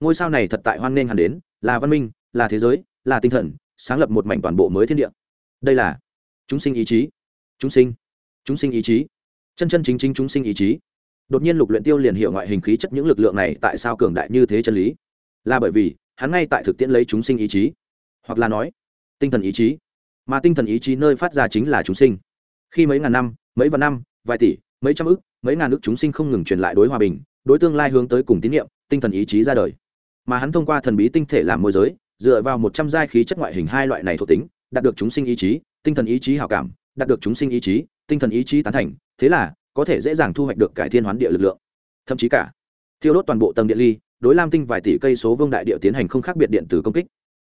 ngôi sao này thật tại hoan nghênh hẳn đến, là văn minh, là thế giới, là tinh thần, sáng lập một mảnh toàn bộ mới thiên địa. Đây là chúng sinh ý chí. Chúng sinh chúng sinh ý chí. Chân chân chính chính chúng sinh ý chí. Đột nhiên lục luyện tiêu liền hiểu ngoại hình khí chất những lực lượng này tại sao cường đại như thế chân lý. Là bởi vì, hắn ngay tại thực tiễn lấy chúng sinh ý chí. Hoặc là nói, tinh thần ý chí. Mà tinh thần ý chí nơi phát ra chính là chúng sinh. Khi mấy ngàn năm, mấy vạn năm, vài tỷ, mấy trăm ức mấy ngàn ức chúng sinh không ngừng truyền lại đối hòa bình, đối tương lai hướng tới cùng tín nhiệm tinh thần ý chí ra đời mà hắn thông qua thần bí tinh thể làm môi giới, dựa vào một trăm giai khí chất ngoại hình hai loại này thuộc tính, đạt được chúng sinh ý chí, tinh thần ý chí hào cảm, đạt được chúng sinh ý chí, tinh thần ý chí tán thành, thế là có thể dễ dàng thu hoạch được cải thiên hoán địa lực lượng. Thậm chí cả, thiêu đốt toàn bộ tầng điện ly, đối lam tinh vài tỷ cây số vương đại địa tiến hành không khác biệt điện tử công kích.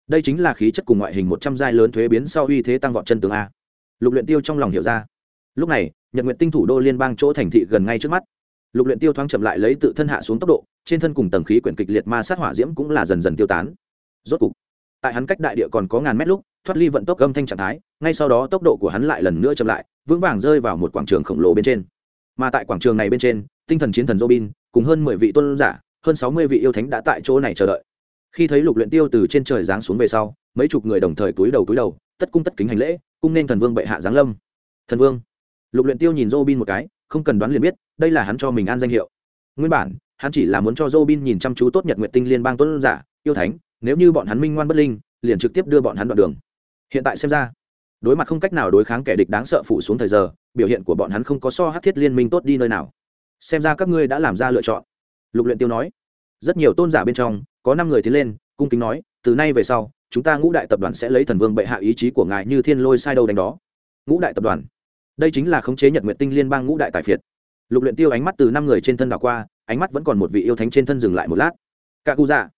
Đây chính là khí chất cùng ngoại hình một trăm giai lớn thuế biến sau uy thế tăng vọt chân tướng a. Lục luyện tiêu trong lòng hiểu ra. Lúc này, nhật nguyện tinh thủ đô liên bang chỗ thành thị gần ngay trước mắt lục luyện tiêu thoáng chậm lại lấy tự thân hạ xuống tốc độ, trên thân cùng tầng khí quyển kịch liệt ma sát hỏa diễm cũng là dần dần tiêu tán. Rốt cục, tại hắn cách đại địa còn có ngàn mét lúc, thoát ly vận tốc âm thanh trạng thái, ngay sau đó tốc độ của hắn lại lần nữa chậm lại, vững vàng rơi vào một quảng trường khổng lồ bên trên. Mà tại quảng trường này bên trên, tinh thần chiến thần robin, cùng hơn mười vị tôn giả, hơn sáu mươi vị yêu thánh đã tại chỗ này chờ đợi. Khi thấy lục luyện tiêu từ trên trời giáng xuống về sau, mấy chục người đồng thời túi đầu túi đầu, tất cung tất kính hành lễ, cung nên thần vương bệ hạ giáng lâm. Thần vương, lục luyện tiêu nhìn robin một cái không cần đoán liền biết, đây là hắn cho mình an danh hiệu. Nguyên bản, hắn chỉ là muốn cho robin nhìn chăm chú tốt nhật Nguyệt tinh liên bang tôn giả, yêu thánh, nếu như bọn hắn minh ngoan bất linh, liền trực tiếp đưa bọn hắn đoạn đường. Hiện tại xem ra, đối mặt không cách nào đối kháng kẻ địch đáng sợ phủ xuống thời giờ, biểu hiện của bọn hắn không có so Hắc thiết liên minh tốt đi nơi nào. Xem ra các ngươi đã làm ra lựa chọn. Lục luyện tiêu nói, rất nhiều tôn giả bên trong, có năm người tiến lên, cung kính nói, từ nay về sau, chúng ta ngũ đại tập đoàn sẽ lấy thần vương bệ hạ ý chí của ngài như thiên lôi sai đâu đánh đó. Ngũ đại tập đoàn đây chính là khống chế nhật nguyện tinh liên bang ngũ đại tài phiệt. Lục luyện tiêu ánh mắt từ năm người trên thân đảo qua, ánh mắt vẫn còn một vị yêu thánh trên thân dừng lại một lát. Cả cụ dạ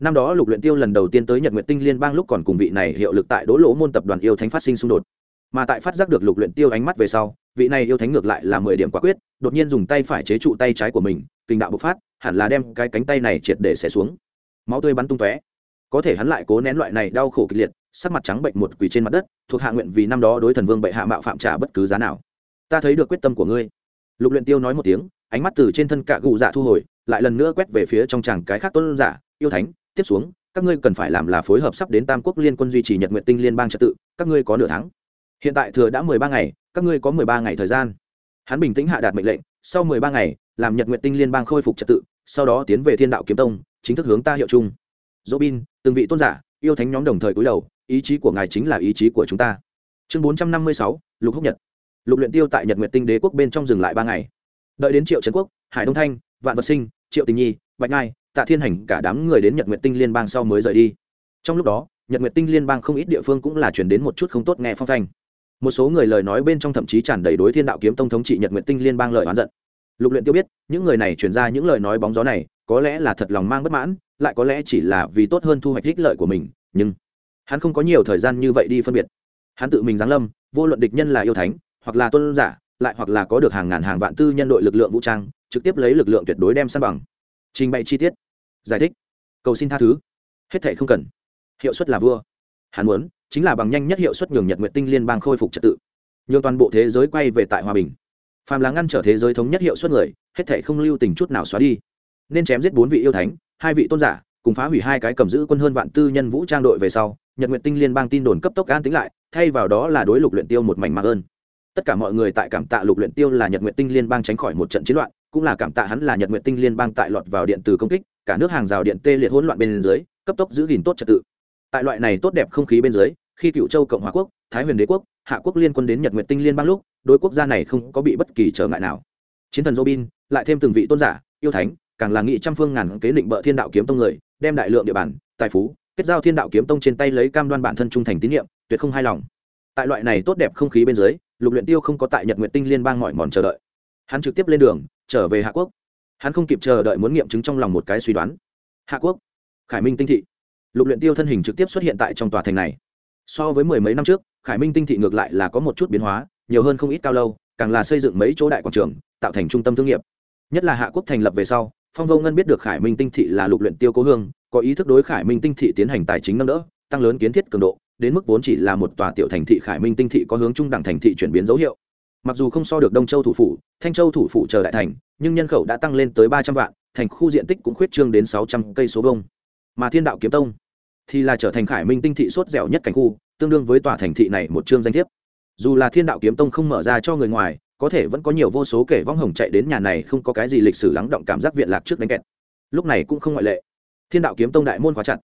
năm đó lục luyện tiêu lần đầu tiên tới nhật nguyện tinh liên bang lúc còn cùng vị này hiệu lực tại đỗ lỗ môn tập đoàn yêu thánh phát sinh xung đột. Mà tại phát giác được lục luyện tiêu ánh mắt về sau, vị này yêu thánh ngược lại là mười điểm quả quyết, đột nhiên dùng tay phải chế trụ tay trái của mình, kinh đạo bộc phát, hẳn là đem cái cánh tay này triệt để xé xuống. Máu tươi bắn tung tóe có thể hắn lại cố nén loại này đau khổ kịch liệt, sắc mặt trắng bệnh một quỳ trên mặt đất, thuộc hạ nguyện vì năm đó đối thần vương bệ hạ mạo phạm trả bất cứ giá nào. Ta thấy được quyết tâm của ngươi. Lục luyện tiêu nói một tiếng, ánh mắt từ trên thân cạ gù dạ thu hồi, lại lần nữa quét về phía trong chàng cái khác tôn giả, yêu thánh, tiếp xuống, các ngươi cần phải làm là phối hợp sắp đến tam quốc liên quân duy trì nhật nguyện tinh liên bang trật tự, các ngươi có nửa tháng. Hiện tại thừa đã mười ba ngày, các ngươi có mười ba ngày thời gian. Hắn bình tĩnh hạ đạt mệnh lệnh, sau mười ba ngày, làm nhật nguyện tinh liên bang khôi phục trật tự, sau đó tiến về thiên đạo kiếm tông, chính thức hướng ta hiệu chung. Robin, từng vị tôn giả yêu thánh nhóm đồng thời cúi đầu ý chí của ngài chính là ý chí của chúng ta. Chương bốn trăm năm mươi sáu lục húc nhật. Lục luyện tiêu tại nhật Nguyệt tinh đế quốc bên trong dừng lại ba ngày. Đợi đến triệu trấn quốc hải đông thanh vạn vật sinh triệu tình nhi bạch ngai tạ thiên hành cả đám người đến nhật Nguyệt tinh liên bang sau mới rời đi. Trong lúc đó nhật Nguyệt tinh liên bang không ít địa phương cũng là truyền đến một chút không tốt nghe phong thanh. Một số người lời nói bên trong thậm chí tràn đầy đối thiên đạo kiếm tông thống trị nhật Nguyệt tinh liên bang lời oán giận. Lục luyện tiêu biết những người này truyền ra những lời nói bóng gió này có lẽ là thật lòng mang bất mãn, lại có lẽ chỉ là vì tốt hơn thu hoạch ích lợi của mình, nhưng hắn không có nhiều thời gian như vậy đi phân biệt. Hắn tự mình giáng lâm, vô luận địch nhân là yêu thánh, hoặc là tôn giả, lại hoặc là có được hàng ngàn hàng vạn tư nhân đội lực lượng vũ trang, trực tiếp lấy lực lượng tuyệt đối đem săn bằng. Trình bày chi tiết. Giải thích. Cầu xin tha thứ. Hết thể không cần. Hiệu suất là vua. Hắn muốn, chính là bằng nhanh nhất hiệu suất nhường nhật nguyện tinh liên bang khôi phục trật tự. Nhường toàn bộ thế giới quay về tại hòa bình. Phàm là ngăn trở thế giới thống nhất hiệu suất người, hết thể không lưu tình chút nào xóa đi nên chém giết bốn vị yêu thánh, hai vị tôn giả, cùng phá hủy hai cái cầm giữ quân hơn vạn tư nhân vũ trang đội về sau, nhật nguyện tinh liên bang tin đồn cấp tốc an tính lại, thay vào đó là đối lục luyện tiêu một mảnh mạc ơn. Tất cả mọi người tại cảm tạ lục luyện tiêu là nhật nguyện tinh liên bang tránh khỏi một trận chiến loạn, cũng là cảm tạ hắn là nhật nguyện tinh liên bang tại lọt vào điện từ công kích, cả nước hàng rào điện tê liệt hỗn loạn bên dưới, cấp tốc giữ gìn tốt trật tự. Tại loại này tốt đẹp không khí bên dưới, khi cựu châu cộng hòa quốc, thái huyền đế quốc, hạ quốc liên quân đến nhật nguyện tinh liên bang lúc, đối quốc gia này không có bị bất kỳ trở ngại nào. Chiến thần robin, lại thêm từng vị tôn giả yêu thánh, càng là nghị trăm phương ngàn kế định bợ thiên đạo kiếm tông người, đem đại lượng địa bàn, tài phú, kết giao thiên đạo kiếm tông trên tay lấy cam đoan bản thân trung thành tín nhiệm, tuyệt không hài lòng. Tại loại này tốt đẹp không khí bên dưới, lục luyện tiêu không có tại nhật nguyện tinh liên bang mọi mòn chờ đợi. Hắn trực tiếp lên đường, trở về hạ quốc. Hắn không kịp chờ đợi muốn nghiệm chứng trong lòng một cái suy đoán. Hạ quốc, khải minh tinh thị. Lục luyện tiêu thân hình trực tiếp xuất hiện tại trong tòa thành này. So với mười mấy năm trước, khải minh tinh thị ngược lại là có một chút biến hóa, nhiều hơn không ít cao lâu, càng là xây dựng mấy chỗ đại quảng trường, tạo thành trung tâm thương nghiệp nhất là hạ quốc thành lập về sau, phong vô ngân biết được khải minh tinh thị là lục luyện tiêu cố hương, có ý thức đối khải minh tinh thị tiến hành tài chính nâng đỡ, tăng lớn kiến thiết cường độ, đến mức vốn chỉ là một tòa tiểu thành thị khải minh tinh thị có hướng trung đẳng thành thị chuyển biến dấu hiệu. Mặc dù không so được đông châu thủ phủ, thanh châu thủ phủ chờ đại thành, nhưng nhân khẩu đã tăng lên tới ba trăm vạn, thành khu diện tích cũng khuyết trương đến sáu trăm cây số vông mà thiên đạo kiếm tông thì là trở thành khải minh tinh thị sốt dẻo nhất cảnh khu, tương đương với tòa thành thị này một chương danh thiếp. Dù là thiên đạo kiếm tông không mở ra cho người ngoài có thể vẫn có nhiều vô số kể vong hồng chạy đến nhà này không có cái gì lịch sử lắng động cảm giác viện lạc trước đánh kẹt. Lúc này cũng không ngoại lệ. Thiên đạo kiếm tông đại môn khóa chặt.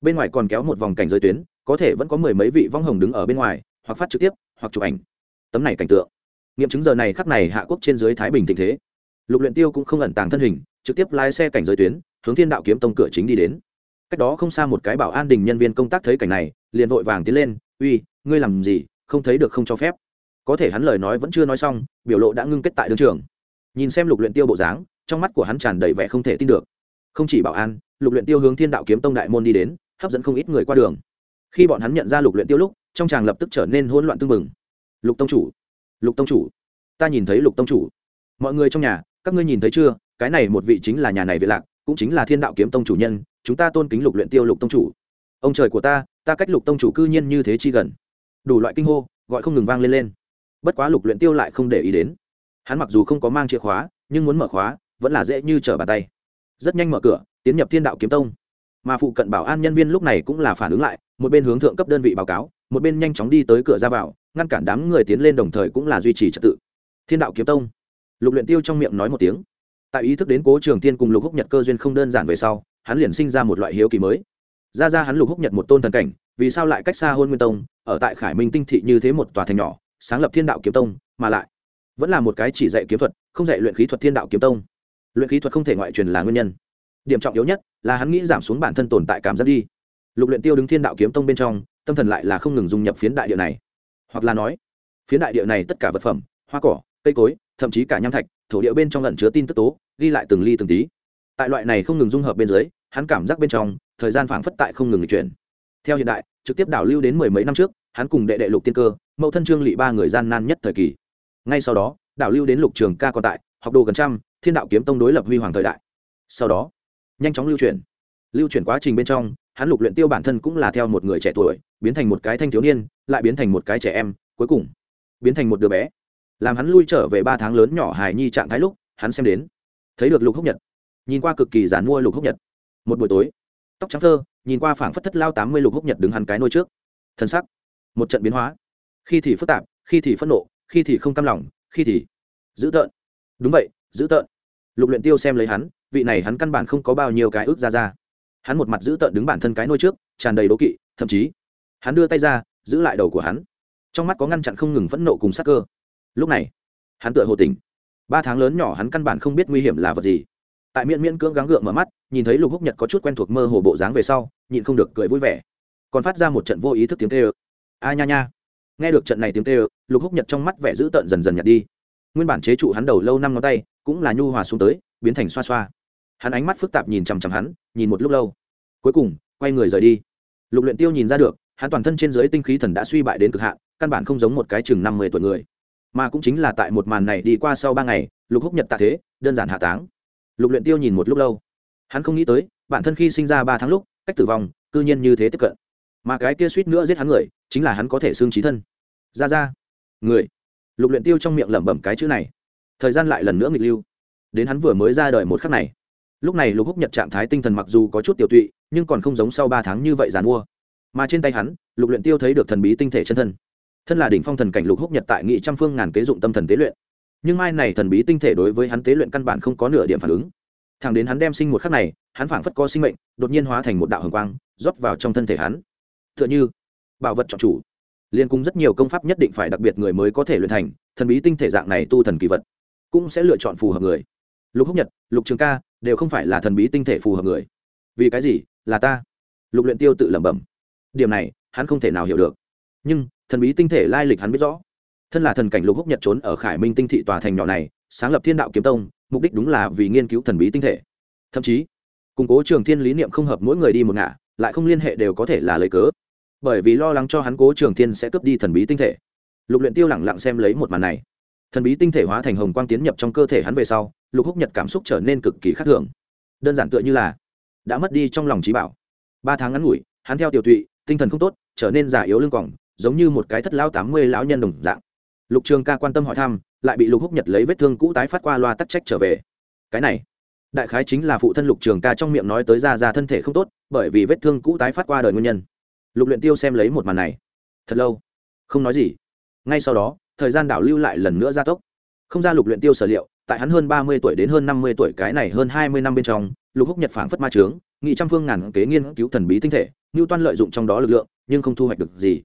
Bên ngoài còn kéo một vòng cảnh giới tuyến, có thể vẫn có mười mấy vị vong hồng đứng ở bên ngoài, hoặc phát trực tiếp, hoặc chụp ảnh. Tấm này cảnh tượng. Nghiệm chứng giờ này khắc này hạ quốc trên dưới thái bình tình thế. Lục luyện tiêu cũng không ẩn tàng thân hình, trực tiếp lái xe cảnh giới tuyến, hướng thiên đạo kiếm tông cửa chính đi đến. Cách đó không xa một cái bảo an đình nhân viên công tác thấy cảnh này, liền vội vàng tiến lên, uy, ngươi làm gì? Không thấy được không cho phép có thể hắn lời nói vẫn chưa nói xong, biểu lộ đã ngưng kết tại đường trường. Nhìn xem lục luyện tiêu bộ dáng, trong mắt của hắn tràn đầy vẻ không thể tin được. Không chỉ bảo an, lục luyện tiêu hướng thiên đạo kiếm tông đại môn đi đến, hấp dẫn không ít người qua đường. Khi bọn hắn nhận ra lục luyện tiêu lúc, trong tràng lập tức trở nên hỗn loạn tương mừng lục tông chủ, lục tông chủ, ta nhìn thấy lục tông chủ. Mọi người trong nhà, các ngươi nhìn thấy chưa, cái này một vị chính là nhà này vị lạc, cũng chính là thiên đạo kiếm tông chủ nhân, chúng ta tôn kính lục luyện tiêu lục tông chủ. Ông trời của ta ta cách lục tông chủ cư nhiên như thế chi gần. Đủ loại kinh hô, gọi không ngừng vang lên lên bất quá lục luyện tiêu lại không để ý đến. Hắn mặc dù không có mang chìa khóa, nhưng muốn mở khóa, vẫn là dễ như trở bàn tay. Rất nhanh mở cửa, tiến nhập thiên đạo kiếm tông. Mà phụ cận bảo an nhân viên lúc này cũng là phản ứng lại, một bên hướng thượng cấp đơn vị báo cáo, một bên nhanh chóng đi tới cửa ra vào, ngăn cản đám người tiến lên đồng thời cũng là duy trì trật tự. Thiên đạo kiếm tông. Lục luyện tiêu trong miệng nói một tiếng. Tại ý thức đến cố trường tiên cùng lục húc nhật cơ duyên không đơn giản về sau, hắn liền sinh ra một loại hiếu kỳ mới. Ra ra hắn lục húc nhật một tôn thần cảnh, vì sao lại cách xa hôn nguyên tông, ở tại khải minh tinh thị như thế một tòa thành nhỏ sáng lập thiên đạo kiếm tông, mà lại vẫn là một cái chỉ dạy kiếm thuật, không dạy luyện khí thuật thiên đạo kiếm tông. Luyện khí thuật không thể ngoại truyền là nguyên nhân. Điểm trọng yếu nhất là hắn nghĩ giảm xuống bản thân tồn tại cảm giác đi. Lục luyện tiêu đứng thiên đạo kiếm tông bên trong, tâm thần lại là không ngừng dung nhập phiến đại địa này. Hoặc là nói, phiến đại địa này tất cả vật phẩm, hoa cỏ, cây cối, thậm chí cả nham thạch, thổ địa bên trong lẩn chứa tin tức tố, ghi lại từng ly từng tí. Tại loại này không ngừng dung hợp bên dưới, hắn cảm giác bên trong, thời gian phảng phất tại không ngừng chuyển. Theo hiện đại, trực tiếp đảo lưu đến mười mấy năm trước hắn cùng đệ đệ lục tiên cơ, mẫu thân trương lỵ ba người gian nan nhất thời kỳ. Ngay sau đó, đảo lưu đến lục trường ca còn tại, học đồ gần trăm, thiên đạo kiếm tông đối lập huy hoàng thời đại. Sau đó, nhanh chóng lưu chuyển. Lưu chuyển quá trình bên trong, hắn lục luyện tiêu bản thân cũng là theo một người trẻ tuổi, biến thành một cái thanh thiếu niên, lại biến thành một cái trẻ em, cuối cùng, biến thành một đứa bé. Làm hắn lui trở về ba tháng lớn nhỏ hài nhi trạng thái lúc, hắn xem đến, thấy được lục húc nhật. Nhìn qua cực kỳ giản mua lục húc nhật. Một buổi tối, tóc trắng thơ, nhìn qua phảng phất thất lao tám mươi lục húc nhật đứng hắn cái nôi trước. Thân sắc một trận biến hóa. Khi thì phức tạp, khi thì phẫn nộ, khi thì không cam lòng, khi thì dữ tợn. Đúng vậy, dữ tợn. Lục luyện tiêu xem lấy hắn, vị này hắn căn bản không có bao nhiêu cái ước ra ra. Hắn một mặt giữ tợn đứng bản thân cái nôi trước, tràn đầy đố kỵ, thậm chí hắn đưa tay ra, giữ lại đầu của hắn. Trong mắt có ngăn chặn không ngừng phẫn nộ cùng sắc cơ. Lúc này, hắn tựa hồ tỉnh. Ba tháng lớn nhỏ hắn căn bản không biết nguy hiểm là vật gì. Tại miễn miễn cưỡng gắng gượng mở mắt, nhìn thấy lục húc nhật có chút quen thuộc mơ hồ bộ dáng về sau, nhịn không được cười vui vẻ. Còn phát ra một trận vô ý thức tiếng tê ơ a nha nha. Nghe được trận này tiếng tê lục húc nhật trong mắt vẻ dữ tợn dần dần nhạt đi. Nguyên bản chế trụ hắn đầu lâu năm ngón tay, cũng là nhu hòa xuống tới, biến thành xoa xoa. Hắn ánh mắt phức tạp nhìn chằm chằm hắn, nhìn một lúc lâu. Cuối cùng, quay người rời đi. Lục luyện tiêu nhìn ra được, hắn toàn thân trên dưới tinh khí thần đã suy bại đến cực hạn, căn bản không giống một cái chừng năm mươi tuổi người. Mà cũng chính là tại một màn này đi qua sau ba ngày, lục húc nhật tạ thế, đơn giản hạ táng. Lục luyện tiêu nhìn một lúc lâu. Hắn không nghĩ tới, bản thân khi sinh ra ba tháng lúc, cách tử vong, cư nhiên như thế tiếp cận. Mà cái kia suýt nữa giết hắn người chính là hắn có thể xương trí thân. Ra ra. Người. Lục luyện tiêu trong miệng lẩm bẩm cái chữ này. Thời gian lại lần nữa nghịch lưu. Đến hắn vừa mới ra đời một khắc này. Lúc này lục húc nhật trạng thái tinh thần mặc dù có chút tiểu tụy, nhưng còn không giống sau ba tháng như vậy giàn mua. Mà trên tay hắn, lục luyện tiêu thấy được thần bí tinh thể chân thân. Thân là đỉnh phong thần cảnh lục húc nhật tại nghị trăm phương ngàn kế dụng tâm thần tế luyện. Nhưng mai này thần bí tinh thể đối với hắn tế luyện căn bản không có nửa điểm phản ứng. Thẳng đến hắn đem sinh một khắc này, hắn phảng phất có sinh mệnh, đột nhiên hóa thành một đạo hồng quang, rót vào trong thân thể hắn. Tựa như bảo vật trọng chủ. Liên cung rất nhiều công pháp nhất định phải đặc biệt người mới có thể luyện thành, thần bí tinh thể dạng này tu thần kỳ vật cũng sẽ lựa chọn phù hợp người. Lục húc nhật, lục trường ca đều không phải là thần bí tinh thể phù hợp người. Vì cái gì? Là ta. Lục luyện tiêu tự lẩm bẩm. Điểm này, hắn không thể nào hiểu được. Nhưng, thần bí tinh thể lai lịch hắn biết rõ. Thân là thần cảnh lục húc nhật trốn ở khải minh tinh thị tòa thành nhỏ này, sáng lập thiên đạo kiếm tông, mục đích đúng là vì nghiên cứu thần bí tinh thể. Thậm chí, củng cố trường thiên lý niệm không hợp mỗi người đi một ngả, lại không liên hệ đều có thể là lấy cớ bởi vì lo lắng cho hắn cố trường thiên sẽ cướp đi thần bí tinh thể. Lục luyện tiêu lẳng lặng xem lấy một màn này. Thần bí tinh thể hóa thành hồng quang tiến nhập trong cơ thể hắn về sau, lục húc nhật cảm xúc trở nên cực kỳ khác thường. Đơn giản tựa như là đã mất đi trong lòng trí bảo. Ba tháng ngắn ngủi, hắn theo tiểu tụy, tinh thần không tốt, trở nên già yếu lưng còng, giống như một cái thất lao tám mươi lão nhân đồng dạng. Lục trường ca quan tâm hỏi thăm, lại bị lục húc nhật lấy vết thương cũ tái phát qua loa tắc trách trở về. Cái này, đại khái chính là phụ thân lục trường ca trong miệng nói tới ra ra thân thể không tốt, bởi vì vết thương cũ tái phát qua đời nguyên nhân lục luyện tiêu xem lấy một màn này. Thật lâu. Không nói gì. Ngay sau đó, thời gian đảo lưu lại lần nữa gia tốc. Không ra lục luyện tiêu sở liệu, tại hắn hơn ba mươi tuổi đến hơn năm mươi tuổi cái này hơn hai mươi năm bên trong, lục húc nhật phảng phất ma trướng nghị trăm phương ngàn kế nghiên cứu thần bí tinh thể ngưu toan lợi dụng trong đó lực lượng, nhưng không thu hoạch được gì.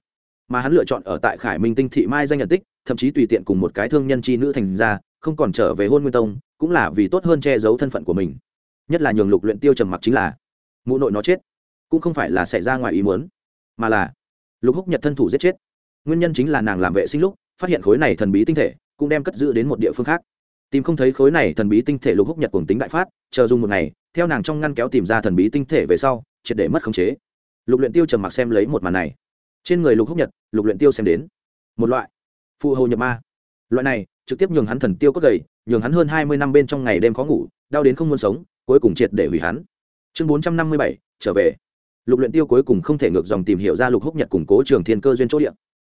Mà hắn lựa chọn ở tại khải minh tinh thị mai danh nhận tích, thậm chí tùy tiện cùng một cái thương nhân chi nữ thành ra, không còn trở về hôn nguyên tông, cũng là vì tốt hơn che giấu thân phận của mình. Nhất là nhường lục luyện tiêu trầm mặc chính là, mụ nội nó chết, cũng không phải là xảy ra ngoài ý muốn mà là lục húc nhật thân thủ giết chết. Nguyên nhân chính là nàng làm vệ sinh lúc, phát hiện khối này thần bí tinh thể, cũng đem cất giữ đến một địa phương khác. Tìm không thấy khối này thần bí tinh thể lục húc nhật cùng tính đại phát, chờ dùng một ngày, theo nàng trong ngăn kéo tìm ra thần bí tinh thể về sau, triệt để mất khống chế. Lục luyện tiêu trầm mặc xem lấy một màn này. Trên người lục húc nhật, lục luyện tiêu xem đến. Một loại. Phù hồ nhập ma. Loại này, trực tiếp nhường hắn thần tiêu cốt gầy, nhường hắn hơn hai mươi năm bên trong ngày đêm khó ngủ, đau đến không muốn sống, cuối cùng triệt để hủy hắn. Chương bốn trăm năm mươi bảy, trở về lục luyện tiêu cuối cùng không thể ngược dòng tìm hiểu ra lục húc nhật củng cố trường thiên cơ duyên chỗ địa.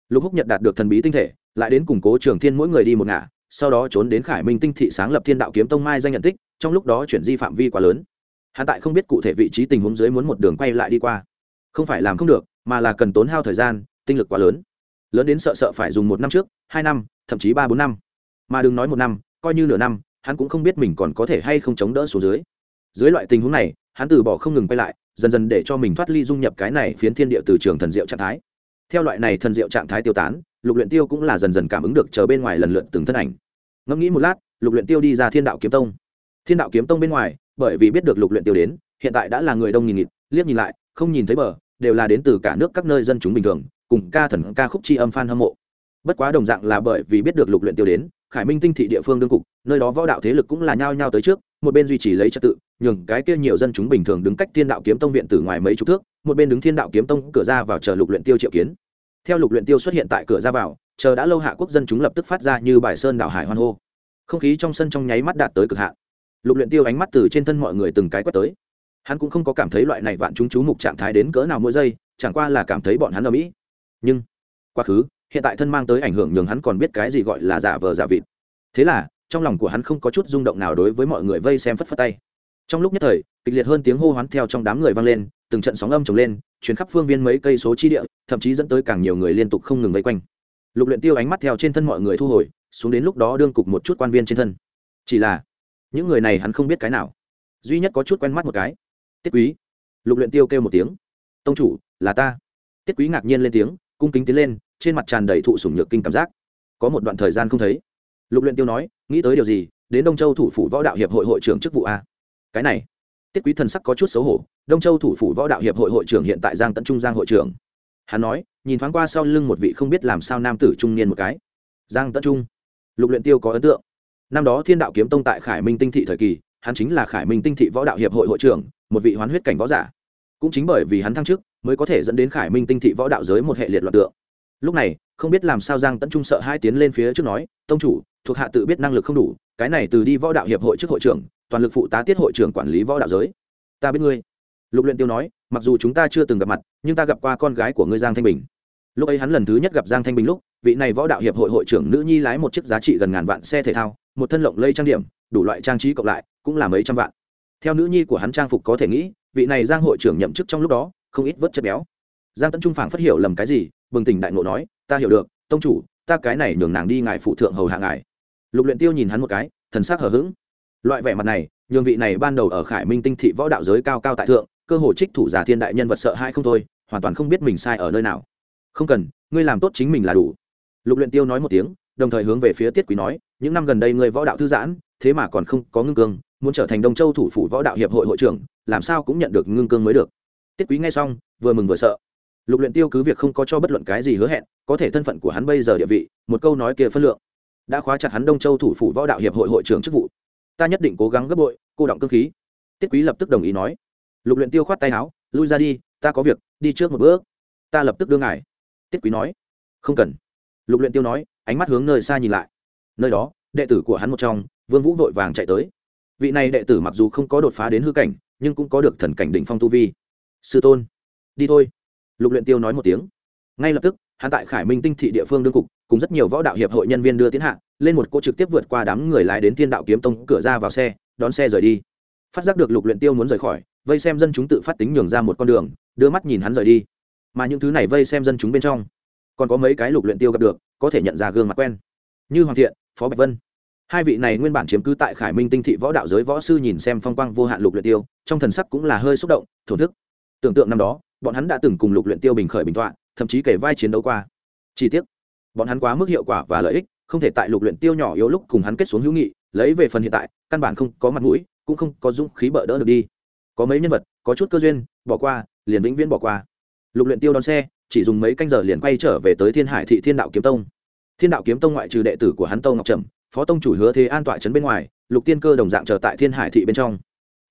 Lục húc nhật đạt được thần bí tinh thể, lại đến củng cố trường thiên mỗi người đi một ngả, sau đó trốn đến khải minh tinh thị sáng lập thiên đạo kiếm tông mai danh nhận tích, trong lúc đó chuyển di phạm vi quá lớn. Hắn tại không biết cụ thể vị trí tình huống dưới muốn một đường quay lại đi qua. Không phải làm không được, mà là cần tốn hao thời gian, tinh lực quá lớn. Lớn đến sợ sợ phải dùng một năm trước, hai năm, thậm chí ba bốn năm. Mà đừng nói một năm, coi như nửa năm, hắn cũng không biết mình còn có thể hay không chống đỡ số dưới. Dưới loại tình huống này, hắn từ bỏ không ngừng quay lại dần dần để cho mình thoát ly dung nhập cái này phiến thiên địa từ trường thần diệu trạng thái. Theo loại này thần diệu trạng thái tiêu tán, lục luyện tiêu cũng là dần dần cảm ứng được chờ bên ngoài lần lượt từng thân ảnh. Ngẫm nghĩ một lát, lục luyện tiêu đi ra thiên đạo kiếm tông. Thiên đạo kiếm tông bên ngoài, bởi vì biết được lục luyện tiêu đến, hiện tại đã là người đông nghìn nghịt, liếc nhìn lại, không nhìn thấy bờ, đều là đến từ cả nước các nơi dân chúng bình thường, cùng ca thần ca khúc chi âm fan hâm mộ. Bất quá đồng dạng là bởi vì biết được lục luyện tiêu đến, khải minh tinh thị địa phương đương cục, nơi đó võ đạo thế lực cũng là nhao nhao tới trước, một bên duy trì lấy trật tự nhường cái kia nhiều dân chúng bình thường đứng cách thiên đạo kiếm tông viện từ ngoài mấy chục thước, một bên đứng thiên đạo kiếm tông cửa ra vào chờ lục luyện tiêu triệu kiến. Theo lục luyện tiêu xuất hiện tại cửa ra vào, chờ đã lâu hạ quốc dân chúng lập tức phát ra như bài sơn đảo hải hoan hô. Không khí trong sân trong nháy mắt đạt tới cực hạn. Lục luyện tiêu ánh mắt từ trên thân mọi người từng cái quét tới. Hắn cũng không có cảm thấy loại này vạn chúng chú mục trạng thái đến cỡ nào mỗi giây, chẳng qua là cảm thấy bọn hắn ở mỹ. Nhưng, quá khứ, hiện tại thân mang tới ảnh hưởng nhường hắn còn biết cái gì gọi là giả vờ giả vịt. Thế là, trong lòng của hắn không có chút rung động nào đối với mọi người vây xem phất phất tay trong lúc nhất thời, kịch liệt hơn tiếng hô hoán theo trong đám người vang lên, từng trận sóng âm trồng lên chuyến khắp phương viên mấy cây số chi địa, thậm chí dẫn tới càng nhiều người liên tục không ngừng vây quanh. Lục luyện tiêu ánh mắt theo trên thân mọi người thu hồi, xuống đến lúc đó đương cục một chút quan viên trên thân. Chỉ là, những người này hắn không biết cái nào. Duy nhất có chút quen mắt một cái, tiết quý. Lục luyện tiêu kêu một tiếng, tông chủ, là ta. Tiết quý ngạc nhiên lên tiếng, cung kính tiến lên, trên mặt tràn đầy thụ sủng nhược kinh cảm giác. Có một đoạn thời gian không thấy. Lục luyện tiêu nói, nghĩ tới điều gì, đến đông châu thủ phủ võ đạo hiệp hội hội trưởng chức vụ a? Cái này. Tiết quý thần sắc có chút xấu hổ, đông châu thủ phủ võ đạo hiệp hội hội trưởng hiện tại giang tận trung giang hội trưởng. Hắn nói, nhìn thoáng qua sau lưng một vị không biết làm sao nam tử trung niên một cái. Giang tận trung. Lục luyện tiêu có ấn tượng. Năm đó thiên đạo kiếm tông tại khải minh tinh thị thời kỳ, hắn chính là khải minh tinh thị võ đạo hiệp hội hội trưởng, một vị hoán huyết cảnh võ giả. Cũng chính bởi vì hắn thăng chức, mới có thể dẫn đến khải minh tinh thị võ đạo giới một hệ liệt loạn tượng. Lúc này, không biết làm sao giang tấn trung sợ hai tiến lên phía trước nói, tông chủ, thuộc hạ tự biết năng lực không đủ, cái này từ đi võ đạo hiệp hội trước hội trưởng toàn lực phụ tá tiết hội trưởng quản lý võ đạo giới. Ta biết ngươi. Lục luyện tiêu nói, mặc dù chúng ta chưa từng gặp mặt, nhưng ta gặp qua con gái của ngươi giang thanh bình. Lúc ấy hắn lần thứ nhất gặp giang thanh bình lúc, vị này võ đạo hiệp hội hội trưởng nữ nhi lái một chiếc giá trị gần ngàn vạn xe thể thao, một thân lộng lây trang điểm, đủ loại trang trí cộng lại, cũng là mấy trăm vạn. Theo nữ nhi của hắn trang phục có thể nghĩ, vị này giang hội trưởng nhậm chức trong lúc đó, không ít vớt chất béo. Giang tấn trung phảng phát hiểu lầm cái gì, bừng tỉnh đại ngộ nói, ta hiểu được, tông chủ, ta cái này nhường nàng đi ngài phụ thượng hầu hạ ngài. Lục luyện tiêu nhìn hắn một cái, thần sắc hờ hững loại vẻ mặt này, nhường vị này ban đầu ở khải minh tinh thị võ đạo giới cao cao tại thượng, cơ hồ trích thủ giả thiên đại nhân vật sợ hãi không thôi, hoàn toàn không biết mình sai ở nơi nào. Không cần, ngươi làm tốt chính mình là đủ. Lục luyện tiêu nói một tiếng, đồng thời hướng về phía tiết quý nói, những năm gần đây ngươi võ đạo thư giãn, thế mà còn không có ngưng cương, muốn trở thành đông châu thủ phủ võ đạo hiệp hội hội trưởng, làm sao cũng nhận được ngưng cương mới được. Tiết quý nghe xong, vừa mừng vừa sợ. Lục luyện tiêu cứ việc không có cho bất luận cái gì hứa hẹn, có thể thân phận của hắn bây giờ địa vị, một câu nói kia phân lượng. Đã khóa chặt hắn đông châu thủ phủ võ đạo hiệp hội hội trưởng chức vụ ta nhất định cố gắng gấp bội, cô động cơ khí. Tiết quý lập tức đồng ý nói. Lục luyện tiêu khoát tay áo, lui ra đi, ta có việc, đi trước một bước. Ta lập tức đưa ngài. Tiết quý nói. Không cần. Lục luyện tiêu nói, ánh mắt hướng nơi xa nhìn lại. Nơi đó, đệ tử của hắn một trong, vương vũ vội vàng chạy tới. Vị này đệ tử mặc dù không có đột phá đến hư cảnh, nhưng cũng có được thần cảnh đỉnh phong tu vi. Sư tôn, đi thôi. Lục luyện tiêu nói một tiếng. Ngay lập tức hắn tại khải minh tinh thị địa phương đương cục, cùng rất nhiều võ đạo hiệp hội nhân viên đưa tiến hạ, lên một cô trực tiếp vượt qua đám người lái đến thiên đạo kiếm tông cửa ra vào xe, đón xe rời đi. Phát giác được lục luyện tiêu muốn rời khỏi, vây xem dân chúng tự phát tính nhường ra một con đường, đưa mắt nhìn hắn rời đi. Mà những thứ này vây xem dân chúng bên trong, còn có mấy cái lục luyện tiêu gặp được, có thể nhận ra gương mặt quen. Như hoàng thiện, phó bạch vân. Hai vị này nguyên bản chiếm cứ tại khải minh tinh thị võ đạo giới võ sư nhìn xem phong quang vô hạn lục luyện tiêu, trong thần sắc cũng là hơi xúc động, thổn thức. Tưởng tượng năm đó, bọn hắn đã từng cùng lục luyện tiêu bình khởi bình tọa thậm chí kể vai chiến đấu qua. Chi tiết bọn hắn quá mức hiệu quả và lợi ích, không thể tại lục luyện tiêu nhỏ yếu lúc cùng hắn kết xuống hữu nghị, lấy về phần hiện tại, căn bản không có mặt mũi, cũng không có dũng khí bỡ đỡ được đi. Có mấy nhân vật, có chút cơ duyên, bỏ qua, liền vĩnh viễn bỏ qua. Lục luyện tiêu đón xe, chỉ dùng mấy canh giờ liền quay trở về tới thiên hải thị thiên đạo kiếm tông. Thiên đạo kiếm tông ngoại trừ đệ tử của hắn tông ngọc trầm, phó tông chủ hứa thế an tọa trấn bên ngoài, lục tiên cơ đồng dạng chờ tại thiên hải thị bên trong.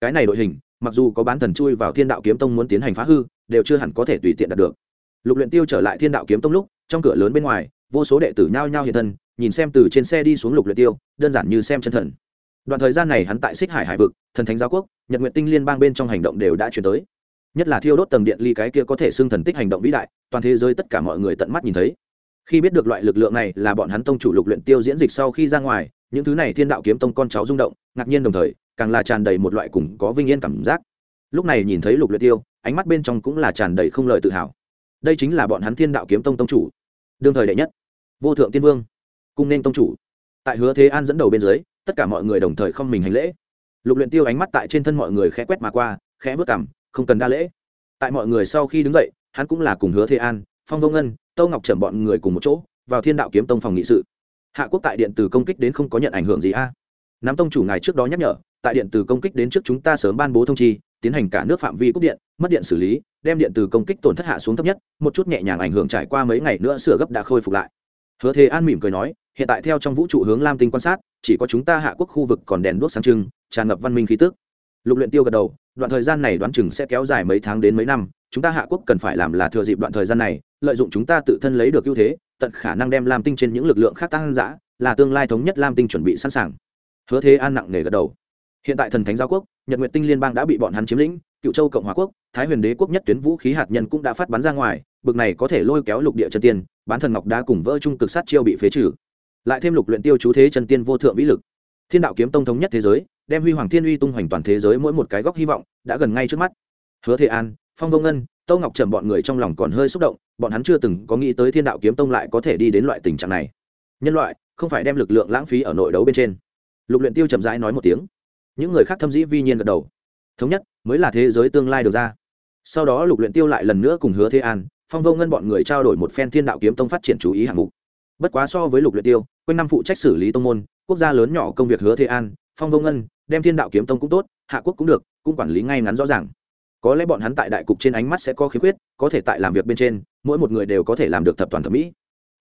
Cái này đội hình, mặc dù có bán thần chui vào thiên đạo kiếm tông muốn tiến hành phá hư, đều chưa hẳn có thể tùy tiện đạt được lục luyện tiêu trở lại thiên đạo kiếm tông lúc, trong cửa lớn bên ngoài, vô số đệ tử nhao nhao hiện thân, nhìn xem từ trên xe đi xuống lục luyện tiêu, đơn giản như xem chân thần. Đoạn thời gian này hắn tại xích hải hải vực, thần thánh giáo quốc, nhật nguyện tinh liên bang bên trong hành động đều đã chuyển tới. Nhất là thiêu đốt tầng điện ly cái kia có thể xưng thần tích hành động vĩ đại, toàn thế giới tất cả mọi người tận mắt nhìn thấy. Khi biết được loại lực lượng này là bọn hắn tông chủ lục luyện tiêu diễn dịch sau khi ra ngoài, những thứ này thiên đạo kiếm tông con cháu rung động, ngạc nhiên đồng thời, càng là tràn đầy một loại cùng có vinh yên cảm giác. Lúc này nhìn thấy lục luyện tiêu, ánh mắt bên trong cũng là tràn đầy không lời tự hào đây chính là bọn hắn thiên đạo kiếm tông tông chủ, đương thời đệ nhất, vô thượng tiên vương, cung nên tông chủ. Tại hứa thế an dẫn đầu bên dưới, tất cả mọi người đồng thời không mình hành lễ. Lục luyện tiêu ánh mắt tại trên thân mọi người khẽ quét mà qua, khẽ bước cằm, không cần đa lễ. Tại mọi người sau khi đứng dậy, hắn cũng là cùng hứa thế an, phong vô ngân, tâu ngọc trầm bọn người cùng một chỗ, vào thiên đạo kiếm tông phòng nghị sự. Hạ quốc tại điện tử công kích đến không có nhận ảnh hưởng gì a. À? nắm tông chủ ngài trước đó nhắc nhở, tại điện tử công kích đến trước chúng ta sớm ban bố thông chi tiến hành cả nước phạm vi cúp điện, mất điện xử lý, đem điện từ công kích tổn thất hạ xuống thấp nhất, một chút nhẹ nhàng ảnh hưởng trải qua mấy ngày nữa sửa gấp đã khôi phục lại. Hứa thế an mỉm cười nói, hiện tại theo trong vũ trụ hướng lam tinh quan sát, chỉ có chúng ta hạ quốc khu vực còn đèn đuốc sáng trưng, tràn ngập văn minh khí tức. Lục luyện tiêu gật đầu, đoạn thời gian này đoán chừng sẽ kéo dài mấy tháng đến mấy năm, chúng ta hạ quốc cần phải làm là thừa dịp đoạn thời gian này, lợi dụng chúng ta tự thân lấy được ưu thế, tận khả năng đem lam tinh trên những lực lượng khác tăng giã là tương lai thống nhất lam tinh chuẩn bị sẵn sàng. Hứa thế an nặng nề gật đầu. Hiện tại thần thánh giáo quốc nhật nguyện tinh liên bang đã bị bọn hắn chiếm lĩnh, cựu châu cộng hòa quốc, thái huyền đế quốc nhất tuyến vũ khí hạt nhân cũng đã phát bắn ra ngoài, bực này có thể lôi kéo lục địa chân tiên, bán thần ngọc đá cùng vỡ trung cực sát chiêu bị phế trừ. Lại thêm lục luyện tiêu chú thế chân tiên vô thượng vĩ lực. Thiên đạo kiếm tông thống nhất thế giới, đem huy hoàng thiên uy tung hoành toàn thế giới mỗi một cái góc hy vọng, đã gần ngay trước mắt. Hứa thế an, phong vông ngân tâu ngọc trầm bọn người trong lòng còn hơi xúc động, bọn hắn chưa từng có nghĩ tới thiên đạo kiếm tông lại có thể đi đến loại tình trạng này. Nhân loại, không phải đem lực lượng lãng phí ở nội đấu bên trên. Lục luyện tiêu chậm rãi nói một tiếng những người khác thâm dĩ vi nhiên gật đầu. Thống nhất, mới là thế giới tương lai được ra. Sau đó lục luyện tiêu lại lần nữa cùng hứa thế an, phong vô ngân bọn người trao đổi một phen thiên đạo kiếm tông phát triển chú ý hạng mục. Bất quá so với lục luyện tiêu, quanh năm phụ trách xử lý tông môn, quốc gia lớn nhỏ công việc hứa thế an, phong vô ngân, đem thiên đạo kiếm tông cũng tốt, hạ quốc cũng được, cũng quản lý ngay ngắn rõ ràng. Có lẽ bọn hắn tại đại cục trên ánh mắt sẽ có khiếm khuyết, có thể tại làm việc bên trên, mỗi một người đều có thể làm được thập toàn thẩm mỹ.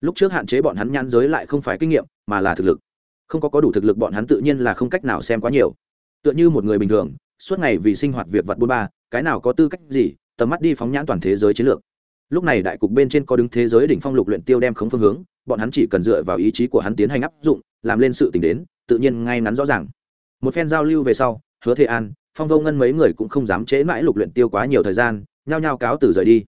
Lúc trước hạn chế bọn hắn nhãn giới lại không phải kinh nghiệm, mà là thực lực. Không có có đủ thực lực bọn hắn tự nhiên là không cách nào xem quá nhiều tựa như một người bình thường, suốt ngày vì sinh hoạt việc vật bôn ba, cái nào có tư cách gì, tầm mắt đi phóng nhãn toàn thế giới chiến lược. Lúc này đại cục bên trên có đứng thế giới đỉnh phong lục luyện tiêu đem khống phương hướng, bọn hắn chỉ cần dựa vào ý chí của hắn tiến hành áp dụng, làm lên sự tình đến, tự nhiên ngay ngắn rõ ràng. Một phen giao lưu về sau, hứa thế an, phong vô ngân mấy người cũng không dám chế mãi lục luyện tiêu quá nhiều thời gian, nhao nhao cáo từ rời đi.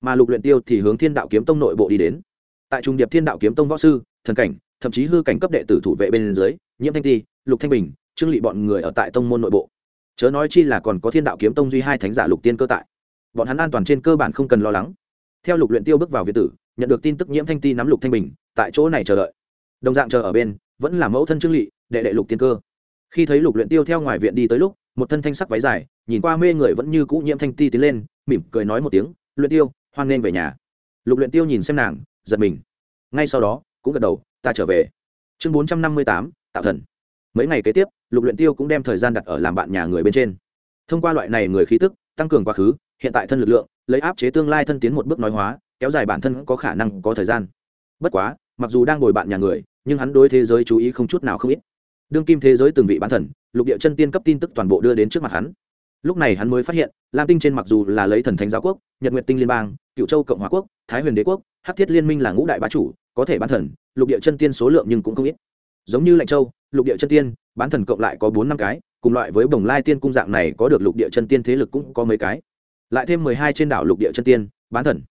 Mà lục luyện tiêu thì hướng thiên đạo kiếm tông nội bộ đi đến. Tại trung điệp thiên đạo kiếm tông võ sư, thần cảnh, thậm chí hư cảnh cấp đệ tử thủ vệ bên dưới, nhiễm thanh ti, lục thanh bình trương lị bọn người ở tại tông môn nội bộ. Chớ nói chi là còn có thiên đạo kiếm tông duy hai thánh giả lục tiên cơ tại. Bọn hắn an toàn trên cơ bản không cần lo lắng. Theo lục luyện tiêu bước vào việt tử, nhận được tin tức nhiễm thanh ti nắm lục thanh bình, tại chỗ này chờ đợi. Đồng dạng chờ ở bên, vẫn là mẫu thân trương lị đệ đệ lục tiên cơ. Khi thấy lục luyện tiêu theo ngoài viện đi tới lúc, một thân thanh sắc váy dài, nhìn qua mê người vẫn như cũ nhiễm thanh ti tiến lên, mỉm cười nói một tiếng, luyện tiêu, hoan nên về nhà. Lục luyện tiêu nhìn xem nàng, giật mình. Ngay sau đó, cũng gật đầu, ta trở về. Chương bốn trăm năm mươi tám, tạo thần mấy ngày kế tiếp, lục luyện tiêu cũng đem thời gian đặt ở làm bạn nhà người bên trên. Thông qua loại này người khí tức, tăng cường quá khứ, hiện tại thân lực lượng, lấy áp chế tương lai thân tiến một bước nói hóa, kéo dài bản thân có khả năng có thời gian. Bất quá, mặc dù đang ngồi bạn nhà người, nhưng hắn đối thế giới chú ý không chút nào không ít. Đương kim thế giới từng vị bán thần, lục địa chân tiên cấp tin tức toàn bộ đưa đến trước mặt hắn. Lúc này hắn mới phát hiện, lam tinh trên mặc dù là lấy thần thánh giáo quốc, nhật nguyệt tinh liên bang, cựu châu cộng hòa quốc, thái huyền đế quốc, hắc thiết liên minh là ngũ đại bá chủ, có thể bán thần, lục địa chân tiên số lượng nhưng cũng không ít. Giống như lạnh châu lục địa chân tiên, bán thần cộng lại có bốn năm cái, cùng loại với bồng lai tiên cung dạng này có được lục địa chân tiên thế lực cũng có mấy cái. Lại thêm mười hai trên đảo lục địa chân tiên, bán thần.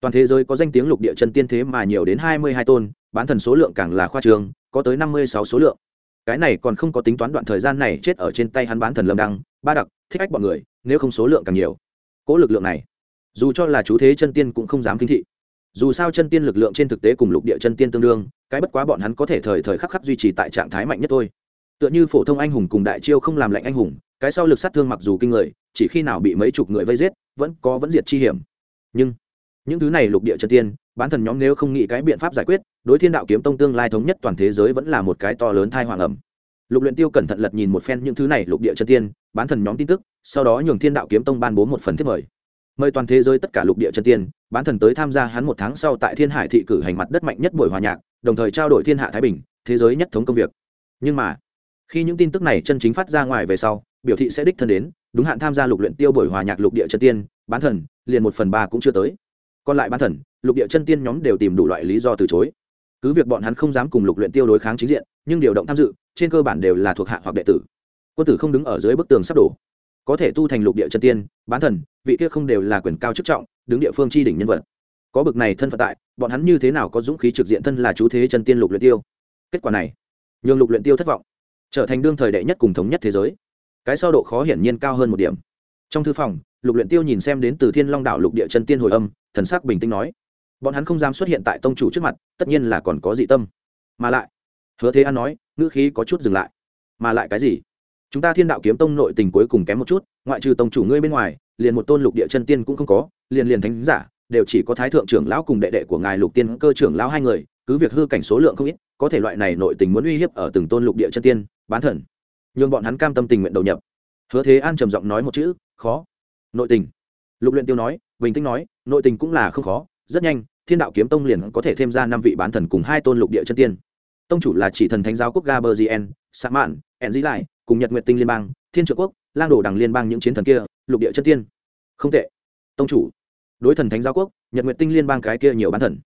Toàn thế giới có danh tiếng lục địa chân tiên thế mà nhiều đến hai mươi hai tôn, bán thần số lượng càng là khoa trường, có tới năm mươi sáu số lượng. Cái này còn không có tính toán đoạn thời gian này chết ở trên tay hắn bán thần lâm đăng, ba đặc, thích ách bọn người, nếu không số lượng càng nhiều. Cỗ lực lượng này, dù cho là chú thế chân tiên cũng không dám kinh thị dù sao chân tiên lực lượng trên thực tế cùng lục địa chân tiên tương đương, cái bất quá bọn hắn có thể thời thời khắc khắc duy trì tại trạng thái mạnh nhất thôi. Tựa như phổ thông anh hùng cùng đại chiêu không làm lạnh anh hùng, cái sau lực sát thương mặc dù kinh người, chỉ khi nào bị mấy chục người vây giết, vẫn có vẫn diệt chi hiểm. Nhưng, những thứ này lục địa chân tiên, bán thần nhóm nếu không nghĩ cái biện pháp giải quyết, đối thiên đạo kiếm tông tương lai thống nhất toàn thế giới vẫn là một cái to lớn thai hoàng ẩm. Lục luyện tiêu cẩn thận lật nhìn một phen những thứ này lục địa chân tiên, bán thần nhóm tin tức, sau đó nhường thiên đạo kiếm tông ban bố một phần thiết mời mời toàn thế giới tất cả lục địa chân tiên, bán thần tới tham gia hắn một tháng sau tại thiên hải thị cử hành mặt đất mạnh nhất buổi hòa nhạc, đồng thời trao đổi thiên hạ thái bình, thế giới nhất thống công việc. Nhưng mà, khi những tin tức này chân chính phát ra ngoài về sau, biểu thị sẽ đích thân đến, đúng hạn tham gia lục luyện tiêu buổi hòa nhạc lục địa chân tiên, bán thần, liền một phần ba cũng chưa tới. Còn lại bán thần, lục địa chân tiên nhóm đều tìm đủ loại lý do từ chối. Cứ việc bọn hắn không dám cùng lục luyện tiêu đối kháng chính diện, nhưng điều động tham dự, trên cơ bản đều là thuộc hạ hoặc đệ tử. Quân tử không đứng ở dưới bức tường sắp đổ có thể tu thành lục địa chân tiên, bán thần, vị kia không đều là quyền cao chức trọng, đứng địa phương chi đỉnh nhân vật. Có bực này thân phận tại, bọn hắn như thế nào có dũng khí trực diện thân là chú thế chân tiên lục luyện tiêu? Kết quả này, nhường lục luyện tiêu thất vọng, trở thành đương thời đệ nhất cùng thống nhất thế giới. Cái so độ khó hiển nhiên cao hơn một điểm. Trong thư phòng, lục luyện tiêu nhìn xem đến từ thiên long đảo lục địa chân tiên hồi âm, thần sắc bình tĩnh nói, bọn hắn không dám xuất hiện tại tông chủ trước mặt, tất nhiên là còn có dị tâm. Mà lại, hứa thế an nói, ngữ khí có chút dừng lại. Mà lại cái gì? Chúng ta thiên đạo kiếm tông nội tình cuối cùng kém một chút, ngoại trừ tông chủ ngươi bên ngoài, liền một tôn lục địa chân tiên cũng không có, liền liền thánh giả, đều chỉ có thái thượng trưởng lão cùng đệ đệ của ngài lục tiên cơ trưởng lão hai người, cứ việc hư cảnh số lượng không ít, có thể loại này nội tình muốn uy hiếp ở từng tôn lục địa chân tiên, bán thần. Nhưng bọn hắn cam tâm tình nguyện đầu nhập. Hứa thế an trầm giọng nói một chữ, khó. Nội tình. Lục luyện tiêu nói, bình tĩnh nói, nội tình cũng là không khó, rất nhanh, thiên đạo kiếm tông liền có thể thêm ra năm vị bán thần cùng hai tôn lục địa chân tiên. Tông chủ là chỉ thần thánh giáo quốc gaberzien sa mạn ẹn dĩ lại cùng nhật nguyệt tinh liên bang, thiên trợ quốc, lang đồ đằng liên bang những chiến thần kia, lục địa chân tiên. Không tệ. Tông chủ. Đối thần thánh giáo quốc, nhật nguyệt tinh liên bang cái kia nhiều bán thần.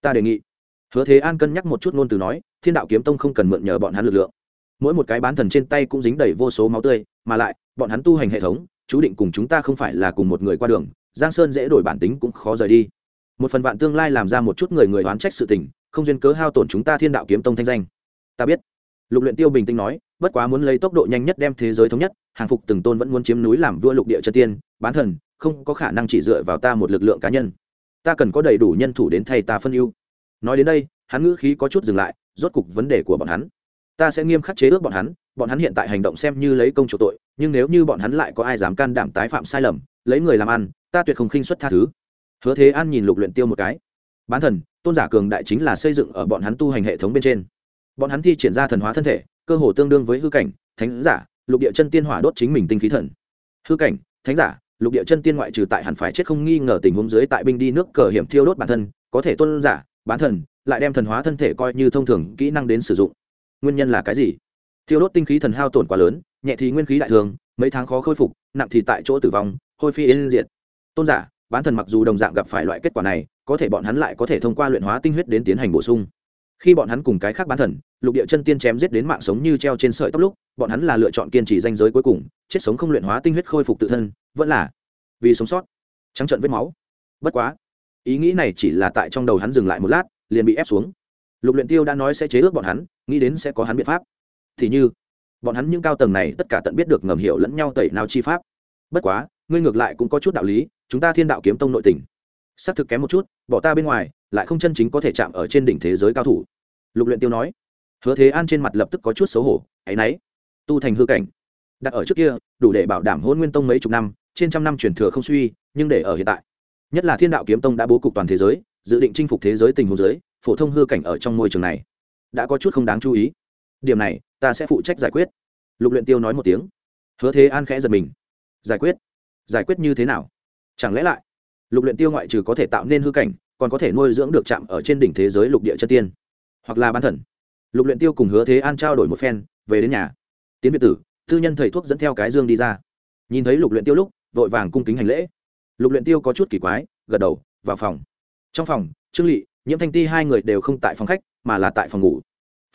Ta đề nghị. Hứa thế an cân nhắc một chút ngôn từ nói, thiên đạo kiếm tông không cần mượn nhờ bọn hắn lực lượng. Mỗi một cái bán thần trên tay cũng dính đầy vô số máu tươi, mà lại, bọn hắn tu hành hệ thống, chú định cùng chúng ta không phải là cùng một người qua đường, giang sơn dễ đổi bản tính cũng khó rời đi. Một phần vạn tương lai làm ra một chút người người oán trách sự tình, không duyên cớ hao tổn chúng ta thiên đạo kiếm tông thanh danh. Ta biết. Lục luyện tiêu bình tĩnh nói bất quá muốn lấy tốc độ nhanh nhất đem thế giới thống nhất, hàng phục từng tôn vẫn muốn chiếm núi làm vua lục địa chân tiên, bán thần, không có khả năng chỉ dựa vào ta một lực lượng cá nhân. Ta cần có đầy đủ nhân thủ đến thay ta phân ưu. Nói đến đây, hắn ngữ khí có chút dừng lại, rốt cục vấn đề của bọn hắn. Ta sẽ nghiêm khắc chế ước bọn hắn bọn hắn hiện tại hành động xem như lấy công chủ tội, nhưng nếu như bọn hắn lại có ai dám can đảm tái phạm sai lầm, lấy người làm ăn, ta tuyệt không khinh xuất tha thứ. Hứa thế an nhìn lục luyện tiêu một cái. Bán thần, tôn giả cường đại chính là xây dựng ở bọn hắn tu hành hệ thống bên trên. Bọn hắn thi triển ra thần hóa thân thể cơ hồ tương đương với hư cảnh, thánh giả, lục địa chân tiên hỏa đốt chính mình tinh khí thần. Hư cảnh, thánh giả, lục địa chân tiên ngoại trừ tại hẳn phải chết không nghi ngờ tình huống dưới tại binh đi nước cờ hiểm thiêu đốt bản thân, có thể tôn giả, bán thần, lại đem thần hóa thân thể coi như thông thường kỹ năng đến sử dụng. Nguyên nhân là cái gì? Thiêu đốt tinh khí thần hao tổn quá lớn, nhẹ thì nguyên khí đại thường, mấy tháng khó khôi phục, nặng thì tại chỗ tử vong, hôi phi yên diệt. Tôn giả, bán thần mặc dù đồng dạng gặp phải loại kết quả này, có thể bọn hắn lại có thể thông qua luyện hóa tinh huyết đến tiến hành bổ sung khi bọn hắn cùng cái khác bán thần, lục địa chân tiên chém giết đến mạng sống như treo trên sợi tóc lúc, bọn hắn là lựa chọn kiên trì danh giới cuối cùng, chết sống không luyện hóa tinh huyết khôi phục tự thân, vẫn là vì sống sót. Trắng trận vết máu. Bất quá, ý nghĩ này chỉ là tại trong đầu hắn dừng lại một lát, liền bị ép xuống. Lục luyện tiêu đã nói sẽ chế ước bọn hắn, nghĩ đến sẽ có hắn biện pháp. Thì như, bọn hắn những cao tầng này tất cả tận biết được ngầm hiểu lẫn nhau tẩy nào chi pháp. Bất quá, ngươi ngược lại cũng có chút đạo lý, chúng ta thiên đạo kiếm tông nội tình xác thực kém một chút, bỏ ta bên ngoài, lại không chân chính có thể chạm ở trên đỉnh thế giới cao thủ. Lục luyện tiêu nói. Hứa thế an trên mặt lập tức có chút xấu hổ, ấy nấy, tu thành hư cảnh, đặt ở trước kia, đủ để bảo đảm hôn nguyên tông mấy chục năm, trên trăm năm truyền thừa không suy, nhưng để ở hiện tại. Nhất là thiên đạo kiếm tông đã bố cục toàn thế giới, dự định chinh phục thế giới tình huống giới, phổ thông hư cảnh ở trong môi trường này, đã có chút không đáng chú ý. Điểm này, ta sẽ phụ trách giải quyết. Lục luyện tiêu nói một tiếng. Hứa thế an khẽ giật mình. Giải quyết? Giải quyết như thế nào? Chẳng lẽ lại lục luyện tiêu ngoại trừ có thể tạo nên hư cảnh, còn có thể nuôi dưỡng được chạm ở trên đỉnh thế giới lục địa chân tiên. Hoặc là ban thần. Lục luyện tiêu cùng hứa thế an trao đổi một phen, về đến nhà. Tiến việt tử tư nhân thầy thuốc dẫn theo cái dương đi ra. Nhìn thấy lục luyện tiêu lúc, vội vàng cung kính hành lễ. Lục luyện tiêu có chút kỳ quái, gật đầu, vào phòng. Trong phòng, trương lị nhiễm thanh ti hai người đều không tại phòng khách, mà là tại phòng ngủ.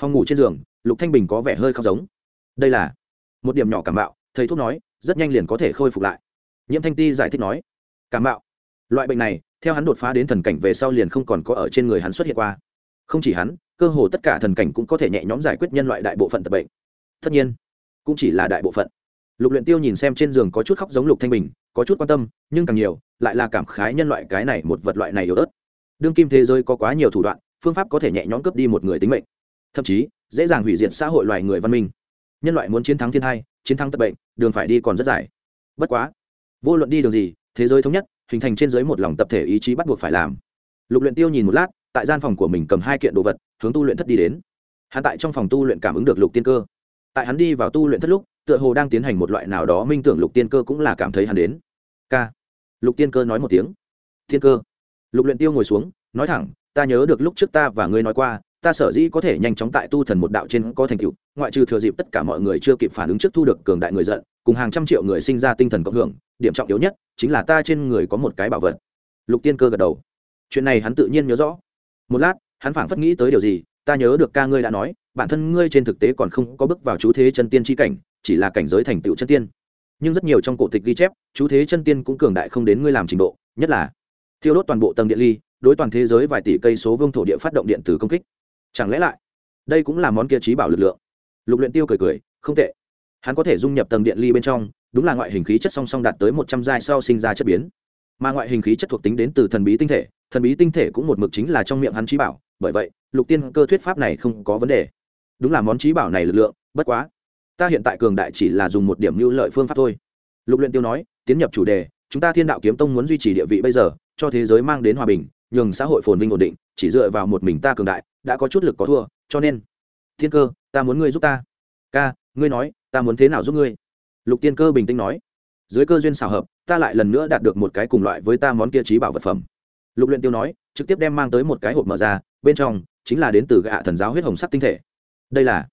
Phòng ngủ trên giường, lục thanh bình có vẻ hơi khóc giống. Đây là một điểm nhỏ cảm bạo, thầy thuốc nói, rất nhanh liền có thể khôi phục lại. Nhiễm thanh ti giải thích nói, cảm bạo loại bệnh này, theo hắn đột phá đến thần cảnh về sau liền không còn có ở trên người hắn xuất hiện qua. Không chỉ hắn, cơ hồ tất cả thần cảnh cũng có thể nhẹ nhõm giải quyết nhân loại đại bộ phận tập bệnh. Tất nhiên, cũng chỉ là đại bộ phận. Lục luyện tiêu nhìn xem trên giường có chút khóc giống lục thanh bình, có chút quan tâm, nhưng càng nhiều, lại là cảm khái nhân loại cái này một vật loại này yếu ớt. Đương kim thế giới có quá nhiều thủ đoạn, phương pháp có thể nhẹ nhõm cướp đi một người tính mệnh. Thậm chí, dễ dàng hủy diệt xã hội loài người văn minh. Nhân loại muốn chiến thắng thiên tai, chiến thắng tập bệnh, đường phải đi còn rất dài. Bất quá, vô luận đi đường gì, thế giới thống nhất hình thành trên dưới một lòng tập thể ý chí bắt buộc phải làm. Lục luyện tiêu nhìn một lát, tại gian phòng của mình cầm hai kiện đồ vật, hướng tu luyện thất đi đến. Hắn tại trong phòng tu luyện cảm ứng được lục tiên cơ. Tại hắn đi vào tu luyện thất lúc, tựa hồ đang tiến hành một loại nào đó minh tưởng lục tiên cơ cũng là cảm thấy hắn đến. K lục tiên cơ nói một tiếng. Tiên cơ. Lục luyện tiêu ngồi xuống, nói thẳng, ta nhớ được lúc trước ta và ngươi nói qua, ta sở dĩ có thể nhanh chóng tại tu thần một đạo trên có thành tựu, ngoại trừ thừa dịp tất cả mọi người chưa kịp phản ứng trước thu được cường đại người giận, cùng hàng trăm triệu người sinh ra tinh thần cộng hưởng điểm trọng yếu nhất chính là ta trên người có một cái bảo vật. Lục tiên cơ gật đầu. Chuyện này hắn tự nhiên nhớ rõ. Một lát, hắn phảng phất nghĩ tới điều gì, ta nhớ được ca ngươi đã nói, bản thân ngươi trên thực tế còn không có bước vào chú thế chân tiên tri cảnh, chỉ là cảnh giới thành tựu chân tiên. Nhưng rất nhiều trong cổ tịch ghi chép, chú thế chân tiên cũng cường đại không đến ngươi làm trình độ, nhất là thiêu đốt toàn bộ tầng điện ly, đối toàn thế giới vài tỷ cây số vương thổ địa phát động điện từ công kích. Chẳng lẽ lại, đây cũng là món kia trí bảo lực lượng? Lục luyện tiêu cười cười, không tệ hắn có thể dung nhập tầng điện ly bên trong, đúng là ngoại hình khí chất song song đạt tới một trăm giai sau sinh ra chất biến. Mà ngoại hình khí chất thuộc tính đến từ thần bí tinh thể, thần bí tinh thể cũng một mực chính là trong miệng hắn trí bảo, bởi vậy, lục tiên cơ thuyết pháp này không có vấn đề. Đúng là món trí bảo này lực lượng, bất quá, ta hiện tại cường đại chỉ là dùng một điểm mưu lợi phương pháp thôi. Lục luyện tiêu nói, tiến nhập chủ đề, chúng ta thiên đạo kiếm tông muốn duy trì địa vị bây giờ, cho thế giới mang đến hòa bình, nhường xã hội phồn vinh ổn định, chỉ dựa vào một mình ta cường đại, đã có chút lực có thua, cho nên, thiên cơ, ta muốn ngươi giúp ta. Ca, ngươi nói ta muốn thế nào giúp ngươi? Lục tiên cơ bình tĩnh nói. Dưới cơ duyên xảo hợp, ta lại lần nữa đạt được một cái cùng loại với ta món kia trí bảo vật phẩm. Lục luyện tiêu nói, trực tiếp đem mang tới một cái hộp mở ra, bên trong chính là đến từ gạ thần giáo huyết hồng sắc tinh thể. Đây là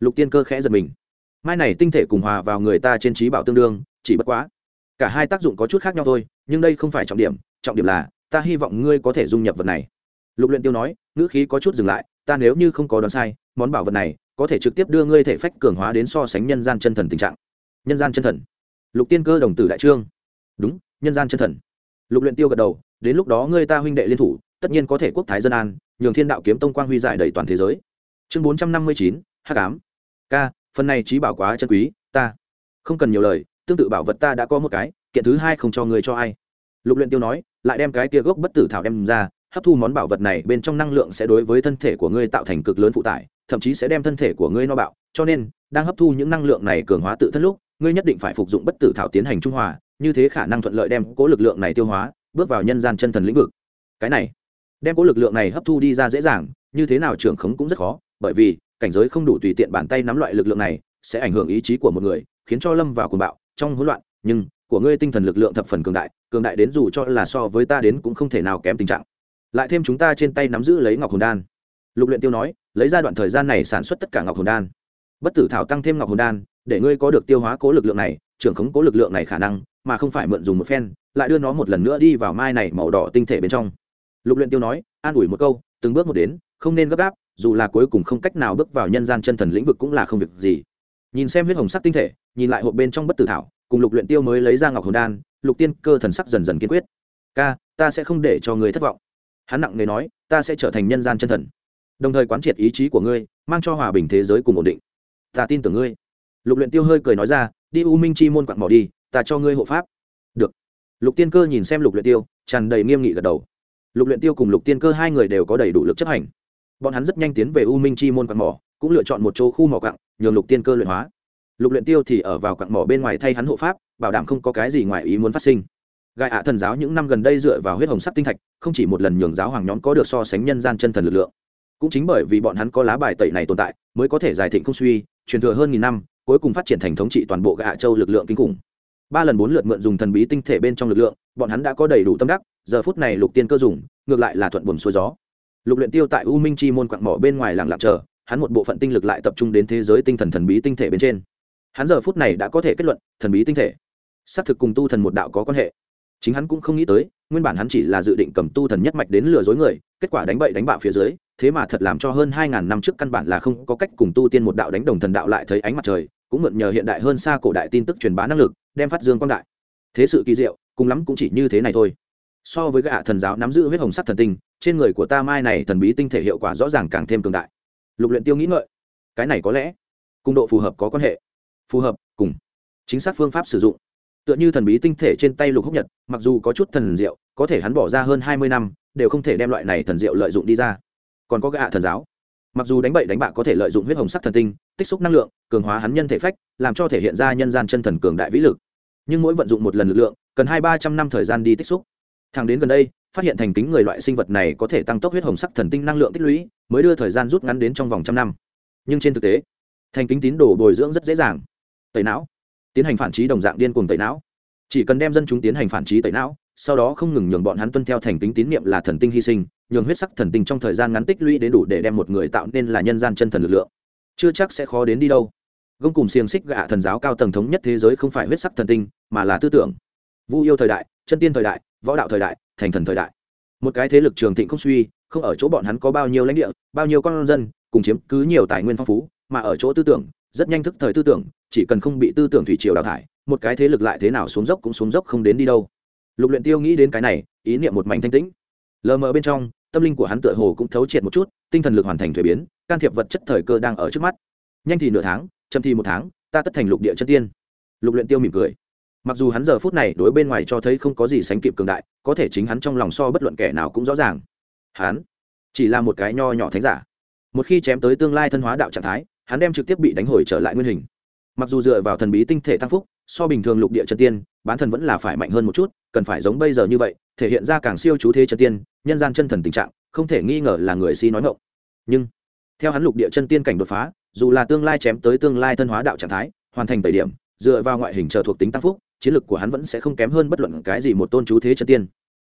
lục tiên cơ khẽ giật mình. Mai này tinh thể cùng hòa vào người ta trên trí bảo tương đương, chỉ bất quá, cả hai tác dụng có chút khác nhau thôi, nhưng đây không phải trọng điểm trọng điểm là, ta hy vọng ngươi có thể dung nhập vật này. Lục luyện tiêu nói, ngữ khí có chút dừng lại, ta nếu như không có đoán sai, món bảo vật này có thể trực tiếp đưa ngươi thể phách cường hóa đến so sánh nhân gian chân thần tình trạng. Nhân gian chân thần. Lục tiên cơ đồng tử đại trương. Đúng, nhân gian chân thần. Lục luyện tiêu gật đầu, đến lúc đó ngươi ta huynh đệ liên thủ, tất nhiên có thể quốc thái dân an, nhường thiên đạo kiếm tông quang huy giải đầy toàn thế giới. Chương bốn trăm năm mươi chín, hắc ám. Ca, phần này trí bảo quá chân quý, ta không cần nhiều lời, tương tự bảo vật ta đã có một cái, kiện thứ hai không cho người cho ai. Lục luyện tiêu nói, lại đem cái kia gốc bất tử thảo đem ra, hấp thu món bảo vật này bên trong năng lượng sẽ đối với thân thể của ngươi tạo thành cực lớn phụ tải thậm chí sẽ đem thân thể của ngươi no bạo, cho nên, đang hấp thu những năng lượng này cường hóa tự thân lúc, ngươi nhất định phải phục dụng bất tử thảo tiến hành trung hòa, như thế khả năng thuận lợi đem cố lực lượng này tiêu hóa, bước vào nhân gian chân thần lĩnh vực. Cái này, đem cố lực lượng này hấp thu đi ra dễ dàng, như thế nào trưởng khống cũng rất khó, bởi vì, cảnh giới không đủ tùy tiện bàn tay nắm loại lực lượng này, sẽ ảnh hưởng ý chí của một người, khiến cho lâm vào cuồng bạo, trong hỗn loạn, nhưng, của ngươi tinh thần lực lượng thập phần cường đại cường đại đến dù cho là so với ta đến cũng không thể nào kém tình trạng. Lại thêm chúng ta trên tay nắm giữ lấy ngọc hồn đan. Lục luyện tiêu nói lấy ra đoạn thời gian này sản xuất tất cả ngọc hồn đan. Bất tử thảo tăng thêm ngọc hồn đan, để ngươi có được tiêu hóa cố lực lượng này, trưởng khống cố lực lượng này khả năng, mà không phải mượn dùng một phen, lại đưa nó một lần nữa đi vào mai này màu đỏ tinh thể bên trong. Lục luyện tiêu nói, an ủi một câu, từng bước một đến, không nên gấp gáp, dù là cuối cùng không cách nào bước vào nhân gian chân thần lĩnh vực cũng là không việc gì. Nhìn xem huyết hồng sắc tinh thể, nhìn lại hộp bên trong bất tử thảo, cùng lục luyện tiêu mới lấy ra ngọc hồn đan, lục tiên cơ thần sắc dần dần kiên quyết. Ca, ta sẽ không để cho người thất vọng. Hắn nặng nề nói, ta sẽ trở thành nhân gian chân thần đồng thời quán triệt ý chí của ngươi, mang cho hòa bình thế giới cùng ổn định. Ta tin tưởng ngươi. Lục luyện tiêu hơi cười nói ra, đi u minh chi môn quặn bỏ đi, ta cho ngươi hộ pháp. Được. Lục tiên cơ nhìn xem lục luyện tiêu, tràn đầy nghiêm nghị gật đầu. Lục luyện tiêu cùng lục tiên cơ hai người đều có đầy đủ lực chấp hành. Bọn hắn rất nhanh tiến về u minh chi môn quặn mỏ, cũng lựa chọn một chỗ khu mỏ quặng, nhường lục tiên cơ luyện hóa. Lục luyện tiêu thì ở vào quặng mỏ bên ngoài thay hắn hộ pháp, bảo đảm không có cái gì ngoài ý muốn phát sinh. Gai ạ thần giáo những năm gần đây dựa vào huyết hồng sắc tinh thạch, không chỉ một lần nhường giáo hoàng nhóm có được so sánh nhân gian chân thần lực lượng cũng chính bởi vì bọn hắn có lá bài tẩy này tồn tại, mới có thể giải thịnh không suy, truyền thừa hơn nghìn năm, cuối cùng phát triển thành thống trị toàn bộ gạ châu lực lượng kinh khủng. Ba lần bốn lượt mượn dùng thần bí tinh thể bên trong lực lượng, bọn hắn đã có đầy đủ tâm đắc, giờ phút này lục tiên cơ dùng, ngược lại là thuận buồm xuôi gió. Lục luyện tiêu tại u minh chi môn quạng mỏ bên ngoài lặng lặng chờ, hắn một bộ phận tinh lực lại tập trung đến thế giới tinh thần thần bí tinh thể bên trên. Hắn giờ phút này đã có thể kết luận, thần bí tinh thể, xác thực cùng tu thần một đạo có quan hệ. Chính hắn cũng không nghĩ tới nguyên bản hắn chỉ là dự định cầm tu thần nhất mạch đến lừa dối người, kết quả đánh bậy đánh bạo phía dưới, thế mà thật làm cho hơn hai ngàn năm trước căn bản là không có cách cùng tu tiên một đạo đánh đồng thần đạo lại thấy ánh mặt trời, cũng mượn nhờ hiện đại hơn xa cổ đại tin tức truyền bá năng lực, đem phát dương quang đại. Thế sự kỳ diệu, cùng lắm cũng chỉ như thế này thôi. So với gã thần giáo nắm giữ huyết hồng sắc thần tinh, trên người của ta mai này thần bí tinh thể hiệu quả rõ ràng càng thêm cường đại. Lục luyện tiêu nghĩ ngợi. Cái này có lẽ, cùng độ phù hợp có quan hệ. Phù hợp, cùng. Chính xác phương pháp sử dụng tựa như thần bí tinh thể trên tay lục húc nhật, mặc dù có chút thần diệu, có thể hắn bỏ ra hơn hai mươi năm, đều không thể đem loại này thần diệu lợi dụng đi ra. Còn có gạ thần giáo, mặc dù đánh bậy đánh bạ có thể lợi dụng huyết hồng sắc thần tinh, tích xúc năng lượng, cường hóa hắn nhân thể phách, làm cho thể hiện ra nhân gian chân thần cường đại vĩ lực. Nhưng mỗi vận dụng một lần lực lượng, cần hai ba trăm năm thời gian đi tích xúc. Thẳng đến gần đây, phát hiện thành kính người loại sinh vật này có thể tăng tốc huyết hồng sắc thần tinh năng lượng tích lũy, mới đưa thời gian rút ngắn đến trong vòng trăm năm. Nhưng trên thực tế, thành kính tín đồ bồi dưỡng rất dễ dàng. Tẩy não tiến hành phản trí đồng dạng điên cuồng tẩy não. Chỉ cần đem dân chúng tiến hành phản trí tẩy não, sau đó không ngừng nhường bọn hắn tuân theo thành kính tín niệm là thần tinh hy sinh, nhường huyết sắc thần tinh trong thời gian ngắn tích lũy đến đủ để đem một người tạo nên là nhân gian chân thần lực lượng. Chưa chắc sẽ khó đến đi đâu. Gông cùng xiềng xích gạ thần giáo cao tầng thống nhất thế giới không phải huyết sắc thần tinh, mà là tư tưởng. Vu yêu thời đại, chân tiên thời đại, võ đạo thời đại, thành thần thời đại. Một cái thế lực trường thịnh không suy, không ở chỗ bọn hắn có bao nhiêu lãnh địa, bao nhiêu con dân, cùng chiếm cứ nhiều tài nguyên phong phú, mà ở chỗ tư tưởng, rất nhanh thức thời tư tưởng chỉ cần không bị tư tưởng thủy triều đào thải, một cái thế lực lại thế nào xuống dốc cũng xuống dốc không đến đi đâu. Lục luyện tiêu nghĩ đến cái này, ý niệm một mảnh thanh tĩnh. Lờ mờ bên trong, tâm linh của hắn tựa hồ cũng thấu triệt một chút, tinh thần lực hoàn thành thuế biến, can thiệp vật chất thời cơ đang ở trước mắt. Nhanh thì nửa tháng, chậm thì một tháng, ta tất thành lục địa chân tiên. Lục luyện tiêu mỉm cười. Mặc dù hắn giờ phút này đối bên ngoài cho thấy không có gì sánh kịp cường đại, có thể chính hắn trong lòng so bất luận kẻ nào cũng rõ ràng. Hắn chỉ là một cái nho nhỏ thánh giả. Một khi chém tới tương lai thân hóa đạo trạng thái, hắn đem trực tiếp bị đánh hồi trở lại nguyên hình mặc dù dựa vào thần bí tinh thể tăng phúc, so bình thường lục địa chân tiên, bán thần vẫn là phải mạnh hơn một chút, cần phải giống bây giờ như vậy, thể hiện ra càng siêu chú thế chân tiên, nhân gian chân thần tình trạng, không thể nghi ngờ là người si nói ngộng nhưng, theo hắn lục địa chân tiên cảnh đột phá, dù là tương lai chém tới tương lai thân hóa đạo trạng thái, hoàn thành tẩy điểm, dựa vào ngoại hình chờ thuộc tính tăng phúc, chiến lực của hắn vẫn sẽ không kém hơn bất luận cái gì một tôn chú thế chân tiên.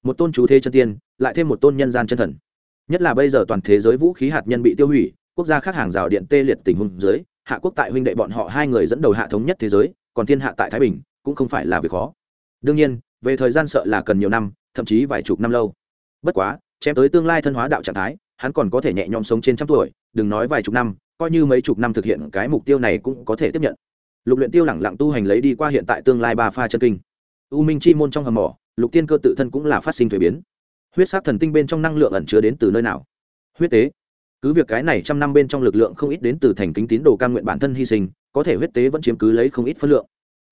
Một tôn chú thế chân tiên, lại thêm một tôn nhân gian chân thần. Nhất là bây giờ toàn thế giới vũ khí hạt nhân bị tiêu hủy, quốc gia khác hàng rào điện tê liệt tình huống dưới hạ quốc tại huynh đệ bọn họ hai người dẫn đầu hạ thống nhất thế giới, còn thiên hạ tại thái bình, cũng không phải là việc khó. Đương nhiên, về thời gian sợ là cần nhiều năm, thậm chí vài chục năm lâu. Bất quá, chém tới tương lai thân hóa đạo trạng thái, hắn còn có thể nhẹ nhõm sống trên trăm tuổi, đừng nói vài chục năm, coi như mấy chục năm thực hiện cái mục tiêu này cũng có thể tiếp nhận. Lục luyện tiêu lẳng lặng tu hành lấy đi qua hiện tại tương lai ba pha chân kinh. U minh chi môn trong hầm mỏ, lục tiên cơ tự thân cũng là phát sinh thuế biến. Huyết sắc thần tinh bên trong năng lượng ẩn chứa đến từ nơi nào? Huyết tế cứ việc cái này trăm năm bên trong lực lượng không ít đến từ thành kính tín đồ cam nguyện bản thân hy sinh, có thể huyết tế vẫn chiếm cứ lấy không ít phân lượng.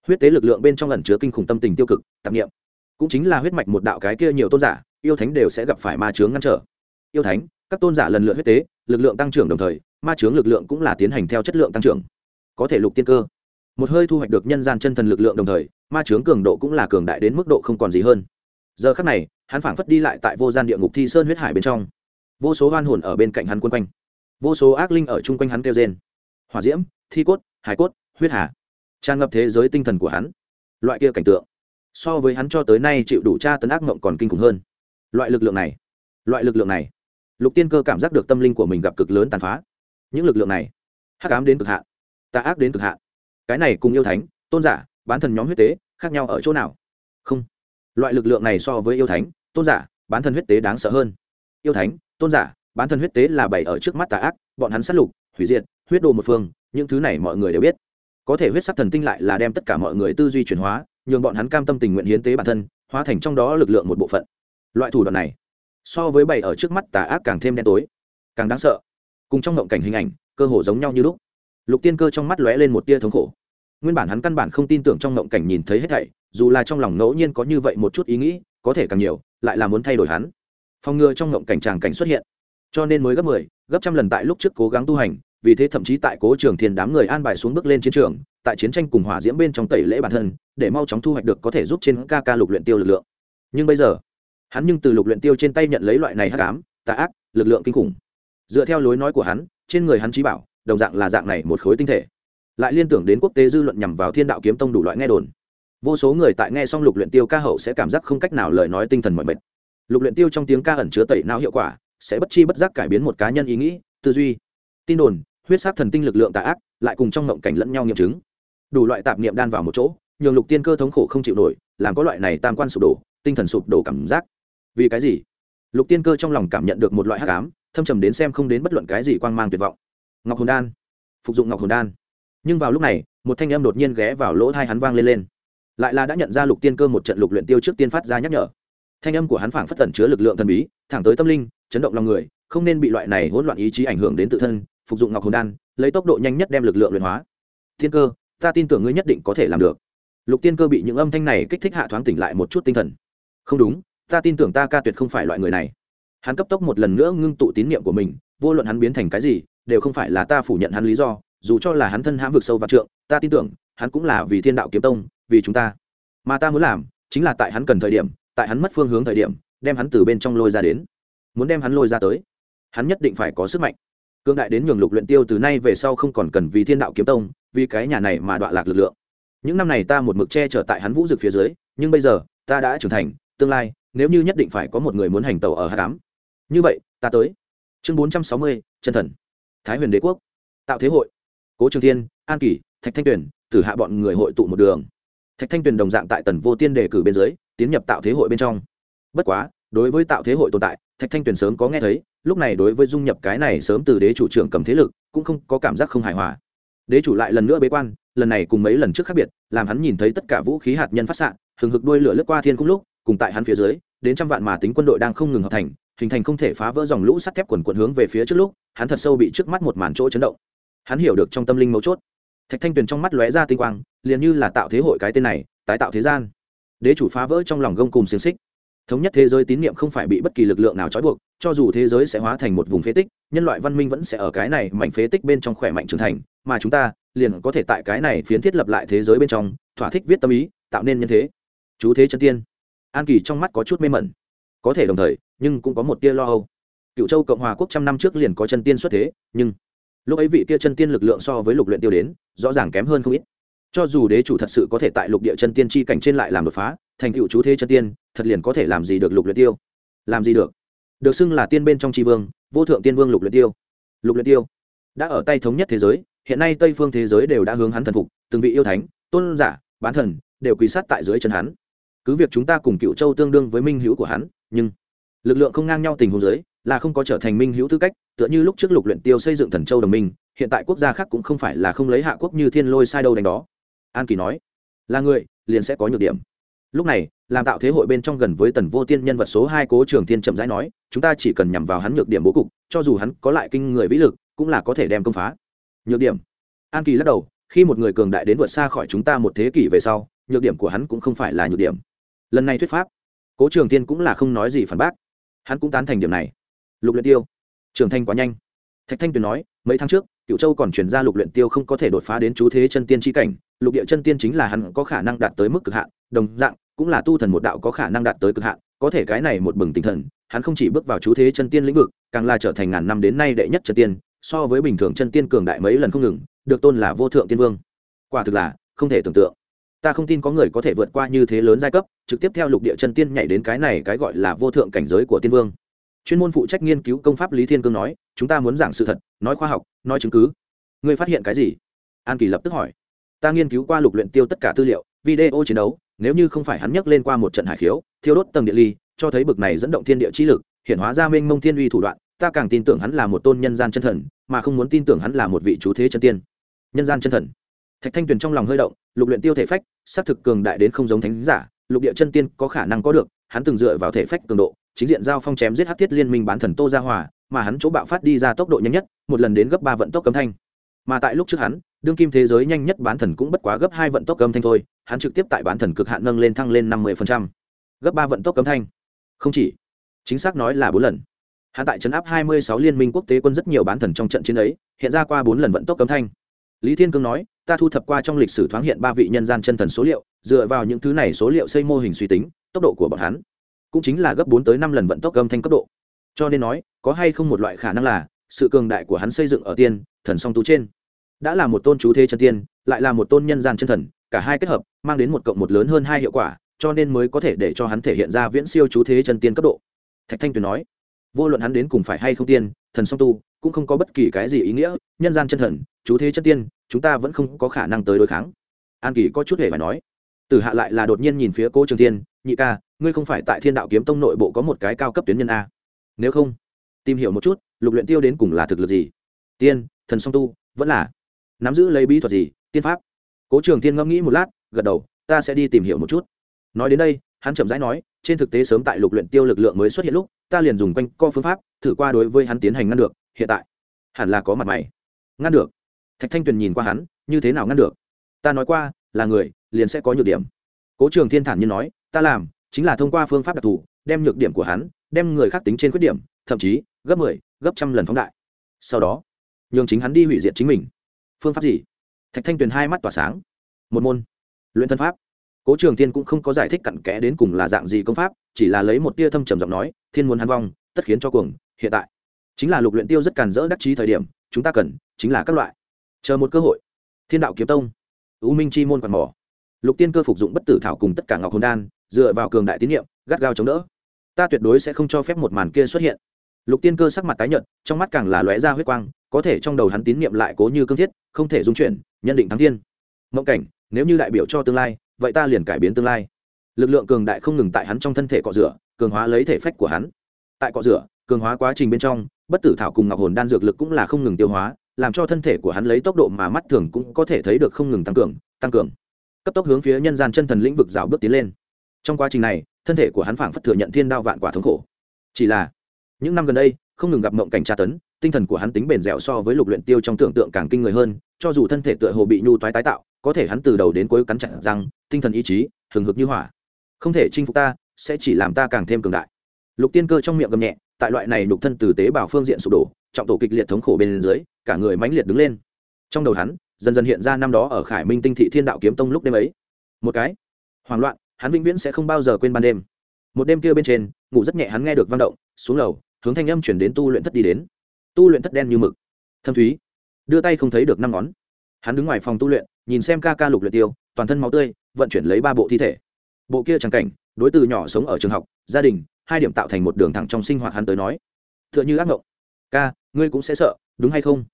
Huyết tế lực lượng bên trong ẩn chứa kinh khủng tâm tình tiêu cực, tạp nghiệm cũng chính là huyết mạch một đạo cái kia nhiều tôn giả, yêu thánh đều sẽ gặp phải ma chướng ngăn trở. Yêu thánh, các tôn giả lần lượt huyết tế, lực lượng tăng trưởng đồng thời, ma chướng lực lượng cũng là tiến hành theo chất lượng tăng trưởng. Có thể lục tiên cơ. Một hơi thu hoạch được nhân gian chân thần lực lượng đồng thời, ma chướng cường độ cũng là cường đại đến mức độ không còn gì hơn. Giờ khắc này, hắn phảng phất đi lại tại vô gian địa ngục thi sơn huyết hải bên trong vô số hoan hồn ở bên cạnh hắn quân quanh. Vô số ác linh ở chung quanh hắn kêu rên. Hỏa diễm, thi cốt, hải cốt, huyết hà. Tràn ngập thế giới tinh thần của hắn. Loại kia cảnh tượng, so với hắn cho tới nay chịu đủ tra tấn ác mộng còn kinh khủng hơn. Loại lực lượng này, loại lực lượng này, lục tiên cơ cảm giác được tâm linh của mình gặp cực lớn tàn phá. Những lực lượng này, hắc ám đến cực hạn, tà ác đến cực hạn. Cái này cùng yêu thánh, tôn giả, bán thần nhóm huyết tế, khác nhau ở chỗ nào? Không. Loại lực lượng này so với yêu thánh, tôn giả, bán thần huyết tế đáng sợ hơn. Yêu thánh tôn giả, bán thần huyết tế là bày ở trước mắt tà ác, bọn hắn sát lục, hủy diệt, huyết đồ một phương, những thứ này mọi người đều biết. Có thể huyết sắc thần tinh lại là đem tất cả mọi người tư duy chuyển hóa, nhường bọn hắn cam tâm tình nguyện hiến tế bản thân, hóa thành trong đó lực lượng một bộ phận. Loại thủ đoạn này, so với bày ở trước mắt tà ác càng thêm đen tối, càng đáng sợ. Cùng trong ngộng cảnh hình ảnh, cơ hồ giống nhau như lúc. Lục tiên cơ trong mắt lóe lên một tia thống khổ. Nguyên bản hắn căn bản không tin tưởng trong ngộng cảnh nhìn thấy hết thảy, dù là trong lòng ngẫu nhiên có như vậy một chút ý nghĩ, có thể càng nhiều, lại là muốn thay đổi hắn phòng ngừa trong ngộng cảnh tràng cảnh xuất hiện. Cho nên mới gấp mười 10, gấp trăm lần tại lúc trước cố gắng tu hành vì thế thậm chí tại cố trường thiên đám người an bài xuống bước lên chiến trường tại chiến tranh cùng hỏa diễm bên trong tẩy lễ bản thân để mau chóng thu hoạch được có thể giúp trên ca ca lục luyện tiêu lực lượng. Nhưng bây giờ hắn nhưng từ lục luyện tiêu trên tay nhận lấy loại này hắc ám tà ác lực lượng kinh khủng. Dựa theo lối nói của hắn trên người hắn trí bảo đồng dạng là dạng này một khối tinh thể. Lại liên tưởng đến quốc tế dư luận nhằm vào thiên đạo kiếm tông đủ loại nghe đồn. Vô số người tại nghe xong lục luyện tiêu ca hậu sẽ cảm giác không cách nào lời nói tinh thần mỏi mệt lục luyện tiêu trong tiếng ca ẩn chứa tẩy não hiệu quả, sẽ bất chi bất giác cải biến một cá nhân ý nghĩ, tư duy, tin đồn, huyết sát thần tinh lực lượng tà ác, lại cùng trong ngộng cảnh lẫn nhau nghiệm chứng. Đủ loại tạp niệm đan vào một chỗ, nhường lục tiên cơ thống khổ không chịu nổi, làm có loại này tam quan sụp đổ, tinh thần sụp đổ cảm giác. Vì cái gì? Lục tiên cơ trong lòng cảm nhận được một loại hắc ám, thâm trầm đến xem không đến bất luận cái gì quang mang tuyệt vọng. Ngọc hồn đan. Phục dụng ngọc hồn đan. Nhưng vào lúc này, một thanh âm đột nhiên ghé vào lỗ thai hắn vang lên lên. Lại là đã nhận ra lục tiên cơ một trận lục luyện tiêu trước tiên phát ra nhắc nhở thanh âm của hắn phảng phất tẩn chứa lực lượng thần bí, thẳng tới tâm linh, chấn động lòng người, không nên bị loại này hỗn loạn ý chí ảnh hưởng đến tự thân, phục dụng ngọc hồn đan, lấy tốc độ nhanh nhất đem lực lượng luyện hóa. Thiên cơ, ta tin tưởng ngươi nhất định có thể làm được. Lục tiên cơ bị những âm thanh này kích thích hạ thoáng tỉnh lại một chút tinh thần. Không đúng, ta tin tưởng ta ca tuyệt không phải loại người này. Hắn cấp tốc một lần nữa ngưng tụ tín nhiệm của mình, vô luận hắn biến thành cái gì, đều không phải là ta phủ nhận hắn lý do, dù cho là hắn thân hãm vực sâu và trượng, ta tin tưởng, hắn cũng là vì thiên đạo kiếm tông, vì chúng ta. Mà ta muốn làm, chính là tại hắn cần thời điểm tại hắn mất phương hướng thời điểm đem hắn từ bên trong lôi ra đến. Muốn đem hắn lôi ra tới hắn nhất định phải có sức mạnh. Cương đại đến nhường lục luyện tiêu từ nay về sau không còn cần vì thiên đạo kiếm tông vì cái nhà này mà đoạn lạc lực lượng. Những năm này ta một mực che chở tại hắn vũ dực phía dưới nhưng bây giờ ta đã trưởng thành tương lai nếu như nhất định phải có một người muốn hành tàu ở hạ cám như vậy ta tới. Chương bốn trăm sáu mươi chân thần. Thái huyền đế quốc. Tạo thế hội. Cố trường thiên an kỳ, thạch thanh tuyền tử hạ bọn người hội tụ một đường. Thạch thanh tuyền đồng dạng tại tần vô tiên đề cử bên dưới tiến nhập tạo thế hội bên trong. Bất quá, đối với tạo thế hội tồn tại, thạch thanh tuyền sớm có nghe thấy, lúc này đối với dung nhập cái này sớm từ đế chủ trưởng cầm thế lực, cũng không có cảm giác không hài hòa. Đế chủ lại lần nữa bế quan, lần này cùng mấy lần trước khác biệt, làm hắn nhìn thấy tất cả vũ khí hạt nhân phát xạ, hừng hực đuôi lửa lướt qua thiên cung lúc, cùng tại hắn phía dưới, đến trăm vạn mà tính quân đội đang không ngừng hợp thành, hình thành không thể phá vỡ dòng lũ sắt thép quần quận hướng về phía trước lúc, hắn thật sâu bị trước mắt một màn chỗ chấn động. Hắn hiểu được trong tâm linh mấu chốt. Thạch thanh tuyền trong mắt lóe ra tinh quang, liền như là tạo thế hội cái tên này, tái tạo thế gian đế chủ phá vỡ trong lòng gông cùng xiềng xích. Thống nhất thế giới tín nhiệm không phải bị bất kỳ lực lượng nào trói buộc, cho dù thế giới sẽ hóa thành một vùng phế tích, nhân loại văn minh vẫn sẽ ở cái này mảnh phế tích bên trong khỏe mạnh trưởng thành, mà chúng ta liền có thể tại cái này phiến thiết lập lại thế giới bên trong, thỏa thích viết tâm ý, tạo nên nhân thế. Chú thế chân tiên. An kỳ trong mắt có chút mê mẩn. Có thể đồng thời, nhưng cũng có một tia lo âu. Cựu châu cộng hòa quốc trăm năm trước liền có chân tiên xuất thế, nhưng lúc ấy vị tia chân tiên lực lượng so với lục luyện tiêu đến, rõ ràng kém hơn không ít cho dù đế chủ thật sự có thể tại lục địa chân tiên chi cảnh trên lại làm đột phá, thành cựu chú thế chân tiên, thật liền có thể làm gì được lục luyện tiêu? Làm gì được? Được xưng là tiên bên trong tri vương, vô thượng tiên vương lục luyện tiêu. Lục luyện tiêu đã ở tay thống nhất thế giới, hiện nay tây phương thế giới đều đã hướng hắn thần phục, từng vị yêu thánh, tôn giả, bán thần đều quỳ sát tại dưới chân hắn. Cứ việc chúng ta cùng cựu châu tương đương với minh hữu của hắn, nhưng lực lượng không ngang nhau tình huống giới là không có trở thành minh hữu tư cách, tựa như lúc trước lục luyện tiêu xây dựng thần châu đồng minh, hiện tại quốc gia khác cũng không phải là không lấy hạ quốc như thiên lôi sai đâu đánh đó an kỳ nói, là người, liền sẽ có nhược điểm. Lúc này, làm tạo thế hội bên trong gần với tần vô tiên nhân vật số hai cố trường tiên chậm rãi nói, chúng ta chỉ cần nhằm vào hắn nhược điểm bố cục, cho dù hắn có lại kinh người vĩ lực, cũng là có thể đem công phá. Nhược điểm. An kỳ lắc đầu, khi một người cường đại đến vượt xa khỏi chúng ta một thế kỷ về sau, nhược điểm của hắn cũng không phải là nhược điểm. Lần này thuyết pháp, cố trường tiên cũng là không nói gì phản bác. Hắn cũng tán thành điểm này. Lục luyện tiêu. Trường thanh quá nhanh. Thạch thanh tuyền nói, mấy tháng trước cựu châu còn truyền ra lục luyện tiêu không có thể đột phá đến chú thế chân tiên chi cảnh lục địa chân tiên chính là hắn có khả năng đạt tới mức cực hạn, đồng dạng, cũng là tu thần một đạo có khả năng đạt tới cực hạn, có thể cái này một bừng tinh thần, hắn không chỉ bước vào chú thế chân tiên lĩnh vực, càng là trở thành ngàn năm đến nay đệ nhất chân tiên, so với bình thường chân tiên cường đại mấy lần không ngừng, được tôn là vô thượng tiên vương. Quả thực là, không thể tưởng tượng. Ta không tin có người có thể vượt qua như thế lớn giai cấp, trực tiếp theo lục địa chân tiên nhảy đến cái này cái gọi là vô thượng cảnh giới của tiên vương. Chuyên môn phụ trách nghiên cứu công pháp lý thiên cương nói, chúng ta muốn giảng sự thật, nói khoa học, nói chứng cứ. Ngươi phát hiện cái gì? An kỳ lập tức hỏi ta nghiên cứu qua lục luyện tiêu tất cả tư liệu, video chiến đấu, nếu như không phải hắn nhắc lên qua một trận hải khiếu, thiêu đốt tầng địa ly, cho thấy bực này dẫn động thiên địa chi lực hiện hóa ra mênh mông thiên uy thủ đoạn, ta càng tin tưởng hắn là một tôn nhân gian chân thần, mà không muốn tin tưởng hắn là một vị chú thế chân tiên. Nhân gian chân thần. Thạch thanh tuyền trong lòng hơi động, lục luyện tiêu thể phách xác thực cường đại đến không giống thánh giả, lục địa chân tiên có khả năng có được, hắn từng dựa vào thể phách cường độ, chính diện giao phong chém giết hắc thiết liên minh bán thần tô gia hòa, mà hắn chỗ bạo phát đi ra tốc độ nhanh nhất, một lần đến gấp ba vận tốc cấm thanh mà tại lúc trước hắn, đương kim thế giới nhanh nhất bán thần cũng bất quá gấp hai vận tốc âm thanh thôi, hắn trực tiếp tại bán thần cực hạn nâng lên thăng lên năm mươi gấp ba vận tốc âm thanh. Không chỉ, chính xác nói là bốn lần. Hắn tại trấn áp hai mươi sáu liên minh quốc tế quân rất nhiều bán thần trong trận chiến ấy, hiện ra qua bốn lần vận tốc âm thanh. Lý thiên cương nói, ta thu thập qua trong lịch sử thoáng hiện ba vị nhân gian chân thần số liệu, dựa vào những thứ này số liệu xây mô hình suy tính, tốc độ của bọn hắn cũng chính là gấp bốn tới năm lần vận tốc âm thanh cấp độ. Cho nên nói, có hay không một loại khả năng là sự cường đại của hắn xây dựng ở tiên, thần song tú trên. Đã là một tôn chú thế chân tiên, lại là một tôn nhân gian chân thần, cả hai kết hợp, mang đến một cộng một lớn hơn hai hiệu quả, cho nên mới có thể để cho hắn thể hiện ra viễn siêu chú thế chân tiên cấp độ. Thạch thanh tuyền nói, vô luận hắn đến cùng phải hay không tiên, thần song tu, cũng không có bất kỳ cái gì ý nghĩa, nhân gian chân thần, chú thế chân tiên, chúng ta vẫn không có khả năng tới đối kháng. An kỳ có chút hề phải nói, tử hạ lại là đột nhiên nhìn phía cô trường tiên nhị ca, ngươi không phải tại thiên đạo kiếm tông nội bộ có một cái cao cấp tuyến nhân a? Nếu không, tìm hiểu một chút lục luyện tiêu đến cùng là thực lực gì? Tiên thần song tu vẫn là. Nắm giữ lấy bí thuật gì? Tiên pháp. Cố trường Thiên ngẫm nghĩ một lát gật đầu ta sẽ đi tìm hiểu một chút. Nói đến đây hắn chậm rãi nói trên thực tế sớm tại lục luyện tiêu lực lượng mới xuất hiện lúc ta liền dùng quanh co phương pháp thử qua đối với hắn tiến hành ngăn được hiện tại. Hẳn là có mặt mày. Ngăn được. Thạch thanh tuyền nhìn qua hắn như thế nào ngăn được? Ta nói qua là người liền sẽ có nhược điểm. Cố trường thiên thản nhiên nói ta làm chính là thông qua phương pháp đặc thù đem nhược điểm của hắn đem người khác tính trên khuyết điểm thậm chí gấp mười 10, gấp trăm lần phóng đại. Sau đó, nhường chính hắn đi hủy diệt chính mình. Phương pháp gì? Thạch thanh tuyền hai mắt tỏa sáng. Một môn. Luyện thân pháp. Cố trường thiên cũng không có giải thích cặn kẽ đến cùng là dạng gì công pháp, chỉ là lấy một tia thâm trầm giọng nói, thiên muốn hắn vong, tất khiến cho cuồng, hiện tại. Chính là lục luyện tiêu rất càn rỡ đắc chí thời điểm, chúng ta cần chính là các loại. Chờ một cơ hội. Thiên đạo kiếm tông. U minh chi môn quạt mỏ. Lục tiên cơ phục dụng bất tử thảo cùng tất cả ngọc hồn đan, dựa vào cường đại tín nhiệm gắt gao chống đỡ. Ta tuyệt đối sẽ không cho phép một màn kia xuất hiện lục tiên cơ sắc mặt tái nhợt, trong mắt càng là lóe ra huyết quang, có thể trong đầu hắn tín nhiệm lại cố như cương thiết, không thể dung chuyển, nhân định thắng thiên. Mộng cảnh, nếu như đại biểu cho tương lai, vậy ta liền cải biến tương lai. Lực lượng cường đại không ngừng tại hắn trong thân thể cọ rửa, cường hóa lấy thể phách của hắn. Tại cọ rửa, cường hóa quá trình bên trong, bất tử thảo cùng ngọc hồn đan dược lực cũng là không ngừng tiêu hóa, làm cho thân thể của hắn lấy tốc độ mà mắt thường cũng có thể thấy được không ngừng tăng cường tăng cường. Cấp tốc hướng phía nhân gian chân thần lĩnh vực rào bước tiến lên. Trong quá trình này, thân thể của hắn phảng phất thừa nhận thiên đao vạn quả thống khổ. Chỉ là những năm gần đây, không ngừng gặp mộng cảnh tra tấn, tinh thần của hắn tính bền dẻo so với lục luyện tiêu trong tưởng tượng càng kinh người hơn, cho dù thân thể tựa hồ bị nhu toái tái tạo, có thể hắn từ đầu đến cuối cắn chặt răng, tinh thần ý chí, hừng hực như hỏa. Không thể chinh phục ta, sẽ chỉ làm ta càng thêm cường đại. Lục tiên cơ trong miệng gầm nhẹ, tại loại này nhục thân từ tế bào phương diện sụp đổ, trọng tổ kịch liệt thống khổ bên dưới, cả người mãnh liệt đứng lên. Trong đầu hắn, dần dần hiện ra năm đó ở khải minh tinh thị thiên đạo kiếm tông lúc đêm ấy. Một cái, hoảng loạn, hắn vĩnh viễn sẽ không bao giờ quên ban đêm. Một đêm kia bên trên, ngủ rất nhẹ hắn nghe được vang động, xuống lầu hướng thanh âm chuyển đến tu luyện thất đi đến. Tu luyện thất đen như mực. Thâm thúy. Đưa tay không thấy được năm ngón. Hắn đứng ngoài phòng tu luyện, nhìn xem ca ca lục luyện tiêu, toàn thân máu tươi, vận chuyển lấy ba bộ thi thể. Bộ kia trắng cảnh, đối từ nhỏ sống ở trường học, gia đình, hai điểm tạo thành một đường thẳng trong sinh hoạt hắn tới nói. Tựa như ác ngộng ca, ngươi cũng sẽ sợ, đúng hay không?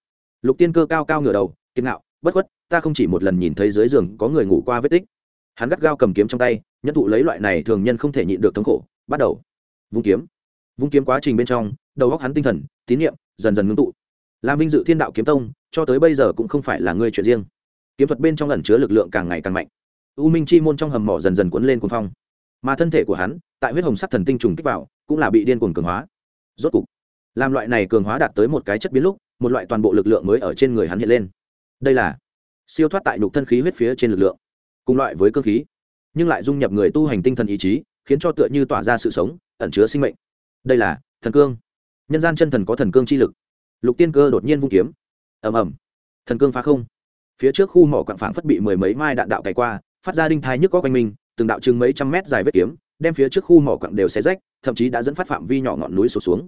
Lục tiên cơ cao cao ngửa đầu, kiên ngạo, bất khuất, ta không chỉ một lần nhìn thấy dưới giường có người ngủ qua vết tích. Hắn gắt gao cầm kiếm trong tay nhân thụ lấy loại này thường nhân không thể nhịn được thống khổ, bắt đầu. Vung kiếm vung kiếm quá trình bên trong, đầu góc hắn tinh thần, tín nhiệm dần dần ngưng tụ. Làm vinh dự thiên đạo kiếm tông, cho tới bây giờ cũng không phải là ngươi chuyện riêng. Kiếm thuật bên trong ẩn chứa lực lượng càng ngày càng mạnh. U minh chi môn trong hầm mỏ dần dần cuốn lên cuồng phong. Mà thân thể của hắn, tại huyết hồng sắc thần tinh trùng kích vào, cũng là bị điên cuồng cường hóa. Rốt cục, làm loại này cường hóa đạt tới một cái chất biến lúc, một loại toàn bộ lực lượng mới ở trên người hắn hiện lên. Đây là siêu thoát tại nhục thân khí huyết phía trên lực lượng, cùng loại với cơ khí, nhưng lại dung nhập người tu hành tinh thần ý chí, khiến cho tựa như tỏa ra sự sống, ẩn chứa sinh mệnh đây là thần cương. Nhân gian chân thần có thần cương chi lực. Lục tiên cơ đột nhiên vung kiếm. Ầm ầm. Thần cương phá không. Phía trước khu mỏ quặng phảng phất bị mười mấy mai đạn đạo cày qua, phát ra đinh thai nhức có quanh mình, từng đạo chừng mấy trăm mét dài vết kiếm, đem phía trước khu mỏ quặng đều xé rách, thậm chí đã dẫn phát phạm vi nhỏ ngọn núi sụt xuống.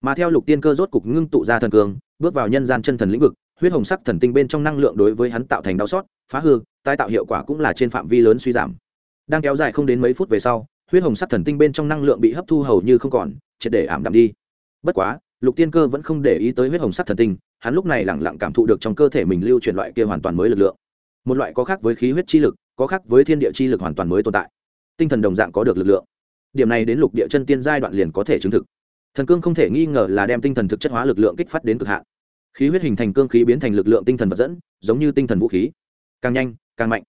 Mà theo lục tiên cơ rốt cục ngưng tụ ra thần cương, bước vào nhân gian chân thần lĩnh vực, huyết hồng sắc thần tinh bên trong năng lượng đối với hắn tạo thành đau xót, phá hư, tái tạo hiệu quả cũng là trên phạm vi lớn suy giảm. Đang kéo dài không đến mấy phút về sau huyết hồng sắc thần tinh bên trong năng lượng bị hấp thu hầu như không còn, triệt để ảm đạm đi. Bất quá, lục tiên cơ vẫn không để ý tới huyết hồng sắc thần tinh, hắn lúc này lẳng lặng cảm thụ được trong cơ thể mình lưu chuyển loại kia hoàn toàn mới lực lượng. Một loại có khác với khí huyết chi lực, có khác với thiên địa chi lực hoàn toàn mới tồn tại. Tinh thần đồng dạng có được lực lượng. Điểm này đến lục địa chân tiên giai đoạn liền có thể chứng thực. Thần cương không thể nghi ngờ là đem tinh thần thực chất hóa lực lượng kích phát đến cực hạn. Khí huyết hình thành cương khí biến thành lực lượng tinh thần vật dẫn, giống như tinh thần vũ khí. Càng nhanh, càng mạnh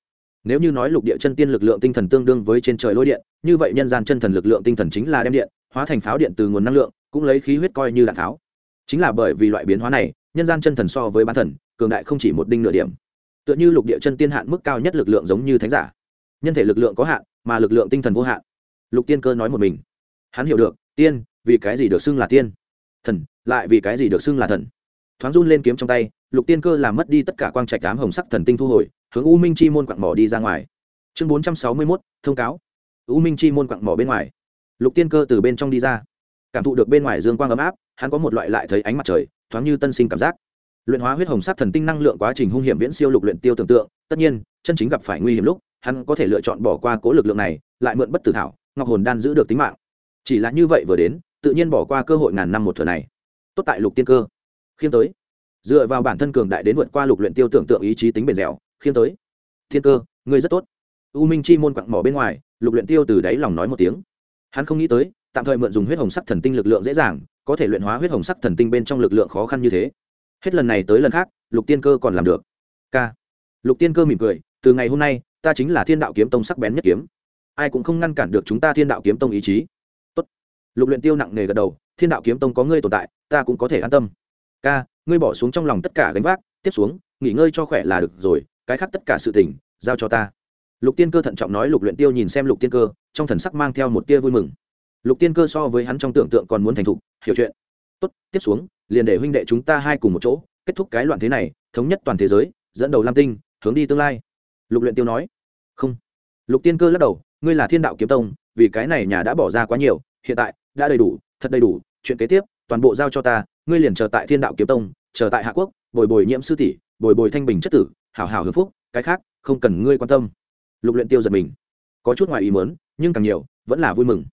nếu như nói lục địa chân tiên lực lượng tinh thần tương đương với trên trời lôi điện, như vậy nhân gian chân thần lực lượng tinh thần chính là đem điện, hóa thành pháo điện từ nguồn năng lượng, cũng lấy khí huyết coi như đạn pháo. Chính là bởi vì loại biến hóa này, nhân gian chân thần so với bán thần, cường đại không chỉ một đinh nửa điểm. Tựa như lục địa chân tiên hạn mức cao nhất lực lượng giống như thánh giả. Nhân thể lực lượng có hạn, mà lực lượng tinh thần vô hạn. Lục tiên cơ nói một mình. Hắn hiểu được, tiên, vì cái gì được xưng là tiên? Thần, lại vì cái gì được xưng là thần? Thoáng run lên kiếm trong tay, lục tiên cơ làm mất đi tất cả quang trạch cám hồng sắc thần tinh thu hồi hướng u minh chi môn quặng mỏ đi ra ngoài. Chương bốn trăm sáu mươi mốt, thông cáo. U minh chi môn quặng mỏ bên ngoài. Lục tiên cơ từ bên trong đi ra. Cảm thụ được bên ngoài dương quang ấm áp, hắn có một loại lại thấy ánh mặt trời, thoáng như tân sinh cảm giác. Luyện hóa huyết hồng sắc thần tinh năng lượng quá trình hung hiểm viễn siêu lục luyện tiêu tưởng tượng, tất nhiên, chân chính gặp phải nguy hiểm lúc, hắn có thể lựa chọn bỏ qua cố lực lượng này, lại mượn bất tử thảo, ngọc hồn đan giữ được tính mạng. Chỉ là như vậy vừa đến, tự nhiên bỏ qua cơ hội ngàn năm một thừa này. Tốt tại lục tiên cơ. Khiêm tới. Dựa vào bản thân cường đại đến vượt qua lục luyện tiêu tưởng tượng ý chí tính bền dẻo khiêm tới. Thiên cơ, ngươi rất tốt. U minh chi môn quặng mỏ bên ngoài, lục luyện tiêu từ đáy lòng nói một tiếng. Hắn không nghĩ tới, tạm thời mượn dùng huyết hồng sắc thần tinh lực lượng dễ dàng, có thể luyện hóa huyết hồng sắc thần tinh bên trong lực lượng khó khăn như thế. Hết lần này tới lần khác, lục tiên cơ còn làm được. K lục tiên cơ mỉm cười, từ ngày hôm nay, ta chính là thiên đạo kiếm tông sắc bén nhất kiếm. Ai cũng không ngăn cản được chúng ta thiên đạo kiếm tông ý chí. Tốt. lục luyện tiêu nặng nề gật đầu, thiên đạo kiếm tông có ngươi tồn tại, ta cũng có thể an tâm. Ca, ngươi bỏ xuống trong lòng tất cả gánh vác, tiếp xuống, nghỉ ngơi cho khỏe là được rồi cái khác tất cả sự tình, giao cho ta. Lục tiên cơ thận trọng nói, lục luyện tiêu nhìn xem lục tiên cơ, trong thần sắc mang theo một tia vui mừng. Lục tiên cơ so với hắn trong tưởng tượng còn muốn thành thục, hiểu chuyện. Tốt, tiếp xuống, liền để huynh đệ chúng ta hai cùng một chỗ, kết thúc cái loạn thế này, thống nhất toàn thế giới, dẫn đầu lam tinh, hướng đi tương lai. Lục luyện tiêu nói. Không. Lục tiên cơ lắc đầu, ngươi là thiên đạo kiếm tông, vì cái này nhà đã bỏ ra quá nhiều, hiện tại đã đầy đủ, thật đầy đủ, chuyện kế tiếp, toàn bộ giao cho ta, ngươi liền chờ tại thiên đạo kiếm tông, chờ tại hạ quốc, bồi bồi nhiễm sư tỷ, bồi bồi thanh bình chất tử hảo hảo hưởng phúc, cái khác, không cần ngươi quan tâm. Lục luyện tiêu giật mình. Có chút ngoài ý muốn, nhưng càng nhiều, vẫn là vui mừng.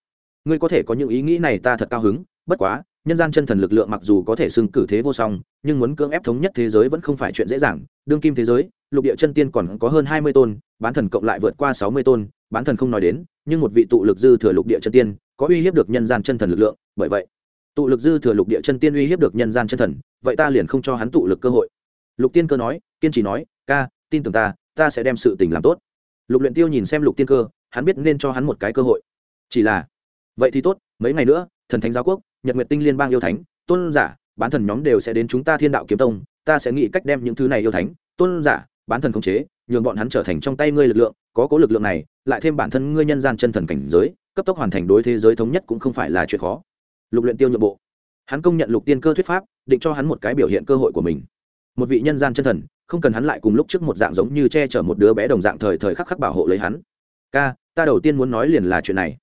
Ngươi có thể có những ý nghĩ này ta thật cao hứng, bất quá, nhân gian chân thần lực lượng mặc dù có thể xưng cử thế vô song, nhưng muốn cưỡng ép thống nhất thế giới vẫn không phải chuyện dễ dàng. Đương kim thế giới, lục địa chân tiên còn có hơn hai mươi tôn, bán thần cộng lại vượt qua sáu mươi tôn, bán thần không nói đến, nhưng một vị tụ lực dư thừa lục địa chân tiên có uy hiếp được nhân gian chân thần lực lượng, bởi vậy, tụ lực dư thừa lục địa chân tiên uy hiếp được nhân gian chân thần, vậy ta liền không cho hắn tụ lực cơ hội. Lục tiên cơ nói, kiên trì nói ca, tin tưởng ta ta sẽ đem sự tình làm tốt. Lục luyện tiêu nhìn xem lục tiên cơ, hắn biết nên cho hắn một cái cơ hội. Chỉ là, vậy thì tốt, mấy ngày nữa, thần thánh giáo quốc, nhật nguyệt tinh liên bang yêu thánh, tôn giả, bán thần nhóm đều sẽ đến chúng ta thiên đạo kiếm tông, ta sẽ nghĩ cách đem những thứ này yêu thánh, tôn giả, bán thần khống chế, nhường bọn hắn trở thành trong tay ngươi lực lượng, có cố lực lượng này, lại thêm bản thân ngươi nhân gian chân thần cảnh giới, cấp tốc hoàn thành đối thế giới thống nhất cũng không phải là chuyện khó. Lục luyện tiêu nhượng bộ. Hắn công nhận lục tiên cơ thuyết pháp, định cho hắn một cái biểu hiện cơ hội của mình một vị nhân gian chân thần, không cần hắn lại cùng lúc trước một dạng giống như che chở một đứa bé đồng dạng thời thời khắc khắc bảo hộ lấy hắn. Ca, ta đầu tiên muốn nói liền là chuyện này.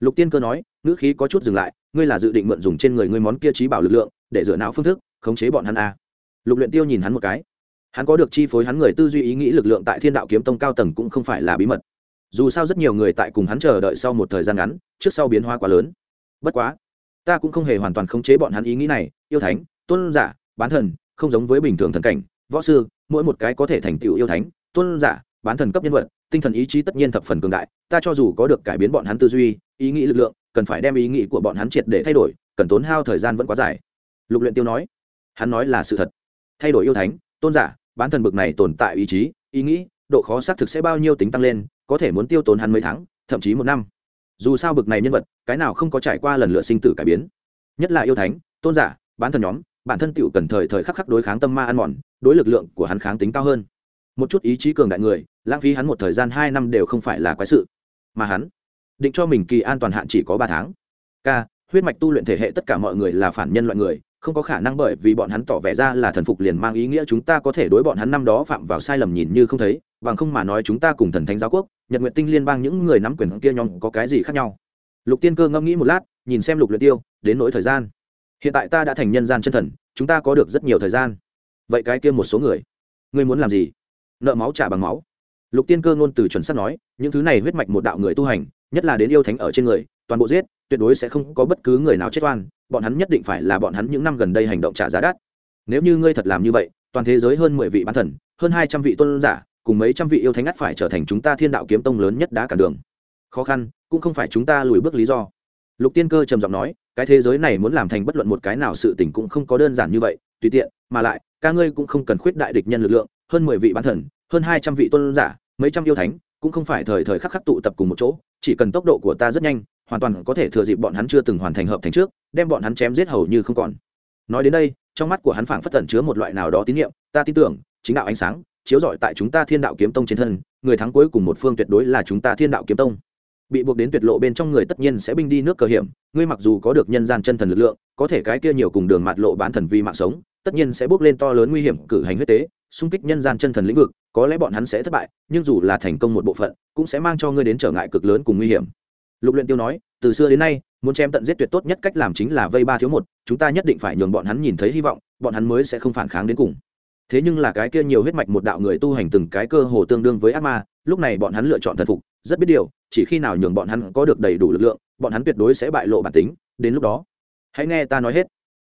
Lục tiên cơ nói, ngữ khí có chút dừng lại, ngươi là dự định mượn dùng trên người ngươi món kia trí bảo lực lượng, để dựa não phương thức, khống chế bọn hắn a lục luyện tiêu nhìn hắn một cái. Hắn có được chi phối hắn người tư duy ý nghĩ lực lượng tại thiên đạo kiếm tông cao tầng cũng không phải là bí mật. Dù sao rất nhiều người tại cùng hắn chờ đợi sau một thời gian ngắn, trước sau biến hóa quá lớn. Bất quá, ta cũng không hề hoàn toàn khống chế bọn hắn ý nghĩ này, yêu thánh, tôn giả, bán thần không giống với bình thường thần cảnh, võ sư, mỗi một cái có thể thành tựu yêu thánh, tôn giả, bán thần cấp nhân vật, tinh thần ý chí tất nhiên thập phần cường đại, ta cho dù có được cải biến bọn hắn tư duy, ý nghĩ lực lượng, cần phải đem ý nghĩ của bọn hắn triệt để thay đổi, cần tốn hao thời gian vẫn quá dài. Lục luyện tiêu nói. Hắn nói là sự thật. Thay đổi yêu thánh, tôn giả, bán thần bực này tồn tại ý chí, ý nghĩ, độ khó xác thực sẽ bao nhiêu tính tăng lên, có thể muốn tiêu tốn hắn mấy tháng, thậm chí một năm. Dù sao bực này nhân vật, cái nào không có trải qua lần lựa sinh tử cải biến. Nhất là yêu thánh, tôn giả, bán thần nhóm bản thân tựu cần thời thời khắc khắc đối kháng tâm ma ăn mòn, đối lực lượng của hắn kháng tính cao hơn. Một chút ý chí cường đại người, lãng phí hắn một thời gian hai năm đều không phải là quái sự. Mà hắn, định cho mình kỳ an toàn hạn chỉ có ba tháng. K huyết mạch tu luyện thể hệ tất cả mọi người là phản nhân loại người, không có khả năng bởi vì bọn hắn tỏ vẻ ra là thần phục liền mang ý nghĩa chúng ta có thể đối bọn hắn năm đó phạm vào sai lầm nhìn như không thấy, bằng không mà nói chúng ta cùng thần thánh giáo quốc, nhật nguyện tinh liên bang những người nắm quyền kia nhóm có cái gì khác nhau? Lục tiên cơ ngẫm nghĩ một lát, nhìn xem lục luyện tiêu, đến nỗi thời gian hiện tại ta đã thành nhân gian chân thần, chúng ta có được rất nhiều thời gian. Vậy cái kia một số người, ngươi muốn làm gì? Nợ máu trả bằng máu. Lục tiên cơ ngôn từ chuẩn sắp nói, những thứ này huyết mạch một đạo người tu hành, nhất là đến yêu thánh ở trên người, toàn bộ giết, tuyệt đối sẽ không có bất cứ người nào chết oan, bọn hắn nhất định phải là bọn hắn những năm gần đây hành động trả giá đắt. Nếu như ngươi thật làm như vậy, toàn thế giới hơn mười vị bán thần, hơn hai trăm vị tôn giả, cùng mấy trăm vị yêu thánh ngắt phải trở thành chúng ta thiên đạo kiếm tông lớn nhất đá cả đường. Khó khăn, cũng không phải chúng ta lùi bước lý do lục tiên cơ trầm giọng nói, cái thế giới này muốn làm thành bất luận một cái nào sự tình cũng không có đơn giản như vậy, tùy tiện, mà lại, ca ngươi cũng không cần khuyết đại địch nhân lực lượng, hơn mười vị bán thần, hơn hai trăm vị tôn giả, mấy trăm yêu thánh, cũng không phải thời thời khắc khắc tụ tập cùng một chỗ, chỉ cần tốc độ của ta rất nhanh, hoàn toàn có thể thừa dịp bọn hắn chưa từng hoàn thành hợp thành trước, đem bọn hắn chém giết hầu như không còn. Nói đến đây, trong mắt của hắn phảng phất tẩn chứa một loại nào đó tín nhiệm, ta tin tưởng, chính đạo ánh sáng, chiếu rọi tại chúng ta thiên đạo kiếm tông trên thân, người thắng cuối cùng một phương tuyệt đối là chúng ta thiên đạo kiếm tông bị buộc đến tuyệt lộ bên trong người tất nhiên sẽ binh đi nước cờ hiểm. Ngươi mặc dù có được nhân gian chân thần lực lượng, có thể cái kia nhiều cùng đường mạt lộ bán thần vi mạng sống, tất nhiên sẽ bước lên to lớn nguy hiểm, cử hành huyết tế, xung kích nhân gian chân thần lĩnh vực, có lẽ bọn hắn sẽ thất bại, nhưng dù là thành công một bộ phận, cũng sẽ mang cho ngươi đến trở ngại cực lớn cùng nguy hiểm. Lục luyện tiêu nói, từ xưa đến nay, muốn chém tận giết tuyệt tốt nhất cách làm chính là vây ba thiếu một, chúng ta nhất định phải nhường bọn hắn nhìn thấy hy vọng, bọn hắn mới sẽ không phản kháng đến cùng. Thế nhưng là cái kia nhiều huyết mạch một đạo người tu hành từng cái cơ hồ tương đương với ác ma, lúc này bọn hắn lựa chọn thần phục, rất biết điều chỉ khi nào nhường bọn hắn có được đầy đủ lực lượng, bọn hắn tuyệt đối sẽ bại lộ bản tính, đến lúc đó, hãy nghe ta nói hết.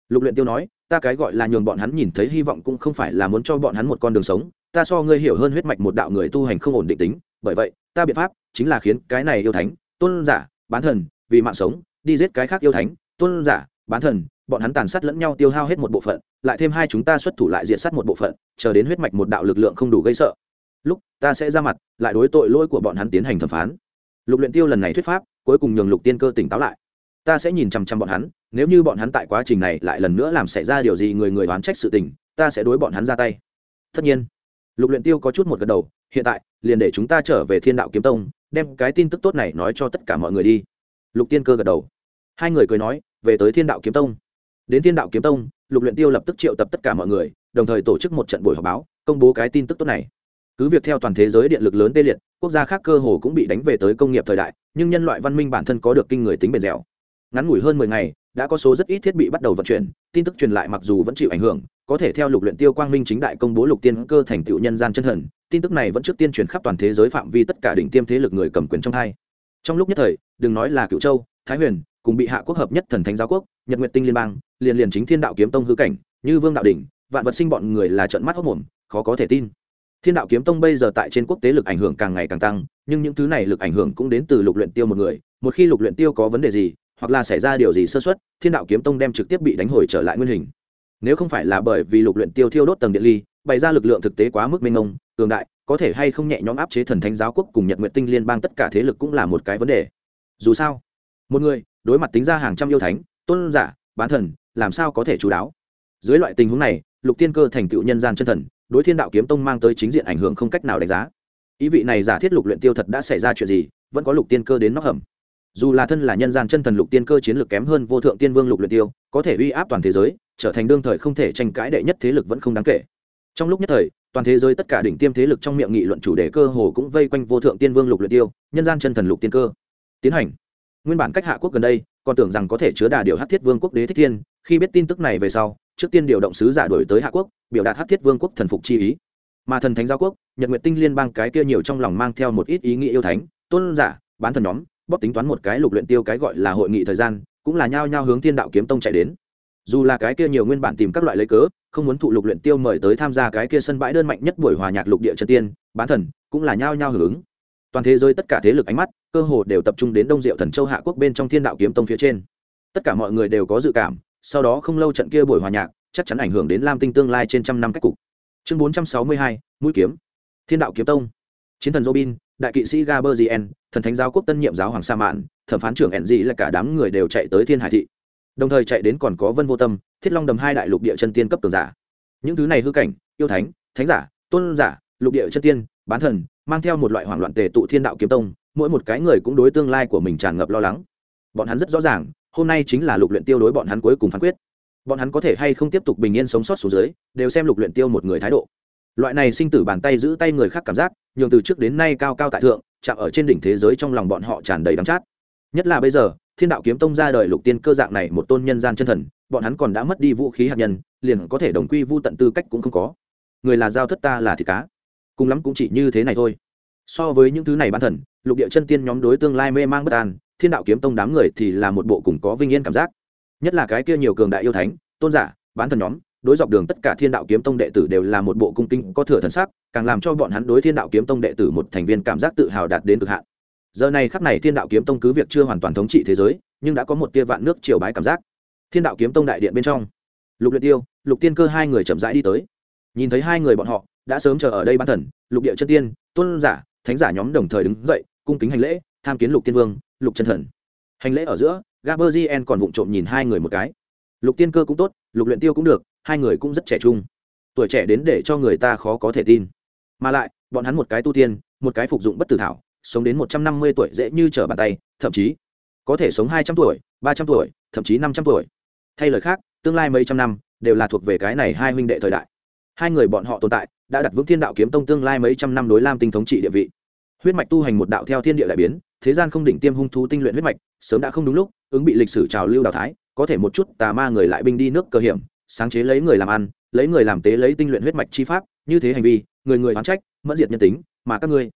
Lục luyện tiêu nói, ta cái gọi là nhường bọn hắn nhìn thấy hy vọng cũng không phải là muốn cho bọn hắn một con đường sống, ta so ngươi hiểu hơn huyết mạch một đạo người tu hành không ổn định tính, bởi vậy, ta biện pháp chính là khiến cái này yêu thánh, tôn giả, bán thần, vì mạng sống, đi giết cái khác yêu thánh, tôn giả, bán thần, bọn hắn tàn sát lẫn nhau tiêu hao hết một bộ phận, lại thêm hai chúng ta xuất thủ lại diện sát một bộ phận, chờ đến huyết mạch một đạo lực lượng không đủ gây sợ. Lúc, ta sẽ ra mặt, lại đối tội lỗi của bọn hắn tiến hành thẩm phán lục luyện tiêu lần này thuyết pháp, cuối cùng nhường lục tiên cơ tỉnh táo lại. Ta sẽ nhìn chăm chăm bọn hắn, nếu như bọn hắn tại quá trình này lại lần nữa làm xảy ra điều gì người người đoán trách sự tình, ta sẽ đối bọn hắn ra tay. Tất nhiên, lục luyện tiêu có chút một gật đầu, hiện tại, liền để chúng ta trở về thiên đạo kiếm tông, đem cái tin tức tốt này nói cho tất cả mọi người đi. Lục tiên cơ gật đầu. Hai người cười nói, về tới thiên đạo kiếm tông. Đến thiên đạo kiếm tông, lục luyện tiêu lập tức triệu tập tất cả mọi người, đồng thời tổ chức một trận buổi họp báo, công bố cái tin tức tốt này cứ việc theo toàn thế giới điện lực lớn tê liệt, quốc gia khác cơ hồ cũng bị đánh về tới công nghiệp thời đại, nhưng nhân loại văn minh bản thân có được kinh người tính bền dẻo. Ngắn ngủi hơn mười ngày, đã có số rất ít thiết bị bắt đầu vận chuyển, tin tức truyền lại mặc dù vẫn chịu ảnh hưởng, có thể theo lục luyện tiêu quang minh chính đại công bố lục tiên cơ thành tựu nhân gian chân thần, tin tức này vẫn trước tiên truyền khắp toàn thế giới phạm vi tất cả đỉnh tiêm thế lực người cầm quyền trong hai. Trong lúc nhất thời, đừng nói là cựu châu, thái huyền, cùng bị hạ quốc hợp nhất thần thánh giáo quốc, nhật nguyệt tinh liên bang, liền liền chính thiên đạo kiếm tông hư cảnh, như vương đạo đỉnh, vạn vật sinh bọn người là trận mắt hốc mồm, khó có thể tin thiên đạo kiếm tông bây giờ tại trên quốc tế lực ảnh hưởng càng ngày càng tăng, nhưng những thứ này lực ảnh hưởng cũng đến từ lục luyện tiêu một người, một khi lục luyện tiêu có vấn đề gì, hoặc là xảy ra điều gì sơ suất, thiên đạo kiếm tông đem trực tiếp bị đánh hồi trở lại nguyên hình. Nếu không phải là bởi vì lục luyện tiêu thiêu đốt tầng điện ly, bày ra lực lượng thực tế quá mức mênh mông, cường đại, có thể hay không nhẹ nhõm áp chế thần thánh giáo quốc cùng nhật nguyện tinh liên bang tất cả thế lực cũng là một cái vấn đề. Dù sao, một người, đối mặt tính ra hàng trăm yêu thánh, tôn giả, bán thần, làm sao có thể chú đáo? Dưới loại tình huống này, lục tiên cơ thành tựu nhân gian chân thần đối thiên đạo kiếm tông mang tới chính diện ảnh hưởng không cách nào đánh giá. Ý vị này giả thiết lục luyện tiêu thật đã xảy ra chuyện gì, vẫn có lục tiên cơ đến nóc hầm. Dù là thân là nhân gian chân thần lục tiên cơ chiến lược kém hơn vô thượng tiên vương lục luyện tiêu, có thể uy áp toàn thế giới, trở thành đương thời không thể tranh cãi đệ nhất thế lực vẫn không đáng kể. Trong lúc nhất thời, toàn thế giới tất cả đỉnh tiêm thế lực trong miệng nghị luận chủ đề cơ hồ cũng vây quanh vô thượng tiên vương lục luyện tiêu, nhân gian chân thần lục tiên cơ. Tiến hành. Nguyên bản cách hạ quốc gần đây, còn tưởng rằng có thể chứa đà điều hắc thiết vương quốc đế thích thiên, khi biết tin tức này về sau trước tiên điều động sứ giả đổi tới hạ quốc, biểu đạt hát thiết vương quốc thần phục chi ý. Mà thần thánh giáo quốc, nhật nguyệt tinh liên bang cái kia nhiều trong lòng mang theo một ít ý nghĩa yêu thánh, tôn giả, bán thần nhóm, bóp tính toán một cái lục luyện tiêu cái gọi là hội nghị thời gian, cũng là nhao nhao hướng thiên đạo kiếm tông chạy đến. Dù là cái kia nhiều nguyên bản tìm các loại lấy cớ, không muốn thụ lục luyện tiêu mời tới tham gia cái kia sân bãi đơn mạnh nhất buổi hòa nhạc lục địa chân tiên, bán thần, cũng là nhao nhao hưởng toàn thế giới tất cả thế lực ánh mắt, cơ hồ đều tập trung đến đông diệu thần châu hạ quốc bên trong thiên đạo kiếm tông phía trên. Tất cả mọi người đều có dự cảm sau đó không lâu trận kia buổi hòa nhạc, chắc chắn ảnh hưởng đến lam tinh tương lai trên trăm năm cách cục. Chương bốn trăm sáu mươi hai, mũi kiếm. Thiên đạo kiếm tông. Chiến thần robin, đại kỵ sĩ gaberzien thần thánh giáo quốc tân nhiệm giáo hoàng sa mạn, thẩm phán trưởng ẩn dị là cả đám người đều chạy tới thiên hải thị. Đồng thời chạy đến còn có vân vô tâm, thiết long đầm hai đại lục địa chân tiên cấp tường giả. Những thứ này hư cảnh, yêu thánh thánh giả, tôn giả, lục địa chân tiên, bán thần, mang theo một loại hoảng loạn tề tụ thiên đạo kiếm tông, mỗi một cái người cũng đối tương lai của mình tràn ngập lo lắng. Bọn hắn rất rõ ràng hôm nay chính là lục luyện tiêu đối bọn hắn cuối cùng phán quyết. Bọn hắn có thể hay không tiếp tục bình yên sống sót xuống dưới, đều xem lục luyện tiêu một người thái độ. Loại này sinh tử bàn tay giữ tay người khác cảm giác, nhường từ trước đến nay cao cao tại thượng, chạm ở trên đỉnh thế giới trong lòng bọn họ tràn đầy đắng chát. Nhất là bây giờ, thiên đạo kiếm tông ra đời lục tiên cơ dạng này một tôn nhân gian chân thần, bọn hắn còn đã mất đi vũ khí hạt nhân, liền có thể đồng quy vu tận tư cách cũng không có. Người là giao thất ta là thịt cá. Cùng lắm cũng chỉ như thế này thôi. So với những thứ này ban thần, lục địa chân tiên nhóm đối tương lai mê mang bất an thiên đạo kiếm tông đám người thì là một bộ cùng có vinh yên cảm giác. Nhất là cái kia nhiều cường đại yêu thánh, tôn giả, bán thần nhóm, đối dọc đường tất cả thiên đạo kiếm tông đệ tử đều là một bộ cung kinh có thừa thần sắc, càng làm cho bọn hắn đối thiên đạo kiếm tông đệ tử một thành viên cảm giác tự hào đạt đến cực hạn. Giờ này khắc này thiên đạo kiếm tông cứ việc chưa hoàn toàn thống trị thế giới, nhưng đã có một tia vạn nước triều bái cảm giác. Thiên đạo kiếm tông đại điện bên trong, lục luyện tiêu, lục tiên cơ hai người chậm rãi đi tới. Nhìn thấy hai người bọn họ, đã sớm chờ ở đây bán thần, lục địa chân tiên, tôn giả, thánh giả nhóm đồng thời đứng dậy, cung kính hành lễ, tham kiến lục tiên vương lục chân thần. Hành lễ ở giữa gaberzien còn vụng trộm nhìn hai người một cái. Lục tiên cơ cũng tốt, lục luyện tiêu cũng được, hai người cũng rất trẻ trung. Tuổi trẻ đến để cho người ta khó có thể tin. Mà lại, bọn hắn một cái tu tiên, một cái phục dụng bất tử thảo, sống đến một trăm năm mươi tuổi dễ như trở bàn tay, thậm chí có thể sống hai trăm tuổi, ba trăm tuổi, thậm chí năm trăm tuổi. Thay lời khác, tương lai mấy trăm năm đều là thuộc về cái này hai huynh đệ thời đại. Hai người bọn họ tồn tại, đã đặt vững thiên đạo kiếm tông tương lai mấy trăm năm đối lam tinh thống trị địa vị huyết mạch tu hành một đạo theo thiên địa đại biến, thế gian không đỉnh tiêm hung thú tinh luyện huyết mạch, sớm đã không đúng lúc, ứng bị lịch sử trào lưu đào thái có thể một chút tà ma người lại binh đi nước cơ hiểm, sáng chế lấy người làm ăn, lấy người làm tế lấy tinh luyện huyết mạch chi pháp, như thế hành vi, người người oán trách, mẫn diệt nhân tính, mà các ngươi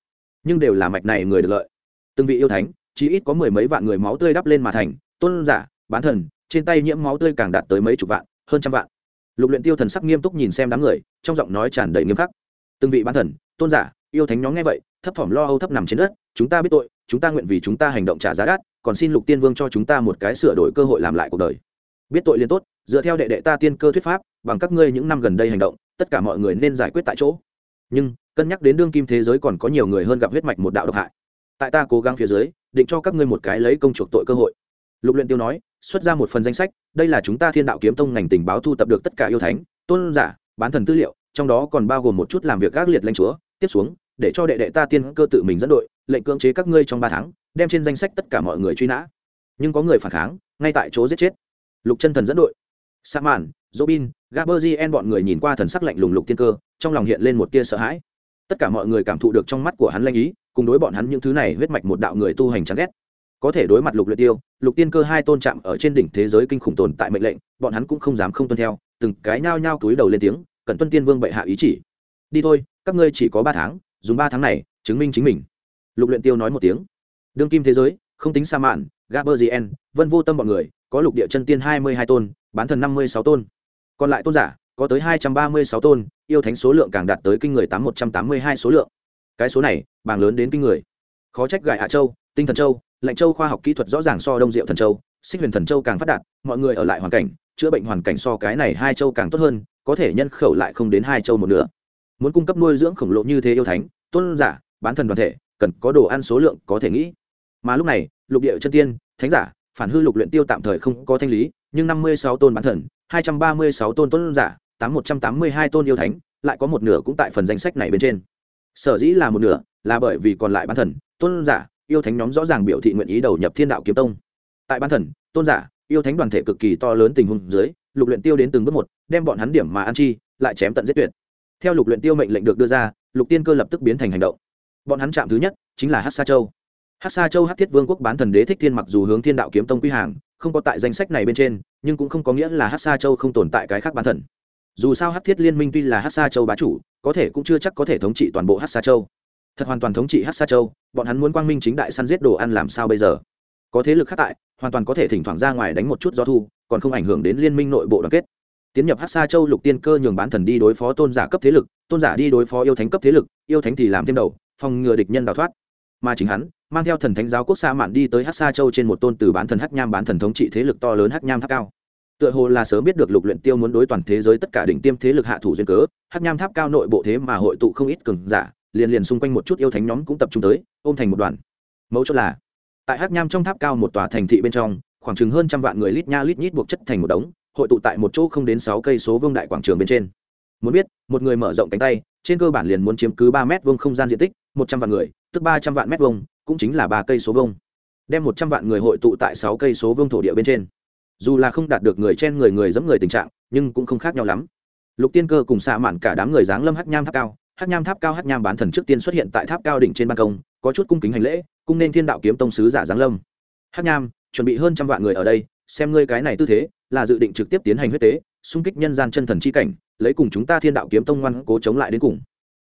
nhưng đều là mạch này người được lợi. Từng vị yêu thánh chỉ ít có mười mấy vạn người máu tươi đắp lên mà thành, tôn giả, bán thần, trên tay nhiễm máu tươi càng đạt tới mấy chục vạn, hơn trăm vạn. Lục luyện tiêu thần sắc nghiêm túc nhìn xem đám người, trong giọng nói tràn đầy nghiêm khắc. Từng vị bán thần, tôn giả, yêu thánh nhóm nghe vậy thấp thỏm lo âu thấp nằm trên đất, chúng ta biết tội, chúng ta nguyện vì chúng ta hành động trả giá đắt, còn xin lục tiên vương cho chúng ta một cái sửa đổi cơ hội làm lại cuộc đời. Biết tội liền tốt, dựa theo đệ đệ ta tiên cơ thuyết pháp, bằng các ngươi những năm gần đây hành động, tất cả mọi người nên giải quyết tại chỗ. Nhưng, cân nhắc đến đương kim thế giới còn có nhiều người hơn gặp huyết mạch một đạo độc hại. Tại ta cố gắng phía dưới, định cho các ngươi một cái lấy công chuộc tội cơ hội. Lục luyện tiêu nói, xuất ra một phần danh sách, đây là chúng ta thiên đạo kiếm tông ngành tình báo thu tập được tất cả yêu thánh, tôn giả, bán thần tư liệu, trong đó còn bao gồm một chút làm việc gác liệt lãnh chúa, tiếp xuống để cho đệ đệ ta tiên cơ tự mình dẫn đội, lệnh cưỡng chế các ngươi trong ba tháng, đem trên danh sách tất cả mọi người truy nã. Nhưng có người phản kháng, ngay tại chỗ giết chết. Lục chân thần dẫn đội. Sa màn robin gaberzien bọn người nhìn qua thần sắc lạnh lùng lục tiên cơ, trong lòng hiện lên một tia sợ hãi. Tất cả mọi người cảm thụ được trong mắt của hắn lanh ý, cùng đối bọn hắn những thứ này huyết mạch một đạo người tu hành chán ghét. Có thể đối mặt lục luyện tiêu, lục tiên cơ hai tôn chạm ở trên đỉnh thế giới kinh khủng tồn tại mệnh lệnh, bọn hắn cũng không dám không tuân theo, từng cái nhao nhao túi đầu lên tiếng cần tuân tiên vương bệ hạ ý chỉ. Đi thôi, các ngươi chỉ có ba tháng dùng ba tháng này chứng minh chính mình. Lục luyện tiêu nói một tiếng. Đương kim thế giới, không tính sa mạn gaberzien vân vô tâm bọn người, có lục địa chân tiên hai mươi hai tôn, bán thần năm mươi sáu tôn. Còn lại tôn giả, có tới hai trăm ba mươi sáu tôn, yêu thánh số lượng càng đạt tới kinh người tám một trăm tám mươi hai số lượng. Cái số này bảng lớn đến kinh người. Khó trách gài hạ châu, tinh thần châu lệnh châu khoa học kỹ thuật rõ ràng so đông diệu thần châu, xích huyền thần châu càng phát đạt, mọi người ở lại hoàn cảnh, chữa bệnh hoàn cảnh so cái này hai châu càng tốt hơn, có thể nhân khẩu lại không đến hai châu một nữa muốn cung cấp nuôi dưỡng khổng lồ như thế yêu thánh, tôn giả, bán thần đoàn thể, cần có đồ ăn số lượng có thể nghĩ. Mà lúc này, lục địa chân tiên, thánh giả, phản hư lục luyện tiêu tạm thời không có thanh lý, nhưng năm mươi sáu tôn bán thần, hai trăm ba mươi sáu tôn tôn giả, tám một trăm tám mươi hai tôn yêu thánh, lại có một nửa cũng tại phần danh sách này bên trên. Sở dĩ là một nửa, là bởi vì còn lại bán thần, tôn giả, yêu thánh nhóm rõ ràng biểu thị nguyện ý đầu nhập thiên đạo kiếm tông. Tại bán thần, tôn giả, yêu thánh đoàn thể cực kỳ to lớn tình huống dưới, lục luyện tiêu đến từng bước một, đem bọn hắn điểm mà ăn chi, lại chém tận giết tuyệt theo lục luyện tiêu mệnh lệnh được đưa ra, lục tiên cơ lập tức biến thành hành động. Bọn hắn chạm thứ nhất, chính là hắc sa châu. Hắc sa châu hắc thiết vương quốc bán thần đế thích thiên mặc dù hướng thiên đạo kiếm tông quy hàng, không có tại danh sách này bên trên, nhưng cũng không có nghĩa là hắc sa châu không tồn tại cái khác bán thần. Dù sao hắc thiết liên minh tuy là hắc sa châu bá chủ, có thể cũng chưa chắc có thể thống trị toàn bộ hắc sa châu. Thật hoàn toàn thống trị hắc sa châu, bọn hắn muốn quang minh chính đại săn giết đồ ăn làm sao bây giờ? Có thế lực khác tại, hoàn toàn có thể thỉnh thoảng ra ngoài đánh một chút gió thu, còn không ảnh hưởng đến liên minh nội bộ đoàn kết tiến nhập hắc sa châu lục tiên cơ nhường bán thần đi đối phó tôn giả cấp thế lực, tôn giả đi đối phó yêu thánh cấp thế lực, yêu thánh thì làm thêm đầu, phòng ngừa địch nhân đào thoát. Mà chính hắn, mang theo thần thánh giáo quốc xa mạn đi tới hắc sa châu trên một tôn từ bán thần hắc nham bán thần thống trị thế lực to lớn hắc nham tháp cao. Tựa hồ là sớm biết được lục luyện tiêu muốn đối toàn thế giới tất cả đỉnh tiêm thế lực hạ thủ duyên cớ, hắc nham tháp cao nội bộ thế mà hội tụ không ít cường giả, liền liền xung quanh một chút yêu thánh nhóm cũng tập trung tới, ôm thành một đoàn. Mẫu chốt là, tại hắc nham trong tháp cao một tòa thành thị bên trong, khoảng chừng hơn trăm vạn người lít nha lít nhít buộc chất thành một đống hội tụ tại một chỗ không đến sáu cây số vương đại quảng trường bên trên. Muốn biết, một người mở rộng cánh tay, trên cơ bản liền muốn chiếm cứ ba mét vuông không gian diện tích, một trăm vạn người, tức ba trăm vạn mét vuông, cũng chính là ba cây số vuông. Đem một trăm vạn người hội tụ tại sáu cây số vuông thổ địa bên trên. Dù là không đạt được người trên người người giẫm người tình trạng, nhưng cũng không khác nhau lắm. Lục tiên cơ cùng xạ mạn cả đám người dáng lâm hắc nham tháp cao. Hắc nham tháp cao hắc nham bán thần trước tiên xuất hiện tại tháp cao đỉnh trên ban công, có chút cung kính hành lễ, cung nên thiên đạo kiếm tông sứ giả giáng lâm. Hắc nham, chuẩn bị hơn trăm vạn người ở đây, xem ngươi cái này tư thế là dự định trực tiếp tiến hành huyết tế, xung kích nhân gian chân thần chi cảnh, lấy cùng chúng ta thiên đạo kiếm tông ngoan cố chống lại đến cùng.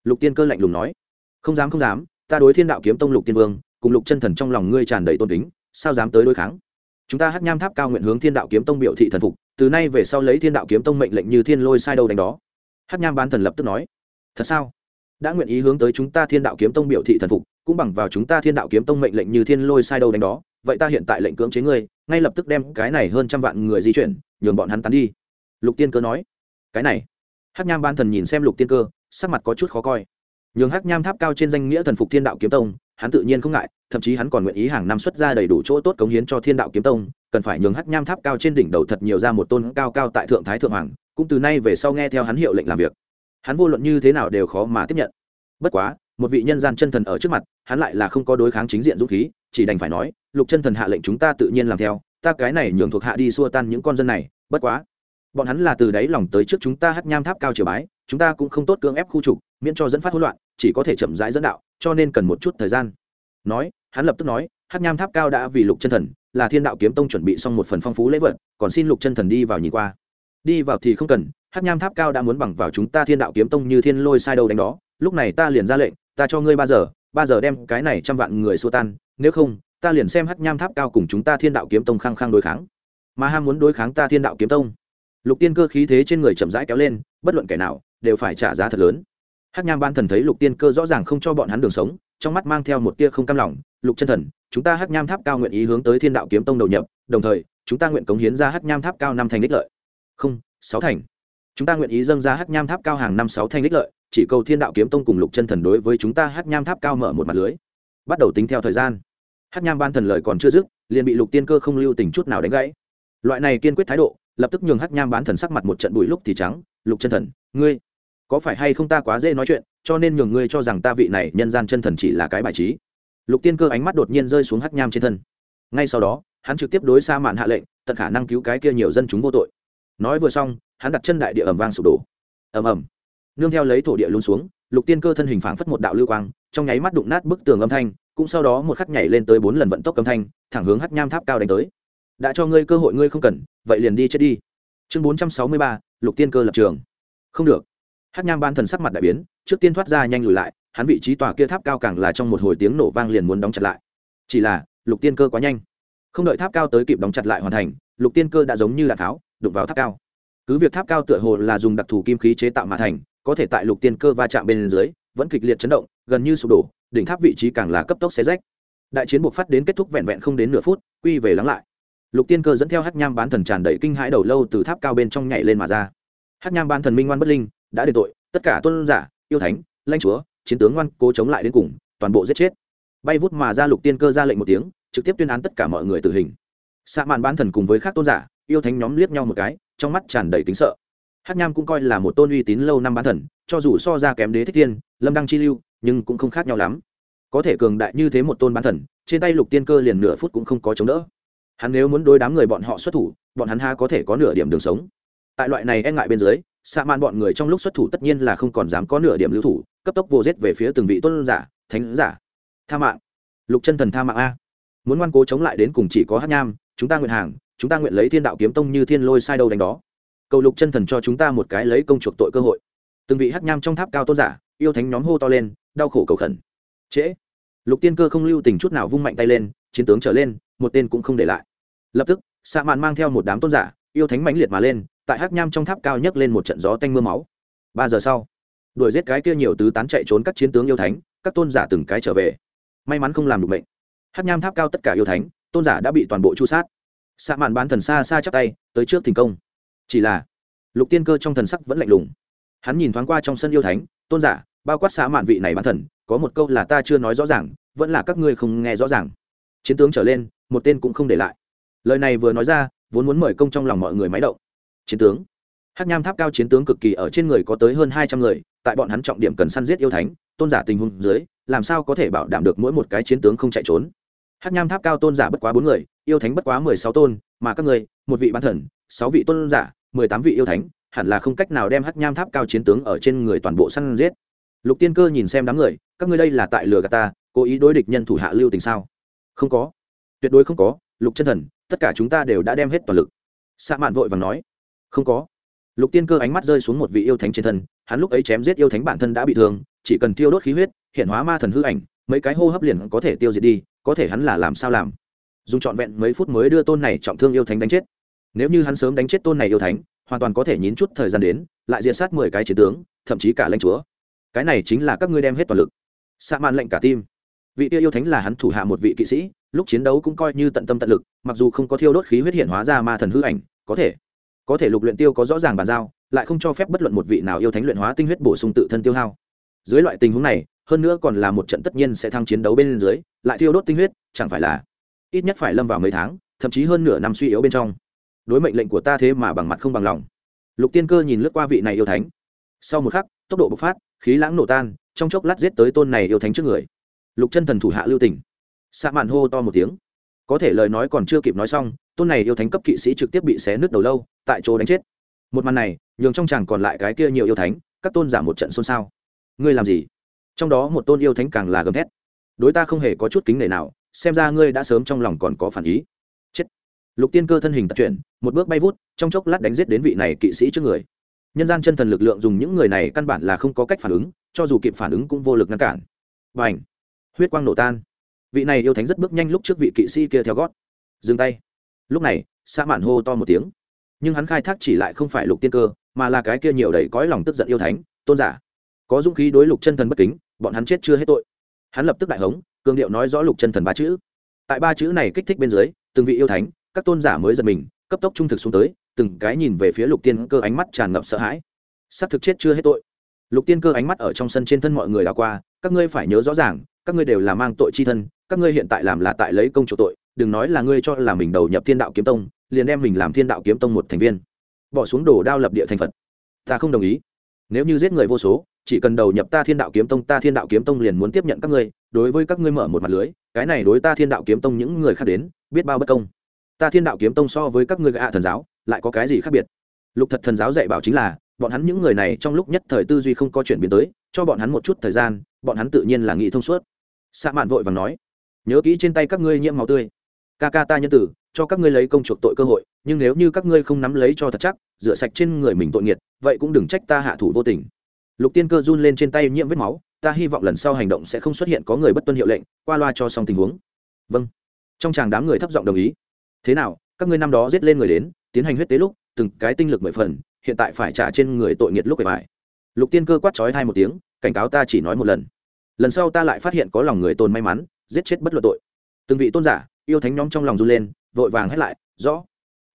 Lục tiên cơ lạnh lùng nói. Không dám không dám, ta đối thiên đạo kiếm tông lục tiên vương, cùng lục chân thần trong lòng ngươi tràn đầy tôn kính, sao dám tới đối kháng? Chúng ta hát nham tháp cao nguyện hướng thiên đạo kiếm tông biểu thị thần phục, từ nay về sau lấy thiên đạo kiếm tông mệnh lệnh như thiên lôi sai đầu đánh đó. Hát nham bán thần lập tức nói. Thật sao? Đã nguyện ý hướng tới chúng ta thiên đạo kiếm tông biểu thị thần phục, cũng bằng vào chúng ta thiên đạo kiếm tông mệnh lệnh như thiên lôi sai đầu đánh đó vậy ta hiện tại lệnh cưỡng chế ngươi, ngay lập tức đem cái này hơn trăm vạn người di chuyển, nhường bọn hắn tán đi. Lục tiên cơ nói. Cái này. Hát nham ban thần nhìn xem lục tiên cơ, sắc mặt có chút khó coi. Nhường hát nham tháp cao trên danh nghĩa thần phục thiên đạo kiếm tông, hắn tự nhiên không ngại, thậm chí hắn còn nguyện ý hàng năm xuất ra đầy đủ chỗ tốt cống hiến cho thiên đạo kiếm tông, cần phải nhường hát nham tháp cao trên đỉnh đầu thật nhiều ra một tôn cao cao tại thượng thái thượng hoàng, cũng từ nay về sau nghe theo hắn hiệu lệnh làm việc. Hắn vô luận như thế nào đều khó mà tiếp nhận. Bất quá, một vị nhân gian chân thần ở trước mặt, hắn lại là không có đối kháng chính diện dũng khí chỉ đành phải nói, lục chân thần hạ lệnh chúng ta tự nhiên làm theo, ta cái này nhường thuộc hạ đi xua tan những con dân này, bất quá. Bọn hắn là từ đáy lòng tới trước chúng ta hát nham tháp cao triều bái, chúng ta cũng không tốt cưỡng ép khu trục, miễn cho dẫn phát hỗn loạn, chỉ có thể chậm rãi dẫn đạo, cho nên cần một chút thời gian. Nói, hắn lập tức nói, hát nham tháp cao đã vì lục chân thần, là thiên đạo kiếm tông chuẩn bị xong một phần phong phú lễ vật, còn xin lục chân thần đi vào nhìn qua. Đi vào thì không cần, hát nham tháp cao đã muốn bằng vào chúng ta thiên đạo kiếm tông như thiên lôi sai đầu đánh đó, lúc này ta liền ra lệnh, ta cho ngươi ba giờ ba giờ đem cái này trăm vạn người xua tan nếu không, ta liền xem hát nham tháp cao cùng chúng ta thiên đạo kiếm tông khăng khăng đối kháng. Mà ham muốn đối kháng ta thiên đạo kiếm tông. Lục tiên cơ khí thế trên người chậm rãi kéo lên, bất luận kẻ nào đều phải trả giá thật lớn. Hát nham ban thần thấy lục tiên cơ rõ ràng không cho bọn hắn đường sống, trong mắt mang theo một tia không cam lòng, lục chân thần, chúng ta hát nham tháp cao nguyện ý hướng tới thiên đạo kiếm tông đầu nhập, đồng thời, chúng ta nguyện cống hiến ra hát nham tháp cao năm thành đích lợi. Không, sáu thành. Chúng ta nguyện ý dâng ra hát nham tháp cao hàng năm sáu thành đích lợi, chỉ cầu thiên đạo kiếm tông cùng lục chân thần đối với chúng ta hát nham tháp cao mở một mặt lưới bắt đầu tính theo thời gian. Hát nham ban thần lời còn chưa dứt, liền bị lục tiên cơ không lưu tình chút nào đánh gãy. Loại này kiên quyết thái độ, lập tức nhường hát nham bán thần sắc mặt một trận bụi lúc thì trắng, lục chân thần, ngươi, có phải hay không ta quá dễ nói chuyện, cho nên nhường ngươi cho rằng ta vị này nhân gian chân thần chỉ là cái bài trí? Lục tiên cơ ánh mắt đột nhiên rơi xuống hắc nham trên thân. Ngay sau đó, hắn trực tiếp đối xa mạn hạ lệnh, tận khả năng cứu cái kia nhiều dân chúng vô tội. Nói vừa xong, hắn đặt chân đại địa ẩm vang sụp đổ. Ầm ầm. Nương theo lấy thổ địa luôn xuống, lục tiên cơ thân hình phảng phất một đạo lưu quang trong nháy mắt đụng nát bức tường âm thanh, cũng sau đó một khắc nhảy lên tới bốn lần vận tốc âm thanh, thẳng hướng hắc nham tháp cao đánh tới. Đã cho ngươi cơ hội ngươi không cần, vậy liền đi chết đi. Chương bốn trăm sáu mươi ba, lục tiên cơ lập trường. Không được. Hắc nham ban thần sắc mặt đại biến, trước tiên thoát ra nhanh lùi lại, hắn vị trí tòa kia tháp cao càng là trong một hồi tiếng nổ vang liền muốn đóng chặt lại. Chỉ là, lục tiên cơ quá nhanh. Không đợi tháp cao tới kịp đóng chặt lại hoàn thành, lục tiên cơ đã giống như đạn tháo đụng vào tháp cao. Cứ việc tháp cao tựa hồ là dùng đặc thù kim khí chế tạo mà thành, có thể tại lục tiên cơ va chạm bên dưới, vẫn kịch liệt chấn động gần như sụp đổ, đỉnh tháp vị trí càng là cấp tốc xé rách. Đại chiến buộc phát đến kết thúc vẹn vẹn không đến nửa phút, quy về lắng lại. Lục tiên cơ dẫn theo hát nham bán thần tràn đầy kinh hãi đầu lâu từ tháp cao bên trong nhảy lên mà ra. Hát nham bán thần minh ngoan bất linh, đã đền tội, tất cả tôn giả, yêu thánh lanh chúa, chiến tướng ngoan cố chống lại đến cùng, toàn bộ giết chết. Bay vút mà ra lục tiên cơ ra lệnh một tiếng, trực tiếp tuyên án tất cả mọi người tử hình. Xạ mạn bán thần cùng với các tôn giả, yêu thánh nhóm liếc nhau một cái, trong mắt tràn đầy kính sợ. Hát nham cũng coi là một tôn uy tín lâu năm bán thần, cho dù so ra kém đế thích thiên, lâm đăng chi lưu nhưng cũng không khác nhau lắm. Có thể cường đại như thế một tôn bán thần, trên tay lục tiên cơ liền nửa phút cũng không có chống đỡ. Hắn nếu muốn đối đám người bọn họ xuất thủ, bọn hắn ha có thể có nửa điểm đường sống. Tại loại này e ngại bên dưới xạ man bọn người trong lúc xuất thủ tất nhiên là không còn dám có nửa điểm lưu thủ, cấp tốc vô giết về phía từng vị tôn giả, thánh giả. Tha mạng. Lục chân thần tha mạng a. Muốn ngoan cố chống lại đến cùng chỉ có hát nham, chúng ta nguyện hàng, chúng ta nguyện lấy thiên đạo kiếm tông như thiên lôi sai đâu đánh đó. Cầu lục chân thần cho chúng ta một cái lấy công chuộc tội cơ hội. Từng vị hát nham trong tháp cao tôn giả, yêu thánh nhóm hô to lên đau khổ cầu khẩn. Trễ. Lục tiên cơ không lưu tình chút nào vung mạnh tay lên chiến tướng trở lên một tên cũng không để lại. Lập tức xạ mạn mang theo một đám tôn giả yêu thánh mãnh liệt mà lên tại hắc nham trong tháp cao nhấc lên một trận gió tanh m ư a máu. Ba giờ sau đuổi giết cái kia nhiều tứ tán chạy trốn các chiến tướng yêu thánh các tôn giả từng cái trở về. May mắn không làm được mệnh, hắc nham tháp cao tất cả yêu thánh tôn giả đã bị toàn bộ chu sát. Xạ mạn bán thần xa xa chắc tay tới trước thành công. Chỉ là lục tiên cơ trong thần sắc vẫn lạnh lùng. Hắn nhìn thoáng qua trong sân yêu thánh tôn giả bao quát xã mạn vị này bán thần, có một câu là ta chưa nói rõ ràng, vẫn là các ngươi không nghe rõ ràng. Chiến tướng trở lên, một tên cũng không để lại. Lời này vừa nói ra, vốn muốn mời công trong lòng mọi người máy động. Chiến tướng. Hắc nham tháp cao chiến tướng cực kỳ ở trên người có tới hơn hai trăm người, tại bọn hắn trọng điểm cần săn giết yêu thánh, tôn giả tình huống dưới, làm sao có thể bảo đảm được mỗi một cái chiến tướng không chạy trốn? Hắc nham tháp cao tôn giả bất quá bốn người, yêu thánh bất quá mười sáu tôn, mà các người một vị bán thần, sáu vị tôn giả, mười tám vị yêu thánh, hẳn là không cách nào đem hắc nham tháp cao chiến tướng ở trên người toàn bộ săn giết lục tiên cơ nhìn xem đám người, các ngươi đây là tại lừa gạt ta, cố ý đối địch nhân thủ hạ lưu tình sao? Không có. Tuyệt đối không có, lục chân thần, tất cả chúng ta đều đã đem hết toàn lực. Sa mạn vội và nói. Không có. Lục tiên cơ ánh mắt rơi xuống một vị yêu thánh trên thân, hắn lúc ấy chém giết yêu thánh bản thân đã bị thương, chỉ cần tiêu đốt khí huyết, hiện hóa ma thần hư ảnh, mấy cái hô hấp liền có thể tiêu diệt đi, có thể hắn là làm sao làm? Dùng trọn vẹn mấy phút mới đưa tôn này trọng thương yêu thánh đánh chết. Nếu như hắn sớm đánh chết tôn này yêu thánh, hoàn toàn có thể nhín chút thời gian đến, lại diệt sát mười cái chiến tướng, thậm chí cả lãnh chúa cái này chính là các ngươi đem hết toàn lực. Xạ mạn lệnh cả tim vị kia yêu thánh là hắn thủ hạ một vị kỵ sĩ, lúc chiến đấu cũng coi như tận tâm tận lực, mặc dù không có thiêu đốt khí huyết hiện hóa ra ma thần hư ảnh, có thể có thể lục luyện tiêu có rõ ràng bàn giao, lại không cho phép bất luận một vị nào yêu thánh luyện hóa tinh huyết bổ sung tự thân tiêu hao. Dưới loại tình huống này, hơn nữa còn là một trận tất nhiên sẽ thăng chiến đấu bên dưới, lại thiêu đốt tinh huyết, chẳng phải là ít nhất phải lâm vào mấy tháng, thậm chí hơn nửa năm suy yếu bên trong. Đối mệnh lệnh của ta thế mà bằng mặt không bằng lòng. Lục tiên cơ nhìn lướt qua vị này yêu thánh. Sau một khắc, tốc độ bộc phát khí lãng nổ tan, trong chốc lát giết tới tôn này yêu thánh trước người. Lục chân thần thủ hạ lưu tỉnh xạ mạn hô to một tiếng. Có thể lời nói còn chưa kịp nói xong, tôn này yêu thánh cấp kỵ sĩ trực tiếp bị xé nứt đầu lâu, tại chỗ đánh chết. Một màn này, nhường trong chàng còn lại cái kia nhiều yêu thánh, các tôn giả một trận xôn xao. Ngươi làm gì? Trong đó một tôn yêu thánh càng là gầm thét. Đối ta không hề có chút kính nể nào, xem ra ngươi đã sớm trong lòng còn có phản ý. Chết. Lục tiên cơ thân hình tập chuyển, một bước bay vút, trong chốc lát đánh giết đến vị này kỵ sĩ trước người nhân gian chân thần lực lượng dùng những người này căn bản là không có cách phản ứng, cho dù kịp phản ứng cũng vô lực ngăn cản. Và ảnh huyết quang nổ tan. Vị này yêu thánh rất bước nhanh lúc trước vị kỵ sĩ kia theo gót. Dừng tay. Lúc này xã mạn hô to một tiếng. Nhưng hắn khai thác chỉ lại không phải lục tiên cơ, mà là cái kia nhiều đầy cõi lòng tức giận yêu thánh, tôn giả. Có dũng khí đối lục chân thần bất kính, bọn hắn chết chưa hết tội. Hắn lập tức đại hống, cường điệu nói rõ lục chân thần ba chữ. Tại ba chữ này kích thích bên dưới, từng vị yêu thánh, các tôn giả mới giật mình, cấp tốc trung thực xuống tới từng cái nhìn về phía lục tiên cơ ánh mắt tràn ngập sợ hãi. S ắ c thực chết chưa hết tội. Lục tiên cơ ánh mắt ở trong sân trên thân mọi người đã qua, các ngươi phải nhớ rõ ràng, các ngươi đều là mang tội chi thân, các ngươi hiện tại làm là tại lấy công chủ tội, đừng nói là ngươi cho là mình đầu nhập thiên đạo kiếm tông, liền đem mình làm thiên đạo kiếm tông một thành viên. Bỏ xuống đồ đao lập địa thành phật. Ta không đồng ý. Nếu như giết người vô số, chỉ cần đầu nhập ta thiên đạo kiếm tông, ta thiên đạo kiếm tông liền muốn tiếp nhận các ngươi, đối với các ngươi mở một mặt lưới, cái này đối ta thiên đạo kiếm tông những người khác đến, biết bao bất công. Ta thiên đạo kiếm tông so với các ngươi gạ thần giáo lại có cái gì khác biệt? Lục thật thần giáo dạy bảo chính là, bọn hắn những người này trong lúc nhất thời tư duy không có chuyển biến tới, cho bọn hắn một chút thời gian, bọn hắn tự nhiên là nghĩ thông suốt. Xạ mạn vội và nói, nhớ kỹ trên tay các ngươi nhiễm máu tươi. Ca ca ta nhân tử, cho các ngươi lấy công chuộc tội cơ hội, nhưng nếu như các ngươi không nắm lấy cho thật chắc, rửa sạch trên người mình tội nghiệt, vậy cũng đừng trách ta hạ thủ vô tình. Lục tiên cơ run lên trên tay nhiễm vết máu, ta hy vọng lần sau hành động sẽ không xuất hiện có người bất tuân hiệu lệnh, qua loa cho xong tình huống. Vâng. Trong chàng đám người thấp giọng đồng ý. Thế nào, các ngươi năm đó giết lên người đến tiến hành huyết tế lúc, từng cái tinh lực mười phần, hiện tại phải trả trên người tội nghiệt lúc bề bài. Lục tiên cơ quát trói hai một tiếng, cảnh cáo ta chỉ nói một lần. Lần sau ta lại phát hiện có lòng người tồn may mắn, giết chết bất luận tội. Từng vị tôn giả, yêu thánh nhóm trong lòng run lên, vội vàng hét lại, rõ.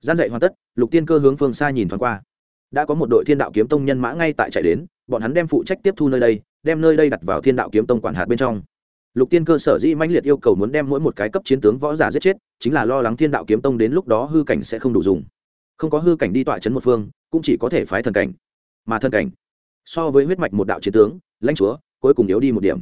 Gian dạy hoàn tất, lục tiên cơ hướng phương xa nhìn thoáng qua. Đã có một đội thiên đạo kiếm tông nhân mã ngay tại chạy đến, bọn hắn đem phụ trách tiếp thu nơi đây, đem nơi đây đặt vào thiên đạo kiếm tông quản hạt bên trong. Lục tiên cơ sở dĩ mãnh liệt yêu cầu muốn đem mỗi một cái cấp chiến tướng võ giả giết chết, chính là lo lắng thiên đạo kiếm tông đến lúc đó hư cảnh sẽ không đủ dùng không có hư cảnh đi tọa chấn một phương, cũng chỉ có thể phái thần cảnh. Mà thần cảnh, so với huyết mạch một đạo chiến tướng, lãnh chúa, cuối cùng yếu đi một điểm.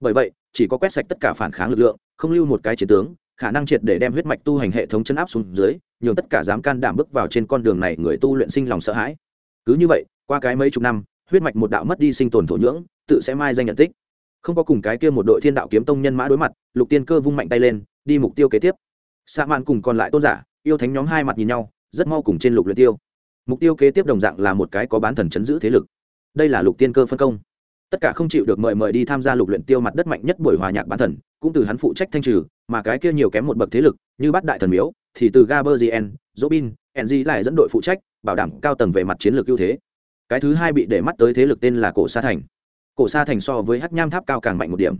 Bởi vậy, chỉ có quét sạch tất cả phản kháng lực lượng, không lưu một cái chiến tướng, khả năng triệt để đem huyết mạch tu hành hệ thống chấn áp xuống dưới, nhường tất cả dám can đảm bước vào trên con đường này người tu luyện sinh lòng sợ hãi. Cứ như vậy, qua cái mấy chục năm, huyết mạch một đạo mất đi sinh tồn thổ nhưỡng, tự sẽ mai danh nhận tích. Không có cùng cái kia một đội thiên đạo kiếm tông nhân mã đối mặt, lục tiên cơ vung mạnh tay lên, đi mục tiêu kế tiếp. Xạ mạn cùng còn lại tôn giả, yêu thánh nhóm hai mặt nhìn nhau rất mau cùng trên lục luyện tiêu. Mục tiêu kế tiếp đồng dạng là một cái có bán thần chấn giữ thế lực. Đây là lục tiên cơ phân công. Tất cả không chịu được mời mời đi tham gia lục luyện tiêu mặt đất mạnh nhất buổi hòa nhạc bán thần, cũng từ hắn phụ trách thanh trừ, mà cái kia nhiều kém một bậc thế lực, như bát đại thần miếu, thì từ gaberzien robin enzi lại dẫn đội phụ trách, bảo đảm cao tầng về mặt chiến lược ưu thế. Cái thứ hai bị để mắt tới thế lực tên là cổ sa thành. Cổ sa thành so với hắc nham tháp cao càng mạnh một điểm.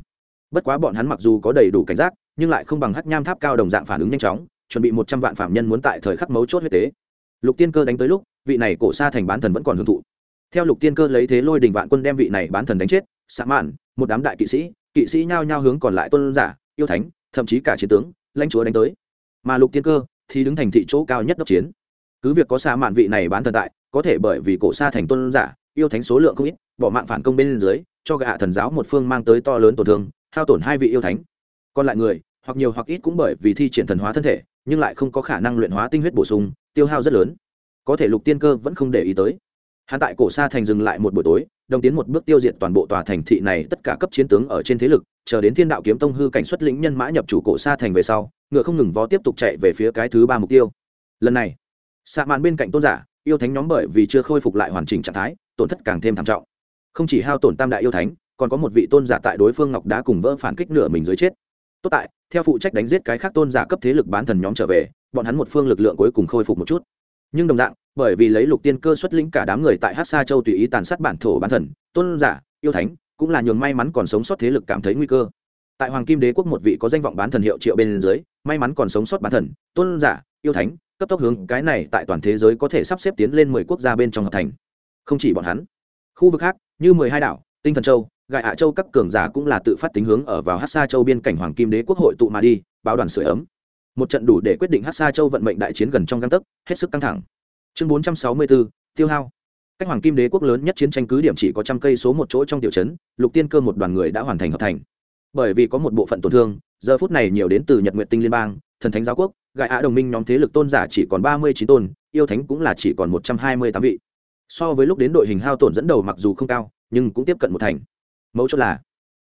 Bất quá bọn hắn mặc dù có đầy đủ cảnh giác, nhưng lại không bằng hắc nham tháp cao đồng dạng phản ứng nhanh chóng chuẩn bị một trăm vạn phạm nhân muốn tại thời khắc mấu chốt huyết tế. Lục tiên cơ đánh tới lúc, vị này cổ sa thành bán thần vẫn còn hưởng thụ. Theo lục tiên cơ lấy thế lôi đình vạn quân đem vị này bán thần đánh chết xạ mạn, một đám đại kỵ sĩ kỵ sĩ nhao nhao hướng còn lại tôn giả, yêu thánh, thậm chí cả chiến tướng, lãnh chúa đánh tới. Mà lục tiên cơ thì đứng thành thị chỗ cao nhất đốc chiến. Cứ việc có xa mạn vị này bán thần tại, có thể bởi vì cổ sa thành tôn giả, yêu thánh số lượng không ít, bỏ mạng phản công bên dưới, cho gạ thần giáo một phương mang tới to lớn tổn thương, hao tổn hai vị yêu thánh. Còn lại người hoặc nhiều hoặc ít cũng bởi vì thi triển thần hóa thân thể, nhưng lại không có khả năng luyện hóa tinh huyết bổ sung, tiêu hao rất lớn. Có thể lục tiên cơ vẫn không để ý tới. Hắn tại cổ sa thành dừng lại một buổi tối, đồng tiến một bước tiêu diệt toàn bộ tòa thành thị này, tất cả cấp chiến tướng ở trên thế lực, chờ đến thiên đạo kiếm tông hư cảnh xuất lĩnh nhân mã nhập chủ cổ sa thành về sau, ngựa không ngừng vó tiếp tục chạy về phía cái thứ ba mục tiêu. Lần này xạ mạn bên cạnh tôn giả, yêu thánh nhóm bởi vì chưa khôi phục lại hoàn chỉnh trạng thái, tổn thất càng thêm thảm trọng. Không chỉ hao tổn tam đại yêu thánh, còn có một vị tôn giả tại đối phương ngọc đá cùng vỡ phản kích nửa mình dưới chết tốt tại, theo phụ trách đánh giết cái khác tôn giả cấp thế lực bán thần nhóm trở về, bọn hắn một phương lực lượng cuối cùng khôi phục một chút. Nhưng đồng dạng, bởi vì lấy lục tiên cơ xuất lĩnh cả đám người tại hát sa châu tùy ý tàn sát bản thổ bán thần, tôn giả, yêu thánh, cũng là nhường may mắn còn sống sót thế lực cảm thấy nguy cơ. Tại hoàng kim đế quốc một vị có danh vọng bán thần hiệu triệu bên dưới, may mắn còn sống sót bán thần, tôn giả, yêu thánh, cấp tốc hướng cái này tại toàn thế giới có thể sắp xếp tiến lên mười quốc gia bên trong hợp thành. Không chỉ bọn hắn, khu vực khác, như mười hai đảo, tinh thần châu gại hạ châu các cường giả cũng là tự phát tính hướng ở vào hát xa châu biên cảnh hoàng kim đế quốc hội tụ mà đi, báo đoàn sửa ấm. Một trận đủ để quyết định hát xa châu vận mệnh đại chiến gần trong găng tấc, hết sức căng thẳng. Chương bốn trăm sáu mươi bốn tiêu hao. Cách hoàng kim đế quốc lớn nhất chiến tranh cứ điểm chỉ có trăm cây số một chỗ trong tiểu trấn, lục tiên cơ một đoàn người đã hoàn thành hợp thành. Bởi vì có một bộ phận tổn thương, giờ phút này nhiều đến từ nhật nguyện tinh liên bang, thần thánh giáo quốc gại ạ đồng minh nhóm thế lực tôn giả chỉ còn ba mươi chín tôn, yêu thánh cũng là chỉ còn một trăm hai mươi tám vị. So với lúc đến đội hình hao tổn dẫn đầu mặc dù không cao, nhưng cũng tiếp cận một thành mấu chốt là,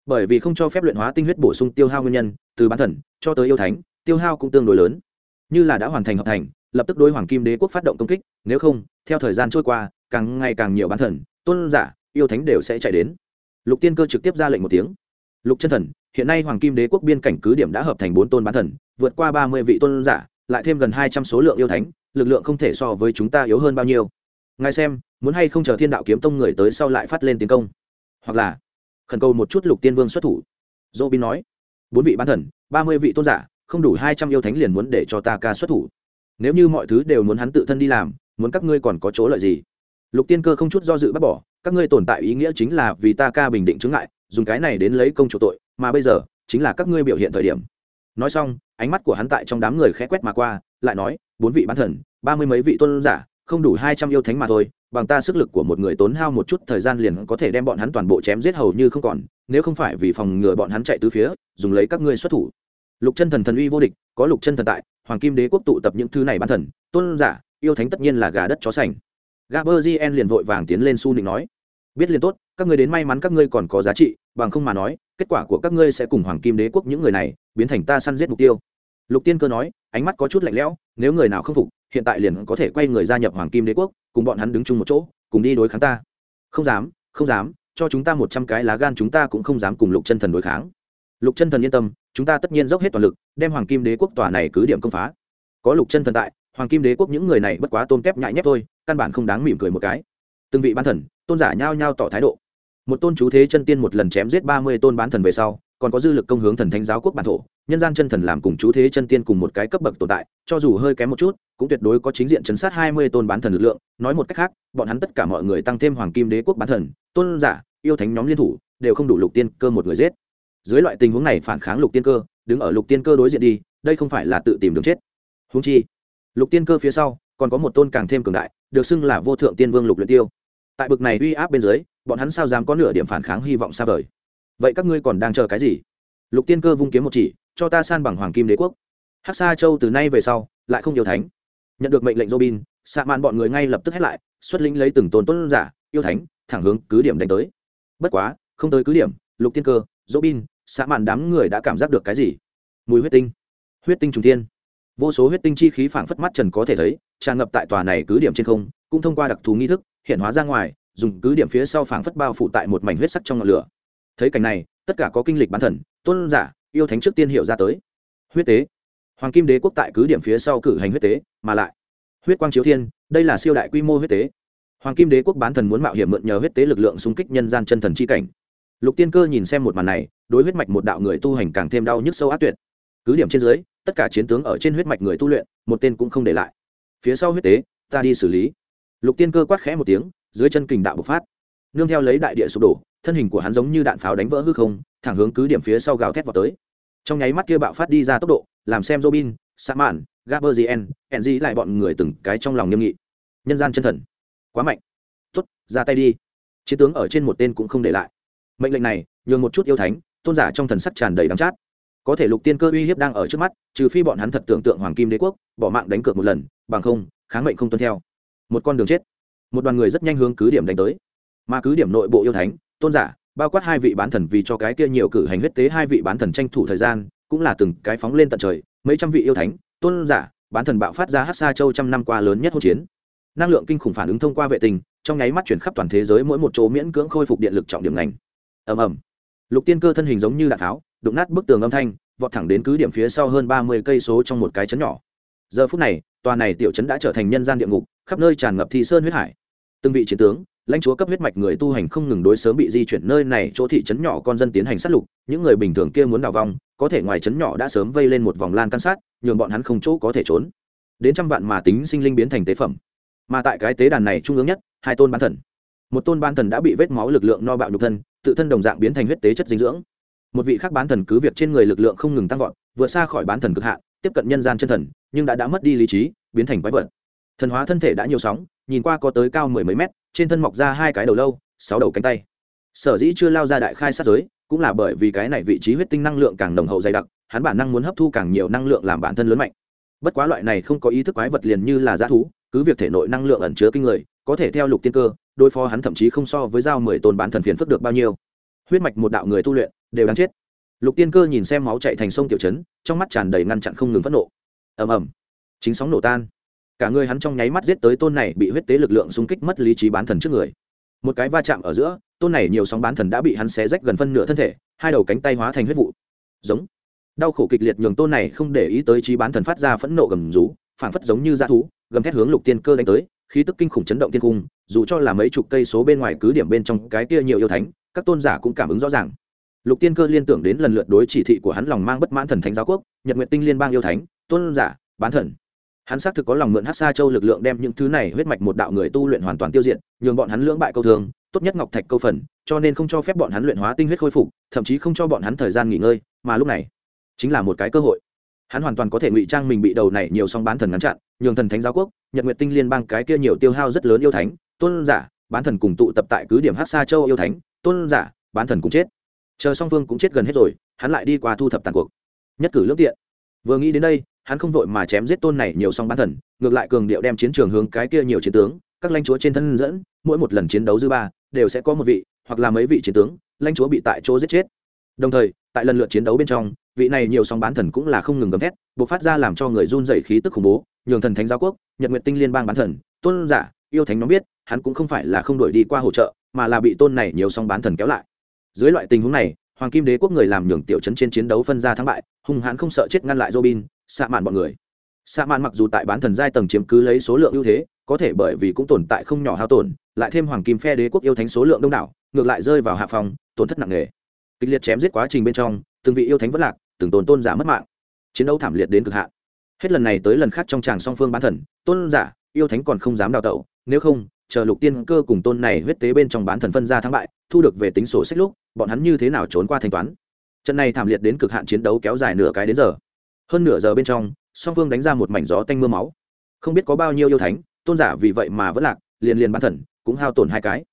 bởi vì không cho phép luyện hóa tinh huyết bổ sung tiêu hao nguyên nhân, từ bán thần cho tới yêu thánh, tiêu hao cũng tương đối lớn. Như là đã hoàn thành hợp thành, lập tức đối hoàng kim đế quốc phát động công kích, nếu không, theo thời gian trôi qua, càng ngày càng nhiều bán thần, tôn giả, yêu thánh đều sẽ chạy đến. Lục tiên cơ trực tiếp ra lệnh một tiếng. Lục chân thần, hiện nay hoàng kim đế quốc biên cảnh cứ điểm đã hợp thành bốn tôn bán thần, vượt qua ba mươi vị tôn giả, lại thêm gần hai trăm số lượng yêu thánh, lực lượng không thể so với chúng ta yếu hơn bao nhiêu. Ngài xem, muốn hay không chờ thiên đạo kiếm tông người tới sau lại phát lên tiến công? Hoặc là khẩn cầu một chút lục tiên vương xuất thủ. Dô bin nói bốn vị bán thần ba mươi vị tôn giả không đủ hai trăm yêu thánh liền muốn để cho ta ca xuất thủ. Nếu như mọi thứ đều muốn hắn tự thân đi làm muốn các ngươi còn có chỗ lợi gì? Lục tiên cơ không chút do dự bác bỏ các ngươi tồn tại ý nghĩa chính là vì ta ca bình định chứng lại, dùng cái này đến lấy công chủ tội mà bây giờ chính là các ngươi biểu hiện thời điểm. Nói xong ánh mắt của hắn tại trong đám người khẽ quét mà qua lại nói bốn vị bán thần ba mươi mấy vị tôn giả không đủ hai trăm yêu thánh mà thôi bằng ta sức lực của một người tốn hao một chút thời gian liền có thể đem bọn hắn toàn bộ chém giết hầu như không còn, nếu không phải vì phòng ngừa bọn hắn chạy từ phía, dùng lấy các ngươi xuất thủ. Lục chân thần thần uy vô địch, có lục chân thần tại, hoàng kim đế quốc tụ tập những thứ này bán thần, tôn giả, yêu thánh tất nhiên là gà đất chó sành. Gaberzien liền vội vàng tiến lên su nịnh nói, biết liền tốt, các ngươi đến may mắn các ngươi còn có giá trị, bằng không mà nói, kết quả của các ngươi sẽ cùng hoàng kim đế quốc những người này biến thành ta săn giết mục tiêu. Lục tiên cơ nói, ánh mắt có chút lạnh lẽo, nếu người nào không phục, hiện tại liền có thể quay người gia nhập hoàng kim đế quốc cùng bọn hắn đứng chung một chỗ, cùng đi đối kháng ta. Không dám không dám, cho chúng ta một trăm cái lá gan chúng ta cũng không dám cùng lục chân thần đối kháng. Lục chân thần yên tâm, chúng ta tất nhiên dốc hết toàn lực, đem hoàng kim đế quốc tòa này cứ điểm công phá. Có lục chân thần tại, hoàng kim đế quốc những người này bất quá tôn kép nhại nhép thôi, căn bản không đáng mỉm cười một cái. Từng vị ban thần, tôn giả nhao nhao tỏ thái độ. Một tôn chú thế chân tiên một lần chém giết ba mươi tôn bán thần về sau, còn có dư lực công hướng thần thánh giáo quốc bản thổ, nhân gian chân thần làm cùng chú thế chân tiên cùng một cái cấp bậc tồn tại, cho dù hơi kém một chút cũng tuyệt đối có chính diện chấn sát hai mươi tôn bán thần lực lượng. Nói một cách khác, bọn hắn tất cả mọi người tăng thêm hoàng kim đế quốc bán thần, tôn giả, yêu thánh nhóm liên thủ, đều không đủ lục tiên cơ một người giết. Dưới loại tình huống này phản kháng lục tiên cơ, đứng ở lục tiên cơ đối diện đi, đây không phải là tự tìm đường chết. Húng chi, lục tiên cơ phía sau, còn có một tôn càng thêm cường đại, được xưng là vô thượng tiên vương lục luyện tiêu. Tại bực này uy áp bên dưới, bọn hắn sao dám có nửa điểm phản kháng hy vọng xa vời? Vậy các ngươi còn đang chờ cái gì? Lục tiên cơ vung kiếm một chỉ, cho ta san bằng hoàng kim đế quốc. Hắc sa châu từ nay về sau, lại không yêu thánh nhận được mệnh lệnh robin xạ mạn bọn người ngay lập tức hét lại, xuất lĩnh lấy từng tôn tôn giả, yêu thánh, thẳng hướng cứ điểm đánh tới. Bất quá, không tới cứ điểm, lục tiên cơ, robin xạ mạn đám người đã cảm giác được cái gì? Mùi huyết tinh. Huyết tinh trùng thiên. Vô số huyết tinh chi khí phảng phất mắt trần có thể thấy, tràn ngập tại tòa này cứ điểm trên không, cũng thông qua đặc thù nghi thức, hiện hóa ra ngoài, dùng cứ điểm phía sau phảng phất bao phủ tại một mảnh huyết sắc trong ngọn lửa. Thấy cảnh này, tất cả có kinh lịch bán thần, tôn giả, yêu thánh trước tiên hiệu ra tới. Huyết tế hoàng kim đế quốc tại cứ điểm phía sau cử hành huyết tế, mà lại, huyết quang chiếu thiên, đây là siêu đại quy mô huyết tế. Hoàng kim đế quốc bán thần muốn mạo hiểm mượn nhờ huyết tế lực lượng xung kích nhân gian chân thần chi cảnh. Lục tiên cơ nhìn xem một màn này, đối huyết mạch một đạo người tu hành càng thêm đau nhức sâu ác tuyệt. Cứ điểm trên dưới, tất cả chiến tướng ở trên huyết mạch người tu luyện, một tên cũng không để lại. Phía sau huyết tế, ta đi xử lý. Lục tiên cơ quát khẽ một tiếng, dưới chân kình đạo bộc phát. Nương theo lấy đại địa sụp đổ, thân hình của hắn giống như đạn pháo đánh vỡ hư không, thẳng hướng cứ điểm phía sau gào thét vào tới. Trong nháy mắt kia bạo phát đi ra tốc độ làm xem robin Saman, mạn Enzi lại bọn người từng cái trong lòng nghiêm nghị. Nhân gian chân thần. Quá mạnh. Tốt, ra tay đi. Chiến tướng ở trên một tên cũng không để lại. Mệnh lệnh này nhường một chút yêu thánh tôn giả trong thần sắc tràn đầy đắng chát. Có thể lục tiên cơ uy hiếp đang ở trước mắt trừ phi bọn hắn thật tưởng tượng hoàng kim đế quốc bỏ mạng đánh cược một lần bằng không kháng mệnh không tuân theo. Một con đường chết. Một đoàn người rất nhanh hướng cứ điểm đánh tới. Mà cứ điểm nội bộ yêu thánh tôn giả bao quát hai vị bán thần vì cho cái kia nhiều cử hành huyết tế hai vị bán thần tranh thủ thời gian cũng là từng cái phóng lên tận trời, mấy trăm vị yêu thánh, tôn giả, bán thần bạo phát ra hát xa châu trăm năm qua lớn nhất hỗn chiến. Năng lượng kinh khủng phản ứng thông qua vệ tinh trong nháy mắt chuyển khắp toàn thế giới mỗi một chỗ miễn cưỡng khôi phục điện lực trọng điểm ngành. Ầm ầm. Lục tiên cơ thân hình giống như đạn tháo, đụng nát bức tường âm thanh, vọt thẳng đến cứ điểm phía sau hơn ba mươi cây số trong một cái chấn nhỏ. Giờ phút này, tòa này tiểu chấn đã trở thành nhân gian địa ngục, khắp nơi tràn ngập thi sơn huyết hải. Từng vị chiến tướng lãnh chúa cấp huyết mạch người tu hành không ngừng đối sớm bị di chuyển nơi này, chỗ thị trấn nhỏ con dân tiến hành sát lục, những người bình thường kia muốn đào vong, có thể ngoài trấn nhỏ đã sớm vây lên một vòng lan can sát, nhường bọn hắn không chỗ có thể trốn. Đến trăm vạn mà tính sinh linh biến thành tế phẩm. Mà tại cái tế đàn này trung ương nhất, hai tôn bán thần. Một tôn bán thần đã bị vết máu lực lượng no bạo nhục thân, tự thân đồng dạng biến thành huyết tế chất dinh dưỡng. Một vị khác bán thần cứ việc trên người lực lượng không ngừng tăng vọt, vượt xa khỏi bán thần cực hạn, tiếp cận nhân gian chân thần, nhưng đã đã mất đi lý trí, biến thành quái vật. Thần hóa thân thể đã nhiều sóng, nhìn qua có tới cao mười mấy mét trên thân mọc ra hai cái đầu lâu, sáu đầu cánh tay. Sở dĩ chưa lao ra đại khai sát giới, cũng là bởi vì cái này vị trí huyết tinh năng lượng càng nồng hậu dày đặc, hắn bản năng muốn hấp thu càng nhiều năng lượng làm bản thân lớn mạnh. Bất quá loại này không có ý thức quái vật liền như là g thú, cứ việc thể nội năng lượng ẩn chứa kinh người, có thể theo lục tiên cơ, đối phó hắn thậm chí không so với dao mười tôn bản thần phiền phức được bao nhiêu. Huyết mạch một đạo người tu luyện, đều đáng chết. Lục tiên cơ nhìn xem máu chạy thành sông tiểu chấn, trong mắt tràn đầy ngăn chặn không ngừng phẫn nộ. Ầm ầm. Chính sóng nổ tan cả người hắn trong nháy mắt giết tới tôn này bị huyết tế lực lượng xung kích mất lý trí bán thần trước người. Một cái va chạm ở giữa, tôn này nhiều sóng bán thần đã bị hắn xé rách gần phân nửa thân thể, hai đầu cánh tay hóa thành huyết vụ. Giống. Đau khổ kịch liệt nhường tôn này không để ý tới trí bán thần phát ra phẫn nộ gầm rú phảng phất giống như dã thú, gầm thét hướng lục tiên cơ đánh tới, khí tức kinh khủng chấn động tiên cung, dù cho là mấy chục cây số bên ngoài cứ điểm bên trong cái kia nhiều yêu thánh, các tôn giả cũng cảm ứng rõ ràng. Lục tiên cơ liên tưởng đến lần lượt đối chỉ thị của hắn lòng mang bất mãn thần thánh giáo quốc, nhật nguyện tinh liên bang yêu thánh, tôn giả, bán thần hắn xác thực có lòng mượn hát xa châu lực lượng đem những thứ này huyết mạch một đạo người tu luyện hoàn toàn tiêu diệt, nhường bọn hắn lưỡng bại câu thường tốt nhất ngọc thạch câu phần, cho nên không cho phép bọn hắn luyện hóa tinh huyết khôi phục, thậm chí không cho bọn hắn thời gian nghỉ ngơi, mà lúc này, chính là một cái cơ hội. Hắn hoàn toàn có thể ngụy trang mình bị đầu này nhiều song bán thần ngăn chặn, nhường thần thánh giáo quốc, nhật nguyện tinh liên bang cái kia nhiều tiêu hao rất lớn yêu thánh, tôn giả, bán thần cùng tụ tập tại cứ điểm hát xa châu yêu thánh, tôn giả, bán thần cũng chết. Chờ song phương cũng chết gần hết rồi, hắn lại đi qua thu thập tàn cuộc. Nhất cử lương tiện. Vừa nghĩ đến đây hắn không vội mà chém giết tôn này nhiều song bán thần, ngược lại cường điệu đem chiến trường hướng cái kia nhiều chiến tướng, các lãnh chúa trên thân dẫn, mỗi một lần chiến đấu dư ba, đều sẽ có một vị, hoặc là mấy vị chiến tướng, lãnh chúa bị tại chỗ giết chết. Đồng thời, tại lần lượt chiến đấu bên trong, vị này nhiều song bán thần cũng là không ngừng gầm thét buộc phát ra làm cho người run dày khí tức khủng bố, nhường thần thánh giáo quốc, nhật nguyện tinh liên bang bán thần, tôn giả, yêu thánh nó biết, hắn cũng không phải là không đổi đi qua hỗ trợ, mà là bị tôn này nhiều song bán thần kéo lại. Dưới loại tình huống này, hoàng kim đế quốc người làm nhường tiểu chấn trên chiến đấu phân ra thắng bại, hung hãn không sợ chết ngăn lại robin xạ mạn bọn người. Xạ mạn mặc dù tại bán thần giai tầng chiếm cứ lấy số lượng ưu thế, có thể bởi vì cũng tồn tại không nhỏ hao tổn, lại thêm hoàng kim phe đế quốc yêu thánh số lượng đông đảo, ngược lại rơi vào hạ phòng tổn thất nặng nề. Kịch liệt chém giết quá trình bên trong, từng vị yêu thánh vất lạc, từng tồn tôn giả mất mạng. Chiến đấu thảm liệt đến cực hạn. Hết lần này tới lần khác trong tràng song phương bán thần, tôn giả, yêu thánh còn không dám đào tẩu, nếu không, chờ lục tiên cơ cùng tôn này huyết tế bên trong bán thần phân ra thắng bại, thu được về tính sổ sách lúc, bọn hắn như thế nào trốn qua thanh toán? Trận này thảm liệt đến cực hạn chiến đấu kéo dài nửa cái đến giờ hơn nửa giờ bên trong, song phương đánh ra một mảnh gió tanh mưa máu. Không biết có bao nhiêu yêu thánh, tôn giả vì vậy mà vẫn lạc, liền liền bán thần, cũng hao tổn hai cái.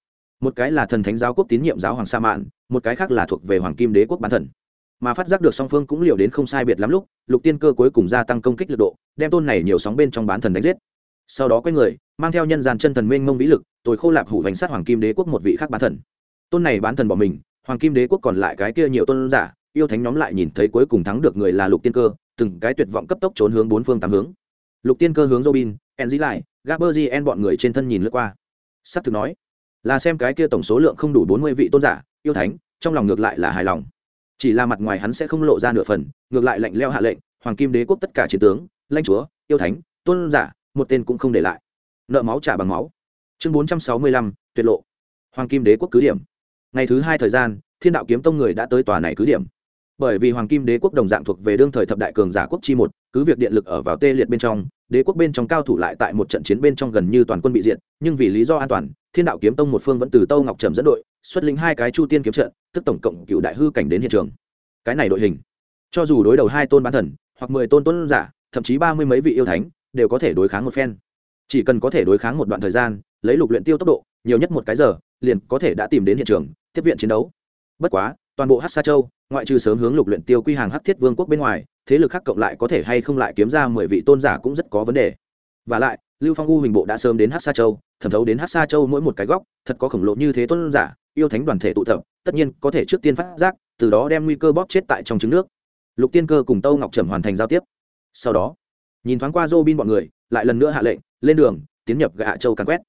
Một cái là thần thánh giáo quốc tín nhiệm giáo hoàng sa mạn, một cái khác là thuộc về hoàng kim đế quốc bán thần. Mà phát giác được song phương cũng liều đến không sai biệt lắm lúc, lục tiên cơ cuối cùng gia tăng công kích lực độ, đem tôn này nhiều sóng bên trong bán thần đánh giết. Sau đó quay người, mang theo nhân gian chân thần mênh mông vĩ lực tôi khô lạp hủ vành sát hoàng kim đế quốc một vị khác bán thần. Tôn này bán thần bỏ mình, hoàng kim đế quốc còn lại cái kia nhiều tôn giả, yêu thánh nhóm lại nhìn thấy cuối cùng thắng được người là lục tiên cơ từng cái tuyệt vọng cấp tốc trốn hướng bốn phương tám hướng. Lục tiên cơ hướng robin en dĩ lại gaberzien en bọn người trên thân nhìn lướt qua. S ắ c thực nói, là xem cái kia tổng số lượng không đủ bốn mươi vị tôn giả, yêu thánh, trong lòng ngược lại là hài lòng. Chỉ là mặt ngoài hắn sẽ không lộ ra nửa phần, ngược lại lạnh leo hạ lệnh, hoàng kim đế quốc tất cả chiến tướng, lãnh chúa, yêu thánh, tôn giả, một tên cũng không để lại. Nợ máu trả bằng máu. Chương bốn trăm sáu mươi lăm, tuyệt lộ. Hoàng kim đế quốc cứ điểm. Ngày thứ hai thời gian, thiên đạo kiếm tông người đã tới tòa này cứ điểm bởi vì hoàng kim đế quốc đồng dạng thuộc về đương thời thập đại cường giả quốc chi một, cứ việc điện lực ở vào tê liệt bên trong, đế quốc bên trong cao thủ lại tại một trận chiến bên trong gần như toàn quân bị diệt, nhưng vì lý do an toàn, thiên đạo kiếm tông một phương vẫn từ tâu ngọc trầm dẫn đội, xuất lĩnh hai cái chu tiên kiếm trận, tức tổng cộng cựu đại hư cảnh đến hiện trường. Cái này đội hình, cho dù đối đầu hai tôn bán thần, hoặc mười tôn tôn giả, thậm chí ba mươi mấy vị yêu thánh, đều có thể đối kháng một phen. Chỉ cần có thể đối kháng một đoạn thời gian, lấy lục luyện tiêu tốc độ, nhiều nhất một cái giờ, liền có thể đã tìm đến hiện trường, tiếp viện chiến đấu. Bất quá toàn bộ hát sa châu, ngoại trừ sớm hướng lục luyện tiêu quy hàng hát thiết vương quốc bên ngoài, thế lực khác cộng lại có thể hay không lại kiếm ra mười vị tôn giả cũng rất có vấn đề. Và lại, lưu phong u hình bộ đã sớm đến hát sa châu, thẩm thấu đến hát sa châu mỗi một cái góc, thật có khổng lồ như thế tôn giả, yêu thánh đoàn thể tụ tập, tất nhiên có thể trước tiên phát giác, từ đó đem nguy cơ bóp chết tại trong trứng nước. Lục tiên cơ cùng tâu ngọc trầm hoàn thành giao tiếp. Sau đó, nhìn thoáng qua dô bin bọn người, lại lần nữa hạ lệnh, lên đường, tiến nhập gạ châu càn quét.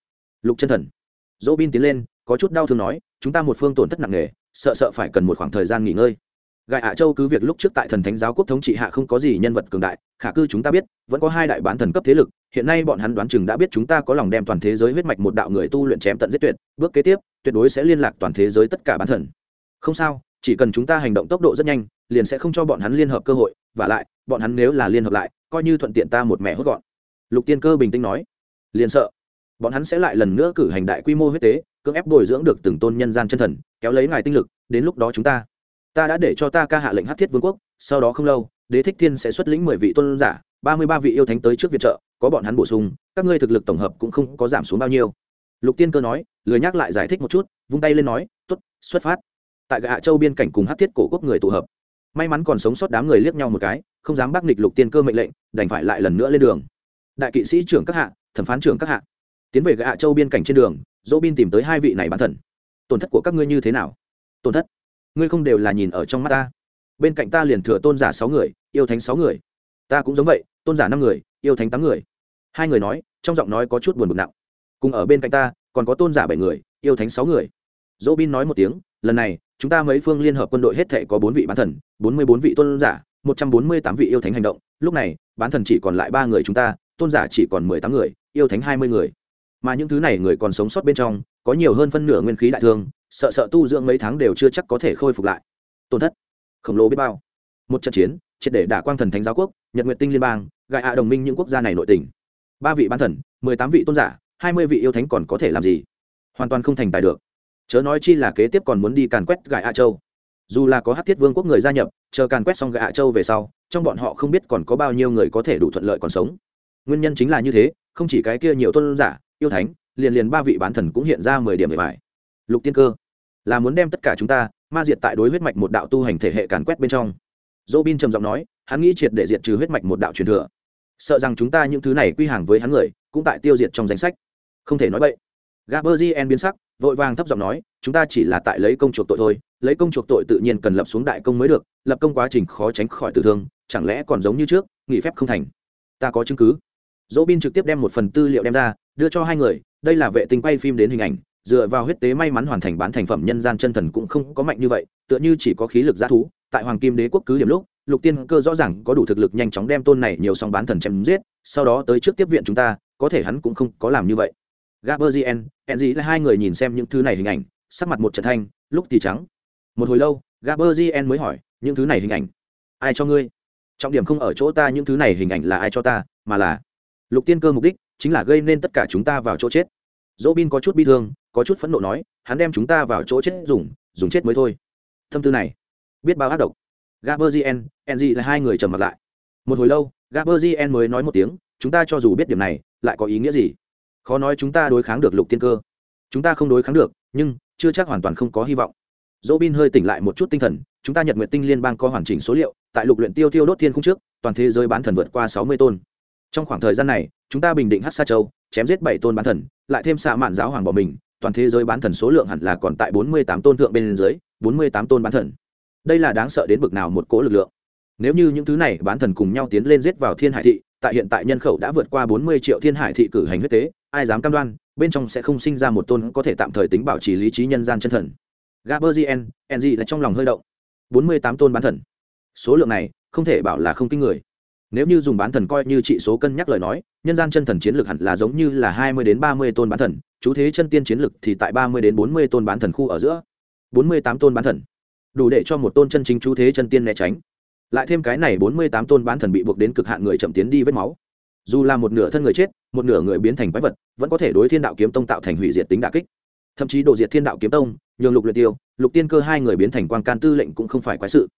Lục chân thần. Dô bin tiến lên, có chút đau thương nói, chúng ta một phương tổn thất nặng nề sợ sợ phải cần một khoảng thời gian nghỉ ngơi. Gại hạ châu cứ việc lúc trước tại thần thánh giáo quốc thống trị hạ không có gì nhân vật cường đại, khả cư chúng ta biết, vẫn có hai đại bán thần cấp thế lực, hiện nay bọn hắn đoán chừng đã biết chúng ta có lòng đem toàn thế giới huyết mạch một đạo người tu luyện chém tận giết tuyệt, bước kế tiếp, tuyệt đối sẽ liên lạc toàn thế giới tất cả bán thần. Không sao, chỉ cần chúng ta hành động tốc độ rất nhanh, liền sẽ không cho bọn hắn liên hợp cơ hội, và lại, bọn hắn nếu là liên hợp lại, coi như thuận tiện ta một mẹ hốt gọn. Lục tiên cơ bình tĩnh nói. Liền sợ bọn hắn sẽ lại lần nữa cử hành đại quy mô huyết tế, cưỡng ép bồi dưỡng được từng tôn nhân gian chân thần, kéo lấy ngài tinh lực, đến lúc đó chúng ta ta đã để cho ta ca hạ lệnh hát thiết vương quốc, sau đó không lâu, đế thích thiên sẽ xuất lĩnh mười vị tôn giả, ba mươi ba vị yêu thánh tới trước viện trợ, có bọn hắn bổ sung, các ngươi thực lực tổng hợp cũng không có giảm xuống bao nhiêu. Lục tiên cơ nói, lười nhắc lại giải thích một chút, vung tay lên nói t ố t xuất phát. Tại gạ châu biên cảnh cùng hát thiết cổ quốc người tụ hợp, may mắn còn sống sót đám người liếc nhau một cái, không dám bác nịch lục tiên cơ mệnh lệnh, đành phải lại lần nữa lên đường. Đại kỵ sĩ trưởng các hạ, thẩm phán trưởng các hạ tiến về gạ châu biên cảnh trên đường dỗ bin tìm tới hai vị này bán thần. Tổn thất của các ngươi như thế nào? Tổn thất? Ngươi không đều là nhìn ở trong mắt ta? Bên cạnh ta liền thừa tôn giả sáu người, yêu thánh sáu người. Ta cũng giống vậy, tôn giả năm người, yêu thánh tám người. Hai người nói, trong giọng nói có chút buồn bực nặng. Cùng ở bên cạnh ta, còn có tôn giả bảy người, yêu thánh sáu người. Dỗ bin nói một tiếng, lần này, chúng ta mấy phương liên hợp quân đội hết thể có bốn vị bán thần, bốn mươi bốn vị tôn giả, một trăm bốn mươi tám vị yêu thánh hành động. Lúc này, bán thần chỉ còn lại ba người chúng ta, tôn giả chỉ còn mười tám người, yêu thánh hai mươi người mà những thứ này người còn sống sót bên trong, có nhiều hơn phân nửa nguyên khí đại thương, sợ sợ tu dưỡng mấy tháng đều chưa chắc có thể khôi phục lại. Tổn thất. Khổng lồ biết bao. Một trận chiến, triệt để đả quang thần thánh giáo quốc, nhật nguyện tinh liên bang gại hạ đồng minh những quốc gia này nội tình. Ba vị ban thần, mười tám vị tôn giả, hai mươi vị yêu thánh còn có thể làm gì? Hoàn toàn không thành tài được. Chớ nói chi là kế tiếp còn muốn đi càn quét gại hạ châu. Dù là có hát thiết vương quốc người gia nhập, chờ càn quét xong gại hạ châu về sau, trong bọn họ không biết còn có bao nhiêu người có thể đủ thuận lợi còn sống. Nguyên nhân chính là như thế, không chỉ cái kia nhiều tôn giả yêu thánh, liền liền ba vị bán thần cũng hiện ra mười điểm mười bài. Lục tiên cơ, là muốn đem tất cả chúng ta ma diệt tại đối huyết mạch một đạo tu hành thể hệ càn quét bên trong. Dỗ bin trầm giọng nói, hắn nghĩ triệt để diệt trừ huyết mạch một đạo truyền thừa. Sợ rằng chúng ta những thứ này quy hàng với hắn người, cũng tại tiêu diệt trong danh sách. Không thể nói vậy gaberzien biến sắc, vội vàng thấp giọng nói, chúng ta chỉ là tại lấy công chuộc tội thôi, lấy công chuộc tội tự nhiên cần lập xuống đại công mới được, lập công quá trình khó tránh khỏi tử thương, chẳng lẽ còn giống như trước, nghỉ phép không thành. Ta có chứng cứ dỗ bin trực tiếp đem một phần tư liệu đem ra, đưa cho hai người, đây là vệ tinh quay phim đến hình ảnh, dựa vào huyết tế may mắn hoàn thành bán thành phẩm nhân gian chân thần cũng không có mạnh như vậy, tựa như chỉ có khí lực g thú, tại hoàng kim đế quốc cứ điểm lúc, lục tiên cơ rõ ràng có đủ thực lực nhanh chóng đem tôn này nhiều song bán thần chém giết, sau đó tới trước tiếp viện chúng ta, có thể hắn cũng không có làm như vậy. Gaberzien enzy là hai người nhìn xem những thứ này hình ảnh, sắc mặt một trận thanh, lúc thì trắng. Một hồi lâu gaberzien mới hỏi, những thứ này hình ảnh, ai cho ngươi? Trọng điểm không ở chỗ ta, những thứ này hình ảnh là ai cho ta, mà là lục tiên cơ mục đích chính là gây nên tất cả chúng ta vào chỗ chết. Dỗ bin có chút bi thương, có chút phẫn nộ nói, hắn đem chúng ta vào chỗ chết dùng dùng chết mới thôi. Tâm tư này, biết bao ác độc. Gaberzien enzy là hai người trầm mặt lại. Một hồi lâu gaberzien mới nói một tiếng, chúng ta cho dù biết điểm này, lại có ý nghĩa gì? Khó nói chúng ta đối kháng được lục tiên cơ. Chúng ta không đối kháng được, nhưng chưa chắc hoàn toàn không có hy vọng. Dỗ bin hơi tỉnh lại một chút tinh thần, chúng ta nhật nguyện tinh liên bang có hoàn chỉnh số liệu, tại lục luyện tiêu tiêu đốt thiên không trước, toàn thế giới bán thần vượt qua sáu mươi tôn trong khoảng thời gian này, chúng ta bình định hát sa châu, chém giết bảy tôn bán thần, lại thêm xạ mạn giáo hoàng bỏ mình, toàn thế giới bán thần số lượng hẳn là còn tại bốn mươi tám tôn thượng bên dưới, bốn mươi tám tôn bán thần. Đây là đáng sợ đến bực nào một cỗ lực lượng. Nếu như những thứ này bán thần cùng nhau tiến lên giết vào thiên hải thị, tại hiện tại nhân khẩu đã vượt qua bốn mươi triệu thiên hải thị cử hành huyết tế, ai dám cam đoan, bên trong sẽ không sinh ra một tôn có thể tạm thời tính bảo trì lý trí nhân gian chân thần. Gaberzien enzy là trong lòng hơi động. Bốn mươi tám tôn bán thần. Số lượng này, không thể bảo là không kinh người nếu như dùng bán thần coi như trị số cân nhắc lời nói, nhân gian chân thần chiến lược hẳn là giống như là hai mươi đến ba mươi tôn bán thần, chú thế chân tiên chiến lược thì tại ba mươi đến bốn mươi tôn bán thần khu ở giữa. bốn mươi tám tôn bán thần. Đủ để cho một tôn chân chính chú thế chân tiên né tránh. Lại thêm cái này bốn mươi tám tôn bán thần bị buộc đến cực hạn người chậm tiến đi vết máu. Dù là một nửa thân người chết, một nửa người biến thành quái vật, vẫn có thể đối thiên đạo kiếm tông tạo thành hủy diệt tính đà kích. Thậm chí đổ diệt thiên đạo kiếm tông, nhường lục luyện tiêu, lục tiên cơ hai người biến thành quan can tư lệnh cũng không phải quái sự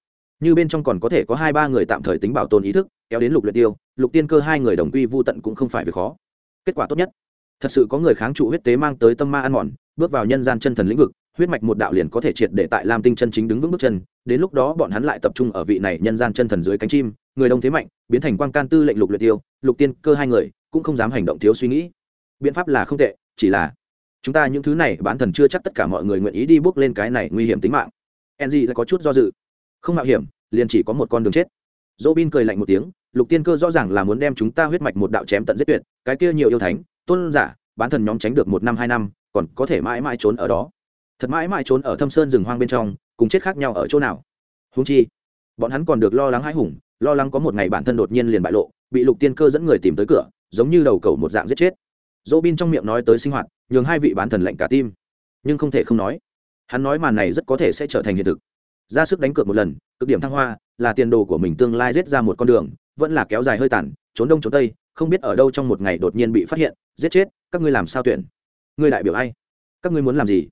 như bên trong còn có thể có hai ba người tạm thời tính bảo tồn ý thức, kéo đến lục luyện tiêu, lục tiên cơ hai người đồng quy vu tận cũng không phải việc khó. Kết quả tốt nhất. Thật sự có người kháng trụ huyết tế mang tới tâm ma ăn mòn, bước vào nhân gian chân thần lĩnh vực, huyết mạch một đạo liền có thể triệt để tại lam tinh chân chính đứng vững bước chân, đến lúc đó bọn hắn lại tập trung ở vị này nhân gian chân thần dưới cánh chim, người đông thế mạnh, biến thành quan can tư lệnh lục luyện tiêu, lục tiên cơ hai người cũng không dám hành động thiếu suy nghĩ. Biện pháp là không tệ, chỉ là chúng ta những thứ này bán thần chưa chắc tất cả mọi người nguyện ý đi bước lên cái này nguy hiểm tính mạng. Enji lại có chút do dự không mạo hiểm, liền chỉ có một con đường chết. Dỗ bin cười lạnh một tiếng, lục tiên cơ rõ ràng là muốn đem chúng ta huyết mạch một đạo chém tận giết tuyệt, cái kia nhiều yêu thánh, tôn giả, bán thần nhóm tránh được một năm, hai năm, còn có thể mãi mãi trốn ở đó. Thật mãi mãi trốn ở thâm sơn rừng hoang bên trong, cùng chết khác nhau ở chỗ nào? Húng chi, bọn hắn còn được lo lắng hãi hùng, lo lắng có một ngày bản thân đột nhiên liền bại lộ, bị lục tiên cơ dẫn người tìm tới cửa, giống như đầu cầu một dạng giết chết. Dỗ bin trong miệng nói tới sinh hoạt, nhường hai vị bán thần lạnh cả tim. Nhưng không thể không nói, hắn nói màn này rất có thể sẽ trở thành hiện thực ra sức đánh cược một lần, cực điểm thăng hoa, là tiền đồ của mình tương lai giết ra một con đường, vẫn là kéo dài hơi tàn, trốn đông trốn tây, không biết ở đâu trong một ngày đột nhiên bị phát hiện, giết chết, các ngươi làm sao tuyển? Ngươi đại biểu ai? Các ngươi muốn làm gì?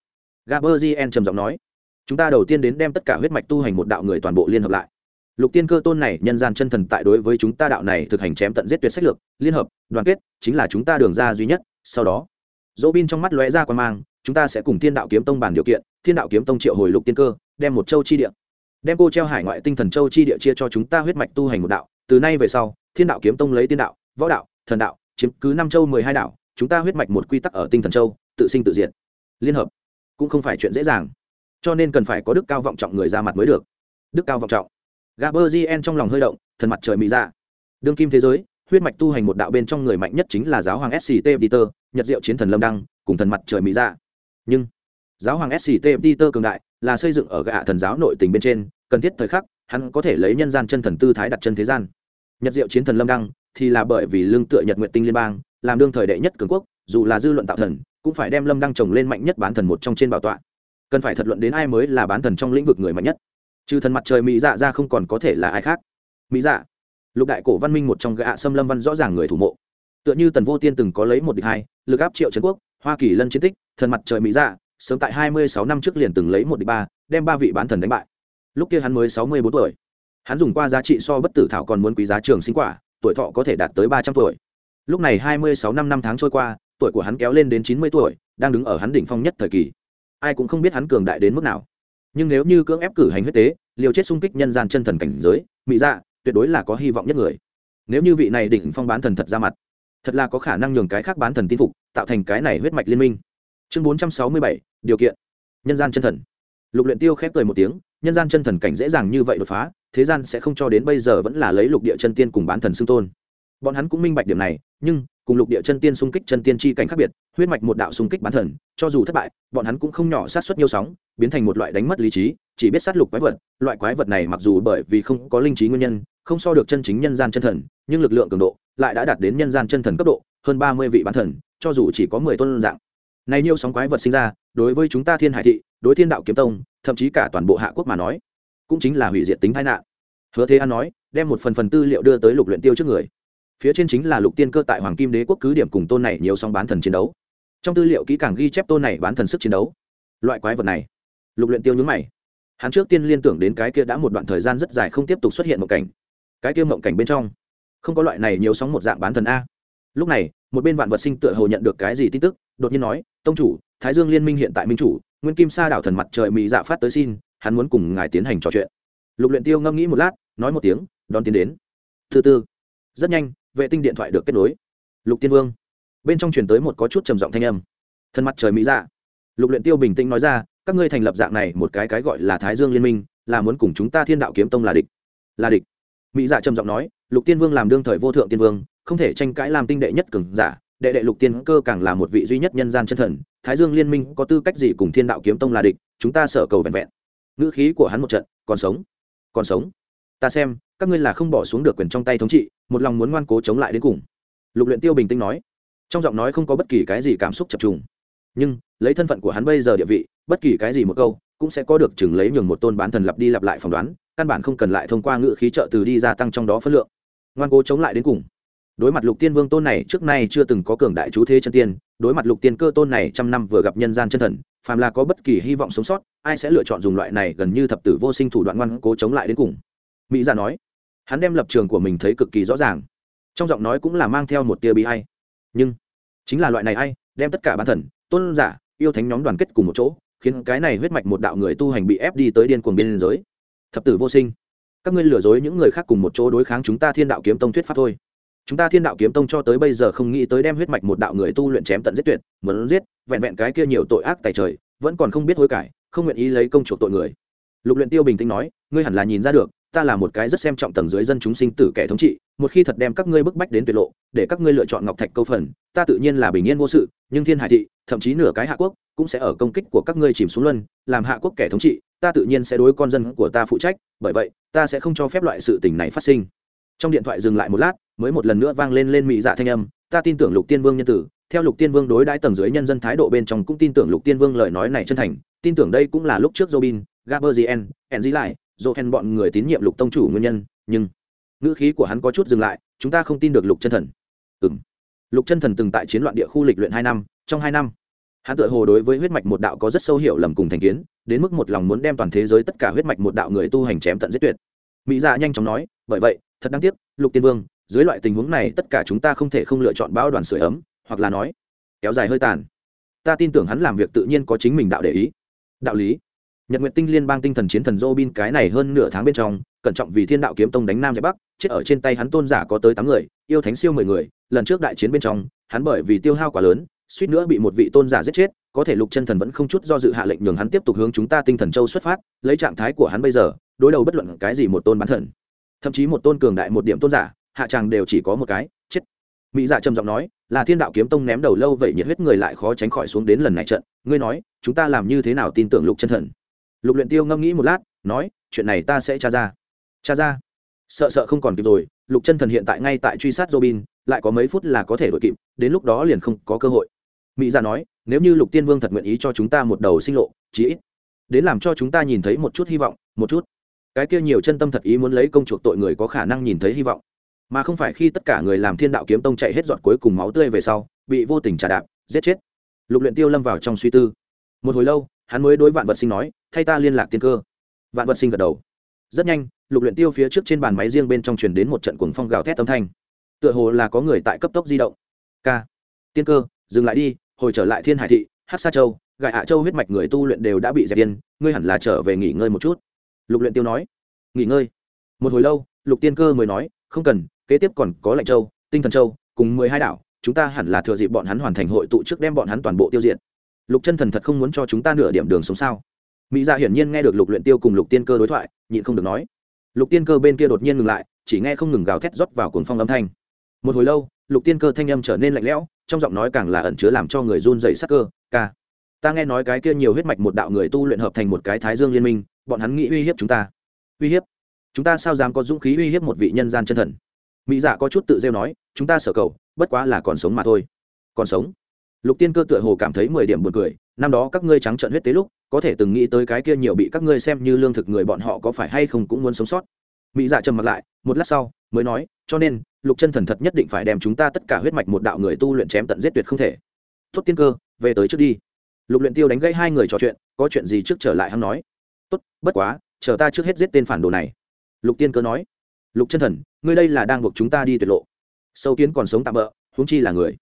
Gaberzien trầm giọng nói. Chúng ta đầu tiên đến đem tất cả huyết mạch tu hành một đạo người toàn bộ liên hợp lại. Lục tiên cơ tôn này, nhân gian chân thần tại đối với chúng ta đạo này thực hành chém tận giết tuyệt sách lược, liên hợp, đoàn kết, chính là chúng ta đường ra duy nhất, sau đó dỗ bin trong mắt lóe ra quan mang, chúng ta sẽ cùng thiên đạo kiếm tông bàn điều kiện, thiên đạo kiếm tông triệu hồi lục tiên cơ đem một châu chi địa. Đem cô treo hải ngoại tinh thần châu chi địa chia cho chúng ta huyết mạch tu hành một đạo. Từ nay về sau, thiên đạo kiếm tông lấy tiên đạo, võ đạo, thần đạo, chiếm cứ năm châu mười hai đạo, chúng ta huyết mạch một quy tắc ở tinh thần châu, tự sinh tự diệt. Liên hợp, cũng không phải chuyện dễ dàng. Cho nên cần phải có đức cao vọng trọng người ra mặt mới được. Đức cao vọng trọng. Gaberzien trong lòng hơi động, thần mặt trời mỹ ra dạ. đương kim thế giới, huyết mạch tu hành một đạo bên trong người mạnh nhất chính là giáo hoàng sct peter, nhật diệu chiến thần lâm đăng, cùng thần mặt trời mỹ ra dạ. nhưng, giáo hoàng sct peter cường đại là xây dựng ở gạ thần giáo nội tình bên trên, cần thiết thời khắc, hắn có thể lấy nhân gian chân thần tư thái đặt chân thế gian. Nhật diệu chiến thần lâm đăng thì là bởi vì lương tựa nhật nguyện tinh liên bang, làm đương thời đệ nhất cường quốc, dù là dư luận tạo thần, cũng phải đem lâm đăng trồng lên mạnh nhất bán thần một trong trên bảo tọa. Cần phải thật luận đến ai mới là bán thần trong lĩnh vực người mạnh nhất. Trừ thần mặt trời mỹ dạ ra không còn có thể là ai khác. Mỹ dạ lục đại cổ văn minh một trong gã xâm lâm văn rõ ràng người thủ mộ. Tựa như tần vô tiên từng có lấy một địch hai, lực áp triệu trấn quốc, hoa kỳ lân chiến tích, thần mặt trời mỹ dạ sớm tại hai mươi sáu năm trước liền từng lấy một địch ba, đem ba vị bán thần đánh bại. Lúc kia hắn mới sáu mươi bốn tuổi. Hắn dùng qua giá trị so bất tử thảo còn muốn quý giá trường sinh quả, tuổi thọ có thể đạt tới ba trăm tuổi. Lúc này hai mươi sáu năm năm tháng trôi qua, tuổi của hắn kéo lên đến chín mươi tuổi, đang đứng ở hắn đỉnh phong nhất thời kỳ. Ai cũng không biết hắn cường đại đến mức nào. Nhưng nếu như cưỡng ép cử hành huyết tế, liều chết xung kích nhân gian chân thần cảnh giới mỹ dạ tuyệt đối là có hy vọng nhất người. Nếu như vị này đỉnh phong bán thần thật ra mặt, thật là có khả năng nhường cái khác bán thần tin phục, tạo thành cái này huyết mạch liên minh chương bốn trăm sáu mươi bảy, điều kiện. Nhân gian chân thần. Lục luyện tiêu khép cười một tiếng, nhân gian chân thần cảnh dễ dàng như vậy đột phá, thế gian sẽ không cho đến bây giờ vẫn là lấy lục địa chân tiên cùng bán thần xưng tôn. Bọn hắn cũng minh bạch điểm này, nhưng, cùng lục địa chân tiên xung kích chân tiên chi cảnh khác biệt, huyết mạch một đạo xung kích bán thần, cho dù thất bại, bọn hắn cũng không nhỏ sát xuất nhiều sóng, biến thành một loại đánh mất lý trí, chỉ biết sát lục quái vật. Loại quái vật này mặc dù bởi vì không có linh trí nguyên nhân, không so được chân chính nhân gian chân thần, nhưng lực lượng cường độ lại đã đạt đến nhân gian chân thần cấp độ, hơn ba mươi vị bán thần, cho dù chỉ có mười tôn dạng này nhiều sóng quái vật sinh ra, đối với chúng ta thiên hải thị, đối thiên đạo kiếm tông, thậm chí cả toàn bộ hạ quốc mà nói, cũng chính là hủy diệt tính tai nạn. Hứa thế an nói, đem một phần phần tư liệu đưa tới lục luyện tiêu trước người. Phía trên chính là lục tiên cơ tại hoàng kim đế quốc cứ điểm cùng tôn này nhiều sóng bán thần chiến đấu. Trong tư liệu kỹ càng ghi chép tôn này bán thần sức chiến đấu. Loại quái vật này, lục luyện tiêu nhướng mày. Hắn trước tiên liên tưởng đến cái kia đã một đoạn thời gian rất dài không tiếp tục xuất hiện một cảnh. Cái kia mộng cảnh bên trong, không có loại này nhiều sóng một dạng bán thần a. Lúc này, một bên vạn vật sinh tựa hồ nhận được cái gì tin tức, đột nhiên nói tông chủ, thái dương liên minh hiện tại minh chủ, nguyên kim sa đảo thần mặt trời mỹ dạ phát tới xin, hắn muốn cùng ngài tiến hành trò chuyện. Lục luyện tiêu ngâm nghĩ một lát, nói một tiếng, đón tiến đến. Thứ tư rất nhanh, vệ tinh điện thoại được kết nối. Lục tiên vương. Bên trong truyền tới một có chút trầm giọng thanh âm. Thần mặt trời mỹ dạ. Lục luyện tiêu bình tĩnh nói ra, các ngươi thành lập dạng này một cái cái gọi là thái dương liên minh, là muốn cùng chúng ta thiên đạo kiếm tông là địch. Là địch. Mỹ dạ trầm giọng nói, lục tiên vương làm đương thời vô thượng tiên vương, không thể tranh cãi làm tinh đệ nhất cường giả đệ đệ lục tiên cơ càng là một vị duy nhất nhân gian chân thần, thái dương liên minh có tư cách gì cùng thiên đạo kiếm tông là địch, chúng ta sợ cầu vẹn vẹn. Ngữ khí của hắn một trận, còn sống còn sống. Ta xem, các ngươi là không bỏ xuống được quyền trong tay thống trị, một lòng muốn ngoan cố chống lại đến cùng. Lục luyện tiêu bình tĩnh nói. Trong giọng nói không có bất kỳ cái gì cảm xúc chập trùng. Nhưng, lấy thân phận của hắn bây giờ địa vị, bất kỳ cái gì một câu, cũng sẽ có được chừng lấy nhường một tôn bán thần lặp đi lặp lại phỏng đoán, căn bản không cần lại thông qua ngữ khí trợ từ đi gia tăng trong đó phân lượng. Ngoan cố chống lại đến cùng đối mặt lục tiên vương tôn này, trước nay chưa từng có cường đại chú thế chân tiên, đối mặt lục tiên cơ tôn này trăm năm vừa gặp nhân gian chân thần, phàm là có bất kỳ hy vọng sống sót, ai sẽ lựa chọn dùng loại này gần như thập tử vô sinh thủ đoạn ngoan cố chống lại đến cùng? Mỹ giả nói. Hắn đem lập trường của mình thấy cực kỳ rõ ràng. Trong giọng nói cũng là mang theo một tia bị hay nhưng, chính là loại này ai, đem tất cả bản thần, tôn giả, yêu thánh nhóm đoàn kết cùng một chỗ, khiến cái này huyết mạch một đạo người tu hành bị ép đi tới điên cuồng biên giới. Thập tử vô sinh. Các ngươi lừa dối những người khác cùng một chỗ đối kháng chúng ta thiên đạo kiếm tông thuyết pháp thôi chúng ta thiên đạo kiếm tông cho tới bây giờ không nghĩ tới đem huyết mạch một đạo người tu luyện chém tận giết tuyệt, muốn giết, vẹn vẹn cái kia nhiều tội ác tài trời, vẫn còn không biết hối cải, không nguyện ý lấy công chuộc tội người. Lục luyện tiêu bình tĩnh nói, ngươi hẳn là nhìn ra được, ta là một cái rất xem trọng tầng dưới dân chúng sinh tử kẻ thống trị, một khi thật đem các ngươi bức bách đến tuyệt lộ, để các ngươi lựa chọn ngọc thạch câu phần, ta tự nhiên là bình yên vô sự, nhưng thiên hải thị, thậm chí nửa cái hạ quốc, cũng sẽ ở công kích của các ngươi chìm xuống luân, làm hạ quốc kẻ thống trị, ta tự nhiên sẽ đối con dân của ta phụ trách, bởi vậy, ta sẽ không cho phép loại sự tình này phát sinh. Trong điện thoại dừng lại một lát mới một lần nữa vang lên lên mỹ dạ thanh âm, ta tin tưởng lục tiên vương nhân tử, theo lục tiên vương đối đãi tầng dưới nhân dân thái độ bên trong cũng tin tưởng lục tiên vương lời nói này chân thành, tin tưởng đây cũng là lúc trước robin gaberzien enzi lại johen bọn người tín nhiệm lục tông chủ nguyên nhân, nhưng ngữ khí của hắn có chút dừng lại, chúng ta không tin được lục chân thần. Ừ m lục chân thần từng tại chiến loạn địa khu lịch luyện hai năm, trong hai năm, hắn tự hồ đối với huyết mạch một đạo có rất sâu hiểu lầm cùng thành kiến, đến mức một lòng muốn đem toàn thế giới tất cả huyết mạch một đạo người tu hành chém tận giết tuyệt. Mỹ dạ nhanh chóng nói, bởi vậy, thật đáng tiếc, lục tiên vương dưới loại tình huống này, tất cả chúng ta không thể không lựa chọn bao đoàn sửa ấm, hoặc là nói, kéo dài hơi tàn. Ta tin tưởng hắn làm việc tự nhiên có chính mình đạo để ý. Đạo lý. Nhật nguyện tinh liên bang tinh thần chiến thần dô bin cái này hơn nửa tháng bên trong, cẩn trọng vì thiên đạo kiếm tông đánh nam giải bắc, chết ở trên tay hắn tôn giả có tới tám người, yêu thánh siêu mười người. Lần trước đại chiến bên trong, hắn bởi vì tiêu hao quá lớn, suýt nữa bị một vị tôn giả giết chết, có thể lục chân thần vẫn không chút do dự hạ lệnh nhường hắn tiếp tục hướng chúng ta tinh thần châu xuất phát, lấy trạng thái của hắn bây giờ, đối đầu bất luận cái gì một tôn bán thần. Thậm chí một tôn cường đại một điểm tôn giả hạ tràng đều chỉ có một cái, chết. Mỹ dạ trầm giọng nói, là thiên đạo kiếm tông ném đầu lâu vậy nhiệt huyết người lại khó tránh khỏi xuống đến lần này trận. Ngươi nói, chúng ta làm như thế nào tin tưởng lục chân thần? Lục luyện tiêu ngâm nghĩ một lát, nói, chuyện này ta sẽ tra ra. Tra ra? Sợ sợ không còn kịp rồi, lục chân thần hiện tại ngay tại truy sát robin, lại có mấy phút là có thể đội kịp, đến lúc đó liền không có cơ hội. Mỹ dạ nói, nếu như lục tiên vương thật nguyện ý cho chúng ta một đầu sinh lộ, chí ít đến làm cho chúng ta nhìn thấy một chút hy vọng, một chút. Cái kia nhiều chân tâm thật ý muốn lấy công chuộc tội người có khả năng nhìn thấy hy vọng mà không phải khi tất cả người làm thiên đạo kiếm tông chạy hết giọt cuối cùng máu tươi về sau, bị vô tình trả đạp, giết chết. Lục luyện tiêu lâm vào trong suy tư. Một hồi lâu, hắn mới đối vạn vật sinh nói, thay ta liên lạc tiên cơ. Vạn vật sinh gật đầu. Rất nhanh, lục luyện tiêu phía trước trên bàn máy riêng bên trong truyền đến một trận cuồng phong gào thét âm thanh. Tựa hồ là có người tại cấp tốc di động. K tiên cơ, dừng lại đi, hồi trở lại thiên hải thị hát sa châu gại hạ châu huyết mạch người tu luyện đều đã bị dẹp yên, ngươi hẳn là trở về nghỉ ngơi một chút. Lục luyện tiêu nói. Nghỉ ngơi. Một hồi lâu, lục tiên cơ mới nói, không cần kế tiếp còn có lạnh châu, tinh thần châu, cùng mười hai đảo, chúng ta hẳn là thừa dịp bọn hắn hoàn thành hội tụ trước đem bọn hắn toàn bộ tiêu diệt. Lục chân thần thật không muốn cho chúng ta nửa điểm đường sống sao? Mỹ dạ hiển nhiên nghe được lục luyện tiêu cùng lục tiên cơ đối thoại, nhịn không được nói. Lục tiên cơ bên kia đột nhiên ngừng lại, chỉ nghe không ngừng gào thét rót vào cuồng phong âm thanh. Một hồi lâu, lục tiên cơ thanh âm trở nên lạnh lẽo, trong giọng nói càng là ẩn chứa làm cho người run dậy sắc cơ, ca, ta nghe nói cái kia nhiều huyết mạch một đạo người tu luyện hợp thành một cái thái dương liên minh, bọn hắn nghĩ uy hiếp chúng ta. Uy hiếp? Chúng ta sao dám có dũng khí uy hiếp một vị nhân gian chân thần? Mỹ dạ có chút tự rêu nói, chúng ta sở cầu, bất quá là còn sống mà thôi. Còn sống? Lục tiên cơ tựa hồ cảm thấy mười điểm buồn cười, năm đó các ngươi trắng trợn huyết tế lúc, có thể từng nghĩ tới cái kia nhiều bị các ngươi xem như lương thực người bọn họ có phải hay không cũng muốn sống sót. Mỹ dạ trầm mặt lại, một lát sau, mới nói, cho nên, lục chân thần thật nhất định phải đem chúng ta tất cả huyết mạch một đạo người tu luyện chém tận giết tuyệt không thể. Tốt tiên cơ, về tới trước đi. Lục luyện tiêu đánh gãy hai người trò chuyện, có chuyện gì trước trở lại hắn nói. Tốt, bất quá, chờ ta trước hết giết tên phản đồ này. Lục tiên cơ nói lục chân thần, ngươi đây là đang buộc chúng ta đi tuyệt lộ. Sâu kiến còn sống tạm bỡ huống chi là người.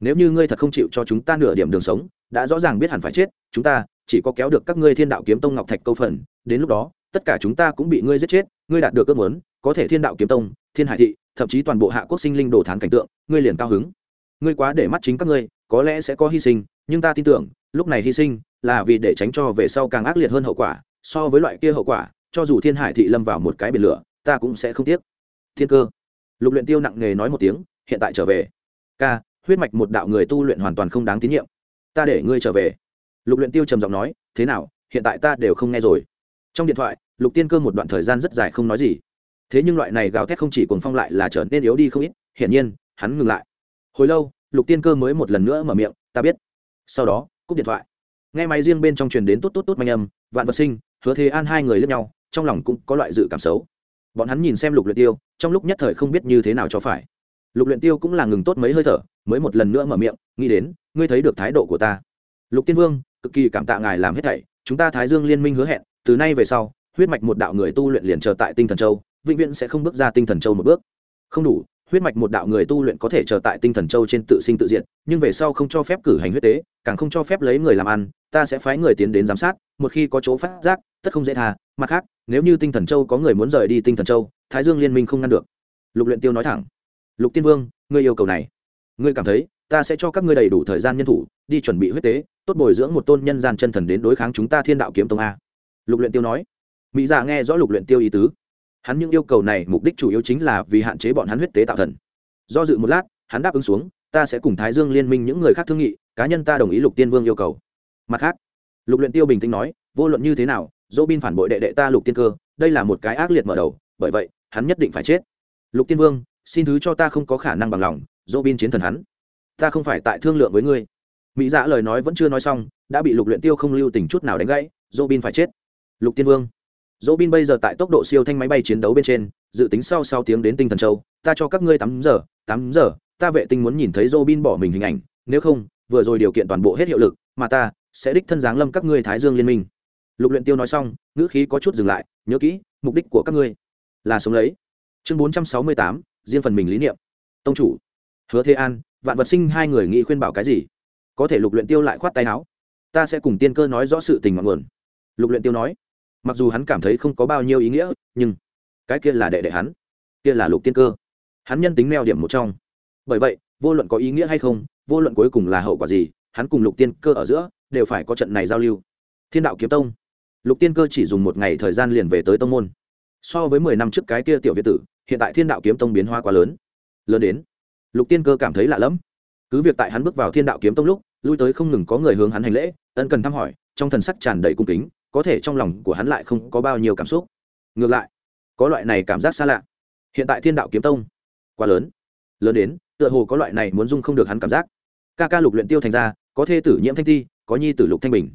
Nếu như ngươi thật không chịu cho chúng ta nửa điểm đường sống, đã rõ ràng biết hẳn phải chết, chúng ta chỉ có kéo được các ngươi thiên đạo kiếm tông ngọc thạch câu phần, đến lúc đó, tất cả chúng ta cũng bị ngươi giết chết, ngươi đạt được ước muốn, có thể thiên đạo kiếm tông, thiên hải thị, thậm chí toàn bộ hạ quốc sinh linh đồ thán cảnh tượng, ngươi liền cao hứng. Ngươi quá để mắt chính các ngươi, có lẽ sẽ có hy sinh, nhưng ta tin tưởng, lúc này hy sinh là vì để tránh cho về sau càng ác liệt hơn hậu quả, so với loại kia hậu quả, cho dù thiên hải thị lâm vào một cái biển lửa ta cũng sẽ không tiếc. Thiên cơ. Lục luyện tiêu nặng nề nói một tiếng, hiện tại trở về. Ca, huyết mạch một đạo người tu luyện hoàn toàn không đáng tín nhiệm. Ta để ngươi trở về. Lục luyện tiêu trầm giọng nói, thế nào, hiện tại ta đều không nghe rồi. Trong điện thoại, lục tiên cơ một đoạn thời gian rất dài không nói gì. Thế nhưng loại này gào thét không chỉ cuồng phong lại là trở nên yếu đi không ít, hiển nhiên, hắn ngừng lại. Hồi lâu, lục tiên cơ mới một lần nữa mở miệng, ta biết. Sau đó, cúp điện thoại. Nghe máy riêng bên trong truyền đến tốt tốt tốt manh âm, vạn vật sinh, hứa thế an hai người lướt nhau, trong lòng cũng có loại dự cảm xấu bọn hắn nhìn xem lục luyện tiêu, trong lúc nhất thời không biết như thế nào cho phải. Lục luyện tiêu cũng là ngừng tốt mấy hơi thở, mới một lần nữa mở miệng, nghĩ đến, ngươi thấy được thái độ của ta. Lục tiên vương, cực kỳ cảm tạ ngài làm hết thảy, chúng ta thái dương liên minh hứa hẹn, từ nay về sau, huyết mạch một đạo người tu luyện liền chờ tại tinh thần châu, vĩnh viễn sẽ không bước ra tinh thần châu một bước. Không đủ huyết mạch một đạo người tu luyện có thể chờ tại tinh thần châu trên tự sinh tự diện nhưng về sau không cho phép cử hành huyết tế, càng không cho phép lấy người làm ăn, ta sẽ phái người tiến đến giám sát, một khi có chỗ phát giác, tất không dễ thà mặt khác, nếu như tinh thần châu có người muốn rời đi tinh thần châu, thái dương liên minh không ngăn được. Lục luyện tiêu nói thẳng. Lục tiên vương, ngươi yêu cầu này. Ngươi cảm thấy, ta sẽ cho các ngươi đầy đủ thời gian nhân thủ, đi chuẩn bị huyết tế, tốt bồi dưỡng một tôn nhân gian chân thần đến đối kháng chúng ta thiên đạo kiếm tông a. Lục luyện tiêu nói. Mỹ giả nghe rõ lục luyện tiêu ý tứ hắn những yêu cầu này mục đích chủ yếu chính là vì hạn chế bọn hắn huyết tế tạo thần. Do dự một lát, hắn đáp ứng xuống, ta sẽ cùng thái dương liên minh những người khác thương nghị, cá nhân ta đồng ý lục tiên vương yêu cầu. Mặt khác, lục luyện tiêu bình tĩnh nói, vô luận như thế nào dỗ bin phản bội đệ đệ ta lục tiên cơ, đây là một cái ác liệt mở đầu, bởi vậy, hắn nhất định phải chết. Lục tiên vương, xin thứ cho ta không có khả năng bằng lòng dỗ bin chiến thần hắn. Ta không phải tại thương lượng với ngươi. Mỹ dạ lời nói vẫn chưa nói xong, đã bị lục luyện tiêu không lưu tình chút nào đánh gãy dỗ bin phải chết. Lục tiên vương dỗ bin bây giờ tại tốc độ siêu thanh máy bay chiến đấu bên trên, dự tính sau sáu tiếng đến tinh thần châu, ta cho các ngươi tám giờ tám giờ, ta vệ tinh muốn nhìn thấy dỗ bin bỏ mình hình ảnh, nếu không, vừa rồi điều kiện toàn bộ hết hiệu lực, mà ta sẽ đích thân giáng lâm các ngươi thái dương liên minh. Lục luyện tiêu nói xong, ngữ khí có chút dừng lại, nhớ kỹ, mục đích của các ngươi là sống lấy. Chương bốn trăm sáu mươi tám, riêng phần mình lý niệm. Tông chủ, hứa thế an, vạn vật sinh hai người nghĩ khuyên bảo cái gì? Có thể lục luyện tiêu lại khoát tay áo. Ta sẽ cùng tiên cơ nói rõ sự tình mọi nguồn. Lục luyện tiêu nói mặc dù hắn cảm thấy không có bao nhiêu ý nghĩa, nhưng cái kia là đệ đệ hắn, kia là lục tiên cơ. Hắn nhân tính neo điểm một trong. Bởi vậy, vô luận có ý nghĩa hay không, vô luận cuối cùng là hậu quả gì, hắn cùng lục tiên cơ ở giữa đều phải có trận này giao lưu. Thiên đạo kiếm tông. Lục tiên cơ chỉ dùng một ngày thời gian liền về tới tông môn. So với mười năm trước cái kia tiểu việt tử, hiện tại thiên đạo kiếm tông biến hoa quá lớn. Lớn đến, lục tiên cơ cảm thấy lạ lẫm. Cứ việc tại hắn bước vào thiên đạo kiếm tông lúc, lui tới không ngừng có người hướng hắn hành lễ, ân cần thăm hỏi, trong thần sắc tràn đầy cung kính có thể trong lòng của hắn lại không có bao nhiêu cảm xúc. Ngược lại, có loại này cảm giác xa lạ. Hiện tại thiên đạo kiếm tông, quá lớn. Lớn đến, tựa hồ có loại này muốn dung không được hắn cảm giác. Ca ca lục luyện tiêu thành ra, có thê tử nhiễm thanh ti, có nhi tử lục thanh bình.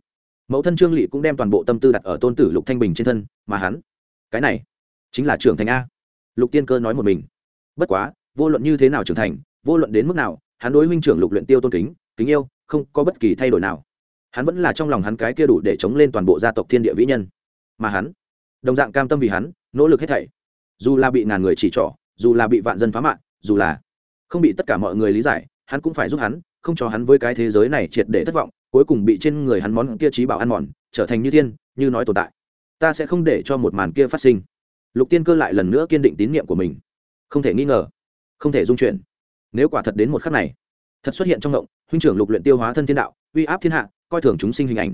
Mẫu thân trương lị cũng đem toàn bộ tâm tư đặt ở tôn tử lục thanh bình trên thân, mà hắn, cái này, chính là trưởng thành a. Lục tiên cơ nói một mình. Bất quá, vô luận như thế nào trưởng thành, vô luận đến mức nào, hắn đối huynh trưởng lục luyện tiêu tôn kính kính yêu, không có bất kỳ thay đổi nào hắn vẫn là trong lòng hắn cái kia đủ để chống lên toàn bộ gia tộc thiên địa vĩ nhân. Mà hắn, đồng dạng cam tâm vì hắn, nỗ lực hết thảy. Dù là bị ngàn người chỉ trỏ, dù là bị vạn dân phá mạng, dù là không bị tất cả mọi người lý giải, hắn cũng phải giúp hắn, không cho hắn với cái thế giới này triệt để thất vọng, cuối cùng bị trên người hắn món kia trí bảo ăn mòn, trở thành như thiên, như nói tồn tại. Ta sẽ không để cho một màn kia phát sinh. Lục tiên cơ lại lần nữa kiên định tín nhiệm của mình. Không thể nghi ngờ, không thể dung chuyển. Nếu quả thật đến một khắc này, thật xuất hiện trong động huynh trưởng lục luyện tiêu hóa thân thiên đạo, uy áp thiên hạ coi thường chúng sinh hình ảnh.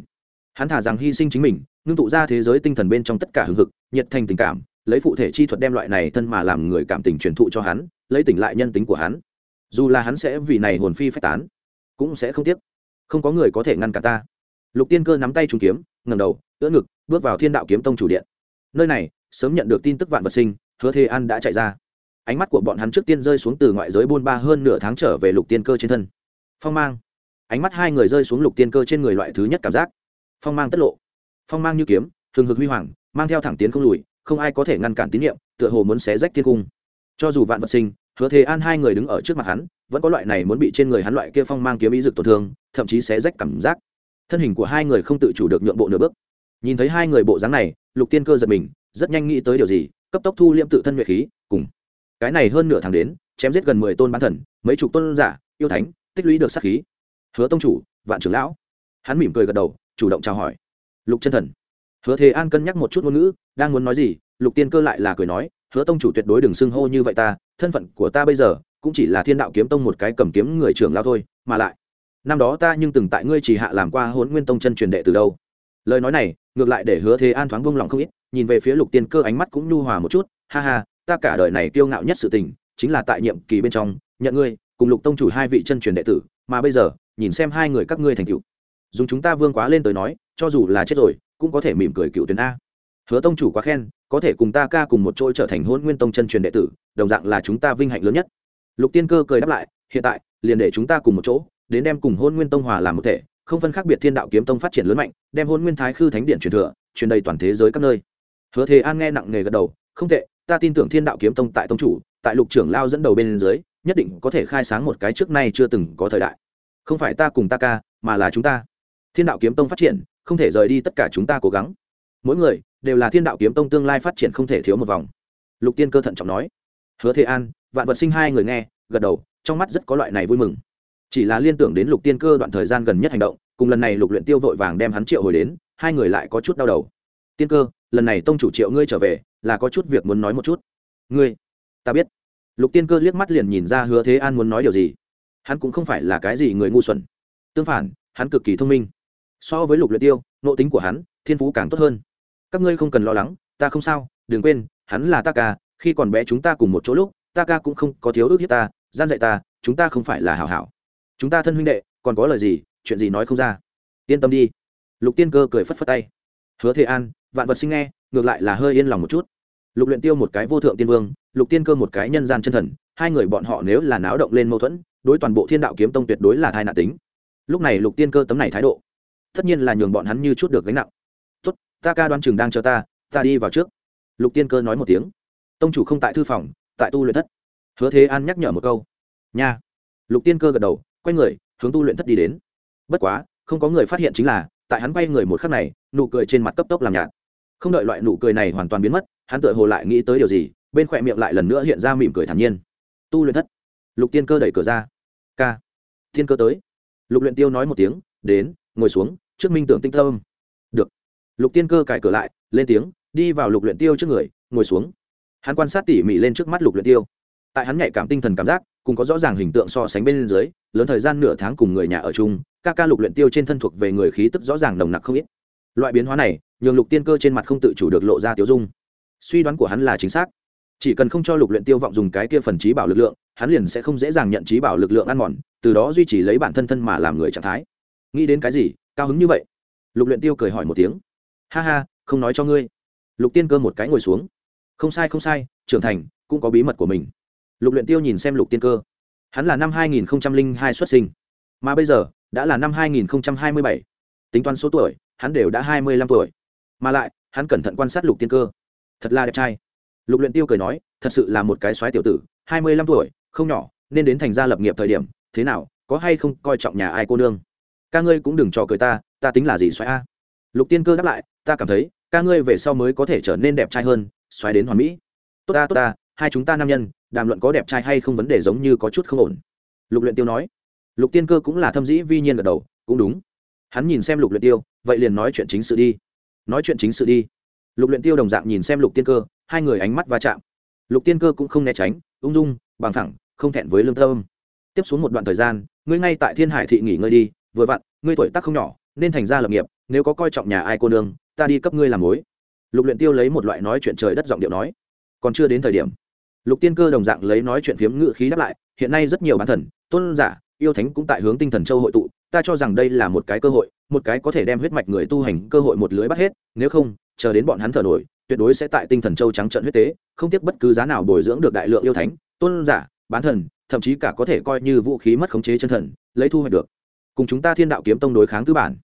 Hắn thả rằng hy sinh chính mình, ngưng tụ ra thế giới tinh thần bên trong tất cả hừng hực, nhiệt thành tình cảm, lấy phụ thể chi thuật đem loại này thân mà làm người cảm tình truyền thụ cho hắn, lấy tỉnh lại nhân tính của hắn. Dù là hắn sẽ vì này hồn phi phách tán, cũng sẽ không tiếc. Không có người có thể ngăn cả ta. Lục tiên cơ nắm tay trúng kiếm ngầm đầu, ưỡn ngực, bước vào thiên đạo kiếm tông chủ điện. Nơi này, sớm nhận được tin tức vạn vật sinh, hứa thế an đã chạy ra. Ánh mắt của bọn hắn trước tiên rơi xuống từ ngoại giới buôn ba hơn nửa tháng trở về lục tiên cơ trên thân. Phong mang ánh mắt hai người rơi xuống lục tiên cơ trên người loại thứ nhất cảm giác. Phong mang tất lộ. Phong mang như kiếm thường hực huy hoàng, mang theo thẳng tiến không lùi, không ai có thể ngăn cản tín nhiệm tựa hồ muốn xé rách thiên cung. Cho dù vạn vật sinh, hứa thế an hai người đứng ở trước mặt hắn, vẫn có loại này muốn bị trên người hắn loại kia phong mang kiếm ý dực tổn thương, thậm chí xé rách cảm giác. Thân hình của hai người không tự chủ được nhượng bộ nửa bước. Nhìn thấy hai người bộ dáng này, lục tiên cơ giật mình, rất nhanh nghĩ tới điều gì, cấp tốc thu liêm tự thân nhuệ khí, cùng cái này hơn nửa tháng đến, chém giết gần mười tôn bán thần, mấy chục tôn giả, yêu thánh, tích lũy được sát khí hứa tông chủ, vạn trưởng lão. Hắn mỉm cười gật đầu, chủ động chào hỏi. Lục chân thần. Hứa thế an cân nhắc một chút ngôn ngữ, đang muốn nói gì, lục tiên cơ lại là cười nói, hứa tông chủ tuyệt đối đừng xưng hô như vậy ta, thân phận của ta bây giờ cũng chỉ là thiên đạo kiếm tông một cái cầm kiếm người trưởng lao thôi, mà lại, năm đó ta nhưng từng tại ngươi chỉ hạ làm qua hôn nguyên tông chân truyền đệ từ đâu. Lời nói này, ngược lại để hứa thế an thoáng vung lòng không ít, nhìn về phía lục tiên cơ ánh mắt cũng nhu hòa một chút, ha ha, ta cả đời này kiêu ngạo nhất sự tình, chính là tại nhiệm kỳ bên trong, nhận ngươi cùng lục tông chủ hai vị chân truyền đệ tử, mà bây giờ nhìn xem hai người các ngươi thành cựu dùng chúng ta vương quá lên tới nói, cho dù là chết rồi, cũng có thể mỉm cười cựu tuyến a. Hứa tông chủ quá khen, có thể cùng ta ca cùng một chỗ trở thành hôn nguyên tông chân truyền đệ tử, đồng dạng là chúng ta vinh hạnh lớn nhất. Lục tiên cơ cười đáp lại, hiện tại, liền để chúng ta cùng một chỗ, đến đem cùng hôn nguyên tông hòa làm một thể, không phân khác biệt thiên đạo kiếm tông phát triển lớn mạnh, đem hôn nguyên thái khư thánh điện truyền thừa, truyền đầy toàn thế giới các nơi. Hứa thế an nghe nặng nề gật đầu, không tệ, ta tin tưởng thiên đạo kiếm tông tại tông chủ, tại lục trưởng lao dẫn đầu bên dưới, nhất định có thể khai sáng một cái trước nay chưa từng có thời đại không phải ta cùng ta ca, mà là chúng ta. Thiên đạo kiếm tông phát triển, không thể rời đi tất cả chúng ta cố gắng. Mỗi người, đều là thiên đạo kiếm tông tương lai phát triển không thể thiếu một vòng. Lục tiên cơ thận trọng nói. Hứa thế an, vạn vật sinh hai người nghe, gật đầu, trong mắt rất có loại này vui mừng. Chỉ là liên tưởng đến lục tiên cơ đoạn thời gian gần nhất hành động, cùng lần này lục luyện tiêu vội vàng đem hắn triệu hồi đến, hai người lại có chút đau đầu. Tiên cơ, lần này tông chủ triệu ngươi trở về, là có chút việc muốn nói một chút. Ngươi, ta biết. Lục tiên cơ liếc mắt liền nhìn ra hứa thế an muốn nói điều gì hắn cũng không phải là cái gì người ngu xuẩn. Tương phản, hắn cực kỳ thông minh. So với lục luyện tiêu nội tính của hắn, thiên phú càng tốt hơn. Các ngươi không cần lo lắng, ta không sao, đừng quên, hắn là ta ca, khi còn bé chúng ta cùng một chỗ lúc, ta ca cũng không có thiếu ước hiếp ta, gian dạy ta, chúng ta không phải là hảo hảo. Chúng ta thân huynh đệ, còn có lời gì, chuyện gì nói không ra. Yên tâm đi. Lục tiên cơ cười phất phất tay. Hứa thế an, vạn vật sinh nghe, ngược lại là hơi yên lòng một chút. Lục luyện tiêu một cái vô thượng tiên vương, lục tiên cơ một cái nhân gian chân thần, hai người bọn họ nếu là náo động lên mâu thuẫn đối toàn bộ thiên đạo kiếm tông tuyệt đối là thai nạn tính. Lúc này lục tiên cơ tấm này thái độ, tất nhiên là nhường bọn hắn như chút được gánh nặng. Tốt, ta ca đoan chừng đang chờ ta ta đi vào trước. Lục tiên cơ nói một tiếng. Tông chủ không tại thư phòng, tại tu luyện thất. Hứa thế an nhắc nhở một câu. Nha. Lục tiên cơ gật đầu, quay người, hướng tu luyện thất đi đến. Bất quá, không có người phát hiện chính là, tại hắn quay người một khắc này, nụ cười trên mặt cấp tốc làm nhạt. Không đợi loại nụ cười này hoàn toàn biến mất, hắn tự hồ lại nghĩ tới điều gì, bên khỏe miệng lại lần nữa hiện ra mỉm cười thản nhiên. Tu luyện thất. Lục tiên cơ đẩy cửa ra ca thiên cơ tới. Lục luyện tiêu nói một tiếng, đến, ngồi xuống, trước minh tưởng tinh tâm được. Lục tiên cơ cài cửa lại, lên tiếng, đi vào lục luyện tiêu trước người, ngồi xuống. Hắn quan sát tỉ mỉ lên trước mắt lục luyện tiêu. Tại hắn nhạy cảm tinh thần cảm giác, cùng có rõ ràng hình tượng so sánh bên dưới, lớn thời gian nửa tháng cùng người nhà ở chung, ca ca lục luyện tiêu trên thân thuộc về người khí tức rõ ràng nồng nặc không ít. Loại biến hóa này, nhường lục tiên cơ trên mặt không tự chủ được lộ ra tiêu dung. Suy đoán của hắn là chính xác chỉ cần không cho lục luyện tiêu vọng dùng cái kia phần trí bảo lực lượng, hắn liền sẽ không dễ dàng nhận trí bảo lực lượng ăn mòn, từ đó duy trì lấy bản thân thân mà làm người trạng thái. Nghĩ đến cái gì, cao hứng như vậy. Lục luyện tiêu cười hỏi một tiếng. Ha ha, không nói cho ngươi. Lục tiên cơ một cái ngồi xuống. Không sai không sai, trưởng thành, cũng có bí mật của mình. Lục luyện tiêu nhìn xem lục tiên cơ. Hắn là năm 2002 xuất sinh. Mà bây giờ, đã là năm 2027. tính toán số tuổi, hắn đều đã 25 tuổi. Mà lại, hắn cẩn thận quan sát lục tiên cơ. Thật là đẹp trai lục luyện tiêu cười nói, thật sự là một cái soái tiểu tử 25 tuổi, không nhỏ, nên đến thành gia lập nghiệp thời điểm, thế nào, có hay không coi trọng nhà ai cô nương? Ca ngươi cũng đừng trò cười ta ta tính là gì xoáy a? Lục tiên cơ đáp lại, ta cảm thấy, ca ngươi về sau mới có thể trở nên đẹp trai hơn xoáy đến hoàn mỹ. Tốt ta tốt ta, hai chúng ta nam nhân, đàm luận có đẹp trai hay không vấn đề giống như có chút không ổn. Lục luyện tiêu nói. Lục tiên cơ cũng là thâm dĩ vi nhiên gật đầu, cũng đúng. Hắn nhìn xem lục luyện tiêu, vậy liền nói chuyện chính sự đi. Nói chuyện chính sự đi. Lục luyện tiêu đồng dạng nhìn xem lục tiên cơ hai người ánh mắt va chạm. Lục tiên cơ cũng không né tránh, ung dung, bằng thẳng, không thẹn với lương tâm. Tiếp xuống một đoạn thời gian, ngươi ngay tại thiên hải thị nghỉ ngơi đi, vừa vặn, ngươi tuổi tác không nhỏ, nên thành ra lập nghiệp, nếu có coi trọng nhà ai cô nương, ta đi cấp ngươi làm mối. Lục luyện tiêu lấy một loại nói chuyện trời đất giọng điệu nói. Còn chưa đến thời điểm, lục tiên cơ đồng dạng lấy nói chuyện phiếm ngự khí đáp lại, hiện nay rất nhiều bán thần, tôn giả, yêu thánh cũng tại hướng tinh thần châu hội tụ, ta cho rằng đây là một cái cơ hội, một cái có thể đem huyết mạch người tu hành cơ hội một lưới bắt hết, nếu không, chờ đến bọn hắn thở nổi tuyệt đối sẽ tại tinh thần châu trắng trận huyết tế, không tiếc bất cứ giá nào bồi dưỡng được đại lượng yêu thánh, tôn giả, bán thần, thậm chí cả có thể coi như vũ khí mất khống chế chân thần, lấy thu hoạch được. Cùng chúng ta thiên đạo kiếm tông đối kháng tư bản.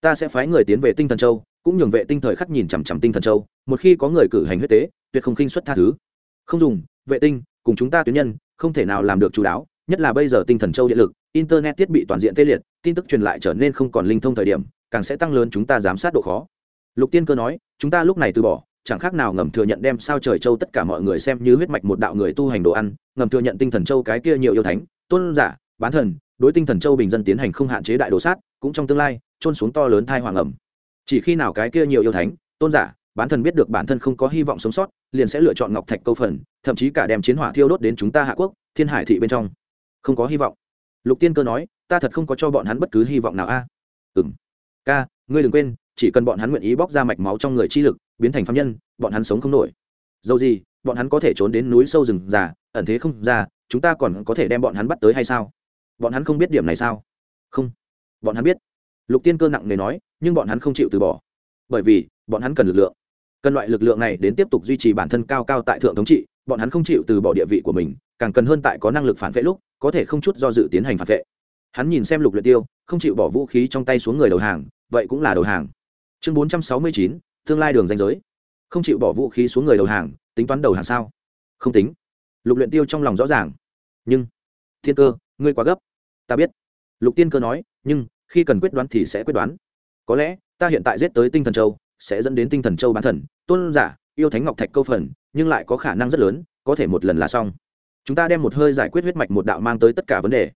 Ta sẽ phái người tiến về tinh thần châu, cũng nhường vệ tinh thời khắc nhìn chằm chằm tinh thần châu, một khi có người cử hành huyết tế, tuyệt không khinh xuất tha thứ. Không dùng, vệ tinh, cùng chúng ta tuyến nhân, không thể nào làm được chú đáo, nhất là bây giờ tinh thần châu điện lực, internet thiết bị toàn diện tê liệt, tin tức truyền lại trở nên không còn linh thông thời điểm, càng sẽ tăng lớn chúng ta giám sát độ khó. Lục tiên cơ nói, chúng ta lúc này từ bỏ chẳng khác nào ngầm thừa nhận đem sao trời châu tất cả mọi người xem như huyết mạch một đạo người tu hành đồ ăn, ngầm thừa nhận tinh thần châu cái kia nhiều yêu thánh, tôn giả, bán thần, đối tinh thần châu bình dân tiến hành không hạn chế đại đồ sát, cũng trong tương lai trôn xuống to lớn thai hoàng ẩm. Chỉ khi nào cái kia nhiều yêu thánh, tôn giả, bán thần biết được bản thân không có hy vọng sống sót, liền sẽ lựa chọn ngọc thạch câu phần, thậm chí cả đem chiến hỏa thiêu đốt đến chúng ta hạ quốc, thiên hải thị bên trong. Không có hy vọng. Lục tiên cơ nói, ta thật không có cho bọn hắn bất cứ hy vọng nào a. À? ừ ca, ngươi đừng quên, chỉ cần bọn hắn nguyện ý bóc ra mạch máu trong người chi lực biến thành phạm nhân bọn hắn sống không nổi. Dầu gì bọn hắn có thể trốn đến núi sâu rừng già ẩn thế không ra chúng ta còn có thể đem bọn hắn bắt tới hay sao? Bọn hắn không biết điểm này sao? Không. Bọn hắn biết. Lục tiên cơ nặng nề nói nhưng bọn hắn không chịu từ bỏ. Bởi vì bọn hắn cần lực lượng. Cần loại lực lượng này đến tiếp tục duy trì bản thân cao cao tại thượng thống trị bọn hắn không chịu từ bỏ địa vị của mình càng cần hơn tại có năng lực phản vệ lúc có thể không chút do dự tiến hành phản vệ. Hắn nhìn xem lục luyện tiêu không chịu bỏ vũ khí trong tay xuống người đầu hàng vậy cũng là đầu hàng. Chương 469, tương lai đường danh giới. Không chịu bỏ vũ khí xuống người đầu hàng, tính toán đầu hàng sao? Không tính. Lục luyện tiêu trong lòng rõ ràng. Nhưng, thiên cơ, ngươi quá gấp. Ta biết. Lục tiên cơ nói, nhưng, khi cần quyết đoán thì sẽ quyết đoán. Có lẽ, ta hiện tại giết tới tinh thần châu, sẽ dẫn đến tinh thần châu bán thần. Tôn giả, yêu thánh ngọc thạch câu phần, nhưng lại có khả năng rất lớn, có thể một lần là xong. Chúng ta đem một hơi giải quyết huyết mạch một đạo mang tới tất cả vấn đề.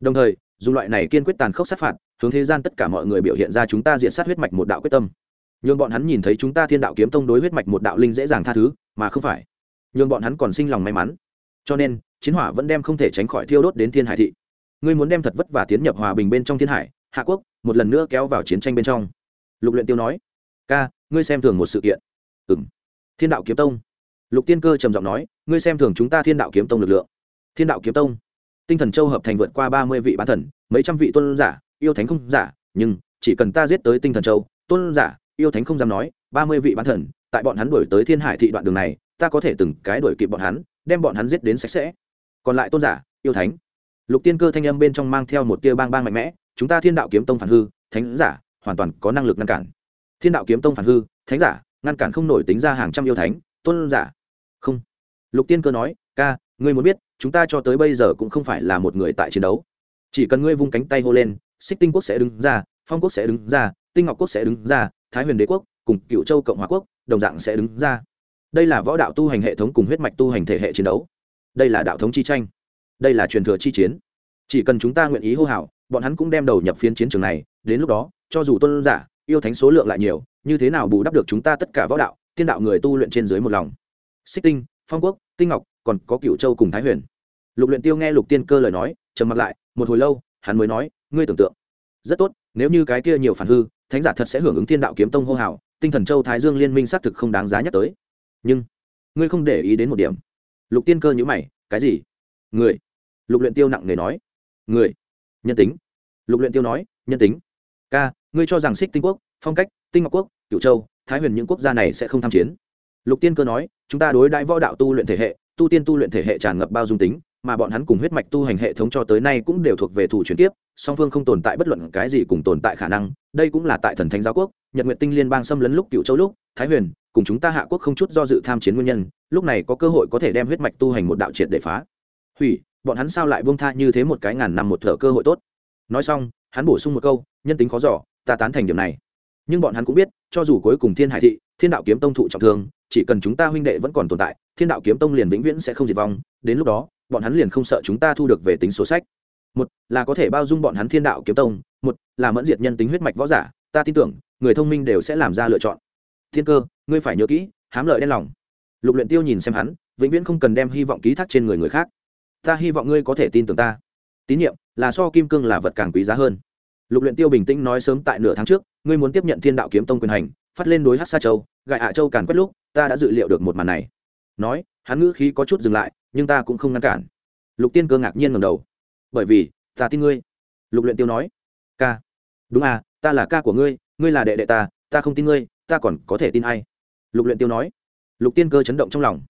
Đồng thời, dùng loại này kiên quyết tàn khốc sát phạt, hướng thế gian tất cả mọi người biểu hiện ra chúng ta diện sát huyết mạch một đạo quyết tâm nhường bọn hắn nhìn thấy chúng ta thiên đạo kiếm tông đối huyết mạch một đạo linh dễ dàng tha thứ, mà không phải. Nhường bọn hắn còn sinh lòng may mắn. Cho nên, chiến hỏa vẫn đem không thể tránh khỏi thiêu đốt đến thiên hải thị. Ngươi muốn đem thật vất và tiến nhập hòa bình bên trong thiên hải, hạ quốc, một lần nữa kéo vào chiến tranh bên trong. Lục luyện tiêu nói, ca, ngươi xem thường một sự kiện. Ừm. Thiên đạo kiếm tông. Lục tiên cơ trầm giọng nói, ngươi xem thường chúng ta thiên đạo kiếm tông lực lượng. Thiên đạo kiếm tông? Tinh thần châu hợp thành vượt qua ba mươi vị bán thần, mấy trăm vị tôn giả, yêu thánh không giả, nhưng chỉ cần ta giết tới tinh thần châu, tôn giả yêu thánh không dám nói, ba mươi vị bán thần, tại bọn hắn đuổi tới thiên hải thị đoạn đường này, ta có thể từng cái đuổi kịp bọn hắn, đem bọn hắn giết đến sạch sẽ. Còn lại tôn giả, yêu thánh. Lục tiên cơ thanh âm bên trong mang theo một tia bang bang mạnh mẽ, chúng ta thiên đạo kiếm tông phản hư, thánh giả, hoàn toàn có năng lực ngăn cản. Thiên đạo kiếm tông phản hư, thánh giả, ngăn cản không nổi tính ra hàng trăm yêu thánh, tôn giả. Không. Lục tiên cơ nói, ca, ngươi muốn biết, chúng ta cho tới bây giờ cũng không phải là một người tại chiến đấu. Chỉ cần ngươi vung cánh tay hô lên, xích tinh quốc sẽ đứng ra, phong quốc sẽ đứng ra, tinh ngọc quốc sẽ đứng ra thái huyền đế quốc cùng cựu châu cộng hòa quốc đồng dạng sẽ đứng ra. Đây là võ đạo tu hành hệ thống cùng huyết mạch tu hành thể hệ chiến đấu. Đây là đạo thống chi tranh. Đây là truyền thừa chi chiến. Chỉ cần chúng ta nguyện ý hô hào, bọn hắn cũng đem đầu nhập phiến chiến trường này. Đến lúc đó, cho dù tôn giả, yêu thánh số lượng lại nhiều, như thế nào bù đắp được chúng ta tất cả võ đạo tiên đạo người tu luyện trên dưới một lòng. Xích tinh, phong quốc, tinh ngọc, còn có cựu châu cùng thái huyền. Lục luyện tiêu nghe lục tiên cơ lời nói, trầm mặc lại, một hồi lâu, hắn mới nói, ngươi tưởng tượng, rất tốt nếu như cái kia nhiều phản hư, thánh giả thật sẽ hưởng ứng thiên đạo kiếm tông hô hào, tinh thần châu thái dương liên minh xác thực không đáng giá nhắc tới. Nhưng, ngươi không để ý đến một điểm. Lục tiên cơ nhữ mày, cái gì? Người. Lục luyện tiêu nặng nề nói. Người. Nhân tính. Lục luyện tiêu nói, nhân tính. Ca, ngươi cho rằng xích tinh quốc, phong cách, tinh ngọc quốc, cửu châu, thái huyền những quốc gia này sẽ không tham chiến? Lục tiên cơ nói, chúng ta đối đại võ đạo tu luyện thể hệ, tu tiên tu luyện thể hệ tràn ngập bao dung tính mà bọn hắn cùng huyết mạch tu hành hệ thống cho tới nay cũng đều thuộc về thủ chuyển tiếp song phương không tồn tại bất luận cái gì cùng tồn tại khả năng. Đây cũng là tại thần thánh giáo quốc, nhật nguyện tinh liên bang xâm lấn lúc cựu châu lúc, thái huyền, cùng chúng ta hạ quốc không chút do dự tham chiến nguyên nhân, lúc này có cơ hội có thể đem huyết mạch tu hành một đạo triệt để phá. Hủy, bọn hắn sao lại buông tha như thế một cái ngàn năm một thở cơ hội tốt? Nói xong, hắn bổ sung một câu, nhân tính khó giỏ ta tán thành điểm này. Nhưng bọn hắn cũng biết, cho dù cuối cùng thiên hải thị, thiên đạo kiếm tông thụ trọng thương, chỉ cần chúng ta huynh đệ vẫn còn tồn tại, thiên đạo kiếm tông liền vĩnh viễn sẽ không diệt vong. Đến lúc đó bọn hắn liền không sợ chúng ta thu được về tính số sách. Một là có thể bao dung bọn hắn thiên đạo kiếm tông, một là mẫn diệt nhân tính huyết mạch võ giả, ta tin tưởng, người thông minh đều sẽ làm ra lựa chọn. Thiên cơ, ngươi phải nhớ kỹ, hám lợi đen lòng. Lục luyện tiêu nhìn xem hắn, vĩnh viễn không cần đem hy vọng ký thác trên người người khác. Ta hy vọng ngươi có thể tin tưởng ta. Tín nhiệm là so kim cương là vật càng quý giá hơn. Lục luyện tiêu bình tĩnh nói sớm tại nửa tháng trước, ngươi muốn tiếp nhận thiên đạo kiếm tông quyền hành, phát lên đối hắc sa châu, gại hạ châu càn quét lúc, ta đã dự liệu được một màn này nói, hắn ngữ khí có chút dừng lại, nhưng ta cũng không ngăn cản. Lục tiên cơ ngạc nhiên ngẩng đầu. Bởi vì, ta tin ngươi. Lục luyện tiêu nói. Ca. Đúng à ta là ca của ngươi ngươi là đệ đệ ta ta không tin ngươi, ta còn có thể tin ai? Lục luyện tiêu nói. Lục tiên cơ chấn động trong lòng.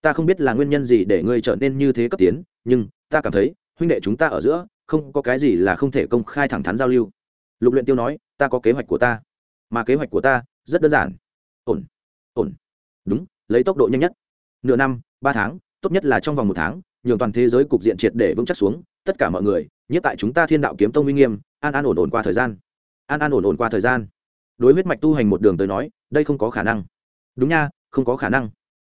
Ta không biết là nguyên nhân gì để ngươi trở nên như thế cấp tiến, nhưng, ta cảm thấy, huynh đệ chúng ta ở giữa, không có cái gì là không thể công khai thẳng thắn giao lưu. Lục luyện tiêu nói, ta có kế hoạch của ta. Mà kế hoạch của ta, rất đơn giản. Ổn. Ổn. Đúng, lấy tốc độ nhanh nhất nửa năm, ba tháng, tốt nhất là trong vòng một tháng, nhường toàn thế giới cục diện triệt để vững chắc xuống, tất cả mọi người, nhất tại chúng ta thiên đạo kiếm tông uy nghiêm, an an ổn ổn qua thời gian. An an ổn ổn qua thời gian. Đối huyết mạch tu hành một đường tới nói, đây không có khả năng. Đúng nha, không có khả năng.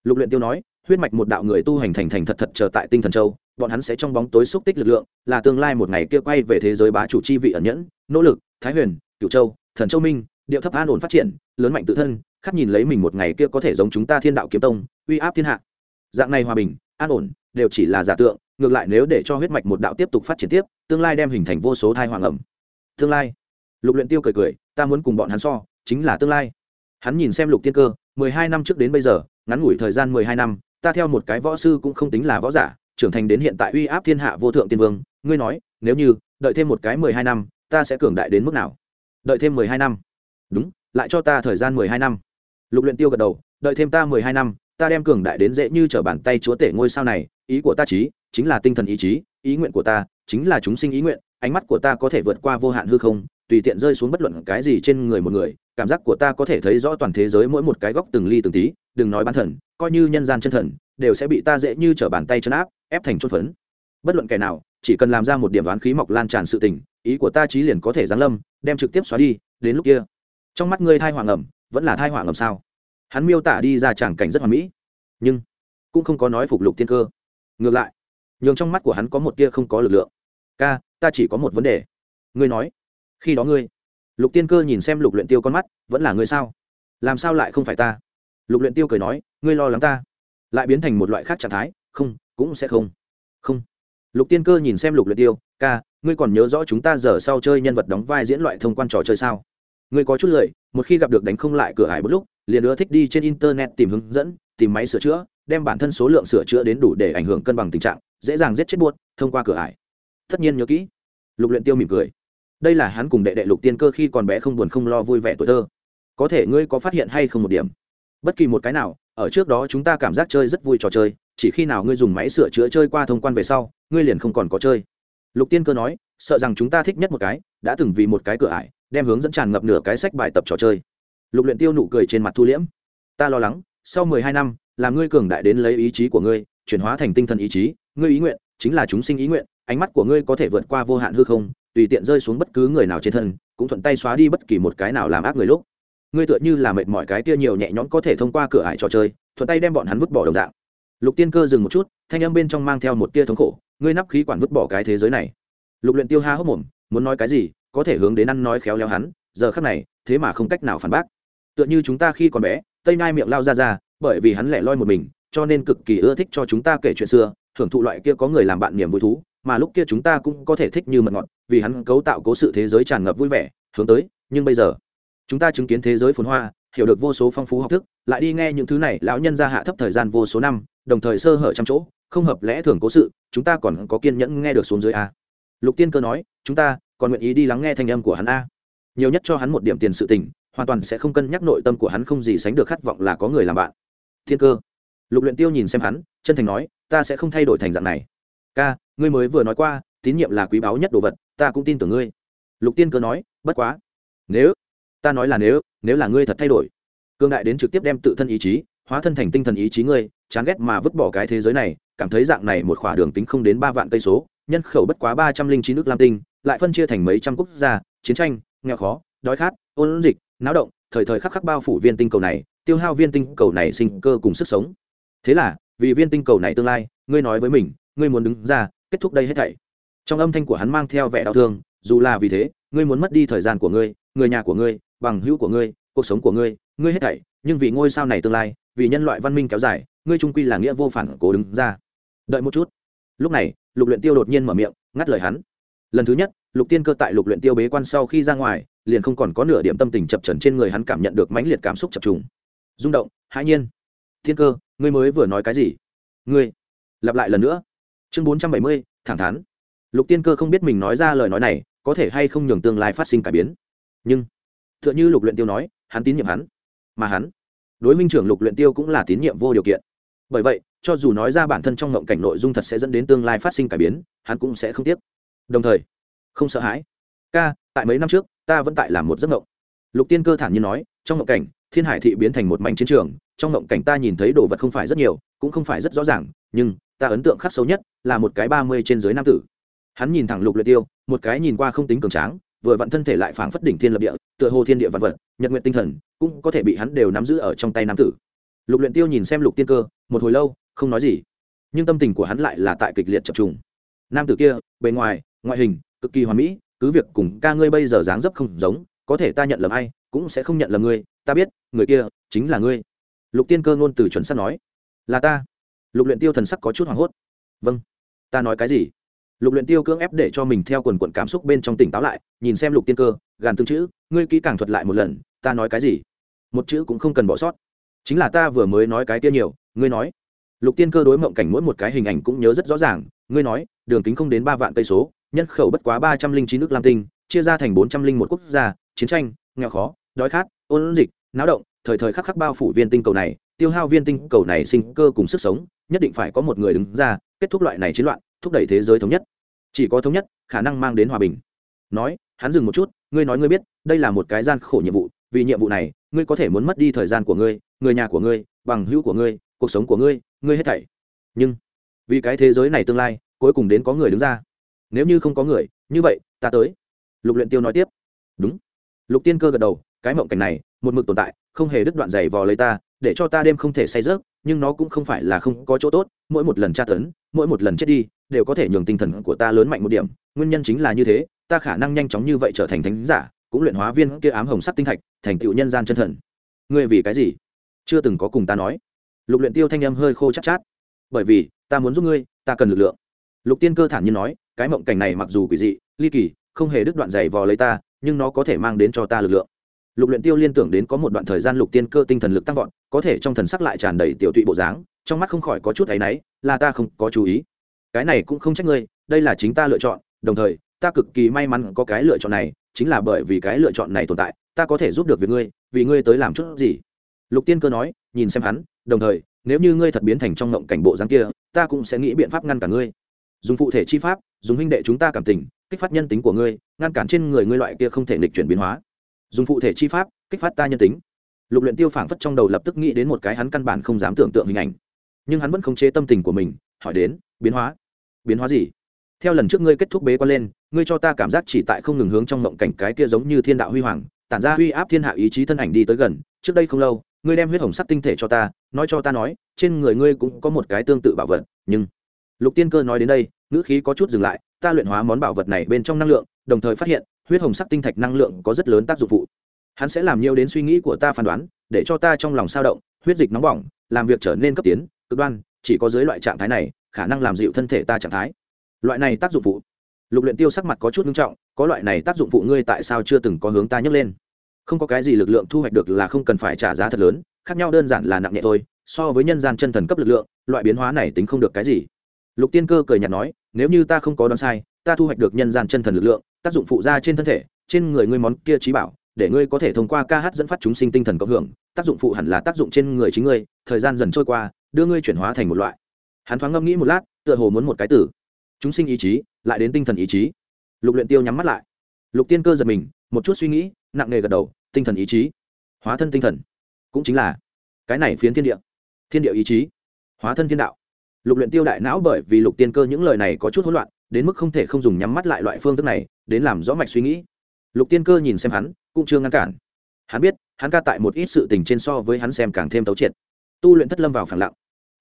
Lục luyện tiêu nói, huyết mạch một đạo người tu hành thành thành thật thật chờ tại tinh thần châu, bọn hắn sẽ trong bóng tối xúc tích lực lượng, là tương lai một ngày kia quay về thế giới bá chủ chi vị ẩn nhẫn, nỗ lực, thái huyền, cửu châu, thần châu minh, điệu thấp an ổn phát triển, lớn mạnh tự thân khát nhìn lấy mình một ngày kia có thể giống chúng ta thiên đạo kiếm tông, uy áp thiên hạ. Dạng này hòa bình, an ổn, đều chỉ là giả tượng, ngược lại nếu để cho huyết mạch một đạo tiếp tục phát triển tiếp, tương lai đem hình thành vô số thai hoàng ẩm. Tương lai, lục luyện tiêu cười cười, ta muốn cùng bọn hắn so, chính là tương lai. Hắn nhìn xem lục tiên cơ, mười hai năm trước đến bây giờ, ngắn ngủi thời gian mười hai năm, ta theo một cái võ sư cũng không tính là võ giả, trưởng thành đến hiện tại uy áp thiên hạ vô thượng tiên vương, ngươi nói, nếu như, đợi thêm một cái mười hai năm, ta sẽ cường đại đến mức nào? Đợi thêm mười hai năm. Đúng, lại cho ta thời gian mười hai năm lục luyện tiêu gật đầu, đợi thêm ta mười hai năm, ta đem cường đại đến dễ như trở bàn tay chúa tể ngôi sao này. Ý của ta chí, chính là tinh thần ý chí, ý nguyện của ta chính là chúng sinh ý nguyện, ánh mắt của ta có thể vượt qua vô hạn hư không, tùy tiện rơi xuống bất luận cái gì trên người một người. Cảm giác của ta có thể thấy rõ toàn thế giới mỗi một cái góc từng ly từng tí, đừng nói bán thần, coi như nhân gian chân thần, đều sẽ bị ta dễ như trở bàn tay chân áp, ép thành chốt phấn. Bất luận kẻ nào, chỉ cần làm ra một điểm đoán khí mọc lan tràn sự tình, ý của ta chí liền có thể giáng lâm, đem trực tiếp xóa đi, đến lúc kia. Trong mắt ngươi thai hoàng ẩm vẫn là thai họa ngầm sao? Hắn miêu tả đi ra tràng cảnh rất hoàn mỹ, nhưng cũng không có nói phục lục tiên cơ. Ngược lại, nhường trong mắt của hắn có một tia không có lực lượng. Ca, ta chỉ có một vấn đề. Ngươi nói, khi đó ngươi, lục tiên cơ nhìn xem lục luyện tiêu con mắt, vẫn là ngươi sao? Làm sao lại không phải ta? Lục luyện tiêu cười nói, ngươi lo lắng ta, lại biến thành một loại khác trạng thái, không, cũng sẽ không. Không. Lục tiên cơ nhìn xem lục luyện tiêu, ca, ngươi còn nhớ rõ chúng ta giờ sau chơi nhân vật đóng vai diễn loại thông quan trò chơi sao? Ngươi có chút lời một khi gặp được đánh không lại cửa hải bất lúc, liền ưa thích đi trên internet tìm hướng dẫn, tìm máy sửa chữa, đem bản thân số lượng sửa chữa đến đủ để ảnh hưởng cân bằng tình trạng, dễ dàng giết chết buốt thông qua cửa ải. Tất nhiên nhớ kỹ. Lục luyện tiêu mỉm cười. Đây là hắn cùng đệ đệ lục tiên cơ khi còn bé không buồn không lo vui vẻ tuổi thơ. Có thể ngươi có phát hiện hay không một điểm? Bất kỳ một cái nào, ở trước đó chúng ta cảm giác chơi rất vui trò chơi, chỉ khi nào ngươi dùng máy sửa chữa chơi qua thông quan về sau, ngươi liền không còn có chơi. Lục tiên cơ nói, sợ rằng chúng ta thích nhất một cái, đã từng vì một cái cửa ải đem hướng dẫn tràn ngập nửa cái sách bài tập trò chơi. Lục luyện tiêu nụ cười trên mặt thu liễm. Ta lo lắng, sau mười hai năm, là ngươi cường đại đến lấy ý chí của ngươi, chuyển hóa thành tinh thần ý chí, ngươi ý nguyện chính là chúng sinh ý nguyện, ánh mắt của ngươi có thể vượt qua vô hạn hư không, tùy tiện rơi xuống bất cứ người nào trên thân, cũng thuận tay xóa đi bất kỳ một cái nào làm ác người lúc. Ngươi tựa như là mệt mỏi cái kia nhiều nhẹ nhõm có thể thông qua cửa ải trò chơi, thuận tay đem bọn hắn vứt bỏ đồng dạng. Lục tiên cơ dừng một chút, thanh âm bên trong mang theo một tia thống khổ, ngươi nắp khí quản vứt bỏ cái thế giới này. Lục luyện tiêu ha hốc mồm, muốn nói cái gì có thể hướng đến ăn nói khéo léo hắn, giờ khắc này, thế mà không cách nào phản bác. Tựa như chúng ta khi còn bé, tây nai miệng lao ra ra, bởi vì hắn lẻ loi một mình, cho nên cực kỳ ưa thích cho chúng ta kể chuyện xưa, thưởng thụ loại kia có người làm bạn niềm vui thú, mà lúc kia chúng ta cũng có thể thích như mật ngọt, vì hắn cấu tạo cố sự thế giới tràn ngập vui vẻ, hướng tới, nhưng bây giờ, chúng ta chứng kiến thế giới phồn hoa, hiểu được vô số phong phú học thức, lại đi nghe những thứ này, lão nhân ra hạ thấp thời gian vô số năm, đồng thời sơ hở trăm chỗ, không hợp lẽ thường cố sự, chúng ta còn có kiên nhẫn nghe được xuống dưới a. Lục tiên cơ nói, chúng ta còn nguyện ý đi lắng nghe thanh âm của hắn a. Nhiều nhất cho hắn một điểm tiền sự tình, hoàn toàn sẽ không cân nhắc nội tâm của hắn không gì sánh được khát vọng là có người làm bạn. Thiên cơ. Lục luyện tiêu nhìn xem hắn, chân thành nói, ta sẽ không thay đổi thành dạng này. Ca, ngươi mới vừa nói qua, tín nhiệm là quý báu nhất đồ vật, ta cũng tin tưởng ngươi. Lục tiên cơ nói, bất quá. Nếu, ta nói là nếu nếu là ngươi thật thay đổi, cương đại đến trực tiếp đem tự thân ý chí, hóa thân thành tinh thần ý chí ngươi, chán ghét mà vứt bỏ cái thế giới này, cảm thấy dạng này một khỏa đường tính không đến ba vạn cây số, nhân khẩu bất quá ba trăm linh chín nước lam tinh lại phân chia thành mấy trăm quốc gia, chiến tranh, nghèo khó, đói khát, ôn dịch, náo động, thời thời khắc khắc bao phủ viên tinh cầu này, tiêu hao viên tinh cầu này sinh cơ cùng sức sống. Thế là, vì viên tinh cầu này tương lai, ngươi nói với mình, ngươi muốn đứng ra, kết thúc đây hết thảy. Trong âm thanh của hắn mang theo vẻ đau thương, dù là vì thế, ngươi muốn mất đi thời gian của ngươi, người nhà của ngươi, bằng hữu của ngươi, cuộc sống của ngươi ngươi hết thảy, nhưng vì ngôi sao này tương lai, vì nhân loại văn minh kéo dài, ngươi trung quy là nghĩa vô phản cố đứng ra. Đợi một chút. Lúc này, lục luyện tiêu đột nhiên mở miệng, ngắt lời hắn lần thứ nhất, lục tiên cơ tại lục luyện tiêu bế quan sau khi ra ngoài, liền không còn có nửa điểm tâm tình chập trần trên người hắn cảm nhận được mãnh liệt cảm xúc chập trùng. Rung động, hãi nhiên. Thiên cơ, ngươi mới vừa nói cái gì? Ngươi, lặp lại lần nữa. Chương bốn trăm bảy mươi, thẳng thắn. Lục tiên cơ không biết mình nói ra lời nói này, có thể hay không nhường tương lai phát sinh cải biến. Nhưng t h ư ợ n h ư lục luyện tiêu nói, hắn tín nhiệm hắn. Mà hắn, đối minh trưởng lục luyện tiêu cũng là tín nhiệm vô điều kiện. Bởi vậy, cho dù nói ra bản thân trong ngộng cảnh nội dung thật sẽ dẫn đến tương lai phát sinh cải biến, hắn cũng sẽ không tiếc đồng thời, không sợ hãi. Ca, tại mấy năm trước, ta vẫn tại làm một giấc ngộng lục tiên cơ thản nhiên nói, trong ngộng cảnh, thiên hải thị biến thành một mảnh chiến trường, trong ngộng cảnh ta nhìn thấy đồ vật không phải rất nhiều, cũng không phải rất rõ ràng, nhưng, ta ấn tượng khắc sâu nhất là một cái ba mươi trên dưới nam tử. Hắn nhìn thẳng lục luyện tiêu, một cái nhìn qua không tính cường tráng, vừa vặn thân thể lại phảng phất đỉnh thiên lập địa, tựa hồ thiên địa vạn vật, nhật nguyện tinh thần, cũng có thể bị hắn đều nắm giữ ở trong tay nam tử. Lục luyện tiêu nhìn xem lục tiên cơ, một hồi lâu, không nói gì. Nhưng tâm tình của hắn lại là tại kịch liệt chập trùng. Nam tử kia, bề ngoài ngoại hình, cực kỳ hoàn mỹ, cứ việc cùng ca ngươi bây giờ dáng dấp không giống, có thể ta nhận lầm ai, cũng sẽ không nhận lầm ngươi, ta biết, người kia chính là ngươi. Lục tiên cơ ngôn từ chuẩn xác nói. Là ta. Lục luyện tiêu thần sắc có chút hoảng hốt. Vâng ta nói cái gì? Lục luyện tiêu cưỡng ép để cho mình theo quần quần cảm xúc bên trong tỉnh táo lại, nhìn xem lục tiên cơ, gàn tương chữ, ngươi kỹ càng thuật lại một lần, ta nói cái gì? Một chữ cũng không cần bỏ sót. Chính là ta vừa mới nói cái kia nhiều, ngươi nói. Lục tiên cơ đối mộng cảnh mỗi một cái hình ảnh cũng nhớ rất rõ ràng, ngươi nói, đường kính không đến ba vạn cây số nhân khẩu bất quá ba trăm linh chín nước lam tinh, chia ra thành bốn trăm linh một quốc gia, chiến tranh, nghèo khó, đói khát, ôn dịch, náo động, thời thời khắc khắc bao phủ viên tinh cầu này, tiêu hao viên tinh cầu này sinh cơ cùng sức sống, nhất định phải có một người đứng ra, kết thúc loại này chiến loạn, thúc đẩy thế giới thống nhất. Chỉ có thống nhất, khả năng mang đến hòa bình. Nói, hắn dừng một chút, ngươi nói ngươi biết, đây là một cái gian khổ nhiệm vụ, vì nhiệm vụ này, ngươi có thể muốn mất đi thời gian của ngươi, người nhà của ngươi, bằng hữu của ngươi, cuộc sống của ngươi ngươi hết thảy. Nhưng, vì cái thế giới này tương lai, cuối cùng đến có người đứng ra nếu như không có người, như vậy, ta tới. Lục luyện tiêu nói tiếp. Đúng. Lục tiên cơ gật đầu, cái mộng cảnh này, một mực tồn tại, không hề đứt đoạn giày vò lấy ta, để cho ta đêm không thể say rớt nhưng nó cũng không phải là không có chỗ tốt, mỗi một lần tra tấn, mỗi một lần chết đi, đều có thể nhường tinh thần của ta lớn mạnh một điểm. Nguyên nhân chính là như thế, ta khả năng nhanh chóng như vậy trở thành thánh giả, cũng luyện hóa viên kia ám hồng sắc tinh thạch, thành tựu nhân gian chân thần. Ngươi vì cái gì? Chưa từng có cùng ta nói. Lục luyện tiêu thanh âm hơi khô chát chát. Bởi vì, ta muốn giúp ngươi, ta cần lực lượng. Lục tiên cơ thản nhiên nói cái mộng cảnh này mặc dù quỷ dị ly kỳ không hề đứt đoạn giày vò lấy ta nhưng nó có thể mang đến cho ta lực lượng. Lục luyện tiêu liên tưởng đến có một đoạn thời gian lục tiên cơ tinh thần lực tăng vọt có thể trong thần sắc lại tràn đầy tiểu tụy bộ dáng trong mắt không khỏi có chút ấy nấy, là ta không có chú ý. Cái này cũng không trách ngươi đây là chính ta lựa chọn đồng thời ta cực kỳ may mắn có cái lựa chọn này chính là bởi vì cái lựa chọn này tồn tại ta có thể giúp được việc ngươi vì ngươi tới làm chút gì. Lục tiên cơ nói nhìn xem hắn đồng thời nếu như ngươi thật biến thành trong ngộng cảnh bộ dáng kia ta cũng sẽ nghĩ biện pháp ngăn cả ngươi dùng phụ thể chi pháp, dùng huynh đệ chúng ta cảm tình, kích phát nhân tính của ngươi, ngăn cản trên người ngươi loại kia không thể nghịch chuyển biến hóa. Dùng phụ thể chi pháp, kích phát ta nhân tính. Lục luyện tiêu phảng phất trong đầu lập tức nghĩ đến một cái hắn căn bản không dám tưởng tượng hình ảnh. Nhưng hắn vẫn không chế tâm tình của mình, hỏi đến, biến hóa? Biến hóa gì? Theo lần trước ngươi kết thúc bế quan lên, ngươi cho ta cảm giác chỉ tại không ngừng hướng trong mộng cảnh cái kia giống như thiên đạo huy hoàng, tản ra huy áp thiên hạ ý chí thân ảnh đi tới gần, trước đây không lâu, ngươi đem huyết hồng sắc tinh thể cho ta, nói cho ta nói, trên người ngươi cũng có một cái tương tự bảo vật, nhưng lục tiên cơ nói đến đây, ngữ khí có chút dừng lại, ta luyện hóa món bảo vật này bên trong năng lượng, đồng thời phát hiện, huyết hồng sắc tinh thạch năng lượng có rất lớn tác dụng phụ. Hắn sẽ làm nhiều đến suy nghĩ của ta phán đoán, để cho ta trong lòng sao động, huyết dịch nóng bỏng, làm việc trở nên cấp tiến, cực đoan, chỉ có dưới loại trạng thái này, khả năng làm dịu thân thể ta trạng thái. Loại này tác dụng phụ. Lục luyện tiêu sắc mặt có chút nghiêm trọng, có loại này tác dụng phụ ngươi tại sao chưa từng có hướng ta nhấc lên? Không có cái gì lực lượng thu hoạch được là không cần phải trả giá thật lớn, khác nhau đơn giản là nặng nhẹ thôi, so với nhân gian chân thần cấp lực lượng, loại biến hóa này tính không được cái gì lục tiên cơ cười nhạt nói, nếu như ta không có đoán sai, ta thu hoạch được nhân gian chân thần lực lượng, tác dụng phụ ra trên thân thể, trên người ngươi món kia trí bảo, để ngươi có thể thông qua ca hát dẫn phát chúng sinh tinh thần cộng hưởng, tác dụng phụ hẳn là tác dụng trên người chính ngươi, thời gian dần trôi qua, đưa ngươi chuyển hóa thành một loại. Hắn thoáng ngẫm nghĩ một lát, tựa hồ muốn một cái tử chúng sinh ý chí, lại đến tinh thần ý chí. Lục luyện tiêu nhắm mắt lại. Lục tiên cơ giật mình, một chút suy nghĩ, nặng nề gật đầu, tinh thần ý chí, hóa thân tinh thần, cũng chính là cái này phiến thiên địa. Thiên địa ý chí, hóa thân thiên đạo lục luyện tiêu đại não bởi vì lục tiên cơ những lời này có chút hỗn loạn, đến mức không thể không dùng nhắm mắt lại loại phương thức này, đến làm rõ mạch suy nghĩ. Lục tiên cơ nhìn xem hắn, cũng chưa ngăn cản. Hắn biết, hắn ca tại một ít sự tình trên so với hắn xem càng thêm tấu triệt. Tu luyện thất lâm vào phẳng lặng.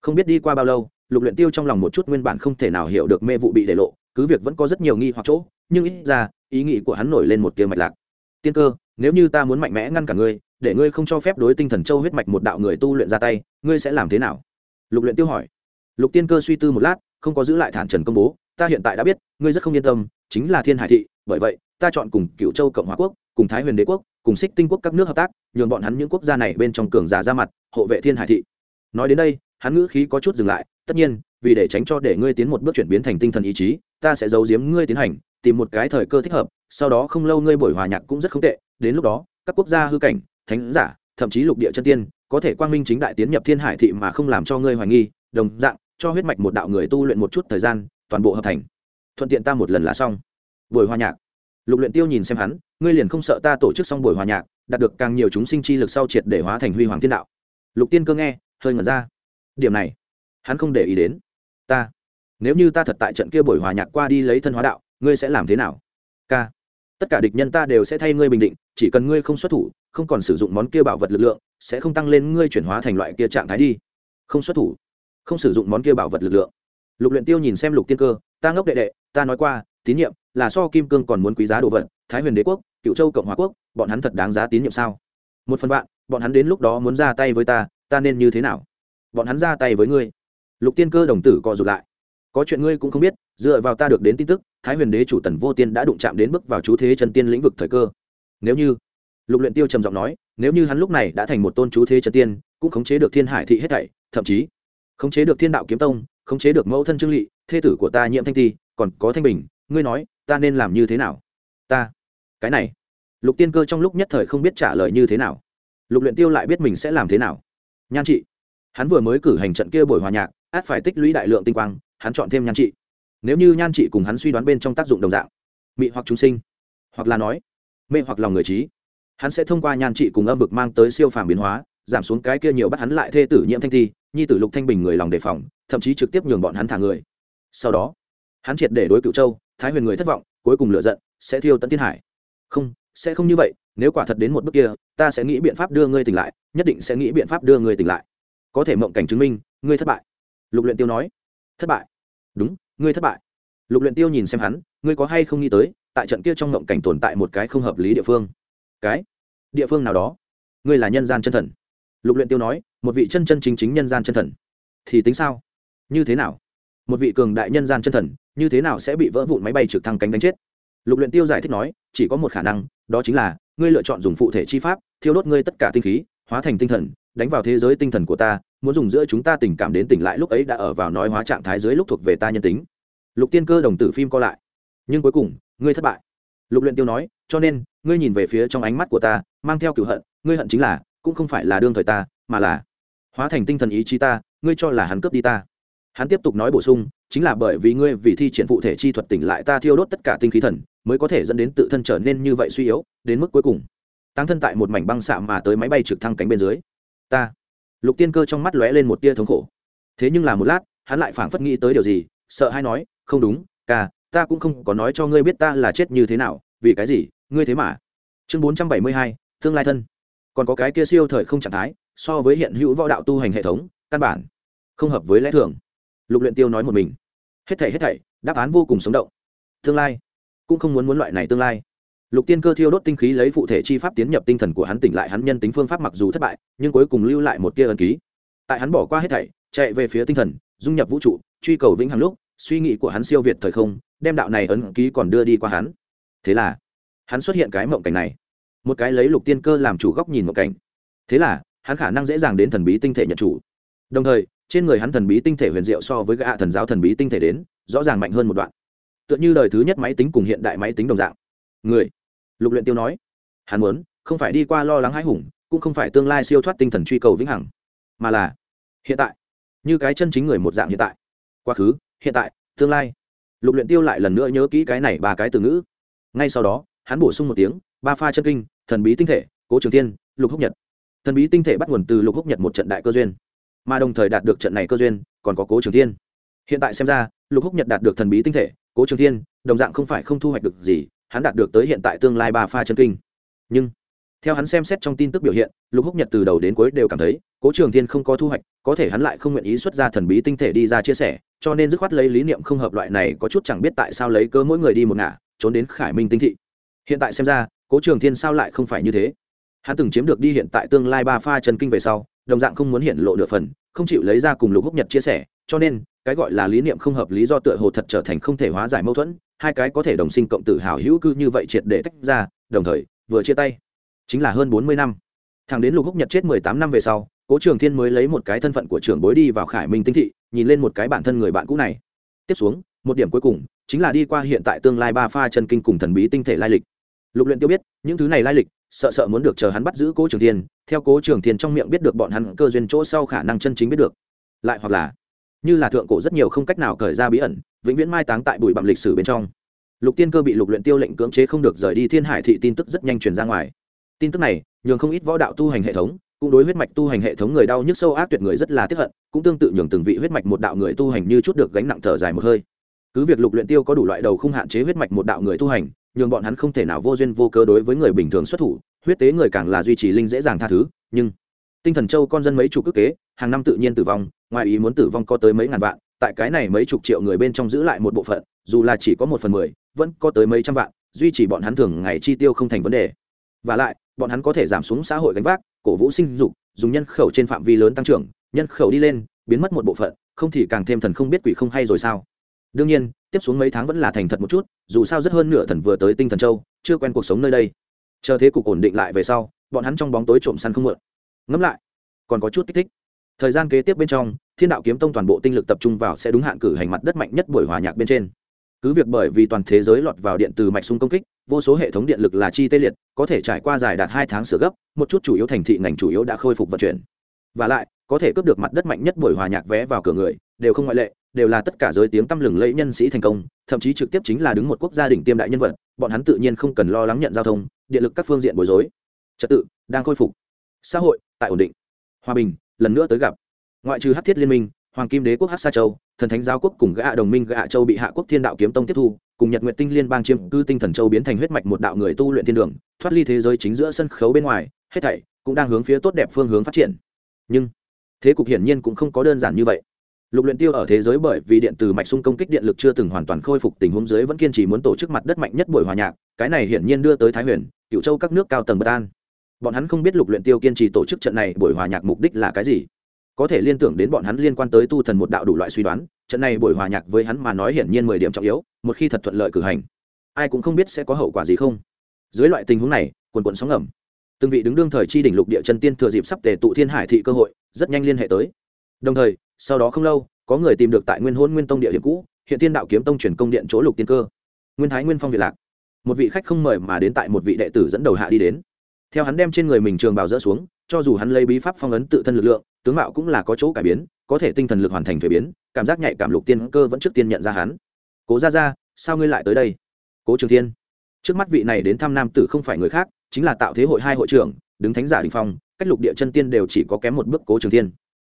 Không biết đi qua bao lâu, lục luyện tiêu trong lòng một chút nguyên bản không thể nào hiểu được mê vụ bị để lộ, cứ việc vẫn có rất nhiều nghi hoặc chỗ, nhưng ít ra, ý nghĩ của hắn nổi lên một tia mạch lạc. Tiên cơ, nếu như ta muốn mạnh mẽ ngăn cả ngươi, để ngươi không cho phép đối tinh thần châu huyết mạch một đạo người tu luyện ra tay, ngươi sẽ làm thế nào? Lục luyện tiêu hỏi lục tiên cơ suy tư một lát, không có giữ lại thản trần công bố, ta hiện tại đã biết, ngươi rất không yên tâm, chính là thiên hải thị, bởi vậy, ta chọn cùng cựu châu cộng hòa quốc, cùng thái huyền đế quốc, cùng xích tinh quốc các nước hợp tác, nhường bọn hắn những quốc gia này bên trong cường giả ra mặt, hộ vệ thiên hải thị. Nói đến đây, hắn ngữ khí có chút dừng lại, tất nhiên, vì để tránh cho để ngươi tiến một bước chuyển biến thành tinh thần ý chí, ta sẽ giấu giếm ngươi tiến hành, tìm một cái thời cơ thích hợp, sau đó không lâu ngươi buổi hòa nhạc cũng rất không tệ, đến lúc đó, các quốc gia hư cảnh, thánh giả, thậm chí lục địa chân tiên, có thể quang minh chính đại tiến nhập thiên hải thị mà không làm cho ngươi hoài nghi, đồng dạng cho huyết mạch một đạo người tu luyện một chút thời gian, toàn bộ hợp thành. Thuận tiện ta một lần là xong. Buổi hòa nhạc. Lục luyện tiêu nhìn xem hắn, ngươi liền không sợ ta tổ chức xong buổi hòa nhạc, đạt được càng nhiều chúng sinh chi lực sau triệt để hóa thành huy hoàng thiên đạo. Lục tiên cơ nghe, hơi ngẩn ra. Điểm này, hắn không để ý đến. Ta, nếu như ta thật tại trận kia buổi hòa nhạc qua đi lấy thân hóa đạo, ngươi sẽ làm thế nào? K tất cả địch nhân ta đều sẽ thay ngươi bình định, chỉ cần ngươi không xuất thủ, không còn sử dụng món kia bảo vật lực lượng, sẽ không tăng lên ngươi chuyển hóa thành loại kia trạng thái đi. Không xuất thủ không sử dụng món kia bảo vật lực lượng. Lục luyện tiêu nhìn xem lục tiên cơ, ta ngốc đệ đệ, ta nói qua, tín nhiệm là so kim cương còn muốn quý giá đồ vật, thái huyền đế quốc, cựu châu cộng hòa quốc, bọn hắn thật đáng giá tín nhiệm sao? Một phần bạn bọn hắn đến lúc đó muốn ra tay với ta ta nên như thế nào? Bọn hắn ra tay với ngươi. Lục tiên cơ đồng tử co rụt lại. Có chuyện ngươi cũng không biết, dựa vào ta được đến tin tức, thái huyền đế chủ tần vô tiên đã đụng chạm đến bước vào chú thế chân tiên lĩnh vực thời cơ. Nếu như lục luyện tiêu trầm giọng nói, nếu như hắn lúc này đã thành một tôn chú thế chân tiên, cũng khống chế được thiên hải thị hết thảy, thậm chí khống chế được thiên đạo kiếm tông khống chế được mẫu thân trương lị, thê tử của ta nhiễm thanh ti còn có thanh bình ngươi nói ta nên làm như thế nào? Ta cái này lục tiên cơ trong lúc nhất thời không biết trả lời như thế nào. Lục luyện tiêu lại biết mình sẽ làm thế nào. Nhan trị hắn vừa mới cử hành trận kia buổi hòa nhạc át phải tích lũy đại lượng tinh quang hắn chọn thêm nhan trị. Nếu như nhan trị cùng hắn suy đoán bên trong tác dụng đồng dạng mị hoặc chúng sinh hoặc là nói mê hoặc lòng người trí hắn sẽ thông qua nhan trị cùng âm vực mang tới siêu phàm biến hóa giảm xuống cái kia nhiều bắt hắn lại thê tử nhiễm thanh thi nhi tử lục thanh bình người lòng đề phòng, thậm chí trực tiếp nhường bọn hắn thả người. Sau đó, hắn triệt để đối cựu châu, thái huyền người thất vọng, cuối cùng lựa giận, sẽ thiêu tận thiên hải. Không, sẽ không như vậy, nếu quả thật đến một bước kia, ta sẽ nghĩ biện pháp đưa ngươi tỉnh lại, nhất định sẽ nghĩ biện pháp đưa ngươi tỉnh lại. Có thể mộng cảnh chứng minh, ngươi thất bại. Lục luyện tiêu nói. Thất bại? Đúng, ngươi thất bại. Lục luyện tiêu nhìn xem hắn, ngươi có hay không nghĩ tới, tại trận kia trong mộng cảnh tồn tại một cái không hợp lý địa phương? Cái? Địa phương nào đó? Ngươi là nhân gian chân thần lục luyện tiêu nói, một vị chân chân chính chính nhân gian chân thần thì tính sao? Như thế nào? Một vị cường đại nhân gian chân thần, như thế nào sẽ bị vỡ vụn máy bay trực thăng cánh đánh chết? Lục luyện tiêu giải thích nói, chỉ có một khả năng, đó chính là ngươi lựa chọn dùng phụ thể chi pháp, thiêu đốt ngươi tất cả tinh khí, hóa thành tinh thần, đánh vào thế giới tinh thần của ta, muốn dùng giữa chúng ta tình cảm đến tỉnh lại lúc ấy đã ở vào nói hóa trạng thái dưới lúc thuộc về ta nhân tính. Lục tiên cơ đồng tử phim co lại. Nhưng cuối cùng, ngươi thất bại. Lục luyện tiêu nói, cho nên, ngươi nhìn về phía trong ánh mắt của ta, mang theo cửu hận, ngươi hận chính là cũng không phải là đương thời ta, mà là hóa thành tinh thần ý chí ta, ngươi cho là hắn cướp đi ta. Hắn tiếp tục nói bổ sung, chính là bởi vì ngươi vì thi triển phụ thể chi thuật tỉnh lại ta thiêu đốt tất cả tinh khí thần, mới có thể dẫn đến tự thân trở nên như vậy suy yếu, đến mức cuối cùng. Tăng thân tại một mảnh băng xạ mà tới máy bay trực thăng cánh bên dưới. Ta. Lục tiên cơ trong mắt lóe lên một tia thống khổ. Thế nhưng là một lát, hắn lại phảng phất nghĩ tới điều gì, sợ hay nói, không đúng, ca, ta cũng không có nói cho ngươi biết ta là chết như thế nào, vì cái gì, ngươi thế mà. Chương bốn trăm bảy mươi hai, tương lai thân còn có cái kia siêu thời không trạng thái, so với hiện hữu võ đạo tu hành hệ thống, căn bản không hợp với lẽ thường. Lục luyện tiêu nói một mình. Hết thảy hết thảy, đáp án vô cùng sống động. Tương lai, cũng không muốn muốn loại này tương lai. Lục tiên cơ thiêu đốt tinh khí lấy phụ thể chi pháp tiến nhập tinh thần của hắn tỉnh lại hắn nhân tính phương pháp mặc dù thất bại, nhưng cuối cùng lưu lại một tia ẩn ký. Tại hắn bỏ qua hết thảy, chạy về phía tinh thần, dung nhập vũ trụ, truy cầu vĩnh hằng lúc, suy nghĩ của hắn siêu việt thời không, đem đạo này ấn ký còn đưa đi qua hắn. Thế là, hắn xuất hiện cái mộng cảnh này một cái lấy lục tiên cơ làm chủ góc nhìn một cảnh. Thế là, hắn khả năng dễ dàng đến thần bí tinh thể nhận chủ. Đồng thời, trên người hắn thần bí tinh thể huyền diệu so với gã thần giáo thần bí tinh thể đến, rõ ràng mạnh hơn một đoạn. Tựa như đời thứ nhất máy tính cùng hiện đại máy tính đồng dạng. Người, lục luyện tiêu nói, hắn muốn, không phải đi qua lo lắng hãi hùng, cũng không phải tương lai siêu thoát tinh thần truy cầu vĩnh hằng, mà là, hiện tại, như cái chân chính người một dạng hiện tại. Quá khứ, hiện tại, tương lai. Lục luyện tiêu lại lần nữa nhớ kỹ cái này ba cái từ ngữ. Ngay sau đó, hắn bổ sung một tiếng, ba pha chân kinh thần bí tinh thể, cố trường tiên lục húc nhật. Thần bí tinh thể bắt nguồn từ lục húc nhật một trận đại cơ duyên, mà đồng thời đạt được trận này cơ duyên còn có cố trường tiên hiện tại xem ra, lục húc nhật đạt được thần bí tinh thể, cố trường tiên đồng dạng không phải không thu hoạch được gì, hắn đạt được tới hiện tại tương lai ba pha chân kinh. Nhưng, theo hắn xem xét trong tin tức biểu hiện, lục húc nhật từ đầu đến cuối đều cảm thấy, cố trường thiên không có thu hoạch, có thể hắn lại không nguyện ý xuất ra thần bí tinh thể đi ra chia sẻ, cho nên dứt khoát lấy lý niệm không hợp loại này có chút chẳng biết tại sao lấy cớ mỗi người đi một ngả, trốn đến khải minh tinh thị. Hiện tại xem ra cố trường thiên sao lại không phải như thế? Hắn từng chiếm được đi hiện tại tương lai ba pha chân kinh về sau, đồng dạng không muốn hiện lộ được phần, không chịu lấy ra cùng lục húc nhật chia sẻ, cho nên, cái gọi là lý niệm không hợp lý do tựa hồ thật trở thành không thể hóa giải mâu thuẫn, hai cái có thể đồng sinh cộng tử hào hữu cư như vậy triệt để tách ra, đồng thời, vừa chia tay. Chính là hơn bốn mươi năm. Thằng đến lục húc nhật chết mười tám năm về sau, cố trường thiên mới lấy một cái thân phận của trưởng bối đi vào khải minh tinh thị, nhìn lên một cái bản thân người bạn cũ này. Tiếp xuống, một điểm cuối cùng, chính là đi qua hiện tại tương lai ba pha chân kinh cùng thần bí tinh thể lai lịch lục luyện tiêu biết, những thứ này lai lịch, sợ sợ muốn được chờ hắn bắt giữ cố trường thiên. Theo cố trường thiên trong miệng biết được bọn hắn cơ duyên chỗ sau khả năng chân chính biết được. Lại hoặc là, như là thượng cổ rất nhiều không cách nào cởi ra bí ẩn, vĩnh viễn mai táng tại bụi bặm lịch sử bên trong. Lục tiên cơ bị lục luyện tiêu lệnh cưỡng chế không được rời đi thiên hải thị tin tức rất nhanh truyền ra ngoài. Tin tức này, nhường không ít võ đạo tu hành hệ thống, cũng đối huyết mạch tu hành hệ thống người đau nhức sâu ác tuyệt người rất là tiếc hận, cũng tương tự nhường từng vị huyết mạch một đạo người tu hành như chút được gánh nặng thở dài một hơi. Cứ việc lục luyện tiêu có đủ loại đầu không hạn chế huyết mạch một đạo người tu hành nhường bọn hắn không thể nào vô duyên vô cớ đối với người bình thường xuất thủ, huyết tế người càng là duy trì linh dễ dàng tha thứ, nhưng tinh thần châu con dân mấy chục ước kế, hàng năm tự nhiên tử vong, ngoài ý muốn tử vong có tới mấy ngàn vạn, tại cái này mấy chục triệu người bên trong giữ lại một bộ phận, dù là chỉ có một phần mười, vẫn có tới mấy trăm vạn, duy trì bọn hắn thường ngày chi tiêu không thành vấn đề. Và lại, bọn hắn có thể giảm xuống xã hội gánh vác, cổ vũ sinh dục, dùng nhân khẩu trên phạm vi lớn tăng trưởng, nhân khẩu đi lên, biến mất một bộ phận, không thì càng thêm thần không biết quỷ không hay rồi sao? Đương nhiên, tiếp xuống mấy tháng vẫn là thành thật một chút, dù sao rất hơn nửa thần vừa tới tinh thần châu, chưa quen cuộc sống nơi đây. Chờ thế cục ổn định lại về sau, bọn hắn trong bóng tối trộm săn không mượn. Ngẫm lại, còn có chút kích thích. Thời gian kế tiếp bên trong, thiên đạo kiếm tông toàn bộ tinh lực tập trung vào sẽ đúng hạn cử hành mặt đất mạnh nhất buổi hòa nhạc bên trên. Cứ việc bởi vì toàn thế giới lọt vào điện từ mạch sung công kích, vô số hệ thống điện lực là chi tê liệt, có thể trải qua dài đạt hai tháng sửa gấp, một chút chủ yếu thành thị ngành chủ yếu đã khôi phục vận chuyển. Và lại, có thể cướp được mặt đất mạnh nhất buổi hòa nhạc vé vào cửa người, đều không ngoại lệ đều là tất cả giới tiếng tăm lừng lẫy nhân sĩ thành công, thậm chí trực tiếp chính là đứng một quốc gia đỉnh tiêm đại nhân vật, bọn hắn tự nhiên không cần lo lắng nhận giao thông điện lực các phương diện bối rối. Trật tự đang khôi phục. Xã hội tại ổn định. Hòa bình, lần nữa tới gặp. Ngoại trừ hát thiết liên minh, hoàng kim đế quốc hát sa châu, thần thánh giáo quốc cùng gã đồng minh gã châu bị hạ quốc thiên đạo kiếm tông tiếp thu, cùng nhật nguyện tinh liên bang chiêm cư tinh thần châu biến thành huyết mạch một đạo người tu luyện thiên đường, thoát ly thế giới chính giữa sân khấu bên ngoài, hết thảy cũng đang hướng phía tốt đẹp phương hướng phát triển. Nhưng, thế cục hiển nhiên cũng không có đơn giản như vậy lục luyện tiêu ở thế giới bởi vì điện từ mạch xung công kích điện lực chưa từng hoàn toàn khôi phục tình huống dưới vẫn kiên trì muốn tổ chức mặt đất mạnh nhất buổi hòa nhạc, cái này hiển nhiên đưa tới thái huyền cựu châu các nước cao tầng bất an. Bọn hắn không biết lục luyện tiêu kiên trì tổ chức trận này buổi hòa nhạc mục đích là cái gì. Có thể liên tưởng đến bọn hắn liên quan tới tu thần một đạo đủ loại suy đoán, trận này buổi hòa nhạc với hắn mà nói hiển nhiên mười điểm trọng yếu, một khi thật thuận lợi cử hành, ai cũng không biết sẽ có hậu quả gì không. Dưới loại tình huống này, quần quần sóng ngầm. Từng vị đứng đương thời chi đỉnh lục địa chân tiên thừa dịp sắp tề tụ thiên hải thị cơ hội, rất nhanh liên hệ tới đồng thời, sau đó không lâu, có người tìm được tại nguyên hôn nguyên tông địa điểm cũ, hiện tiên đạo kiếm tông chuyển công điện chỗ lục tiên cơ. Nguyên thái nguyên phong việt lạc. Một vị khách không mời mà đến tại một vị đệ tử dẫn đầu hạ đi đến. Theo hắn đem trên người mình trường bào dỡ xuống, cho dù hắn lấy bí pháp phong ấn tự thân lực lượng, tướng mạo cũng là có chỗ cải biến, có thể tinh thần lực hoàn thành thuế biến, cảm giác nhạy cảm lục tiên cơ vẫn trước tiên nhận ra hắn. Cố ra ra sao ngươi lại tới đây? Cố trường thiên. Trước mắt vị này đến thăm nam tử không phải người khác, chính là tạo thế hội hai hội trưởng, đứng thánh giả đình phong, cách lục địa chân tiên đều chỉ có kém một bước cố trường thiên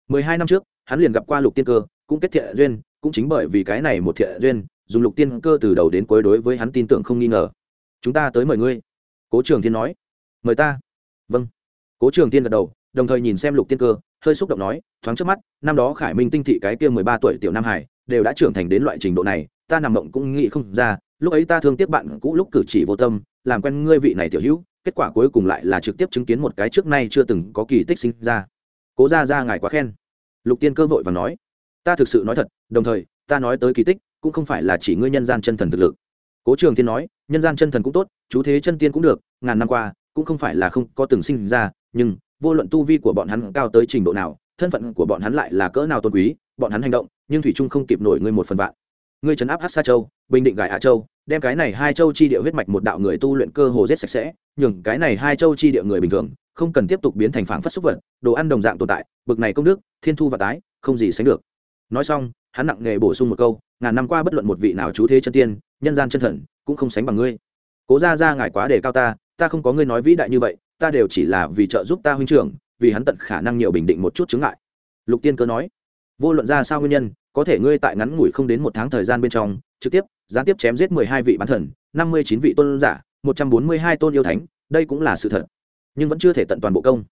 mười hai năm trước, hắn liền gặp qua lục tiên cơ, cũng kết thiện duyên, cũng chính bởi vì cái này một thiện duyên, dùng lục tiên cơ từ đầu đến cuối đối với hắn tin tưởng không nghi ngờ. Chúng ta tới mời ngươi. Cố trường thiên nói. Mời ta. Vâng. Cố trường tiên gật đầu, đồng thời nhìn xem lục tiên cơ, hơi xúc động nói, thoáng trước mắt, năm đó khải minh tinh thị cái kia mười ba tuổi tiểu nam hải, đều đã trưởng thành đến loại trình độ này, ta nằm mộng cũng nghĩ không ra, lúc ấy ta thương tiếc bạn cũ lúc cử chỉ vô tâm, làm quen ngươi vị này tiểu hữu, kết quả cuối cùng lại là trực tiếp chứng kiến một cái trước nay chưa từng có kỳ tích sinh ra cố ra ra ngài quá khen. Lục tiên cơ vội và nói, ta thực sự nói thật, đồng thời, ta nói tới kỳ tích, cũng không phải là chỉ ngươi nhân gian chân thần thực lực. Cố trường thiên nói, nhân gian chân thần cũng tốt, chú thế chân tiên cũng được, ngàn năm qua, cũng không phải là không có từng sinh ra, nhưng, vô luận tu vi của bọn hắn cao tới trình độ nào, thân phận của bọn hắn lại là cỡ nào tôn quý, bọn hắn hành động, nhưng thủy trung không kịp nổi ngươi một phần vạn. Ngươi trấn áp hát sa châu, bình định gài hạ châu, đem cái này hai châu chi địa huyết mạch một đạo người tu luyện cơ hồ rết sạch sẽ, nhường cái này hai châu chi địa người bình thường không cần tiếp tục biến thành phản phất xúc vật, đồ ăn đồng dạng tồn tại, bực này công đức, thiên thu và tái, không gì sánh được. Nói xong, hắn nặng nghề bổ sung một câu, ngàn năm qua bất luận một vị nào chú thế chân tiên, nhân gian chân thần, cũng không sánh bằng ngươi. Cố ra ra ngài quá đề cao ta ta không có ngươi nói vĩ đại như vậy, ta đều chỉ là vì trợ giúp ta huynh trưởng, vì hắn tận khả năng nhiều bình định một chút chứng ngại. Lục tiên cơ nói, vô luận ra sao nguyên nhân, có thể ngươi tại ngắn ngủi không đến một tháng thời gian bên trong, trực tiếp, gián tiếp chém giết mười hai vị bán thần, năm mươi chín vị tôn giả, một trăm bốn mươi hai tôn yêu thánh, đây cũng là sự thật nhưng vẫn chưa thể tận toàn bộ công.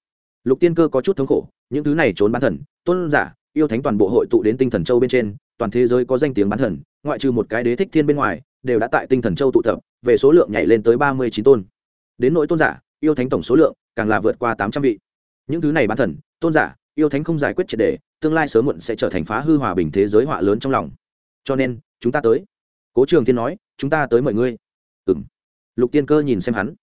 Lục tiên cơ có chút thống khổ, những thứ này trốn bán thần, tôn giả, yêu thánh toàn bộ hội tụ đến tinh thần châu bên trên, toàn thế giới có danh tiếng bán thần, ngoại trừ một cái đế thích thiên bên ngoài, đều đã tại tinh thần châu tụ tập, về số lượng nhảy lên tới ba mươi chín tôn. Đến nỗi tôn giả, yêu thánh tổng số lượng càng là vượt qua tám trăm vị. Những thứ này bán thần, tôn giả, yêu thánh không giải quyết triệt đề, tương lai sớm muộn sẽ trở thành phá hư hòa bình thế giới họa lớn trong lòng. Cho nên, chúng ta tới. Cố trường thiên nói, chúng ta tới mời ngươi. Ừ m lục tiên cơ nhìn xem hắn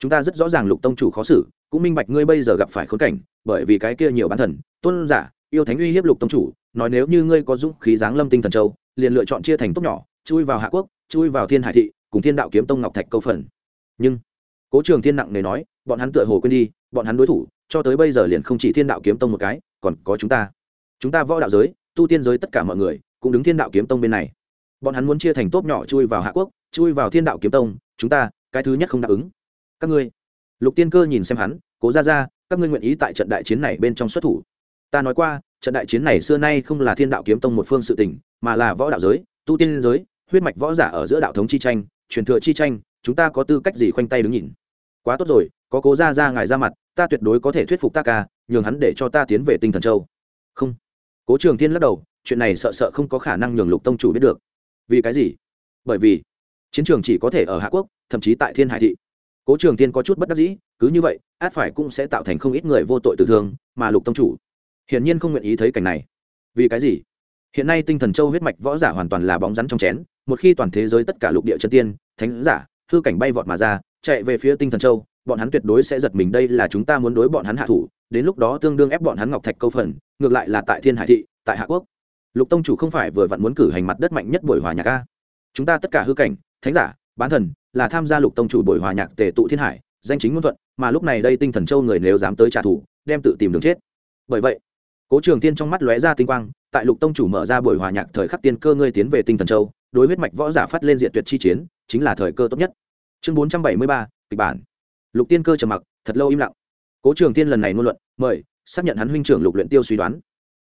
chúng ta rất rõ ràng lục tông chủ khó xử, cũng minh bạch ngươi bây giờ gặp phải khốn cảnh, bởi vì cái kia nhiều bán thần, tôn giả, yêu thánh uy hiếp lục tông chủ, nói nếu như ngươi có dũng khí giáng lâm tinh thần châu, liền lựa chọn chia thành tốt nhỏ, chui vào hạ quốc, chui vào thiên hải thị, cùng thiên đạo kiếm tông ngọc thạch câu phần. Nhưng, cố trường thiên nặng nề nói, bọn hắn tựa hồ quên đi, bọn hắn đối thủ, cho tới bây giờ liền không chỉ thiên đạo kiếm tông một cái, còn có chúng ta. Chúng ta võ đạo giới, tu tiên giới tất cả mọi người, cũng đứng thiên đạo kiếm tông bên này. Bọn hắn muốn chia thành tốt nhỏ chui vào hạ quốc, chui vào thiên đạo kiếm tông, chúng ta, cái thứ nhất không đáp ứng các ngươi. Lục tiên cơ nhìn xem hắn, cố ra ra các ngươi nguyện ý tại trận đại chiến này bên trong xuất thủ? Ta nói qua, trận đại chiến này xưa nay không là thiên đạo kiếm tông một phương sự tình, mà là võ đạo giới, tu tiên giới, huyết mạch võ giả ở giữa đạo thống chi tranh, truyền thừa chi tranh, chúng ta có tư cách gì khoanh tay đứng nhìn? Quá tốt rồi, có cố ra ra ngài ra mặt, ta tuyệt đối có thể thuyết phục ta ca, nhường hắn để cho ta tiến về tinh thần châu. Không. Cố trường thiên lắc đầu, chuyện này sợ sợ không có khả năng nhường lục tông chủ biết được. Vì cái gì? Bởi vì, chiến trường chỉ có thể ở hạ quốc, thậm chí tại thiên hải thị cố trường thiên có chút bất đắc dĩ, cứ như vậy, át phải cũng sẽ tạo thành không ít người vô tội tử thương, mà lục tông chủ hiển nhiên không nguyện ý thấy cảnh này. Vì cái gì? Hiện nay tinh thần châu huyết mạch võ giả hoàn toàn là bóng rắn trong chén, một khi toàn thế giới tất cả lục địa chân tiên, thánh giả, hư cảnh bay vọt mà ra, chạy về phía tinh thần châu, bọn hắn tuyệt đối sẽ giật mình đây là chúng ta muốn đối bọn hắn hạ thủ, đến lúc đó tương đương ép bọn hắn ngọc thạch câu phần, ngược lại là tại thiên hải thị, tại hạ quốc. Lục tông chủ không phải vừa vặn muốn cử hành mặt đất mạnh nhất buổi hòa nhạc a. Chúng ta tất cả hư cảnh, thánh giả, bán thần là tham gia lục tông chủ buổi hòa nhạc tề tụ thiên hải, danh chính ngôn thuận, mà lúc này đây tinh thần châu người nếu dám tới trả thù, đem tự tìm đường chết. Bởi vậy, cố trường tiên trong mắt lóe ra tinh quang, tại lục tông chủ mở ra buổi hòa nhạc thời khắc tiên cơ ngươi tiến về tinh thần châu, đối huyết mạch võ giả phát lên diện tuyệt chi chiến, chính là thời cơ tốt nhất. Chương bốn trăm bảy mươi ba, kịch bản. Lục tiên cơ trầm mặc, thật lâu im lặng. Cố trường tiên lần này ngôn luận, mời, xác nhận hắn huynh trưởng lục luyện tiêu suy đoán.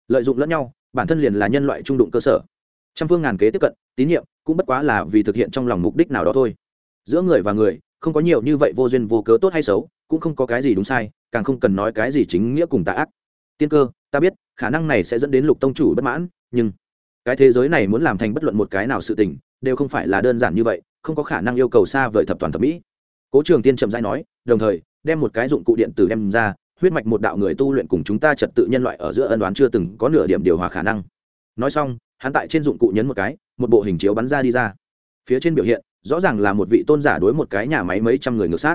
Lợi dụng lẫn nhau, bản thân liền là nhân loại trung đụng cơ sở. Trăm phương ngàn kế tiếp cận, tín nhiệm, cũng bất quá là vì thực hiện trong lòng mục đích nào đó thôi giữa người và người, không có nhiều như vậy vô duyên vô cớ tốt hay xấu, cũng không có cái gì đúng sai, càng không cần nói cái gì chính nghĩa cùng tà ác. Tiên cơ, ta biết, khả năng này sẽ dẫn đến lục tông chủ bất mãn, nhưng cái thế giới này muốn làm thành bất luận một cái nào sự tình, đều không phải là đơn giản như vậy, không có khả năng yêu cầu xa vời thập toàn thẩm mỹ. Cố trường tiên trầm dai nói, đồng thời, đem một cái dụng cụ điện tử đem ra, huyết mạch một đạo người tu luyện cùng chúng ta trật tự nhân loại ở giữa ân đoán chưa từng có nửa điểm điều hòa khả năng. Nói xong, hắn tại trên dụng cụ nhấn một cái, một bộ hình chiếu bắn ra đi ra. Phía trên biểu hiện rõ ràng là một vị tôn giả đối một cái nhà máy mấy trăm người ngược sát.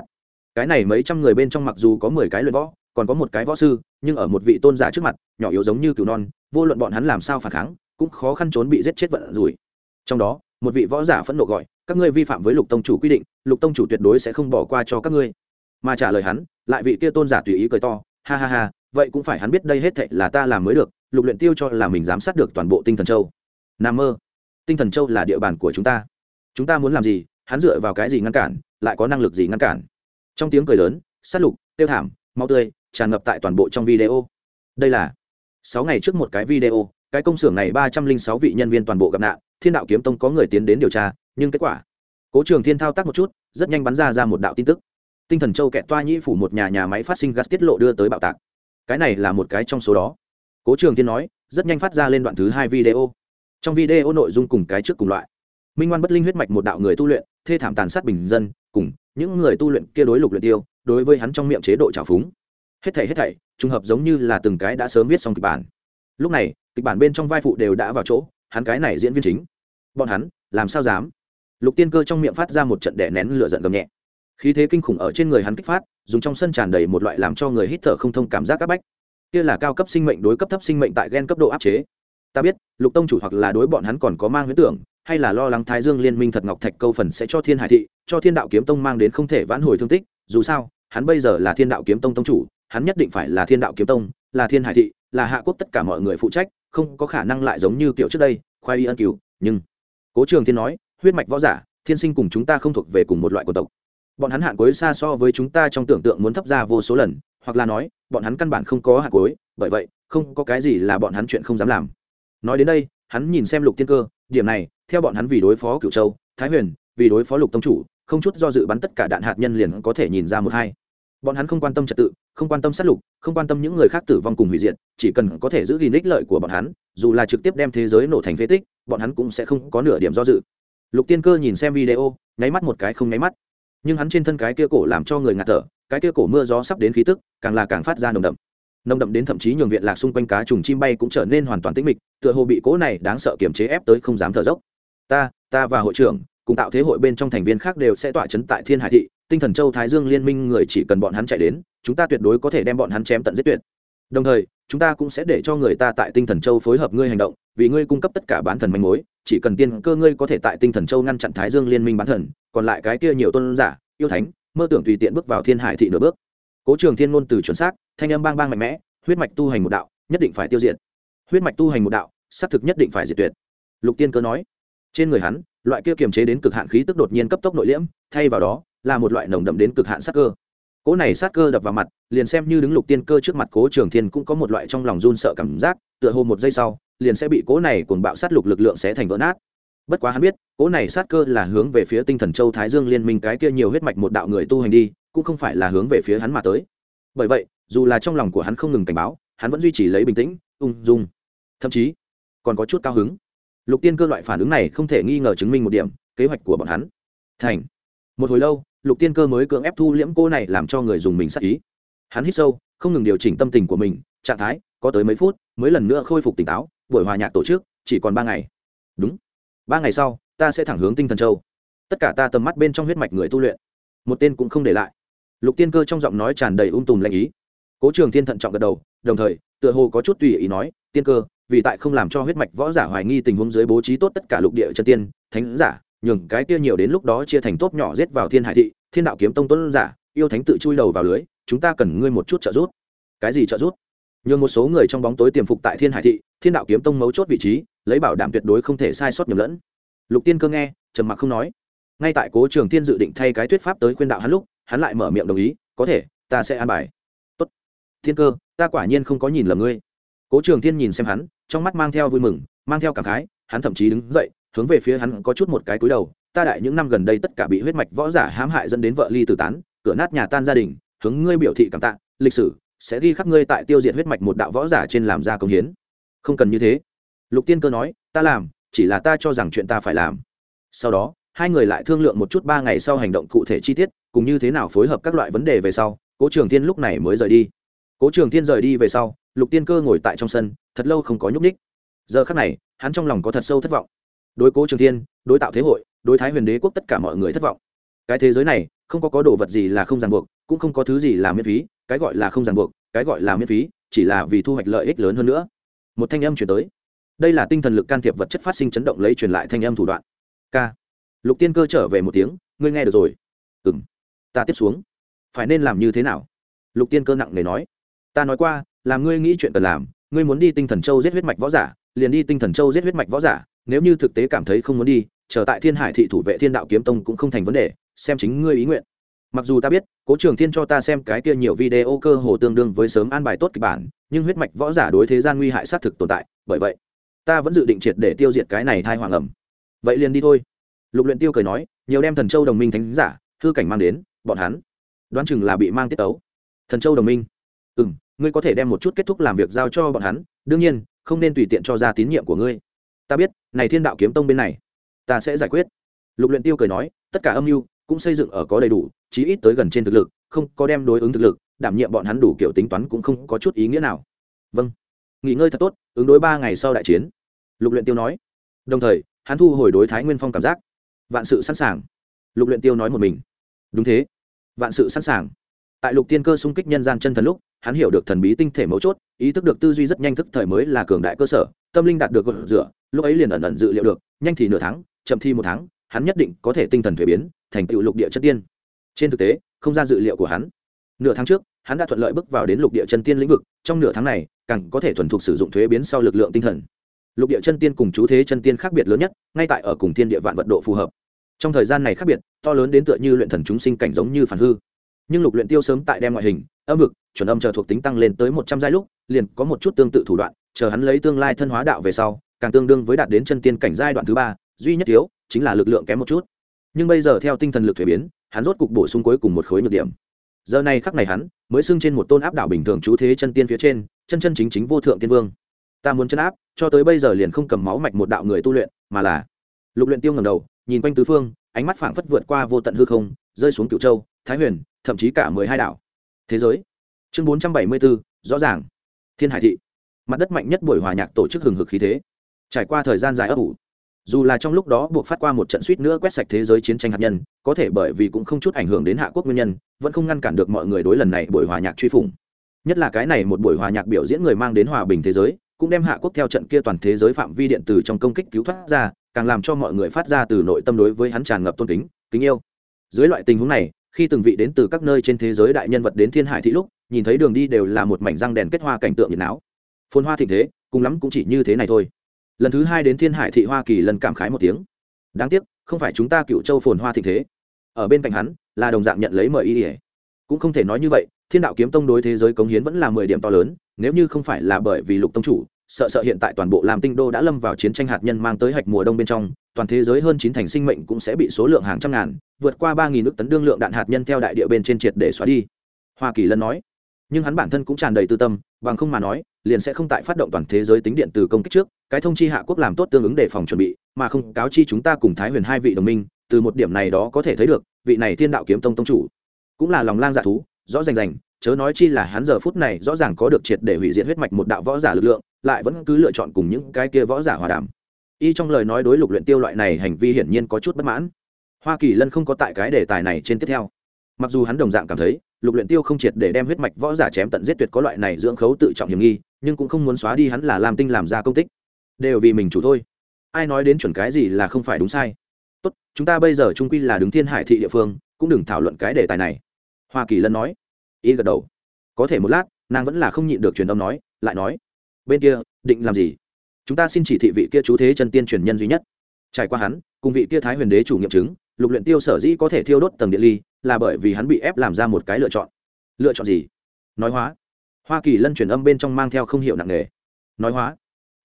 Cái này mấy trăm người bên trong mặc dù có mười cái luyện võ, còn có một cái võ sư, nhưng ở một vị tôn giả trước mặt, nhỏ yếu giống như cừu non, vô luận bọn hắn làm sao phản kháng, cũng khó khăn trốn bị giết chết vận rủi. Trong đó, một vị võ giả phẫn nộ gọi, các ngươi vi phạm với lục tông chủ quy định, lục tông chủ tuyệt đối sẽ không bỏ qua cho các ngươi. Mà trả lời hắn, lại vị kia tôn giả tùy ý cười to, ha ha ha, vậy cũng phải hắn biết đây hết thệ là ta làm mới được, lục luyện tiêu cho là mình giám sát được toàn bộ tinh thần châu. Nam mơ. Tinh thần châu là địa bàn của chúng ta chúng ta muốn làm gì? Hắn dựa vào cái gì ngăn cản, lại có năng lực gì ngăn cản? Trong tiếng cười lớn, sát lục, tiêu thảm, máu tươi, tràn ngập tại toàn bộ trong video. Đây là sáu ngày trước một cái video, cái công xưởng này ba trăm linh sáu vị nhân viên toàn bộ gặp nạn, thiên đạo kiếm tông có người tiến đến điều tra, nhưng kết quả, cố trường thiên thao tác một chút, rất nhanh bắn ra ra một đạo tin tức. Tinh thần châu kẹt toa nhĩ phủ một nhà nhà máy phát sinh gas tiết lộ đưa tới bạo tạc. Cái này là một cái trong số đó. Cố trường thiên nói, rất nhanh phát ra lên đoạn thứ hai video. Trong video nội dung cùng cái trước cùng loại minh ngoan bất linh huyết mạch một đạo người tu luyện, thê thảm tàn sát bình dân, cùng những người tu luyện kia đối lục luyện tiêu, đối với hắn trong miệng chế độ trào phúng. Hết thảy hết thảy, trùng hợp giống như là từng cái đã sớm viết xong kịch bản. Lúc này, kịch bản bên trong vai phụ đều đã vào chỗ, hắn cái này diễn viên chính. Bọn hắn, làm sao dám? Lục tiên cơ trong miệng phát ra một trận đẻ nén lửa giận gầm nhẹ. Khí thế kinh khủng ở trên người hắn kích phát, dùng trong sân tràn đầy một loại làm cho người hít thở không thông cảm giác áp bách. Kia là cao cấp sinh mệnh đối cấp thấp sinh mệnh tại gen cấp độ áp chế. Ta biết, lục tông chủ hoặc là đối bọn hắn còn có mang huyết tưởng hay là lo lắng thái dương liên minh thật ngọc thạch câu phần sẽ cho thiên hải thị, cho thiên đạo kiếm tông mang đến không thể vãn hồi thương tích, dù sao, hắn bây giờ là thiên đạo kiếm tông tông chủ, hắn nhất định phải là thiên đạo kiếm tông, là thiên hải thị, là hạ quốc tất cả mọi người phụ trách, không có khả năng lại giống như kiểu trước đây, khoai y ân cứu, nhưng cố trường thiên nói, huyết mạch võ giả, thiên sinh cùng chúng ta không thuộc về cùng một loại của tộc. Bọn hắn hạn cuối xa so với chúng ta trong tưởng tượng muốn thấp ra vô số lần, hoặc là nói, bọn hắn căn bản không có hạn cuối, bởi vậy, không có cái gì là bọn hắn chuyện không dám làm. Nói đến đây, hắn nhìn xem lục tiên cơ, điểm này theo bọn hắn vì đối phó cựu châu, thái huyền, vì đối phó lục tông chủ, không chút do dự bắn tất cả đạn hạt nhân liền có thể nhìn ra một hai. Bọn hắn không quan tâm trật tự, không quan tâm sát lục, không quan tâm những người khác tử vong cùng hủy diệt, chỉ cần có thể giữ gìn ích lợi của bọn hắn, dù là trực tiếp đem thế giới nổ thành phế tích, bọn hắn cũng sẽ không có nửa điểm do dự. Lục tiên cơ nhìn xem video, nháy mắt một cái không nháy mắt. Nhưng hắn trên thân cái kia cổ làm cho người ngạt thở, cái kia cổ mưa gió sắp đến khí tức, càng là càng phát ra nồng đậm. Nồng đậm đến thậm chí nhường viện lạc xung quanh cá trùng chim bay cũng trở nên hoàn toàn tĩnh mịch, tựa hồ bị cỗ này đáng sợ kiềm chế ép tới không dám thở dốc ta ta và hội trưởng, cùng tạo thế hội bên trong thành viên khác đều sẽ tọa chấn tại thiên hải thị, tinh thần châu thái dương liên minh người chỉ cần bọn hắn chạy đến, chúng ta tuyệt đối có thể đem bọn hắn chém tận giết tuyệt. Đồng thời, chúng ta cũng sẽ để cho người ta tại tinh thần châu phối hợp ngươi hành động, vì ngươi cung cấp tất cả bán thần manh mối, chỉ cần tiên cơ ngươi có thể tại tinh thần châu ngăn chặn thái dương liên minh bán thần, còn lại cái kia nhiều tôn giả, yêu thánh, mơ tưởng tùy tiện bước vào thiên hải thị nửa bước. Cố trường thiên ngôn từ chuẩn xác, thanh âm bang bang mạnh mẽ, huyết mạch tu hành một đạo, nhất định phải tiêu diệt. Huyết mạch tu hành một đạo, xác thực nhất định phải diệt tuyệt. Lục tiên cơ nói trên người hắn, loại kia kiềm chế đến cực hạn khí tức đột nhiên cấp tốc nội liễm, thay vào đó, là một loại nồng đậm đến cực hạn sát cơ. Cỗ này sát cơ đập vào mặt, liền xem như đứng lục tiên cơ trước mặt cố trường thiên cũng có một loại trong lòng run sợ cảm giác, tựa hồ một giây sau, liền sẽ bị cỗ này cuồng bạo sát lục lực lượng sẽ thành vỡ nát. Bất quá hắn biết, cỗ này sát cơ là hướng về phía tinh thần châu thái dương liên minh cái kia nhiều huyết mạch một đạo người tu hành đi, cũng không phải là hướng về phía hắn mà tới. Bởi vậy, dù là trong lòng của hắn không ngừng cảnh báo, hắn vẫn duy trì lấy bình tĩnh, ung dung. Thậm chí, còn có chút cao hứng lục tiên cơ loại phản ứng này không thể nghi ngờ chứng minh một điểm, kế hoạch của bọn hắn. Thành. Một hồi lâu, lục tiên cơ mới cưỡng ép thu liễm cô này làm cho người dùng mình sắc ý. Hắn hít sâu, không ngừng điều chỉnh tâm tình của mình, trạng thái, có tới mấy phút, mới lần nữa khôi phục tỉnh táo, buổi hòa nhạc tổ chức, chỉ còn ba ngày. Đúng. Ba ngày sau, ta sẽ thẳng hướng tinh thần châu. Tất cả ta tầm mắt bên trong huyết mạch người tu luyện. Một tên cũng không để lại. Lục tiên cơ trong giọng nói tràn đầy ung tùm lanh ý. Cố trường thiên thận trọng gật đầu, đồng thời, tựa hồ có chút tùy ý nói, tiên cơ vì tại không làm cho huyết mạch võ giả hoài nghi tình huống dưới bố trí tốt tất cả lục địa chân tiên, thánh giả, nhường cái kia nhiều đến lúc đó chia thành tốt nhỏ giết vào thiên hải thị, thiên đạo kiếm tông tuấn giả, yêu thánh tự chui đầu vào lưới, chúng ta cần ngươi một chút trợ giúp. Cái gì trợ giúp? Nhường một số người trong bóng tối tiềm phục tại thiên hải thị, thiên đạo kiếm tông mấu chốt vị trí, lấy bảo đảm tuyệt đối không thể sai sót nhầm lẫn. Lục tiên cơ nghe, trầm mặc không nói. Ngay tại cố trường thiên dự định thay cái thuyết pháp tới khuyên đạo hắn lúc, hắn lại mở miệng đồng ý, có thể, ta sẽ an bài. Tốt thiên cơ, ta quả nhiên không có nhìn lầm ngươi. Cố trường thiên nhìn xem hắn trong mắt mang theo vui mừng, mang theo cảm khái, hắn thậm chí đứng dậy, hướng về phía hắn có chút một cái cúi đầu, ta đại những năm gần đây tất cả bị huyết mạch võ giả hãm hại dẫn đến vợ ly tử tán, cửa nát nhà tan gia đình, hướng ngươi biểu thị cảm tạ, lịch sử sẽ ghi khắc ngươi tại tiêu diệt huyết mạch một đạo võ giả trên làm ra công hiến. Không cần như thế. Lục tiên cơ nói, ta làm, chỉ là ta cho rằng chuyện ta phải làm. Sau đó, hai người lại thương lượng một chút ba ngày sau hành động cụ thể chi tiết, cùng như thế nào phối hợp các loại vấn đề về sau, cố trường thiên lúc này mới rời đi. Cố trường thiên rời đi về sau, lục tiên cơ ngồi tại trong sân thật lâu không có nhúc ních giờ khắc này, hắn trong lòng có thật sâu thất vọng. Đối cố trường thiên, đối tạo thế hội, đối thái huyền đế quốc tất cả mọi người thất vọng. Cái thế giới này, không có có đồ vật gì là không ràng buộc, cũng không có thứ gì là miễn phí, cái gọi là không ràng buộc, cái gọi là miễn phí, chỉ là vì thu hoạch lợi ích lớn hơn nữa. Một thanh âm chuyển tới. Đây là tinh thần lực can thiệp vật chất phát sinh chấn động lấy truyền lại thanh âm thủ đoạn. K lục tiên cơ trở về một tiếng, ngươi nghe được rồi. Ừ m ta tiếp xuống. Phải nên làm như thế nào? Lục tiên cơ nặng nề nói. Ta nói qua là ngươi nghĩ chuyện cần làm ngươi muốn đi tinh thần châu giết huyết mạch võ giả, liền đi tinh thần châu giết huyết mạch võ giả, nếu như thực tế cảm thấy không muốn đi, chờ tại thiên hải thị thủ vệ thiên đạo kiếm tông cũng không thành vấn đề, xem chính ngươi ý nguyện. Mặc dù ta biết, cố trường thiên cho ta xem cái kia nhiều video cơ hồ tương đương với sớm an bài tốt kịch bản, nhưng huyết mạch võ giả đối thế gian nguy hại xác thực tồn tại, bởi vậy, ta vẫn dự định triệt để tiêu diệt cái này thai hoàng ẩm. Vậy liền đi thôi. Lục luyện tiêu cười nói, nhiều đem thần châu đồng minh thánh giả, hư cảnh mang đến, bọn hắn đoán chừng là bị mang tiết tấu. Thần châu đồng minh? Ừ ngươi có thể đem một chút kết thúc làm việc giao cho bọn hắn, đương nhiên, không nên tùy tiện cho ra tín nhiệm của ngươi. Ta biết, này thiên đạo kiếm tông bên này, ta sẽ giải quyết. Lục luyện tiêu cười nói, tất cả âm mưu cũng xây dựng ở có đầy đủ, chí ít tới gần trên thực lực, không có đem đối ứng thực lực, đảm nhiệm bọn hắn đủ kiểu tính toán cũng không có chút ý nghĩa nào. Vâng nghỉ ngơi thật tốt, ứng đối ba ngày sau đại chiến. Lục luyện tiêu nói. Đồng thời, hắn thu hồi đối thái nguyên phong cảm giác. Vạn sự sẵn sàng. Lục luyện tiêu nói một mình. Đúng thế. Vạn sự sẵn sàng tại lục tiên cơ xung kích nhân gian chân thần lúc, hắn hiểu được thần bí tinh thể mấu chốt, ý thức được tư duy rất nhanh thức thời mới là cường đại cơ sở, tâm linh đạt được gột rửa, lúc ấy liền ẩn ẩn dự liệu được, nhanh thì nửa tháng, chậm thi một tháng, hắn nhất định có thể tinh thần thuế biến, thành tựu lục địa chân tiên. Trên thực tế, không ra dự liệu của hắn. Nửa tháng trước, hắn đã thuận lợi bước vào đến lục địa chân tiên lĩnh vực, trong nửa tháng này, càng có thể thuần thục sử dụng thuế biến sau lực lượng tinh thần. Lục địa chân tiên cùng chú thế chân tiên khác biệt lớn nhất, ngay tại ở cùng thiên địa vạn vận độ phù hợp. Trong thời gian này khác biệt, to lớn đến tựa như luyện thần chúng sinh cảnh giống như phản hư nhưng lục luyện tiêu sớm tại đem ngoại hình, âm vực, chuẩn âm chờ thuộc tính tăng lên tới một trăm giai lúc, liền có một chút tương tự thủ đoạn, chờ hắn lấy tương lai thân hóa đạo về sau, càng tương đương với đạt đến chân tiên cảnh giai đoạn thứ ba, duy nhất thiếu chính là lực lượng kém một chút. Nhưng bây giờ theo tinh thần lực thuế biến, hắn rốt cục bổ sung cuối cùng một khối nhược điểm. Giờ này khắc này hắn mới xưng trên một tôn áp đảo bình thường chú thế chân tiên phía trên, chân chân chính chính vô thượng tiên vương. Ta muốn chân áp, cho tới bây giờ liền không cầm máu mạch một đạo người tu luyện, mà là lục luyện tiêu ngẩng đầu, nhìn quanh tứ phương, ánh mắt phảng phất vượt qua vô tận hư không, rơi xuống cửu châu thái huyền, thậm chí cả mười hai đảo. Thế giới. Chương bốn trăm bảy mươi bốn, rõ ràng. Thiên hải thị. Mặt đất mạnh nhất buổi hòa nhạc tổ chức hừng hực khí thế. Trải qua thời gian dài ấp ủ, dù là trong lúc đó buộc phát qua một trận suýt nữa quét sạch thế giới chiến tranh hạt nhân, có thể bởi vì cũng không chút ảnh hưởng đến hạ quốc nguyên nhân, vẫn không ngăn cản được mọi người đối lần này buổi hòa nhạc truy phủng. Nhất là cái này một buổi hòa nhạc biểu diễn người mang đến hòa bình thế giới, cũng đem hạ quốc theo trận kia toàn thế giới phạm vi điện tử trong công kích cứu thoát ra, càng làm cho mọi người phát ra từ nội tâm đối với hắn tràn ngập tôn kính kính yêu. Dưới loại tình huống này khi từng vị đến từ các nơi trên thế giới đại nhân vật đến thiên hải thị lúc, nhìn thấy đường đi đều là một mảnh răng đèn kết hoa cảnh tượng nhiệt não phôn hoa thịnh thế, cùng lắm cũng chỉ như thế này thôi. Lần thứ hai đến thiên hải thị hoa kỳ lần cảm khái một tiếng. Đáng tiếc, không phải chúng ta cựu châu phồn hoa thịnh thế. Ở bên cạnh hắn, là đồng dạng nhận lấy mời y ỉa cũng không thể nói như vậy, thiên đạo kiếm tông đối thế giới cống hiến vẫn là mười điểm to lớn, nếu như không phải là bởi vì lục tông chủ sợ sợ hiện tại toàn bộ làm tinh đô đã lâm vào chiến tranh hạt nhân mang tới hạch mùa đông bên trong, toàn thế giới hơn chín thành sinh mệnh cũng sẽ bị số lượng hàng trăm ngàn, vượt qua ba nghìn nước tấn đương lượng đạn hạt nhân theo đại địa bên trên triệt để xóa đi. Hoa kỳ lân nói. Nhưng hắn bản thân cũng tràn đầy tư tâm, bằng không mà nói, liền sẽ không tại phát động toàn thế giới tính điện từ công kích trước, cái thông chi hạ quốc làm tốt tương ứng để phòng chuẩn bị, mà không cáo chi chúng ta cùng thái huyền hai vị đồng minh, từ một điểm này đó có thể thấy được, vị này thiên đạo kiếm tông tông chủ cũng là lòng lang dạ thú, rõ rành rành, chớ nói chi là hắn giờ phút này rõ ràng có được triệt để hủy diệt huyết mạch một đạo võ giả lực lượng lại vẫn cứ lựa chọn cùng những cái kia võ giả hòa đàm. Y trong lời nói đối lục luyện tiêu loại này hành vi hiển nhiên có chút bất mãn. Hoa kỳ lân không có tại cái đề tài này trên tiếp theo. Mặc dù hắn đồng dạng cảm thấy, lục luyện tiêu không triệt để đem huyết mạch võ giả chém tận giết tuyệt có loại này dưỡng khấu tự trọng hiểm nghi, nhưng cũng không muốn xóa đi hắn là làm tinh làm ra công tích. Đều vì mình chủ thôi. Ai nói đến chuẩn cái gì là không phải đúng sai. Tốt, chúng ta bây giờ trung quy là đứng thiên hải thị địa phương, cũng đừng thảo luận cái đề tài này. Hoa kỳ lân nói. Y gật đầu. Có thể một lát, nàng vẫn là không nhịn được truyền âm nói, lại nói bên kia, định làm gì? Chúng ta xin chỉ thị vị kia chú thế chân tiên truyền nhân duy nhất. Trải qua hắn, cùng vị kia thái huyền đế chủ nghiệm chứng, lục luyện tiêu sở dĩ có thể thiêu đốt tầng điện ly, là bởi vì hắn bị ép làm ra một cái lựa chọn. Lựa chọn gì? Nói hóa. Hoa kỳ lân truyền âm bên trong mang theo không hiểu nặng nề. Nói hóa.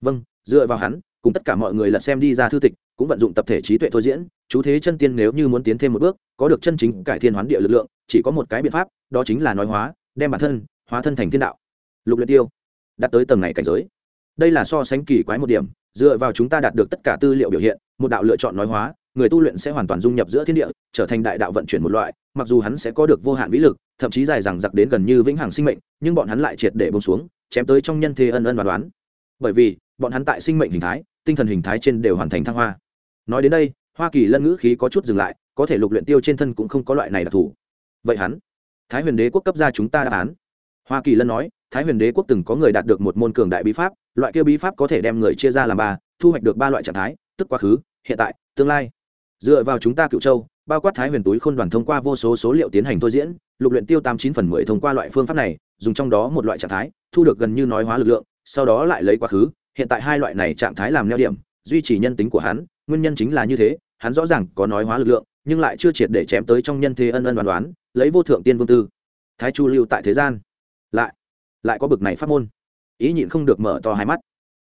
Vâng dựa vào hắn, cùng tất cả mọi người lật xem đi ra thư tịch, cũng vận dụng tập thể trí tuệ thôi diễn, chú thế chân tiên nếu như muốn tiến thêm một bước, có được chân chính cải thiên hoán địa lực lượng, chỉ có một cái biện pháp, đó chính là nói hóa, đem bản thân hóa thân thành thiên đạo. Lục luyện tiêu đạt tới tầng này cảnh giới. Đây là so sánh kỳ quái một điểm, dựa vào chúng ta đạt được tất cả tư liệu biểu hiện, một đạo lựa chọn nói hóa, người tu luyện sẽ hoàn toàn dung nhập giữa thiên địa, trở thành đại đạo vận chuyển một loại, mặc dù hắn sẽ có được vô hạn vĩ lực, thậm chí dài dằng dặc đến gần như vĩnh hằng sinh mệnh, nhưng bọn hắn lại triệt để bông xuống, chém tới trong nhân thế ân ân và đoán. Bởi vì, bọn hắn tại sinh mệnh hình thái, tinh thần hình thái trên đều hoàn thành thăng hoa. Nói đến đây, hoa kỳ lân ngữ khí có chút dừng lại, có thể lục luyện tiêu trên thân cũng không có loại này đặc thù. Vậy hắn, thái huyền đế quốc cấp ra chúng ta đáp án hoa kỳ lân nói, thái huyền đế quốc từng có người đạt được một môn cường đại bí pháp, loại kia bí pháp có thể đem người chia ra làm ba, thu hoạch được ba loại trạng thái, tức quá khứ, hiện tại, tương lai. Dựa vào chúng ta cựu châu, bao quát thái huyền túi khôn đoàn thông qua vô số số liệu tiến hành thôi diễn, lục luyện tiêu tám chín phần mười thông qua loại phương pháp này, dùng trong đó một loại trạng thái, thu được gần như nói hóa lực lượng, sau đó lại lấy quá khứ, hiện tại hai loại này trạng thái làm neo điểm, duy trì nhân tính của hắn, nguyên nhân chính là như thế, hắn rõ ràng có nói hóa lực lượng, nhưng lại chưa triệt để chém tới trong nhân thế ân ân đoán đoán, lấy vô thượng tiên vương tư, thái chu lưu tại thế gian lại lại có bực này pháp môn. Ý nhịn không được mở to hai mắt.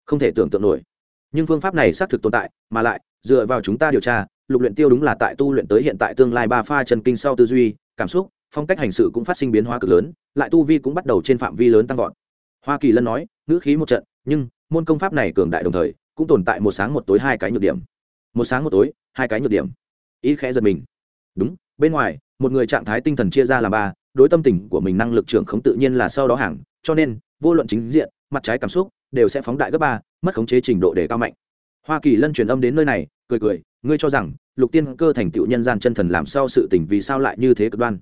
Không thể tưởng tượng nổi. Nhưng phương pháp này xác thực tồn tại, mà lại, dựa vào chúng ta điều tra, lục luyện tiêu đúng là tại tu luyện tới hiện tại tương lai ba pha chân kinh sau tư duy, cảm xúc, phong cách hành sự cũng phát sinh biến hóa cực lớn, lại tu vi cũng bắt đầu trên phạm vi lớn tăng vọt. Hoa kỳ lân nói, ngữ khí một trận, nhưng, môn công pháp này cường đại đồng thời, cũng tồn tại một sáng một tối hai cái nhược điểm. Một sáng một tối, hai cái nhược điểm. Ý khẽ giật mình. Đúng, bên ngoài, một người trạng thái tinh thần chia ra làm ba đối tâm tình của mình năng lực trưởng khống tự nhiên là sau đó hàng, cho nên, vô luận chính diện, mặt trái cảm xúc, đều sẽ phóng đại gấp ba, mất khống chế trình độ để cao mạnh. Hoa kỳ lân truyền âm đến nơi này, cười cười, ngươi cho rằng, lục tiên cơ thành tựu nhân gian chân thần làm sao sự tình vì sao lại như thế cực đoan?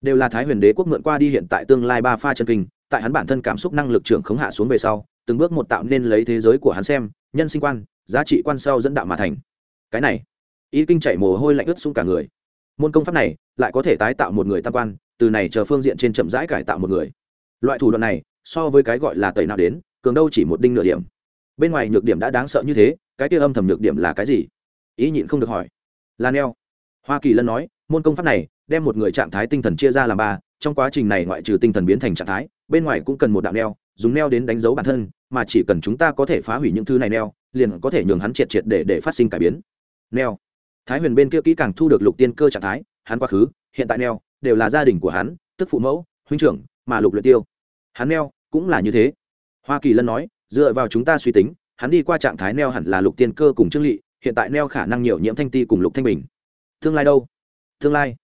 Đều là thái huyền đế quốc mượn qua đi hiện tại tương lai ba pha chân kinh, tại hắn bản thân cảm xúc năng lực trưởng khống hạ xuống về sau, từng bước một tạo nên lấy thế giới của hắn xem, nhân sinh quan, giá trị quan sau dẫn đạo mà thành. Cái này ý kinh chạy mồ hôi lạnh ướt xuống cả người. Môn công pháp này, lại có thể tái tạo một người tam quan từ này chờ phương diện trên chậm rãi cải tạo một người. Loại thủ đoạn này, so với cái gọi là tẩy nào đến, cường đâu chỉ một đinh nửa điểm. Bên ngoài nhược điểm đã đáng sợ như thế, cái kia âm thầm nhược điểm là cái gì? Ý nhịn không được hỏi. Là neo. Hoa kỳ lân nói, môn công pháp này, đem một người trạng thái tinh thần chia ra làm ba, trong quá trình này ngoại trừ tinh thần biến thành trạng thái, bên ngoài cũng cần một đạo neo, dùng neo đến đánh dấu bản thân, mà chỉ cần chúng ta có thể phá hủy những thứ này neo, liền có thể nhường hắn triệt triệt để để phát sinh cải biến. Neo. Thái huyền bên kia kỹ càng thu được lục tiên cơ trạng thái, hắn quá khứ, hiện tại neo đều là gia đình của hắn, tức phụ mẫu, huynh trưởng, mà lục luyện tiêu. Hắn neo, cũng là như thế. Hoa kỳ lân nói, dựa vào chúng ta suy tính, hắn đi qua trạng thái neo hẳn là lục tiên cơ cùng trương lị, hiện tại neo khả năng nhiều nhiễm thanh ti cùng lục thanh bình. Tương lai đâu? Tương lai.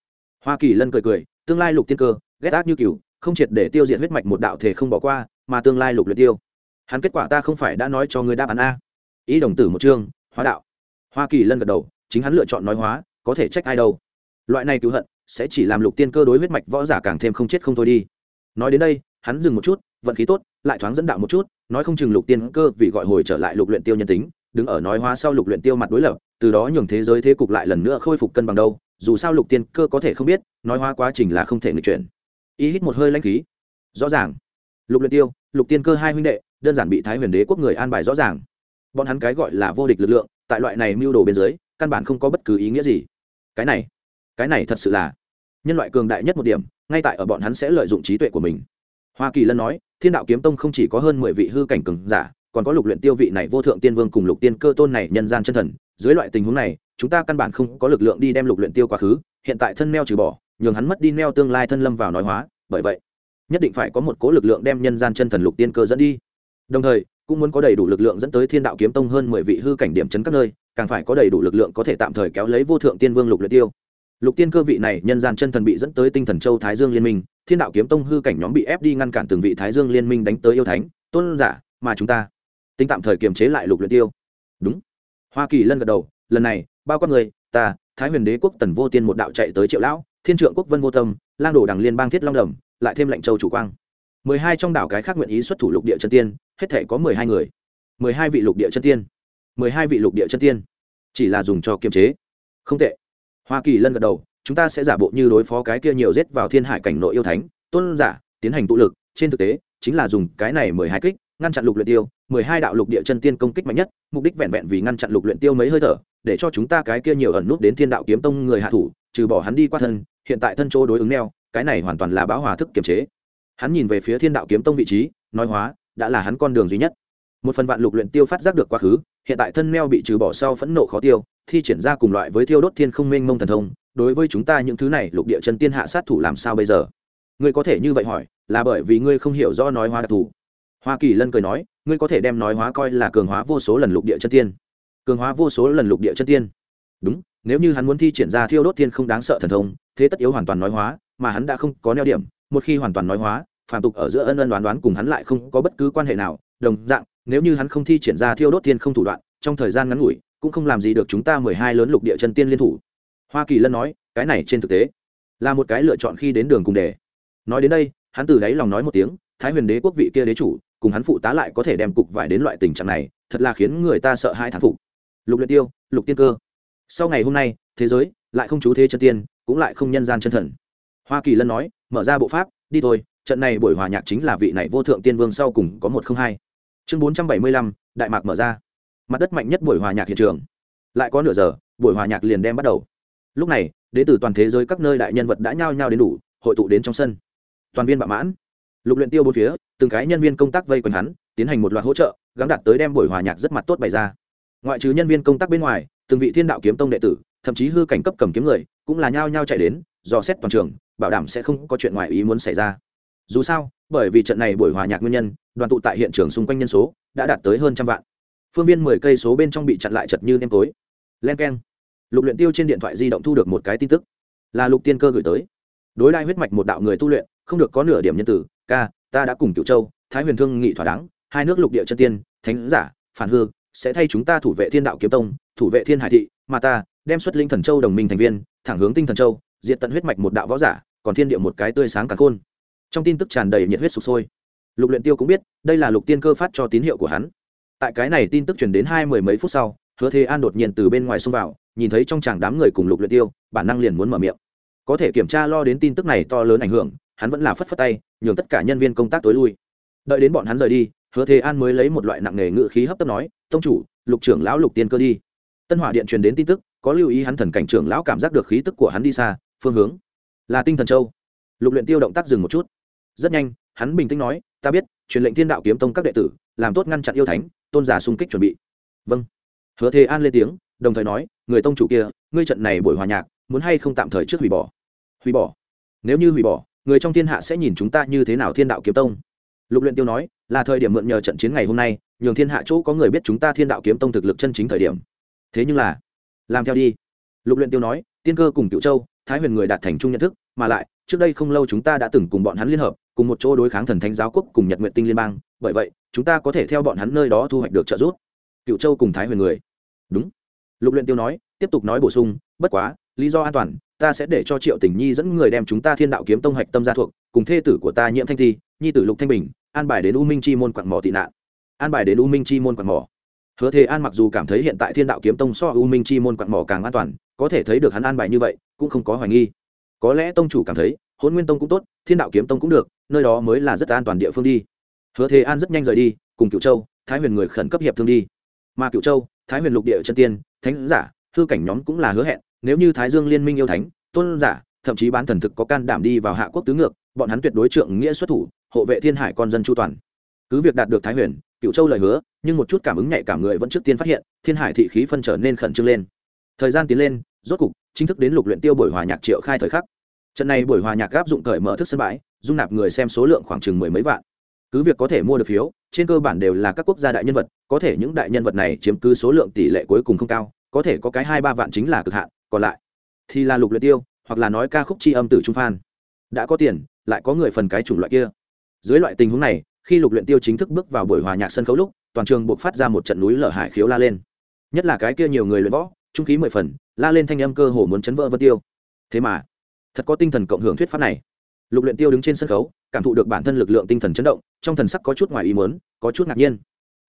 Hoa kỳ lân cười cười, tương lai lục tiên cơ, ghét ác như cừu, không triệt để tiêu diệt huyết mạch một đạo thể không bỏ qua, mà tương lai lục luyện tiêu. Hắn kết quả ta không phải đã nói cho ngươi đáp án a. Ý đồng tử một chương, hóa đạo. Hoa kỳ lân gật đầu, chính hắn lựa chọn nói hóa, có thể trách ai đâu. Loại này cứu hận sẽ chỉ làm lục tiên cơ đối huyết mạch võ giả càng thêm không chết không thôi đi. Nói đến đây, hắn dừng một chút, vận khí tốt, lại thoáng dẫn đạo một chút, nói không chừng lục tiên cơ vì gọi hồi trở lại lục luyện tiêu nhân tính, đứng ở nói hóa sau lục luyện tiêu mặt đối lập, từ đó nhường thế giới thế cục lại lần nữa khôi phục cân bằng đâu, dù sao lục tiên cơ có thể không biết, nói hóa quá trình là không thể nghịch chuyển. Ý hít một hơi lãnh khí. Rõ ràng. Lục luyện tiêu, lục tiên cơ hai huynh đệ, đơn giản bị thái huyền đế quốc người an bài rõ ràng. Bọn hắn cái gọi là vô địch lực lượng, tại loại này mưu đồ bên dưới, căn bản không có bất cứ ý nghĩa gì. Cái này cái này thật sự là nhân loại cường đại nhất một điểm, ngay tại ở bọn hắn sẽ lợi dụng trí tuệ của mình. Hoa kỳ lân nói, thiên đạo kiếm tông không chỉ có hơn mười vị hư cảnh cường giả, còn có lục luyện tiêu vị này vô thượng tiên vương cùng lục tiên cơ tôn này nhân gian chân thần. Dưới loại tình huống này, chúng ta căn bản không có lực lượng đi đem lục luyện tiêu quá khứ, hiện tại thân neo trừ bỏ, nhường hắn mất đi neo tương lai thân lâm vào nói hóa, bởi vậy, nhất định phải có một cố lực lượng đem nhân gian chân thần lục tiên cơ dẫn đi. Đồng thời, cũng muốn có đầy đủ lực lượng dẫn tới thiên đạo kiếm tông hơn mười vị hư cảnh điểm chấn các nơi, càng phải có đầy đủ lực lượng có thể tạm thời kéo lấy vô thượng tiên vương lục luyện tiêu lục tiên cơ vị này nhân gian chân thần bị dẫn tới tinh thần châu thái dương liên minh, thiên đạo kiếm tông hư cảnh nhóm bị ép đi ngăn cản từng vị thái dương liên minh đánh tới yêu thánh, tôn giả, mà chúng ta tính tạm thời kiềm chế lại lục luyện tiêu. Đúng. Hoa kỳ lân gật đầu, lần này, bao quan người, ta, thái huyền đế quốc tần vô tiên một đạo chạy tới triệu lão, thiên trượng quốc vân vô tâm, lang đổ đằng liên bang thiết long đầm, lại thêm lệnh châu chủ quang. Mười hai trong đảo cái khác nguyện ý xuất thủ lục địa chân tiên, hết thể có mười hai người. Mười hai vị lục địa chân tiên. Mười hai vị lục địa chân tiên. Chỉ là dùng cho kiềm chế. Không tệ hoa kỳ lân gật đầu, chúng ta sẽ giả bộ như đối phó cái kia nhiều giết vào thiên hải cảnh nội yêu thánh, tôn giả, tiến hành tụ lực. Trên thực tế, chính là dùng cái này mười hai kích, ngăn chặn lục luyện tiêu, mười hai đạo lục địa chân tiên công kích mạnh nhất, mục đích vẹn vẹn vì ngăn chặn lục luyện tiêu mấy hơi thở, để cho chúng ta cái kia nhiều ẩn nút đến thiên đạo kiếm tông người hạ thủ, trừ bỏ hắn đi qua thân, hiện tại thân chỗ đối ứng neo, cái này hoàn toàn là bão hòa thức kiềm chế. Hắn nhìn về phía thiên đạo kiếm tông vị trí, nói hóa, đã là hắn con đường duy nhất. Một phần vạn lục luyện tiêu phát giác được quá khứ, hiện tại thân neo bị trừ bỏ sau phẫn nộ khó tiêu thi triển ra cùng loại với thiêu đốt thiên không mênh mông thần thông, đối với chúng ta những thứ này lục địa chân tiên hạ sát thủ làm sao bây giờ? Ngươi có thể như vậy hỏi, là bởi vì ngươi không hiểu rõ nói hóa đặc thù. Hoa kỳ lân cười nói, ngươi có thể đem nói hóa coi là cường hóa vô số lần lục địa chân tiên. Cường hóa vô số lần lục địa chân tiên. Đúng, nếu như hắn muốn thi triển ra thiêu đốt thiên không đáng sợ thần thông, thế tất yếu hoàn toàn nói hóa, mà hắn đã không có neo điểm, một khi hoàn toàn nói hóa, phàm tục ở giữa ân ân đoán đoán cùng hắn lại không có bất cứ quan hệ nào. Đồng dạng, nếu như hắn không thi triển ra thiêu đốt thiên không thủ đoạn, trong thời gian ngắn ngủi cũng không làm gì được chúng ta mười hai lớn lục địa chân tiên liên thủ. Hoa kỳ lân nói, cái này trên thực tế là một cái lựa chọn khi đến đường cùng đề. Nói đến đây, hắn từ đáy lòng nói một tiếng, thái huyền đế quốc vị kia đế chủ, cùng hắn phụ tá lại có thể đem cục vải đến loại tình trạng này, thật là khiến người ta sợ hai thán phục. Lục luyện tiêu, lục tiên cơ. Sau ngày hôm nay, thế giới lại không chú thế chân tiên, cũng lại không nhân gian chân thần. Hoa kỳ lân nói, mở ra bộ pháp, đi thôi, trận này buổi hòa nhạc chính là vị này vô thượng tiên vương sau cùng có một không hai. Chương bốn trăm bảy mươi lăm, đại mạc mở ra mặt đất mạnh nhất buổi hòa nhạc hiện trường. Lại có nửa giờ, buổi hòa nhạc liền đem bắt đầu. Lúc này, đến từ toàn thế giới các nơi đại nhân vật đã nhao nhao đến đủ, hội tụ đến trong sân. Toàn viên bạo mãn. Lục luyện tiêu bốn phía, từng cái nhân viên công tác vây quanh hắn, tiến hành một loạt hỗ trợ, gắng đạt tới đem buổi hòa nhạc rất mặt tốt bày ra. Ngoại trừ nhân viên công tác bên ngoài, từng vị thiên đạo kiếm tông đệ tử, thậm chí hư cảnh cấp cầm kiếm người, cũng là nhao nhao chạy đến, dò xét toàn trường, bảo đảm sẽ không có chuyện ngoài ý muốn xảy ra. Dù sao, bởi vì trận này buổi hòa nhạc nguyên nhân, đoàn tụ tại hiện trường xung quanh nhân số, đã đạt tới hơn trăm vạn phương viên mười cây số bên trong bị chặn lại chật như nêm tối. Len k e n lục luyện tiêu trên điện thoại di động thu được một cái tin tức. Là lục tiên cơ gửi tới. Đối lai huyết mạch một đạo người tu luyện, không được có nửa điểm nhân tử, ca, ta đã cùng cựu châu, thái huyền thương nghị thỏa đáng, hai nước lục địa chân tiên, thánh giả, phản hư, sẽ thay chúng ta thủ vệ thiên đạo kiếm tông, thủ vệ thiên hải thị, mà ta đem xuất linh thần châu đồng minh thành viên, thẳng hướng tinh thần châu diện tận huyết mạch một đạo võ giả, còn thiên địa một cái tươi sáng cả khôn. Trong tin tức tràn đầy nhiệt huyết sụp sôi. Lục luyện tiêu cũng biết, đây là lục tiên cơ phát cho tín hiệu của hắn tại cái này tin tức truyền đến hai mười mấy phút sau, hứa thế an đột nhiên từ bên ngoài xông vào, nhìn thấy trong chàng đám người cùng lục luyện tiêu, bản năng liền muốn mở miệng. Có thể kiểm tra lo đến tin tức này to lớn ảnh hưởng, hắn vẫn là phất phất tay, nhường tất cả nhân viên công tác tối lui. Đợi đến bọn hắn rời đi, hứa thế an mới lấy một loại nặng nề ngự khí hấp tấp nói, tông chủ, lục trưởng lão lục tiên cơ đi. Tân hỏa điện truyền đến tin tức, có lưu ý hắn thần cảnh trưởng lão cảm giác được khí tức của hắn đi xa, phương hướng là tinh thần châu. Lục luyện tiêu động tác dừng một chút. Rất nhanh, hắn bình tĩnh nói ta biết, truyền lệnh thiên đạo kiếm tông các đệ tử, làm tốt ngăn chặn yêu thánh, tôn giả xung kích chuẩn bị. Vâng. Hứa thế an lên tiếng, đồng thời nói, người tông chủ kia, ngươi trận này buổi hòa nhạc, muốn hay không tạm thời trước hủy bỏ? Hủy bỏ? Nếu như hủy bỏ, người trong thiên hạ sẽ nhìn chúng ta như thế nào thiên đạo kiếm tông? Lục luyện tiêu nói, là thời điểm mượn nhờ trận chiến ngày hôm nay, nhường thiên hạ chỗ có người biết chúng ta thiên đạo kiếm tông thực lực chân chính thời điểm. Thế nhưng là, làm theo đi. Lục luyện tiêu nói, tiên cơ cùng cựu châu, thái huyền người đạt thành chung nhận thức, mà lại, trước đây không lâu chúng ta đã từng cùng bọn hắn liên hợp cùng một chỗ đối kháng thần thánh giáo quốc cùng nhật nguyện tinh liên bang, bởi vậy, chúng ta có thể theo bọn hắn nơi đó thu hoạch được trợ giúp. Cựu châu cùng thái huyền người. Đúng. Lục luyện tiêu nói, tiếp tục nói bổ sung, bất quá, lý do an toàn, ta sẽ để cho triệu tình nhi dẫn người đem chúng ta thiên đạo kiếm tông hạch tâm gia thuộc, cùng thê tử của ta nhiễm thanh thi, nhi tử lục thanh bình, an bài đến u minh chi môn quặng mỏ tị nạn. An bài đến u minh chi môn quặng mỏ. Hứa thế an mặc dù cảm thấy hiện tại thiên đạo kiếm tông so u minh chi môn quặng mỏ càng an toàn, có thể thấy được hắn an bài như vậy, cũng không có hoài nghi. Có lẽ tông chủ cảm thấy hôn nguyên tông cũng tốt, thiên đạo kiếm tông cũng được, nơi đó mới là rất an toàn địa phương đi. Hứa thế an rất nhanh rời đi, cùng cựu châu, thái huyền người khẩn cấp hiệp thương đi. Mà cựu châu, thái huyền lục địa chân tiên, thánh giả, hư cảnh nhóm cũng là hứa hẹn, nếu như thái dương liên minh yêu thánh, tôn giả, thậm chí bán thần thực có can đảm đi vào hạ quốc tứ ngược, bọn hắn tuyệt đối trượng nghĩa xuất thủ, hộ vệ thiên hải con dân chu toàn. Cứ việc đạt được thái huyền cựu châu lời hứa, nhưng một chút cảm ứng nhạy cảm người vẫn trước tiên phát hiện, thiên hải thị khí phân trở nên khẩn trương lên. Thời gian tiến lên, rốt cục, chính thức đến lục luyện tiêu buổi hòa nhạc triệu khai thời khắc trận này buổi hòa nhạc áp dụng cởi mở thức sân bãi, dung nạp người xem số lượng khoảng chừng mười mấy vạn. Cứ việc có thể mua được phiếu, trên cơ bản đều là các quốc gia đại nhân vật, có thể những đại nhân vật này chiếm cứ số lượng tỷ lệ cuối cùng không cao, có thể có cái hai ba vạn chính là cực hạn, còn lại thì là lục luyện tiêu, hoặc là nói ca khúc chi âm tử trung phan. Đã có tiền, lại có người phần cái chủng loại kia. Dưới loại tình huống này, khi lục luyện tiêu chính thức bước vào buổi hòa nhạc sân khấu lúc, toàn trường buộc phát ra một trận núi lở hải khiếu la lên. Nhất là cái kia nhiều người luyện võ, trung khí mười phần, la lên thanh âm cơ hồ muốn chấn vỡ vân tiêu. Thế mà thật có tinh thần cộng hưởng thuyết pháp này. Lục luyện tiêu đứng trên sân khấu, cảm thụ được bản thân lực lượng tinh thần chấn động, trong thần sắc có chút ngoài ý muốn, có chút ngạc nhiên.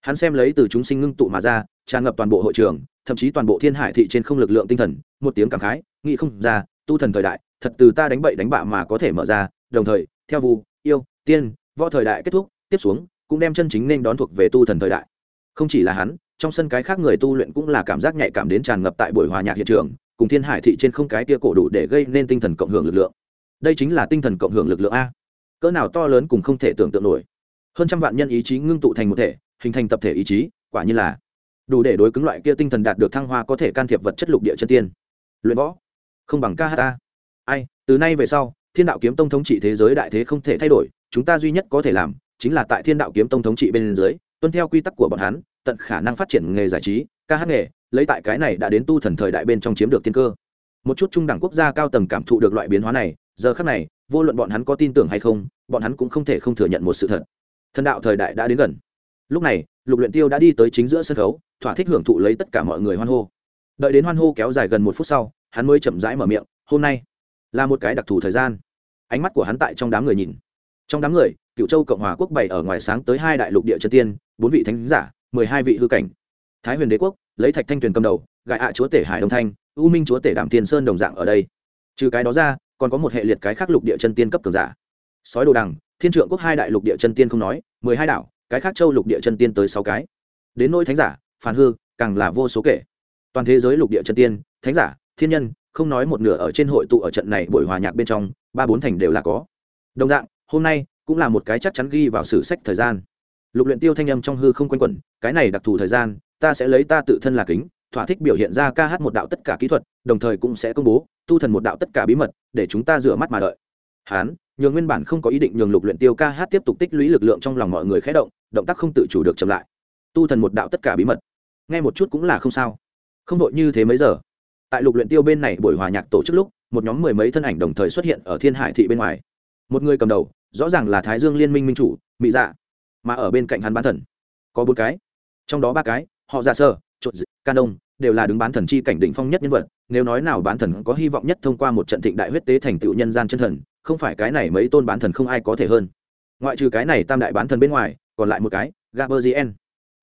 Hắn xem lấy từ chúng sinh ngưng tụ mà ra, tràn ngập toàn bộ hội trường, thậm chí toàn bộ thiên hải thị trên không lực lượng tinh thần, một tiếng cảm khái, nghĩ không ra, tu thần thời đại, thật từ ta đánh bậy đánh bạ mà có thể mở ra, đồng thời, theo vu, yêu, tiên, võ thời đại kết thúc, tiếp xuống, cũng đem chân chính nên đón thuộc về tu thần thời đại. Không chỉ là hắn, trong sân cái khác người tu luyện cũng là cảm giác nhạy cảm đến tràn ngập tại buổi hòa nhạc hiện trường cùng thiên hải thị trên không cái tia cổ đủ để gây nên tinh thần cộng hưởng lực lượng. Đây chính là tinh thần cộng hưởng lực lượng a. Cỡ nào to lớn cùng không thể tưởng tượng nổi. Hơn trăm vạn nhân ý chí ngưng tụ thành một thể, hình thành tập thể ý chí, quả như là đủ để đối cứng loại kia tinh thần đạt được thăng hoa có thể can thiệp vật chất lục địa chân tiên. Luyện võ. Không bằng khta ai, từ nay về sau, thiên đạo kiếm tông thống trị thế giới đại thế không thể thay đổi, chúng ta duy nhất có thể làm chính là tại thiên đạo kiếm tông thống trị bên dưới, tuân theo quy tắc của bọn hắn, tận khả năng phát triển nghề giải trí, ca hát nghề lấy tại cái này đã đến tu thần thời đại bên trong chiếm được tiên cơ. Một chút trung đẳng quốc gia cao tầng cảm thụ được loại biến hóa này, giờ khác này, vô luận bọn hắn có tin tưởng hay không, bọn hắn cũng không thể không thừa nhận một sự thật. Thần đạo thời đại đã đến gần. Lúc này, lục luyện tiêu đã đi tới chính giữa sân khấu, thỏa thích hưởng thụ lấy tất cả mọi người hoan hô. Đợi đến hoan hô kéo dài gần một phút sau, hắn mới chậm rãi mở miệng, hôm nay là một cái đặc thù thời gian. Ánh mắt của hắn tại trong đám người nhìn. Trong đám người cựu châu cộng hòa quốc bày ở ngoài sáng tới hai đại lục địa chân tiên, bốn vị thánh giả, mười hai vị hư cảnh. Thái huyền đế quốc lấy thạch thanh tuyền cầm đầu gại ạ chúa tể hải đông thanh u minh chúa tể đạm tiền sơn đồng dạng ở đây. Trừ cái đó ra, còn có một hệ liệt cái khác lục địa chân tiên cấp cường giả. Sói đồ đằng, thiên trượng quốc hai đại lục địa chân tiên không nói, mười hai đảo, cái khác châu lục địa chân tiên tới sáu cái. Đến nỗi thánh giả, phản hư, càng là vô số kể. Toàn thế giới lục địa chân tiên, thánh giả, thiên nhân, không nói một nửa ở trên hội tụ ở trận này buổi hòa nhạc bên trong, ba bốn thành đều là có. Đồng dạng, hôm nay cũng là một cái chắc chắn ghi vào sử sách thời gian. Lục luyện tiêu thanh âm trong hư không quanh quẩn, cái này đặc thù thời gian ta sẽ lấy ta tự thân là kính, thỏa thích biểu hiện ra ca hát một đạo tất cả kỹ thuật, đồng thời cũng sẽ công bố, tu thần một đạo tất cả bí mật, để chúng ta rửa mắt mà đợi. Hán, nhường nguyên bản không có ý định nhường lục luyện tiêu ca hát tiếp tục tích lũy lực lượng trong lòng mọi người khẽ động động tác không tự chủ được chậm lại. Tu thần một đạo tất cả bí mật. Nghe một chút cũng là không sao. Không đội như thế mấy giờ. Tại lục luyện tiêu bên này buổi hòa nhạc tổ chức lúc, một nhóm mười mấy thân ảnh đồng thời xuất hiện ở thiên hải thị bên ngoài. Một người cầm đầu, rõ ràng là thái dương liên minh minh chủ mỹ dạ mà ở bên cạnh hắn bán thần. Có bốn cái. Trong đó ba cái họ ra sơ trộn can đông đều là đứng bán thần chi cảnh đỉnh phong nhất nhân vật, nếu nói nào bán thần có hy vọng nhất thông qua một trận thịnh đại huyết tế thành tựu nhân gian chân thần, không phải cái này mấy tôn bán thần không ai có thể hơn. Ngoại trừ cái này tam đại bán thần bên ngoài, còn lại một cái gaberzien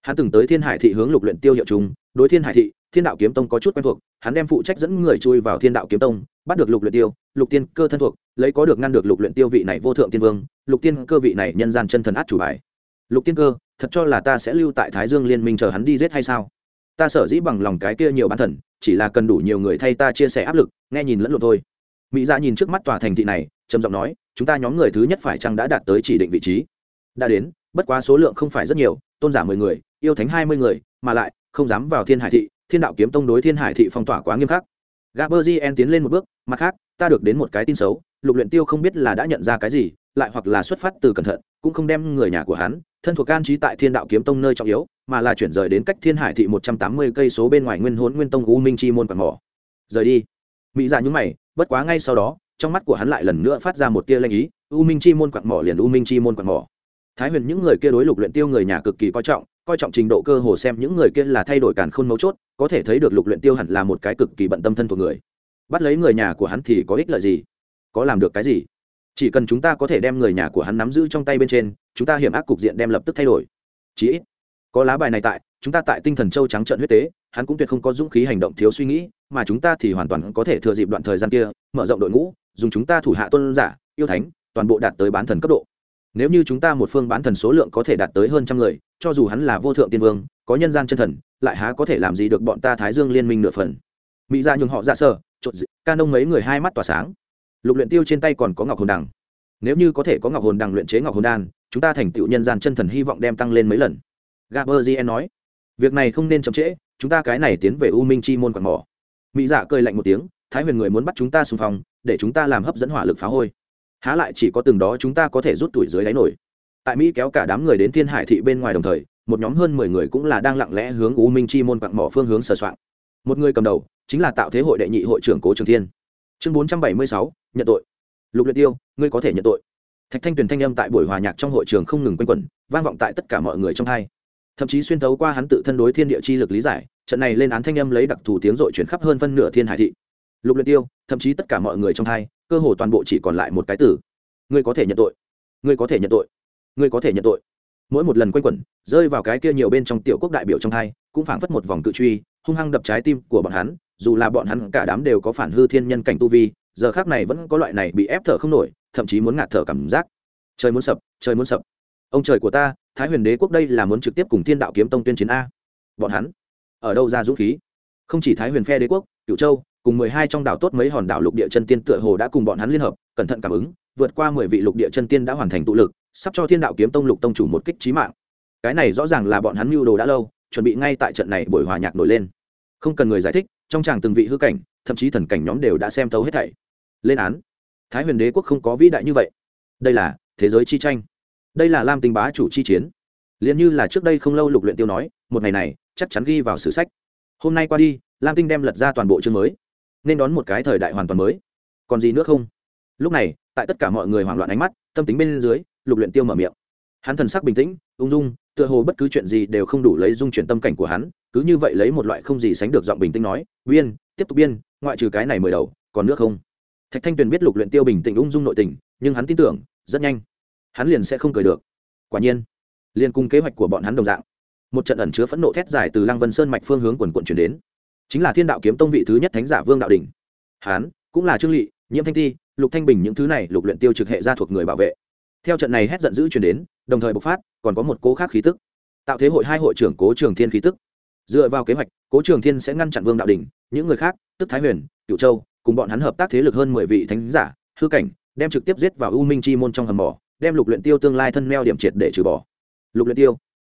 hắn từng tới thiên hải thị hướng lục luyện tiêu hiệu chúng đối thiên hải thị, thiên đạo kiếm tông có chút quen thuộc, hắn đem phụ trách dẫn người chui vào thiên đạo kiếm tông, bắt được lục luyện tiêu, lục tiên cơ thân thuộc, lấy có được ngăn được lục luyện tiêu vị này vô thượng tiên vương, lục tiên cơ vị này nhân gian chân thần át chủ bài. Lục tiên cơ thật cho là ta sẽ lưu tại thái dương liên minh chờ hắn đi giết hay sao? Ta sở dĩ bằng lòng cái kia nhiều bán thần, chỉ là cần đủ nhiều người thay ta chia sẻ áp lực, nghe nhìn lẫn lộn thôi. Mỹ dạ nhìn trước mắt tòa thành thị này, trầm giọng nói, chúng ta nhóm người thứ nhất phải chăng đã đạt tới chỉ định vị trí? Đã đến, bất quá số lượng không phải rất nhiều, tôn giả mười người, yêu thánh hai mươi người, mà lại, không dám vào thiên hải thị, thiên đạo kiếm tông đối thiên hải thị phong tỏa quá nghiêm khắc. Gaberzien tiến lên một bước, mặt khác, ta được đến một cái tin xấu, lục luyện tiêu không biết là đã nhận ra cái gì, lại hoặc là xuất phát từ cẩn thận, cũng không đem người nhà của hắn thân thuộc can trí tại thiên đạo kiếm tông nơi trọng yếu, mà là chuyển rời đến cách thiên hải thị một trăm tám mươi cây số bên ngoài nguyên hốn nguyên tông u minh chi môn quảng mỏ. Rời đi. Mỹ ra nhúng mày, bất quá ngay sau đó, trong mắt của hắn lại lần nữa phát ra một tia lanh ý, u minh chi môn quặng mỏ liền u minh chi môn quặng mỏ. Thái huyền những người kia đối lục luyện tiêu người nhà cực kỳ coi trọng coi trọng trình độ cơ hồ xem những người kia là thay đổi càn khôn mấu chốt, có thể thấy được lục luyện tiêu hẳn là một cái cực kỳ bận tâm thân thuộc người. Bắt lấy người nhà của hắn thì có ích lợi gì? Có làm được cái gì? Chỉ cần chúng ta có thể đem người nhà của hắn nắm giữ trong tay bên trên chúng ta hiểm ác cục diện đem lập tức thay đổi. Chí ít có lá bài này tại chúng ta tại tinh thần châu trắng trận huyết tế hắn cũng tuyệt không có dũng khí hành động thiếu suy nghĩ mà chúng ta thì hoàn toàn có thể thừa dịp đoạn thời gian kia mở rộng đội ngũ dùng chúng ta thủ hạ tôn giả yêu thánh toàn bộ đạt tới bán thần cấp độ. Nếu như chúng ta một phương bán thần số lượng có thể đạt tới hơn trăm người cho dù hắn là vô thượng tiên vương có nhân gian chân thần lại há có thể làm gì được bọn ta thái dương liên minh nửa phần? Mỹ ra nhường họ ra sợ, chột dị ca nông mấy người hai mắt tỏa sáng. Lục luyện tiêu trên tay còn có ngọc hồn đằng. Nếu như có thể có ngọc hồn đằng luyện chế ngọc hồn đan chúng ta thành tựu nhân gian chân thần hy vọng đem tăng lên mấy lần. Gaberzien nói, việc này không nên chậm trễ, chúng ta cái này tiến về u minh chi môn quạt mỏ. Mỹ dạ cười lạnh một tiếng, thái huyền người muốn bắt chúng ta xung phong, để chúng ta làm hấp dẫn hỏa lực phá hôi. Há lại chỉ có từng đó chúng ta có thể rút tuổi dưới đáy nổi. Tại mỹ kéo cả đám người đến thiên hải thị bên ngoài đồng thời, một nhóm hơn mười người cũng là đang lặng lẽ hướng u minh chi môn quạt mỏ phương hướng sờ soạn một người cầm đầu, chính là tạo thế hội đệ nhị hội trưởng cố trường thiên. Chương bốn trăm bảy mươi sáu, nhận tội. Lục luyện tiêu, ngươi có thể nhận tội thạch thanh tuyền thanh âm tại buổi hòa nhạc trong hội trường không ngừng quanh quẩn, vang vọng tại tất cả mọi người trong hai. Thậm chí xuyên thấu qua hắn tự thân đối thiên địa chi lực lý giải, trận này lên án thanh âm lấy đặc thù tiếng dội chuyển khắp hơn phân nửa thiên hải thị. Lục luyện tiêu, thậm chí tất cả mọi người trong hai, cơ hồ toàn bộ chỉ còn lại một cái tử ngươi có thể nhận tội. Ngươi có thể nhận tội. Ngươi có thể nhận tội. Mỗi một lần quanh quẩn, rơi vào cái kia nhiều bên trong tiểu quốc đại biểu trong hai, cũng phảng phất một vòng cự truy, hung hăng đập trái tim của bọn hắn, dù là bọn hắn cả đám đều có phản hư thiên nhân cảnh tu vi, giờ khác này vẫn có loại này bị ép thở không nổi thậm chí muốn ngạt thở cảm giác. Trời muốn sập, trời muốn sập. Ông trời của ta, thái huyền đế quốc đây là muốn trực tiếp cùng thiên đạo kiếm tông tuyên chiến a. Bọn hắn, ở đâu ra dũng khí? Không chỉ thái huyền phe đế quốc, cửu châu, cùng mười hai trong đảo tốt mấy hòn đảo lục địa chân tiên tựa hồ đã cùng bọn hắn liên hợp, cẩn thận cảm ứng, vượt qua mười vị lục địa chân tiên đã hoàn thành tụ lực, sắp cho thiên đạo kiếm tông lục tông chủ một kích trí mạng. Cái này rõ ràng là bọn hắn mưu đồ đã lâu, chuẩn bị ngay tại trận này buổi hòa nhạc nổi lên. Không cần người giải thích, trong chàng từng vị hư cảnh, thậm chí thần cảnh nhóm đều đã xem thấu hết thảy. Lên án thái huyền đế quốc không có vĩ đại như vậy. Đây là thế giới chi tranh. Đây là lam tình bá chủ chi chiến. Liền như là trước đây không lâu lục luyện tiêu nói, một ngày này, chắc chắn ghi vào sử sách. Hôm nay qua đi, lam tinh đem lật ra toàn bộ chương mới, nên đón một cái thời đại hoàn toàn mới. Còn gì nữa không? Lúc này, tại tất cả mọi người hoảng loạn ánh mắt, tâm tính bên dưới, lục luyện tiêu mở miệng. Hắn thần sắc bình tĩnh, ung dung, tựa hồ bất cứ chuyện gì đều không đủ lấy dung chuyển tâm cảnh của hắn, cứ như vậy lấy một loại không gì sánh được giọng bình tĩnh nói, biên, tiếp tục biên, ngoại trừ cái này mời đầu, còn nước không? Thạch thanh tuyền biết lục luyện tiêu bình tĩnh ung dung nội tình, nhưng hắn tin tưởng, rất nhanh, hắn liền sẽ không cười được. Quả nhiên, liền cùng kế hoạch của bọn hắn đồng dạng. Một trận ẩn chứa phẫn nộ thét dài từ lăng vân sơn mạch phương hướng quần quận chuyển đến. Chính là thiên đạo kiếm tông vị thứ nhất thánh giả vương đạo đình hắn cũng là trương lị nhiễm thanh thi lục thanh bình những thứ này lục luyện tiêu trực hệ gia thuộc người bảo vệ. Theo trận này hét giận dữ chuyển đến, đồng thời bộc phát, còn có một cố khác khí tức. Tạo thế hội hai hội trưởng cố trường thiên khí tức. Dựa vào kế hoạch, cố trường thiên sẽ ngăn chặn vương đạo đình những người khác, tức thái huyền cựu châu cùng bọn hắn hợp tác thế lực hơn mười vị thánh giả, hư cảnh, đem trực tiếp giết vào u minh chi môn trong hầm mỏ, đem lục luyện tiêu tương lai thân meo điểm triệt để trừ bỏ. Lục luyện tiêu,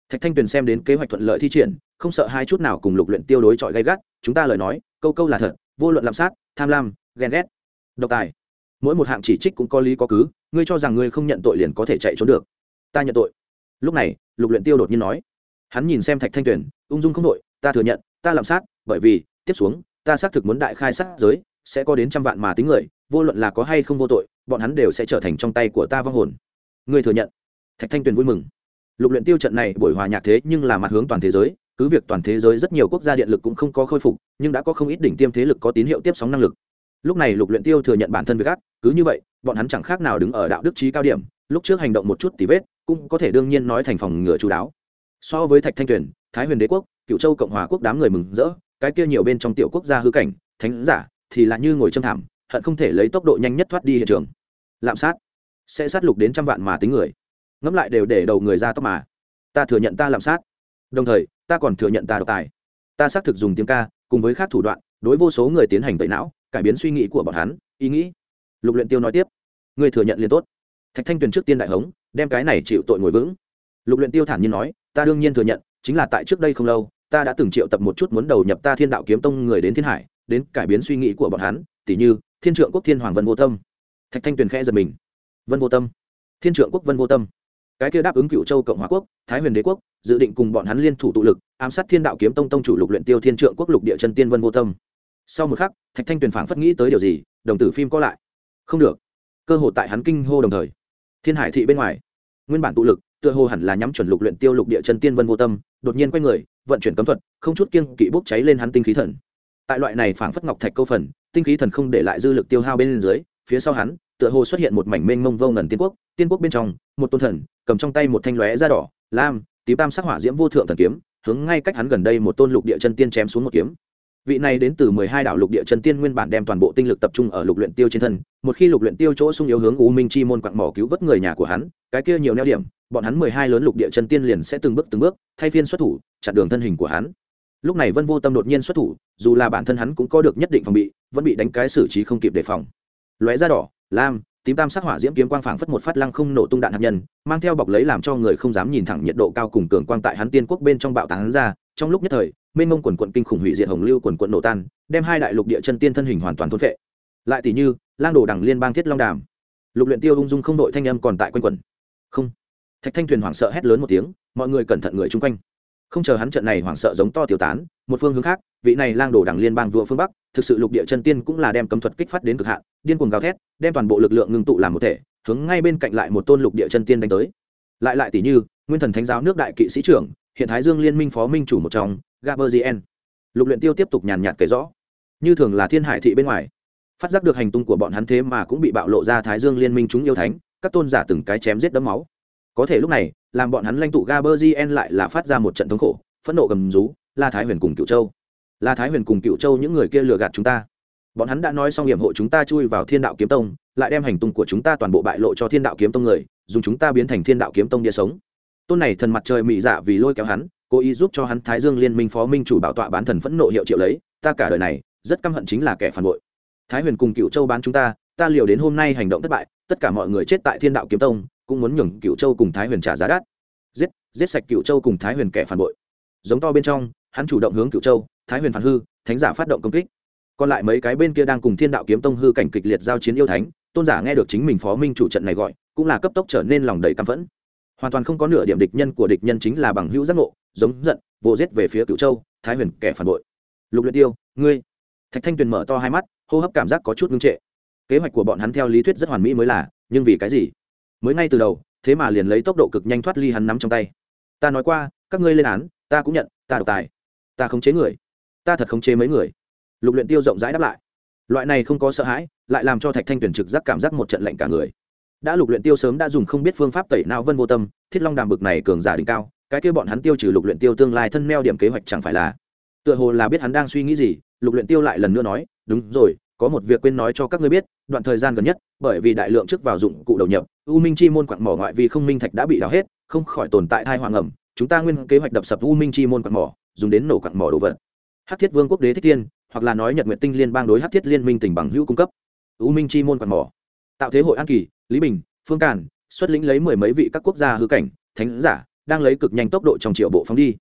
thạch thanh tuyền xem đến kế hoạch thuận lợi thi triển, không sợ hai chút nào cùng lục luyện tiêu đối chọi gay gắt, chúng ta lời nói, câu câu là thật, vô luận lạm sát, tham lam, ghen ghét, độc tài. Mỗi một hạng chỉ trích cũng có lý có cứ, ngươi cho rằng ngươi không nhận tội liền có thể chạy trốn được. Ta nhận tội. Lúc này, lục luyện tiêu đột nhiên nói. Hắn nhìn xem thạch thanh tuyền, ung dung không đội, ta thừa nhận, ta lạm sát, bởi vì, tiếp xuống, ta xác thực muốn đại khai sát giới sẽ có đến trăm vạn mà tính người, vô luận là có hay không vô tội, bọn hắn đều sẽ trở thành trong tay của ta vong hồn. Ngươi thừa nhận. Thạch thanh tuyền vui mừng. Lục luyện tiêu trận này buổi hòa nhạc thế nhưng là mặt hướng toàn thế giới, cứ việc toàn thế giới rất nhiều quốc gia điện lực cũng không có khôi phục, nhưng đã có không ít đỉnh tiêm thế lực có tín hiệu tiếp sóng năng lực. Lúc này lục luyện tiêu thừa nhận bản thân với gác cứ như vậy, bọn hắn chẳng khác nào đứng ở đạo đức trí cao điểm, lúc trước hành động một chút tỉ vết, cũng có thể đương nhiên nói thành phòng ngừa chú đáo. So với thạch thanh tuyền, thái huyền đế quốc cựu châu cộng hòa quốc đám người mừng rỡ, cái kia nhiều bên trong tiểu quốc gia hư cảnh, thánh giả thì là như ngồi châm thảm, hận không thể lấy tốc độ nhanh nhất thoát đi hiện trường. Lạm sát. Sẽ sát lục đến trăm vạn mà tính người. Ngẫm lại đều để đầu người ra tóc mà. Ta thừa nhận ta lạm sát. Đồng thời, ta còn thừa nhận ta độc tài. Ta xác thực dùng tiếng ca, cùng với khác thủ đoạn, đối vô số người tiến hành tẩy não, cải biến suy nghĩ của bọn hắn, ý nghĩ. Lục luyện tiêu nói tiếp. Ngươi thừa nhận liền tốt. Thạch thanh tuyền trước tiên đại hống, đem cái này chịu tội ngồi vững. Lục luyện tiêu thản nhiên nói, ta đương nhiên thừa nhận, chính là tại trước đây không lâu, ta đã từng triệu tập một chút muốn đầu nhập ta thiên đạo kiếm tông người đến thiên hải đến cải biến suy nghĩ của bọn hắn tỷ như, thiên trượng quốc thiên hoàng vân vô tâm. Thạch thanh tuyền khẽ giật mình. Vân vô tâm? Thiên trượng quốc vân vô tâm. Cái kia đáp ứng cựu châu cộng hòa quốc, thái huyền đế quốc, dự định cùng bọn hắn liên thủ tụ lực, ám sát thiên đạo kiếm tông tông chủ lục luyện tiêu thiên trượng quốc lục địa chân tiên vân vô tâm. Sau một khắc, thạch thanh tuyền phảng phất nghĩ tới điều gì, đồng tử phim có lại. Không được. Cơ hội tại hắn kinh hô đồng thời. Thiên hải thị bên ngoài. Nguyên bản tụ lực, tựa hồ hẳn là nhắm chuẩn lục luyện tiêu lục địa chân tiên vân vô tâm, đột nhiên quay người, vận chuyển cấm thuật, không chút kiêng kỵ bốc cháy lên hắn tinh khí thần tại loại này phảng phất ngọc thạch câu phần, tinh khí thần không để lại dư lực tiêu hao bên dưới, phía sau hắn, tựa hồ xuất hiện một mảnh mênh mông vô ngần tiên quốc tiên quốc bên trong, một tôn thần, cầm trong tay một thanh lóe da đỏ, lam, tím tam sắc hỏa diễm vô thượng thần kiếm, hướng ngay cách hắn gần đây một tôn lục địa chân tiên chém xuống một kiếm. Vị này đến từ mười hai đảo lục địa chân tiên nguyên bản đem toàn bộ tinh lực tập trung ở lục luyện tiêu trên thân, một khi lục luyện tiêu chỗ sung yếu hướng u minh chi môn quặng mỏ cứu vớt người nhà của hắn, cái kia nhiều neo điểm, bọn hắn mười hai lớn lục địa chân tiên liền sẽ từng bước từng bước, thay phiên xuất thủ, chặn đường thân hình của hắn lúc này vân vô tâm đột nhiên xuất thủ, dù là bản thân hắn cũng có được nhất định phòng bị, vẫn bị đánh cái xử trí không kịp đề phòng. Lóe da đỏ, lam, tím tam sắc hỏa diễm kiếm quang phảng phất một phát lăng không nổ tung đạn hạt nhân, mang theo bọc lấy làm cho người không dám nhìn thẳng nhiệt độ cao cùng cường quang tại hắn tiên quốc bên trong bạo tán ra. Trong lúc nhất thời, mênh mông quần quận kinh khủng hủy diệt hồng lưu quần quận nổ tan, đem hai đại lục địa chân tiên thân hình hoàn toàn thôn phệ. Lại tỷ như, lang đồ đẳng liên bang thiết long đàm. Lục luyện tiêu ung dung không đội thanh âm còn tại quanh quẩn. Không. Thạch thanh thuyền hoảng sợ hét lớn một tiếng, mọi người cẩn thận người chung quanh không chờ hắn trận này hoảng sợ giống to tiêu tán, một phương hướng khác, vị này lang đổ đảng liên bang vua phương bắc, thực sự lục địa chân tiên cũng là đem cấm thuật kích phát đến cực hạn, điên cuồng gào thét, đem toàn bộ lực lượng ngưng tụ làm một thể, hướng ngay bên cạnh lại một tôn lục địa chân tiên đánh tới. Lại lại tỷ như, nguyên thần thánh giáo nước đại kỵ sĩ trưởng, hiện thái dương liên minh phó minh chủ một trong gaberzien lục luyện tiêu tiếp tục nhàn nhạt kể rõ. Như thường là thiên hải thị bên ngoài, phát giác được hành tung của bọn hắn thế mà cũng bị bạo lộ ra thái dương liên minh chúng yêu thánh, các tôn giả từng cái chém giết đấm máu. Có thể lúc này làm bọn hắn lãnh tụ gaberzien lại là phát ra một trận thống khổ, phẫn nộ gầm rú, la thái huyền cùng cựu châu. La thái huyền cùng cựu châu những người kia lừa gạt chúng ta. Bọn hắn đã nói xong hiểm hộ chúng ta chui vào thiên đạo kiếm tông, lại đem hành tung của chúng ta toàn bộ bại lộ cho thiên đạo kiếm tông người, dùng chúng ta biến thành thiên đạo kiếm tông địa sống. Tôn này thần mặt trời mị dạ vì lôi kéo hắn, cố ý giúp cho hắn thái dương liên minh phó minh chủ bảo tọa bán thần phẫn nộ hiệu triệu lấy, ta cả đời này, rất căm hận chính là kẻ phản bội. Thái huyền cùng cựu châu bán chúng ta ta liều đến hôm nay hành động thất bại, tất cả mọi người chết tại thiên đạo kiếm tông cũng muốn nhường cựu châu cùng thái huyền trả giá đắt. Giết giết sạch cựu châu cùng thái huyền kẻ phản bội. Giống to bên trong, hắn chủ động hướng cựu châu, thái huyền phản hư, thánh giả phát động công kích. Còn lại mấy cái bên kia đang cùng thiên đạo kiếm tông hư cảnh kịch liệt giao chiến yêu thánh, tôn giả nghe được chính mình phó minh chủ trận này gọi, cũng là cấp tốc trở nên lòng đầy căm phẫn. Hoàn toàn không có nửa điểm địch nhân của địch nhân chính là bằng hữu giác ngộ, giống giận, vô giết về phía cựu châu, thái huyền kẻ phản bội. Lục luyện tiêu, ngươi. Thạch thanh tuyền mở to hai mắt, hô hấp cảm giác có chút ngưng trệ. Kế hoạch của bọn hắn theo lý thuyết rất hoàn mỹ mới là, nhưng vì cái gì? Mới ngay từ đầu, thế mà liền lấy tốc độ cực nhanh thoát ly hắn nắm trong tay. Ta nói qua, các ngươi lên án, ta cũng nhận, ta độc tài. Ta khống chế người. Ta thật khống chế mấy người. Lục luyện tiêu rộng rãi đáp lại. Loại này không có sợ hãi, lại làm cho thạch thanh tuyển trực giác cảm giác một trận lạnh cả người. Đã lục luyện tiêu sớm đã dùng không biết phương pháp tẩy não vân vô tâm, thiết long đàm bực này cường giả đỉnh cao, cái kia bọn hắn tiêu trừ lục luyện tiêu tương lai thân meo điểm kế hoạch chẳng phải là. Tựa hồ là biết hắn đang suy nghĩ gì, lục luyện tiêu lại lần nữa nói, đúng rồi có một việc quên nói cho các ngươi biết, đoạn thời gian gần nhất, bởi vì đại lượng trước vào dụng cụ đầu nhập, u minh chi môn quặng mỏ ngoại vì không minh thạch đã bị đào hết, không khỏi tồn tại hai hoàng ẩm chúng ta nguyên kế hoạch đập sập u minh chi môn quặng mỏ, dùng đến nổ quặng mỏ đồ vật. Hát thiết vương quốc đế thích thiên hoặc là nói nhật nguyện tinh liên bang đối Hát thiết liên minh tỉnh bằng hữu cung cấp. U minh chi môn quặng mỏ. Tạo thế hội an kỳ, lý bình, phương càn, xuất lĩnh lấy mười mấy vị các quốc gia hư cảnh, thánh giả, đang lấy cực nhanh tốc độ trong triệu bộ phóng đi.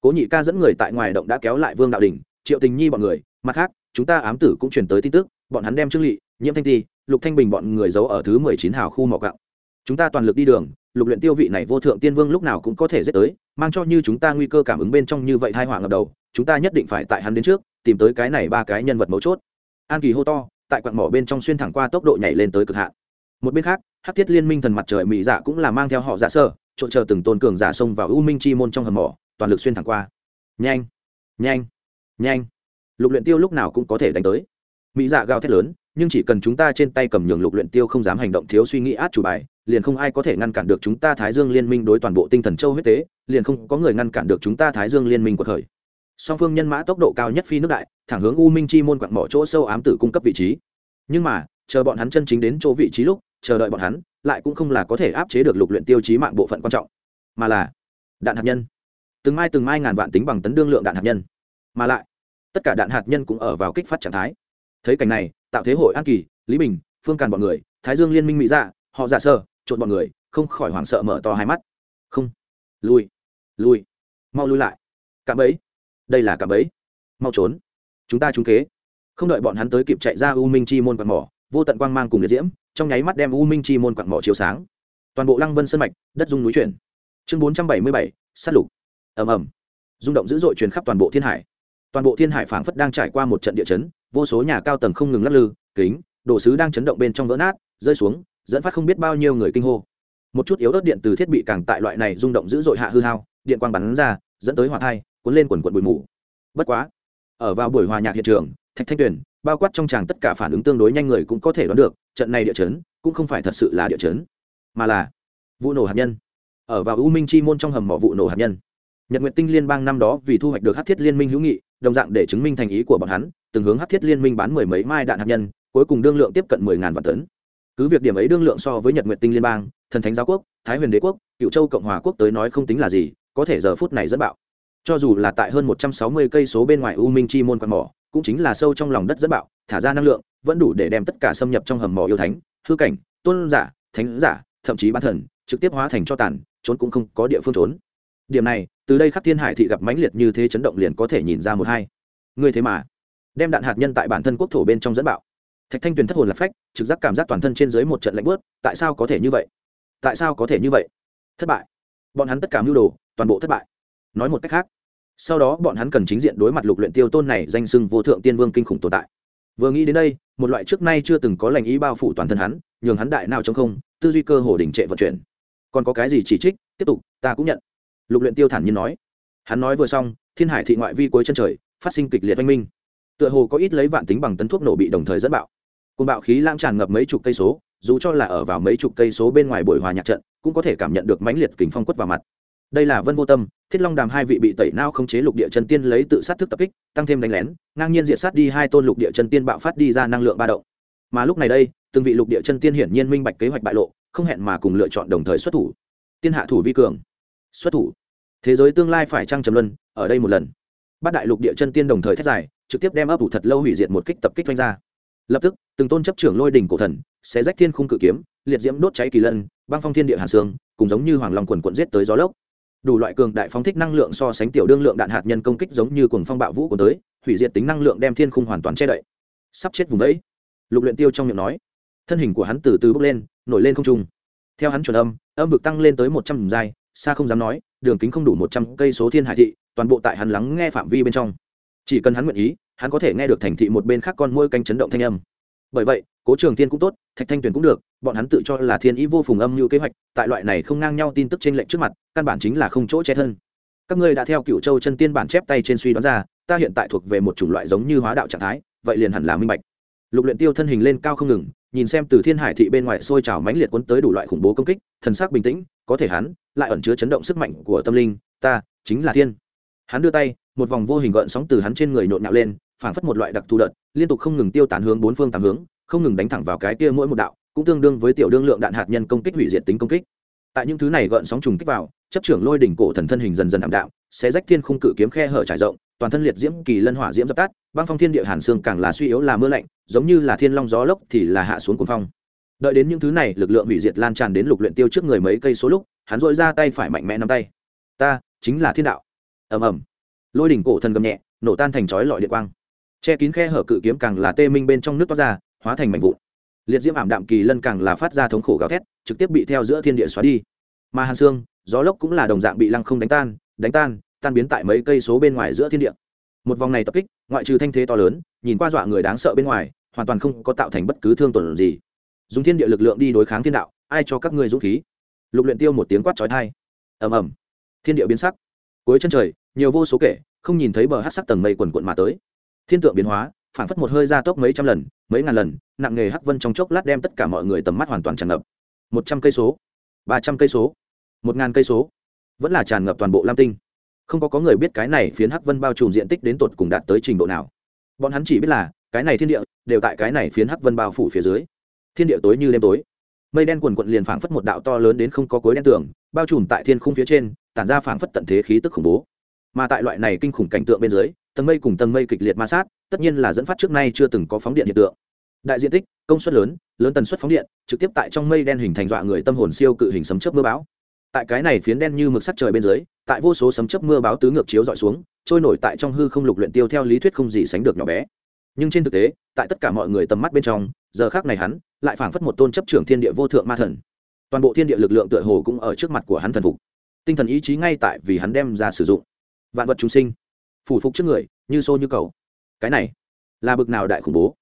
Cố nhị ca dẫn người tại ngoài động đã kéo lại vương đạo đình triệu tình nhi bọn người, mặt khác chúng ta ám tử cũng truyền tới tin tức, bọn hắn đem trương lị nhiễm thanh ti lục thanh bình bọn người giấu ở thứ mười chín hào khu mỏ gạo chúng ta toàn lực đi đường, lục luyện tiêu vị này vô thượng tiên vương lúc nào cũng có thể giết tới, mang cho như chúng ta nguy cơ cảm ứng bên trong như vậy hai hỏa ngập đầu, chúng ta nhất định phải tại hắn đến trước, tìm tới cái này ba cái nhân vật mấu chốt. An kỳ hô to, tại quặng mỏ bên trong xuyên thẳng qua tốc độ nhảy lên tới cực hạn. Một bên khác, hắc thiết liên minh thần mặt trời mỹ dạ cũng là mang theo họ giả sơ trộn chờ từng tôn cường giả xông vào u minh chi môn trong hầm mỏ, toàn lực xuyên thẳng qua. Nhanh nhanh nhanh lục luyện tiêu lúc nào cũng có thể đánh tới. Mỹ dạ gào thét lớn, nhưng chỉ cần chúng ta trên tay cầm nhường lục luyện tiêu không dám hành động thiếu suy nghĩ át chủ bài, liền không ai có thể ngăn cản được chúng ta thái dương liên minh đối toàn bộ tinh thần châu huyết tế, liền không có người ngăn cản được chúng ta thái dương liên minh của thời song phương nhân mã tốc độ cao nhất phi nước đại, thẳng hướng u minh chi môn quặng mỏ chỗ sâu ám tử cung cấp vị trí. Nhưng mà, chờ bọn hắn chân chính đến chỗ vị trí lúc, chờ đợi bọn hắn, lại cũng không là có thể áp chế được lục luyện tiêu chí mạng bộ phận quan trọng. Mà là, đạn hạt nhân. Từng mai từng mai ngàn vạn tính bằng tấn đương lượng đạn hạt nhân. Mà lại tất cả đạn hạt nhân cũng ở vào kích phát trạng thái. Thấy cảnh này, tạo thế hội an kỳ, lý bình, phương càn bọn người, thái dương liên minh mỹ dạ họ giả sơ trộn bọn người, không khỏi hoảng sợ mở to hai mắt. Không. Lui. Lui. Mau lui lại. Cạm bẫy. Đây là cạm bẫy. Mau trốn. Chúng ta trúng kế. Không đợi bọn hắn tới kịp chạy ra u minh chi môn quạt mỏ, vô tận quang mang cùng liệt diễm, trong nháy mắt đem u minh chi môn quặng mỏ chiếu sáng. Toàn bộ lăng vân sân mạch, đất dung núi chuyển. Chương bốn trăm bảy mươi bảy sắt lục. Ầm ầm. Rung động dữ dội truyền khắp toàn bộ thiên hải toàn bộ thiên hải phảng phất đang trải qua một trận địa chấn, vô số nhà cao tầng không ngừng lắc lư, kính, đồ sứ đang chấn động bên trong vỡ nát, rơi xuống, dẫn phát không biết bao nhiêu người kinh hô. Một chút yếu ớt điện từ thiết bị càng tại loại này rung động dữ dội hạ hư hao, điện quang bắn ra, dẫn tới hỏa thai, cuốn lên quần quần bụi mù. Bất quá, ở vào buổi hòa nhạc hiện trường, thạch thanh tuyền, bao quát trong tràng tất cả phản ứng tương đối nhanh người cũng có thể đoán được, trận này địa chấn cũng không phải thật sự là địa chấn, mà là vụ nổ hạt nhân. Ở vào u minh chi môn trong hầm mỏ vụ nổ hạt nhân. Nhật nguyện tinh liên bang năm đó vì thu hoạch được hát thiết liên minh hữu nghị đồng dạng để chứng minh thành ý của bọn hắn, từng hướng hát thiết liên minh bán mười mấy mai đạn hạt nhân, cuối cùng đương lượng tiếp cận mười ngàn vạn tấn. Cứ việc điểm ấy đương lượng so với nhật nguyện tinh liên bang, thần thánh giáo quốc, thái huyền đế quốc, cựu châu cộng hòa quốc tới nói không tính là gì, có thể giờ phút này dẫn bạo. Cho dù là tại hơn một trăm sáu mươi cây số bên ngoài u minh chi môn quạt mỏ, cũng chính là sâu trong lòng đất dẫn bạo, thả ra năng lượng, vẫn đủ để đem tất cả xâm nhập trong hầm mỏ yêu thánh, hư cảnh, tôn giả, thánh giả, thậm chí bán thần, trực tiếp hóa thành cho tàn, trốn cũng không có địa phương trốn. Điểm này từ đây khắc thiên hải thị gặp mãnh liệt như thế chấn động liền có thể nhìn ra một hai. Người thế mà, đem đạn hạt nhân tại bản thân quốc thổ bên trong dẫn bạo. Thạch thanh tuyền thất hồn lạc phách, trực giác cảm giác toàn thân trên dưới một trận lạnh bớt tại sao có thể như vậy? Tại sao có thể như vậy? Thất bại. Bọn hắn tất cả mưu đồ, toàn bộ thất bại. Nói một cách khác, sau đó bọn hắn cần chính diện đối mặt lục luyện tiêu tôn này danh sưng vô thượng tiên vương kinh khủng tồn tại. Vừa nghĩ đến đây, một loại trước nay chưa từng có lành ý bao phủ toàn thân hắn, nhường hắn đại nào trong không, tư duy cơ hồ đình trệ vận chuyển. Còn có cái gì chỉ trích, tiếp tục, ta cũng nhận lục luyện tiêu thản nhiên nói. Hắn nói vừa xong, thiên hải thị ngoại vi cuối chân trời, phát sinh kịch liệt oanh minh. Tựa hồ có ít lấy vạn tính bằng tấn thuốc nổ bị đồng thời dẫn bạo. Cùng bạo khí lãng tràn ngập mấy chục cây số, dù cho là ở vào mấy chục cây số bên ngoài buổi hòa nhạc trận, cũng có thể cảm nhận được mãnh liệt kình phong quất vào mặt. Đây là vân vô tâm, thiết long đàm hai vị bị tẩy nao không chế lục địa chân tiên lấy tự sát thức tập kích, tăng thêm đánh lén, ngang nhiên diện sát đi hai tôn lục địa chân tiên bạo phát đi ra năng lượng ba động. Mà lúc này đây, từng vị lục địa chân tiên hiển nhiên minh bạch kế hoạch bại lộ, không hẹn mà cùng lựa chọn đồng thời xuất thủ. Tiên hạ thủ vi cường xuất thủ. Thế giới tương lai phải trăng trầm luân, ở đây một lần. Bát đại lục địa chân tiên đồng thời thét dài, trực tiếp đem ấp ủ thật lâu hủy diệt một kích tập kích doanh ra. Lập tức, từng tôn chấp trưởng lôi đỉnh cổ thần sẽ rách thiên khung cự kiếm, liệt diễm đốt cháy kỳ lân, băng phong thiên địa hàn sương cùng giống như hoàng long quần quận giết tới gió lốc. Đủ loại cường đại phóng thích năng lượng so sánh tiểu đương lượng đạn hạt nhân công kích giống như cuồng phong bạo vũ của tới, hủy diệt tính năng lượng đem thiên khung hoàn toàn che đậy. Sắp chết vùng đấy. Lục luyện tiêu trong miệng nói. Thân hình của hắn từ từ bốc lên, nổi lên không trung. Theo hắn chuẩn âm âm vực tăng lên tới một trăm giai xa không dám nói, đường kính không đủ một trăm cây số thiên hải thị, toàn bộ tại hắn lắng nghe phạm vi bên trong. Chỉ cần hắn nguyện ý, hắn có thể nghe được thành thị một bên khác con môi canh chấn động thanh âm. Bởi vậy, cố trường thiên cũng tốt, thạch thanh tuyền cũng được, bọn hắn tự cho là thiên ý vô phùng âm như kế hoạch, tại loại này không ngang nhau tin tức trên lệnh trước mặt, căn bản chính là không chỗ che thân. Các ngươi đã theo cựu châu chân tiên bản chép tay trên suy đoán ra, ta hiện tại thuộc về một chủng loại giống như hóa đạo trạng thái, vậy liền hẳn là minh bạch. Lục luyện tiêu thân hình lên cao không ngừng, nhìn xem từ thiên hải thị bên ngoài sôi trào mãnh liệt cuốn tới đủ loại khủng bố công kích, thần sắc bình tĩnh có thể hắn lại ẩn chứa chấn động sức mạnh của tâm linh, ta chính là thiên. Hắn đưa tay, một vòng vô hình gợn sóng từ hắn trên người nhộn nhạo lên, phảng phất một loại đặc thù đợt, liên tục không ngừng tiêu tán hướng bốn phương tám hướng, không ngừng đánh thẳng vào cái kia mỗi một đạo, cũng tương đương với tiểu đương lượng đạn hạt nhân công kích hủy diệt tính công kích. Tại những thứ này gợn sóng trùng kích vào, chấp trưởng lôi đỉnh cổ thần thân hình dần dần ảm đạm sẽ rách thiên khung cự kiếm khe hở trải rộng, toàn thân liệt diễm kỳ lân hỏa diễm dập tắt, băng phong thiên địa hàn xương càng là suy yếu là mưa lạnh, giống như là thiên long gió lốc thì là hạ xuống cuồng phong đợi đến những thứ này, lực lượng hủy diệt lan tràn đến lục luyện tiêu trước người mấy cây số lúc, hắn dội ra tay phải mạnh mẽ nắm tay. Ta, chính là thiên đạo. Ầm ầm. Lôi đỉnh cổ thần gầm nhẹ, nổ tan thành chói lọi điện quang. Che kín khe hở cự kiếm càng là tê minh bên trong nước toát ra, hóa thành mảnh vụn. Liệt diễm ảm đạm kỳ lân càng là phát ra thống khổ gào thét, trực tiếp bị theo giữa thiên địa xóa đi. Mà hàn xương gió lốc cũng là đồng dạng bị lăng không đánh tan đánh tan tan biến tại mấy cây số bên ngoài giữa thiên địa. Một vòng này tập kích, ngoại trừ thanh thế to lớn, nhìn qua dọa người đáng sợ bên ngoài, hoàn toàn không có tạo thành bất cứ thương tổn gì dùng thiên địa lực lượng đi đối kháng thiên đạo, ai cho các ngươi dũng khí? Lục luyện tiêu một tiếng quát chói tai. Ầm ầm. Thiên địa biến sắc. Cuối chân trời, nhiều vô số kể không nhìn thấy bờ hắc sắc tầng mây quần cuộn mà tới. Thiên tượng biến hóa phản phất một hơi ra tốc mấy trăm lần, mấy ngàn lần, nặng nghề hắc vân trong chốc lát đem tất cả mọi người tầm mắt hoàn toàn tràn ngập. Một trăm cây số, ba trăm cây số, một ngàn cây số. Vẫn là tràn ngập toàn bộ lam tinh. Không có có người biết cái này phiến hắc vân bao trùm diện tích đến tột cùng đạt tới trình độ nào. Bọn hắn chỉ biết là, cái này thiên địa, đều tại cái này phiến hắc vân bao phủ phía dưới thiên địa tối như đêm tối. Mây đen quần quận liền phảng phất một đạo to lớn đến không có cối đen tường, bao trùm tại thiên khung phía trên, tản ra phảng phất tận thế khí tức khủng bố. Mà tại loại này kinh khủng cảnh tượng bên dưới, tầng mây cùng tầng mây kịch liệt ma sát, tất nhiên là dẫn phát trước nay chưa từng có phóng điện hiện tượng. Đại diện tích, công suất lớn lớn tần suất phóng điện, trực tiếp tại trong mây đen hình thành dọa người tâm hồn siêu cự hình sấm chớp mưa bão. Tại cái này phiến đen như mực sắt trời bên dưới, tại vô số sấm chớp mưa bão tứ ngược chiếu dọi xuống, trôi nổi tại trong hư không lục luyện tiêu theo lý thuyết không gì sánh được nhỏ bé. Nhưng trên thực tế, tại tất cả mọi người tầm mắt bên trong, giờ khác này hắn lại phảng phất một tôn chấp trưởng thiên địa vô thượng ma thần. Toàn bộ thiên địa lực lượng tựa hồ cũng ở trước mặt của hắn thần phục. Tinh thần ý chí ngay tại vì hắn đem ra sử dụng. Vạn vật chúng sinh phủ phục trước người, như xô như cầu. Cái này là bực nào đại khủng bố?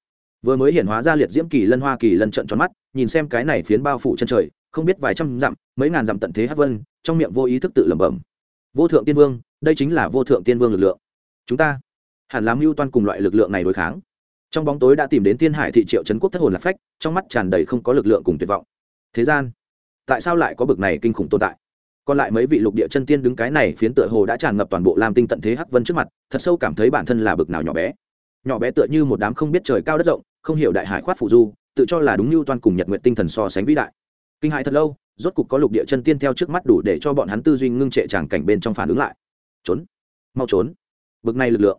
Vừa mới hiển hóa ra liệt diễm kỳ lân hoa kỳ lân trận tròn mắt, nhìn xem cái này phiến bao phủ chân trời, không biết vài trăm dặm, mấy ngàn dặm tận thế hát vân, trong miệng vô ý thức tự lẩm bẩm. Vô thượng tiên vương, đây chính là vô thượng tiên vương lực lượng. Chúng ta hẳn làm mưu toan cùng loại lực lượng này đối kháng trong bóng tối đã tìm đến tiên hải thị triệu trấn quốc thất hồn lạc phách, trong mắt tràn đầy không có lực lượng cùng tuyệt vọng. Thế gian, tại sao lại có bực này kinh khủng tồn tại? Còn lại mấy vị lục địa chân tiên đứng cái này phiến tựa hồ đã tràn ngập toàn bộ lam tinh tận thế hắc vân trước mặt, thật sâu cảm thấy bản thân là bực nào nhỏ bé. Nhỏ bé tựa như một đám không biết trời cao đất rộng, không hiểu đại hải khoát phụ du, tự cho là đúng như toàn cùng nhật nguyện tinh thần so sánh vĩ đại. Kinh hại thật lâu, rốt cục có lục địa chân tiên theo trước mắt đủ để cho bọn hắn tư duy ngưng trệ tràng cảnh bên trong phản ứng lại. Trốn. Mau trốn. Bực này lực lượng.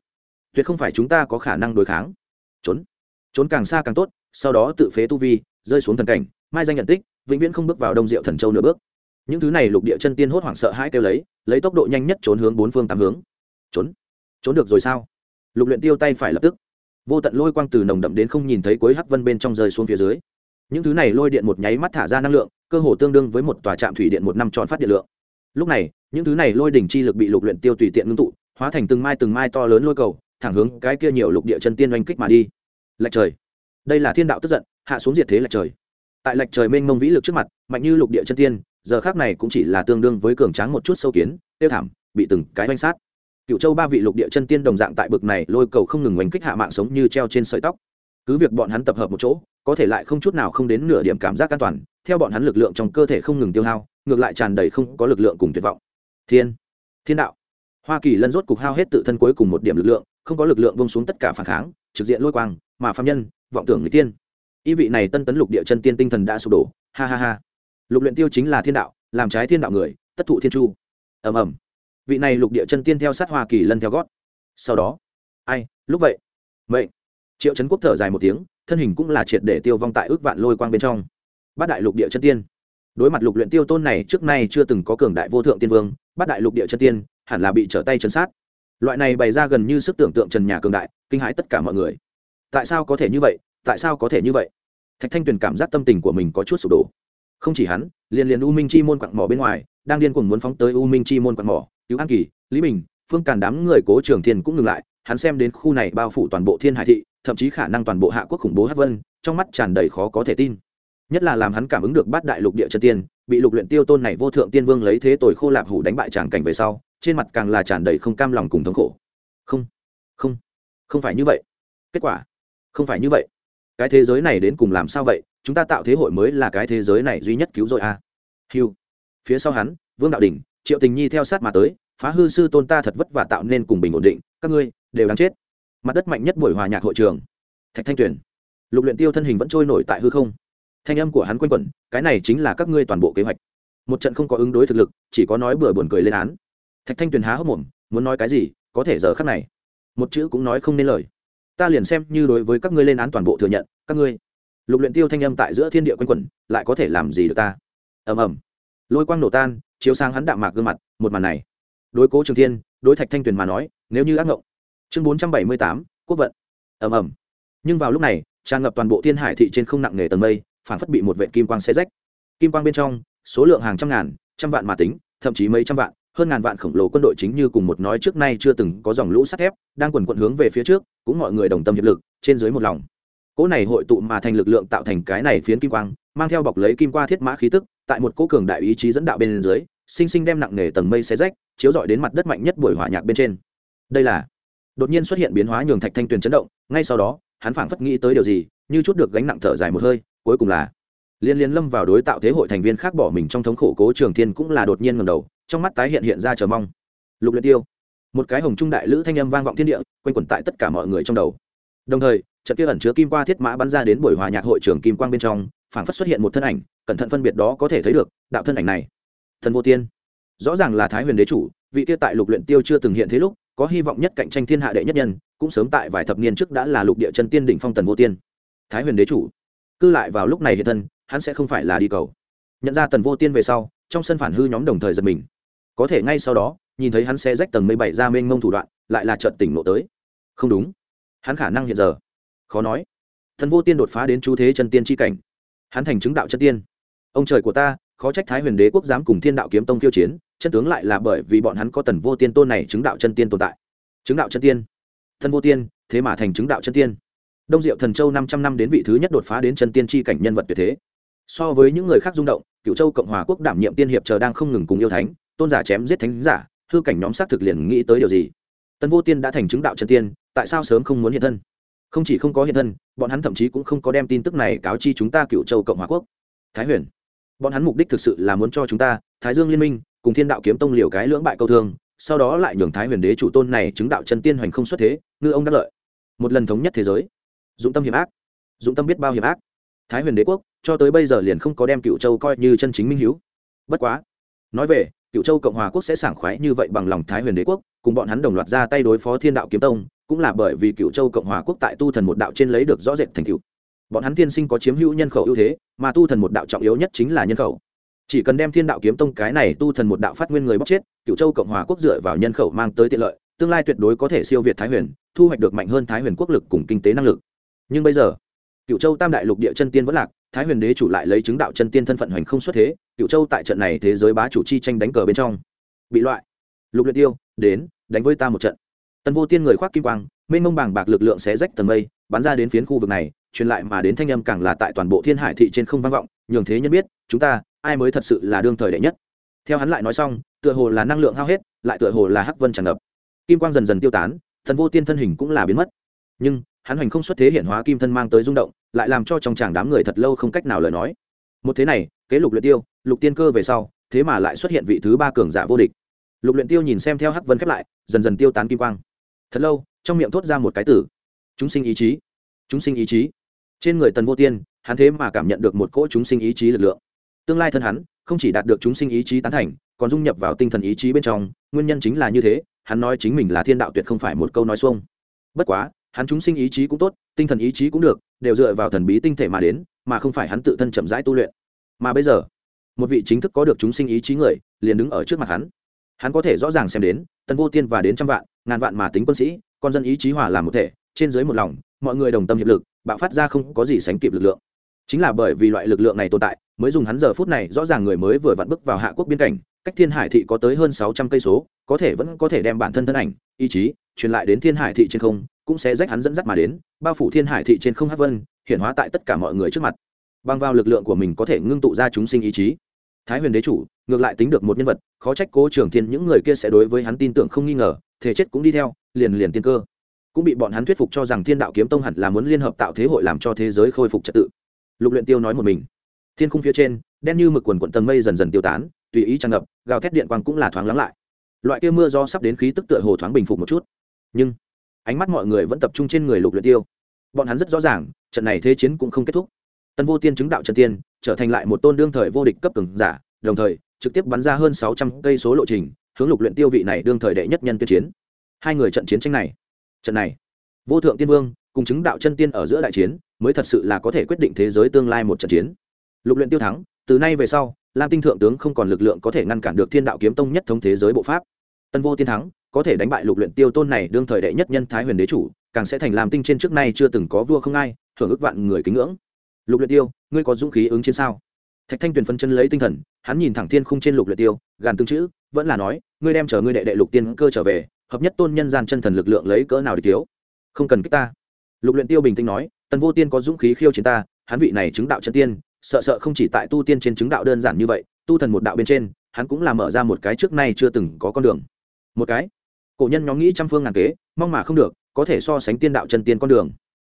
Tuyệt không phải chúng ta có khả năng đối kháng trốn. Trốn càng xa càng tốt, sau đó tự phế tu vi, rơi xuống thần cảnh, mai danh nhận tích, vĩnh viễn không bước vào đông diệu thần châu nửa bước. Những thứ này lục địa chân tiên hốt hoảng sợ hãi kêu lấy lấy tốc độ nhanh nhất trốn hướng bốn phương tám hướng. Trốn. Trốn được rồi sao? Lục luyện tiêu tay phải lập tức. Vô tận lôi quang từ nồng đậm đến không nhìn thấy cuối hắc vân bên trong rơi xuống phía dưới. Những thứ này lôi điện một nháy mắt thả ra năng lượng, cơ hồ tương đương với một tòa trạm thủy điện một năm tròn phát điện lượng. Lúc này, những thứ này lôi đỉnh chi lực bị lục luyện tiêu tùy tiện ngưng tụ, hóa thành từng mai từng mai to lớn lôi cầu, thẳng hướng cái kia nhiều lục địa chân tiên oanh kích mà đi lệch trời. Đây là thiên đạo tức giận, hạ xuống diệt thế lệch trời. Tại lệch trời mênh mông vĩ lực trước mặt, mạnh như lục địa chân tiên, giờ khác này cũng chỉ là tương đương với cường tráng một chút sâu kiến, tiêu thảm, bị từng cái oanh sát. Cựu châu ba vị lục địa chân tiên đồng dạng tại bực này lôi cầu không ngừng oanh kích hạ mạng sống như treo trên sợi tóc. Cứ việc bọn hắn tập hợp một chỗ, có thể lại không chút nào không đến nửa điểm cảm giác an toàn, theo bọn hắn lực lượng trong cơ thể không ngừng tiêu hao, ngược lại tràn đầy không có lực lượng cùng tuyệt vọng. Thiên thiên đạo. Hoa kỳ lân rốt cục hao hết tự thân cuối cùng một điểm lực lượng, không có lực lượng bông xuống tất cả phản kháng, trực diện lôi quang mà phạm nhân, vọng tưởng người tiên. Ý vị này tân tấn lục địa chân tiên tinh thần đã sụp đổ, ha ha ha. Lục luyện tiêu chính là thiên đạo, làm trái thiên đạo người, tất thụ thiên chu. Ầm ầm. Vị này lục địa chân tiên theo sát hoa kỳ lân theo gót. Sau đó, ai, lúc vậy? Vậy triệu trấn quốc thở dài một tiếng, thân hình cũng là triệt để tiêu vong tại ước vạn lôi quang bên trong. Bát đại lục địa chân tiên. Đối mặt lục luyện tiêu tôn này trước nay chưa từng có cường đại vô thượng tiên vương, bát đại lục địa chân tiên hẳn là bị trở tay chấn sát. Loại này bày ra gần như sức tưởng tượng trần nhà cường đại, kinh hãi tất cả mọi người tại sao có thể như vậy, tại sao có thể như vậy? Thạch thanh tuyền cảm giác tâm tình của mình có chút sụp đổ. Không chỉ hắn, liền liền u minh chi môn quặng mỏ bên ngoài, đang điên cuồng muốn phóng tới u minh chi môn quặng mỏ, cứu an kỳ, lý bình, phương càn đám người cố trường thiên cũng ngừng lại, hắn xem đến khu này bao phủ toàn bộ thiên hải thị, thậm chí khả năng toàn bộ hạ quốc khủng bố hát vân, trong mắt tràn đầy khó có thể tin. Nhất là làm hắn cảm ứng được bát đại lục địa chân tiên, bị lục luyện tiêu tôn này vô thượng tiên vương lấy thế tồi khô lạp hủ đánh bại tràng cảnh về sau, trên mặt càng là tràn đầy không cam lòng cùng thống khổ. Không không không phải như vậy. Kết quả không phải như vậy. Cái thế giới này đến cùng làm sao vậy? Chúng ta tạo thế hội mới là cái thế giới này duy nhất cứu rồi à? Hiu phía sau hắn, vương đạo đình triệu tình nhi theo sát mà tới, phá hư sư tôn ta thật vất vả tạo nên cùng bình ổn định, các ngươi đều đáng chết. Mặt đất mạnh nhất buổi hòa nhạc hội trường. Thạch thanh tuyển lục luyện tiêu thân hình vẫn trôi nổi tại hư không. Thanh âm của hắn quanh quẩn, cái này chính là các ngươi toàn bộ kế hoạch. Một trận không có ứng đối thực lực, chỉ có nói bừa buồn cười lên án. Thạch thanh tuyền há hốc mồm, muốn nói cái gì, có thể giờ khắc này. Một chữ cũng nói không nên lời ta liền xem như đối với các ngươi lên án toàn bộ thừa nhận, các ngươi. Lục luyện tiêu thanh âm tại giữa thiên địa quanh quẩn, lại có thể làm gì được ta? Ầm ầm. Lôi quang nổ tan, chiếu sáng hắn đạm mạc gương mặt, một màn này. Đối cố trường thiên, đối thạch thanh tuyền mà nói, nếu như ác ngộng. Chương bốn trăm bảy mươi tám, quốc vận. Ầm ầm. Nhưng vào lúc này, tràn ngập toàn bộ thiên hải thị trên không nặng nề tầng mây phản phất bị một vệ kim quang xé rách. Kim quang bên trong, số lượng hàng trăm ngàn, trăm vạn mà tính, thậm chí mấy trăm vạn hơn ngàn vạn khổng lồ quân đội chính như cùng một nói trước nay chưa từng có dòng lũ sắt thép, đang quần quận hướng về phía trước, cũng mọi người đồng tâm hiệp lực, trên dưới một lòng. Cỗ này hội tụ mà thành lực lượng tạo thành cái này phiến kim quang, mang theo bọc lấy kim qua thiết mã khí tức, tại một cỗ cường đại ý chí dẫn đạo bên dưới, sinh sinh đem nặng nề tầng mây xé rách, chiếu rọi đến mặt đất mạnh nhất buổi hỏa nhạc bên trên. Đây là, đột nhiên xuất hiện biến hóa nhường thạch thanh tuyền chấn động, ngay sau đó, hắn phảng phất nghĩ tới điều gì, như chút được gánh nặng thở dài một hơi, cuối cùng là liên liên lâm vào đối tạo thế hội thành viên khác bỏ mình trong thống khổ cố trường thiên cũng là đột nhiên ngầm đầu, trong mắt tái hiện hiện ra chờ mong. Lục luyện tiêu, một cái hồng trung đại lữ thanh âm vang vọng thiên địa, quanh quẩn tại tất cả mọi người trong đầu. Đồng thời, trận kia ẩn chứa kim qua thiết mã bắn ra đến buổi hòa nhạc hội trường kim quang bên trong, phảng phất xuất hiện một thân ảnh, cẩn thận phân biệt đó có thể thấy được, đạo thân ảnh này. Thần vô tiên, rõ ràng là thái huyền đế chủ, vị kia tại lục luyện tiêu chưa từng hiện thế lúc, có hy vọng nhất cạnh tranh thiên hạ đệ nhất nhân, cũng sớm tại vài thập niên trước đã là lục địa chân tiên đỉnh phong tần vô tiên. Thái huyền đế chủ cư lại vào lúc này hiện thân hắn sẽ không phải là đi cầu. Nhận ra tần vô tiên về sau, trong sân phản hư nhóm đồng thời giật mình. Có thể ngay sau đó, nhìn thấy hắn xe rách tầng mây bảy ra mênh mông thủ đoạn, lại là trận tỉnh nộ tới. Không đúng. Hắn khả năng hiện giờ. Khó nói. Thần vô tiên đột phá đến chú thế chân tiên tri cảnh. Hắn thành chứng đạo chân tiên. Ông trời của ta, khó trách thái huyền đế quốc dám cùng thiên đạo kiếm tông khiêu chiến, chân tướng lại là bởi vì bọn hắn có tần vô tiên tôn này chứng đạo chân tiên tồn tại. Chứng đạo chân tiên. Thân vô tiên, thế mà thành chứng đạo chân tiên. Đông diệu thần châu năm trăm năm đến vị thứ nhất đột phá đến chân tiên tri cảnh nhân vật tuyệt thế so với những người khác rung động cựu châu cộng hòa quốc đảm nhiệm tiên hiệp chờ đang không ngừng cùng yêu thánh, tôn giả chém giết thánh giả, hư cảnh nhóm xác thực liền nghĩ tới điều gì? Tân vô tiên đã thành chứng đạo chân tiên, tại sao sớm không muốn hiện thân? Không chỉ không có hiện thân, bọn hắn thậm chí cũng không có đem tin tức này cáo chi chúng ta cựu châu cộng hòa quốc. Thái huyền, bọn hắn mục đích thực sự là muốn cho chúng ta, thái dương liên minh, cùng thiên đạo kiếm tông liều cái lưỡng bại câu thương, sau đó lại nhường thái huyền đế chủ tôn này chứng đạo chân tiên hoành không xuất thế, ngư ông đắc lợi. Một lần thống nhất thế giới. Dụng tâm hiểm ác. Dụng tâm biết bao hiểm ác. Thái huyền đế quốc cho tới bây giờ liền không có đem cựu châu coi như chân chính minh h bất quá, nói về, cựu châu cộng hòa quốc sẽ sảng khoái như vậy bằng lòng thái huyền đế quốc, cùng bọn hắn đồng loạt ra tay đối phó thiên đạo kiếm tông, cũng là bởi vì cựu châu cộng hòa quốc tại tu thần một đạo trên lấy được rõ rệt thành cựu bọn hắn tiên sinh có chiếm hữu nhân khẩu ưu thế, mà tu thần một đạo trọng yếu nhất chính là nhân khẩu. Chỉ cần đem thiên đạo kiếm tông cái này tu thần một đạo phát nguyên người bóc chết, cựu châu cộng hòa quốc dựa vào nhân khẩu mang tới tiện lợi, tương lai tuyệt đối có thể siêu việt thái huyền, thu hoạch được mạnh hơn thái huyền quốc lực cùng kinh tế năng lực. Nhưng bây giờ, cựu châu tam đại lục địa chân tiên vẫn lạc thái huyền đế chủ lại lấy chứng đạo chân tiên thân phận hoành không xuất thế cựu châu tại trận này thế giới bá chủ chi tranh đánh cờ bên trong. Bị loại. Lục luyện tiêu, đến, đánh với ta một trận. Tần vô tiên người khoác kim quang, mênh mông bàng bạc lực lượng sẽ rách tầng mây, bắn ra đến phiến khu vực này, truyền lại mà đến thanh âm càng là tại toàn bộ thiên hải thị trên không vang vọng, nhường thế nhân biết, chúng ta, ai mới thật sự là đương thời đệ nhất. Theo hắn lại nói xong, tựa hồ là năng lượng hao hết, lại tựa hồ là hắc vân tràn ngập. Kim quang dần dần tiêu tán thần vô tiên thân hình cũng là biến mất. Nhưng, hắn hoành không xuất thế hiện hóa kim thân mang tới rung động lại làm cho trong chàng đám người thật lâu không cách nào lời nói. Một thế này, kế lục luyện tiêu, lục tiên cơ về sau, thế mà lại xuất hiện vị thứ ba cường giả vô địch. Lục luyện tiêu nhìn xem theo hắc vân khép lại, dần dần tiêu tán kim quang. Thật lâu, trong miệng thốt ra một cái tử chúng sinh ý chí. Chúng sinh ý chí. Trên người tần vô tiên, hắn thế mà cảm nhận được một cỗ chúng sinh ý chí lực lượng. Tương lai thân hắn, không chỉ đạt được chúng sinh ý chí tán thành, còn dung nhập vào tinh thần ý chí bên trong, nguyên nhân chính là như thế, hắn nói chính mình là thiên đạo tuyệt không phải một câu nói xuông. Bất quá, hắn chúng sinh ý chí cũng tốt, tinh thần ý chí cũng được đều dựa vào thần bí tinh thể mà đến, mà không phải hắn tự thân chậm rãi tu luyện. Mà bây giờ, một vị chính thức có được chúng sinh ý chí người, liền đứng ở trước mặt hắn. Hắn có thể rõ ràng xem đến tân vô tiên và đến trăm vạn, ngàn vạn mà tính quân sĩ, con dân ý chí hòa làm một thể, trên dưới một lòng, mọi người đồng tâm hiệp lực, bạo phát ra không có gì sánh kịp lực lượng. Chính là bởi vì loại lực lượng này tồn tại, mới dùng hắn giờ phút này rõ ràng người mới vừa vặn bước vào hạ quốc biên cảnh, cách thiên hải thị có tới hơn sáu trăm cây số, có thể vẫn có thể đem bản thân thân ảnh, ý chí, truyền lại đến thiên hải thị trên không cũng sẽ rách hắn dẫn dắt mà đến, bao phủ thiên hải thị trên không hát vân hiện hóa tại tất cả mọi người trước mặt. Bằng vào lực lượng của mình có thể ngưng tụ ra chúng sinh ý chí. Thái huyền đế chủ, ngược lại tính được một nhân vật, khó trách cố trường thiên những người kia sẽ đối với hắn tin tưởng không nghi ngờ, thể chết cũng đi theo, liền liền tiên cơ. Cũng bị bọn hắn thuyết phục cho rằng thiên đạo kiếm tông hẳn là muốn liên hợp tạo thế hội làm cho thế giới khôi phục trật tự. Lục luyện tiêu nói một mình. Thiên khung phía trên, đen như mực quần quần tầng mây dần dần tiêu tán, tùy ý tràn ngập, gào thét điện quang cũng là thoáng lắng lại. Loại kia mưa do sắp đến khí tức tựa hồ thoáng bình phục một chút. Nhưng ánh mắt mọi người vẫn tập trung trên người lục luyện tiêu. Bọn hắn rất rõ ràng, trận này thế chiến cũng không kết thúc. Tân vô tiên chứng đạo chân tiên, trở thành lại một tôn đương thời vô địch cấp cường giả, đồng thời, trực tiếp bắn ra hơn sáu trăm cây số lộ trình, hướng lục luyện tiêu vị này đương thời đệ nhất nhân tuyên chiến. Hai người trận chiến tranh này, trận này, vô thượng tiên vương cùng chứng đạo chân tiên ở giữa đại chiến, mới thật sự là có thể quyết định thế giới tương lai một trận chiến. Lục luyện tiêu thắng, từ nay về sau, lam tinh thượng tướng không còn lực lượng có thể ngăn cản được thiên đạo kiếm tông nhất thống thế giới bộ pháp. Tân vô tiên thắng có thể đánh bại lục luyện tiêu tôn này đương thời đệ nhất nhân thái huyền đế chủ, càng sẽ thành làm tinh trên trước nay chưa từng có vua không ai, thưởng ước vạn người kính ngưỡng. Lục luyện tiêu, ngươi có dũng khí ứng chiến sao? Thạch thanh tuyền phân chân lấy tinh thần, hắn nhìn thẳng thiên khung trên lục luyện tiêu, gàn tương chữ, vẫn là nói, ngươi đem chờ ngươi đệ đệ lục tiên cơ trở về, hợp nhất tôn nhân gian chân thần lực lượng lấy cỡ nào để thiếu? Không cần kích ta. Lục luyện tiêu bình tĩnh nói, tần vô tiên có dũng khí khiêu chiến ta, hắn vị này chứng đạo chân tiên, sợ sợ không chỉ tại tu tiên trên chứng đạo đơn giản như vậy, tu thần một đạo bên trên, hắn cũng là mở ra một cái trước nay chưa từng có con đường. Một cái cổ nhân nhóm nghĩ trăm phương ngàn kế, mong mà không được, có thể so sánh tiên đạo chân tiên con đường.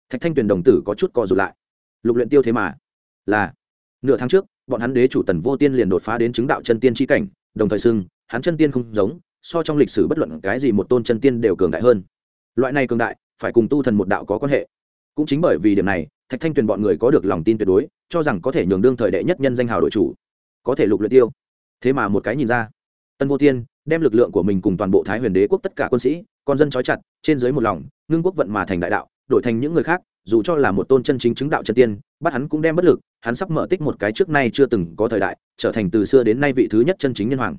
Thạch thanh tuyền đồng tử có chút co rụt lại. Lục luyện tiêu thế mà. Là, nửa tháng trước, bọn hắn đế chủ tần vô tiên liền đột phá đến chứng đạo chân tiên chi cảnh, đồng thời xưng, hắn chân tiên không giống, so trong lịch sử bất luận cái gì một tôn chân tiên đều cường đại hơn. Loại này cường đại, phải cùng tu thần một đạo có quan hệ. Cũng chính bởi vì điểm này, thạch thanh tuyền bọn người có được lòng tin tuyệt đối, cho rằng có thể nhường đương thời đệ nhất nhân danh hào đội chủ, có thể lục luyện tiêu. Thế mà một cái nhìn ra tân vô tiên đem lực lượng của mình cùng toàn bộ thái huyền đế quốc tất cả quân sĩ, con dân trói chặt, trên dưới một lòng, ngưng quốc vận mà thành đại đạo, đổi thành những người khác, dù cho là một tôn chân chính chứng đạo chân tiên, bắt hắn cũng đem bất lực, hắn sắp mở tích một cái trước nay chưa từng có thời đại, trở thành từ xưa đến nay vị thứ nhất chân chính nhân hoàng.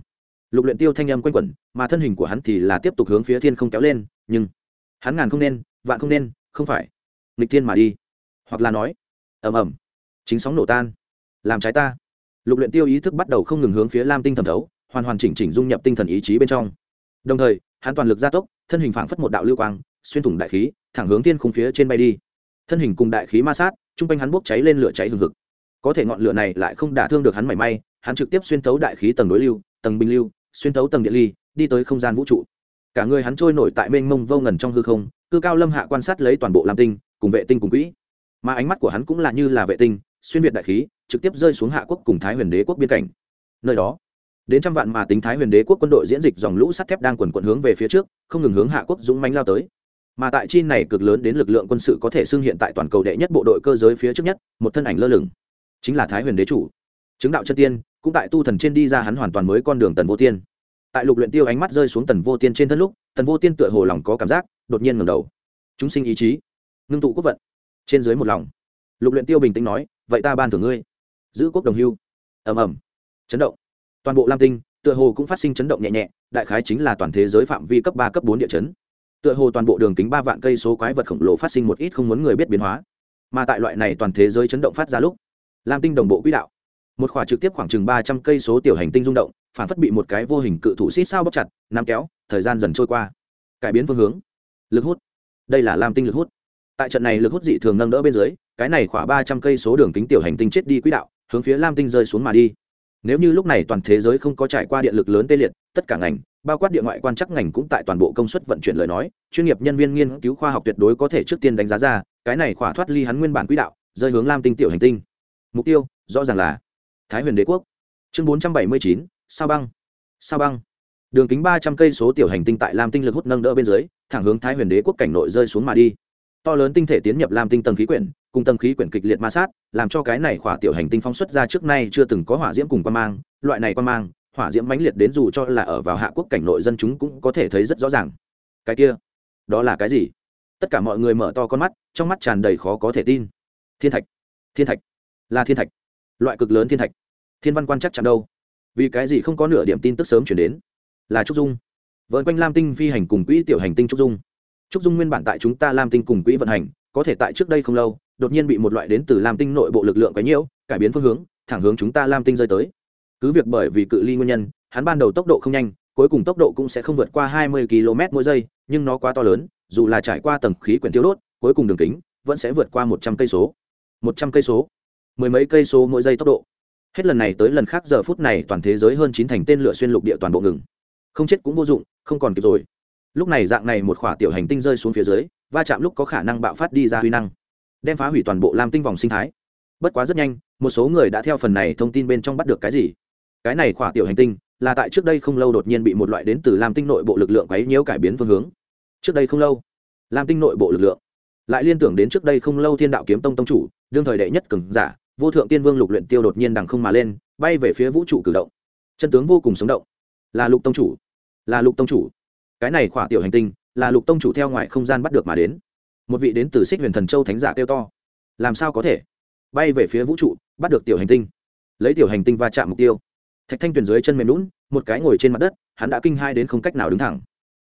Lục luyện tiêu thanh âm quanh quẩn, mà thân hình của hắn thì là tiếp tục hướng phía thiên không kéo lên, nhưng hắn ngàn không nên, vạn không nên, không phải. Nghịch thiên mà đi. Hoặc là nói, ầm ầm, chính sóng nổ tan. Làm trái ta. Lục luyện tiêu ý thức bắt đầu không ngừng hướng phía lam tinh thẩm thấu hoàn hoàn chỉnh chỉnh dung nhập tinh thần ý chí bên trong. Đồng thời, hắn toàn lực gia tốc, thân hình phảng phất một đạo lưu quang, xuyên thủng đại khí, thẳng hướng thiên khung phía trên bay đi. Thân hình cùng đại khí ma sát trung quanh hắn bốc cháy lên lửa cháy hừng hực. Có thể ngọn lửa này lại không đả thương được hắn mảy may, hắn trực tiếp xuyên thấu đại khí tầng đối lưu, tầng bình lưu, xuyên thấu tầng địa ly, đi tới không gian vũ trụ. Cả người hắn trôi nổi tại mênh mông vô ngần trong hư không, cư cao lâm hạ quan sát lấy toàn bộ lam tinh, cùng vệ tinh cùng quỹ. Mà ánh mắt của hắn cũng là như là vệ tinh, xuyên việt đại khí, trực tiếp rơi xuống hạ quốc cùng thái huyền đế quốc biên cảnh. Nơi đó đến trăm vạn mà tính thái huyền đế quốc quân đội diễn dịch dòng lũ sắt thép đang quần quận hướng về phía trước, không ngừng hướng hạ quốc dũng mánh lao tới. Mà tại chi này cực lớn đến lực lượng quân sự có thể xưng hiện tại toàn cầu đệ nhất bộ đội cơ giới phía trước nhất, một thân ảnh lơ lửng, chính là thái huyền đế chủ. Chứng đạo chân tiên, cũng tại tu thần trên đi ra hắn hoàn toàn mới con đường tần vô tiên. Tại lục luyện tiêu ánh mắt rơi xuống tần vô tiên trên thân lúc, tần vô tiên tựa hồ lòng có cảm giác, đột nhiên ngẩng đầu. Chúng sinh ý chí, ngưng tụ quốc vận, trên dưới một lòng. Lục luyện tiêu bình tĩnh nói, vậy ta ban thưởng ngươi. Giữ quốc đồng hưu. Ầm ầm. Chấn động toàn bộ lam tinh tựa hồ cũng phát sinh chấn động nhẹ nhẹ đại khái chính là toàn thế giới phạm vi cấp ba, cấp bốn địa chấn. tựa hồ toàn bộ đường kính ba vạn cây số quái vật khổng lồ phát sinh một ít không muốn người biết biến hóa. mà tại loại này toàn thế giới chấn động phát ra lúc, lam tinh đồng bộ quỹ đạo, một khỏa trực tiếp khoảng chừng ba trăm cây số tiểu hành tinh rung động, phản phất bị một cái vô hình cự thủ xít sao bóc chặt, nắm kéo, thời gian dần trôi qua. cải biến phương hướng, lực hút. đây là lam tinh lực hút. tại trận này lực hút dị thường nâng đỡ bên dưới, cái này khoảng ba trăm cây số đường kính tiểu hành tinh chết đi quỹ đạo, hướng phía lam tinh rơi xuống mà đi nếu như lúc này toàn thế giới không có trải qua điện lực lớn tê liệt, tất cả ngành, bao quát địa ngoại quan chắc ngành cũng tại toàn bộ công suất vận chuyển lời nói, chuyên nghiệp nhân viên nghiên cứu khoa học tuyệt đối có thể trước tiên đánh giá ra, cái này khỏa thoát ly hắn nguyên bản quỹ đạo, rơi hướng lam tinh tiểu hành tinh. Mục tiêu, rõ ràng là thái huyền đế quốc. Chương bốn trăm bảy mươi chín, sao băng. Sao băng. Đường kính ba trăm cây số tiểu hành tinh tại lam tinh lực hút nâng đỡ bên dưới, thẳng hướng thái huyền đế quốc cảnh nội rơi xuống mà đi. To lớn tinh thể tiến nhập lam tinh tầng khí quyển cùng tầng khí quyển kịch liệt ma sát, làm cho cái này khỏa tiểu hành tinh phóng xuất ra trước nay chưa từng có hỏa diễm cùng quan mang, loại này quan mang, hỏa diễm mãnh liệt đến dù cho là ở vào hạ quốc cảnh nội dân chúng cũng có thể thấy rất rõ ràng. Cái kia, đó là cái gì? Tất cả mọi người mở to con mắt, trong mắt tràn đầy khó có thể tin. Thiên thạch thiên thạch, là thiên thạch, loại cực lớn thiên thạch. Thiên văn quan chắc chắn đâu? Vì cái gì không có nửa điểm tin tức sớm chuyển đến? Là trúc dung. Vợn quanh lam tinh phi hành cùng quỹ tiểu hành tinh trúc dung. Trúc dung nguyên bản tại chúng ta lam tinh cùng quỹ vận hành, có thể tại trước đây không lâu đột nhiên bị một loại đến từ lam tinh nội bộ lực lượng quấy nhiễu, cải biến phương hướng, thẳng hướng chúng ta lam tinh rơi tới. Cứ việc bởi vì cự ly nguyên nhân, hắn ban đầu tốc độ không nhanh, cuối cùng tốc độ cũng sẽ không vượt qua 20 km mỗi giây, nhưng nó quá to lớn, dù là trải qua tầng khí quyển tiêu đốt, cuối cùng đường kính vẫn sẽ vượt qua 100 cây số. 100 cây số. Mười mấy cây số mỗi giây tốc độ. Hết lần này tới lần khác giờ phút này toàn thế giới hơn chín thành tên lửa xuyên lục địa toàn bộ ngừng. Không chết cũng vô dụng, không còn kịp rồi. Lúc này dạng này một khỏa tiểu hành tinh rơi xuống phía dưới, va chạm lúc có khả năng bạo phát đi ra huy năng đem phá hủy toàn bộ lam tinh vòng sinh thái. Bất quá rất nhanh, một số người đã theo phần này thông tin bên trong bắt được cái gì. Cái này khỏa tiểu hành tinh là tại trước đây không lâu đột nhiên bị một loại đến từ lam tinh nội bộ lực lượng quấy nhiễu cải biến phương hướng. Trước đây không lâu, lam tinh nội bộ lực lượng lại liên tưởng đến trước đây không lâu thiên đạo kiếm tông tông chủ, đương thời đệ nhất cường giả, vô thượng tiên vương lục luyện tiêu đột nhiên đằng không mà lên, bay về phía vũ trụ cử động. Chân tướng vô cùng sống động. Là lục tông chủ, là lục tông chủ. Cái này khỏa tiểu hành tinh là lục tông chủ theo ngoài không gian bắt được mà đến một vị đến từ xích huyền thần châu thánh giả kêu to. Làm sao có thể? Bay về phía vũ trụ, bắt được tiểu hành tinh. Lấy tiểu hành tinh va chạm mục tiêu. Thạch thanh tuyền dưới chân mềm lún một cái ngồi trên mặt đất, hắn đã kinh hai đến không cách nào đứng thẳng.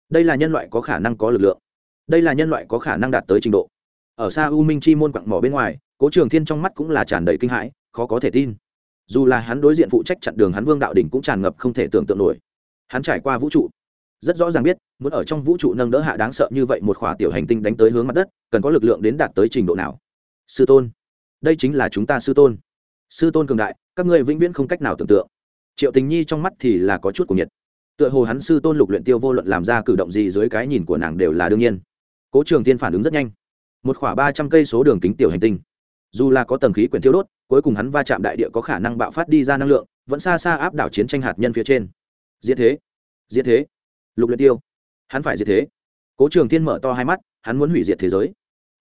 Đây là nhân loại có khả năng có lực lượng. Đây là nhân loại có khả năng đạt tới trình độ. Ở xa u minh chi môn quặng mỏ bên ngoài, cố trường thiên trong mắt cũng là tràn đầy kinh hãi, khó có thể tin. Dù là hắn đối diện phụ trách chặn đường hắn vương đạo đỉnh cũng tràn ngập không thể tưởng tượng nổi. Hắn trải qua vũ trụ rất rõ ràng biết, muốn ở trong vũ trụ nâng đỡ hạ đáng sợ như vậy một khỏa tiểu hành tinh đánh tới hướng mặt đất, cần có lực lượng đến đạt tới trình độ nào? Sư tôn, đây chính là chúng ta sư tôn. Sư tôn cường đại, các ngươi vĩnh viễn không cách nào tưởng tượng. Triệu tình nhi trong mắt thì là có chút của nhiệt. Tựa hồ hắn sư tôn lục luyện tiêu vô luận làm ra cử động gì dưới cái nhìn của nàng đều là đương nhiên. Cố trường tiên phản ứng rất nhanh. Một khoảng ba trăm cây số đường kính tiểu hành tinh. Dù là có tầng khí quyển thiêu đốt, cuối cùng hắn va chạm đại địa có khả năng bạo phát đi ra năng lượng, vẫn xa xa áp đảo chiến tranh hạt nhân phía trên. Diễn thế. Diễn thế lục luyện tiêu. Hắn phải diệt thế. Cố trường thiên mở to hai mắt, hắn muốn hủy diệt thế giới.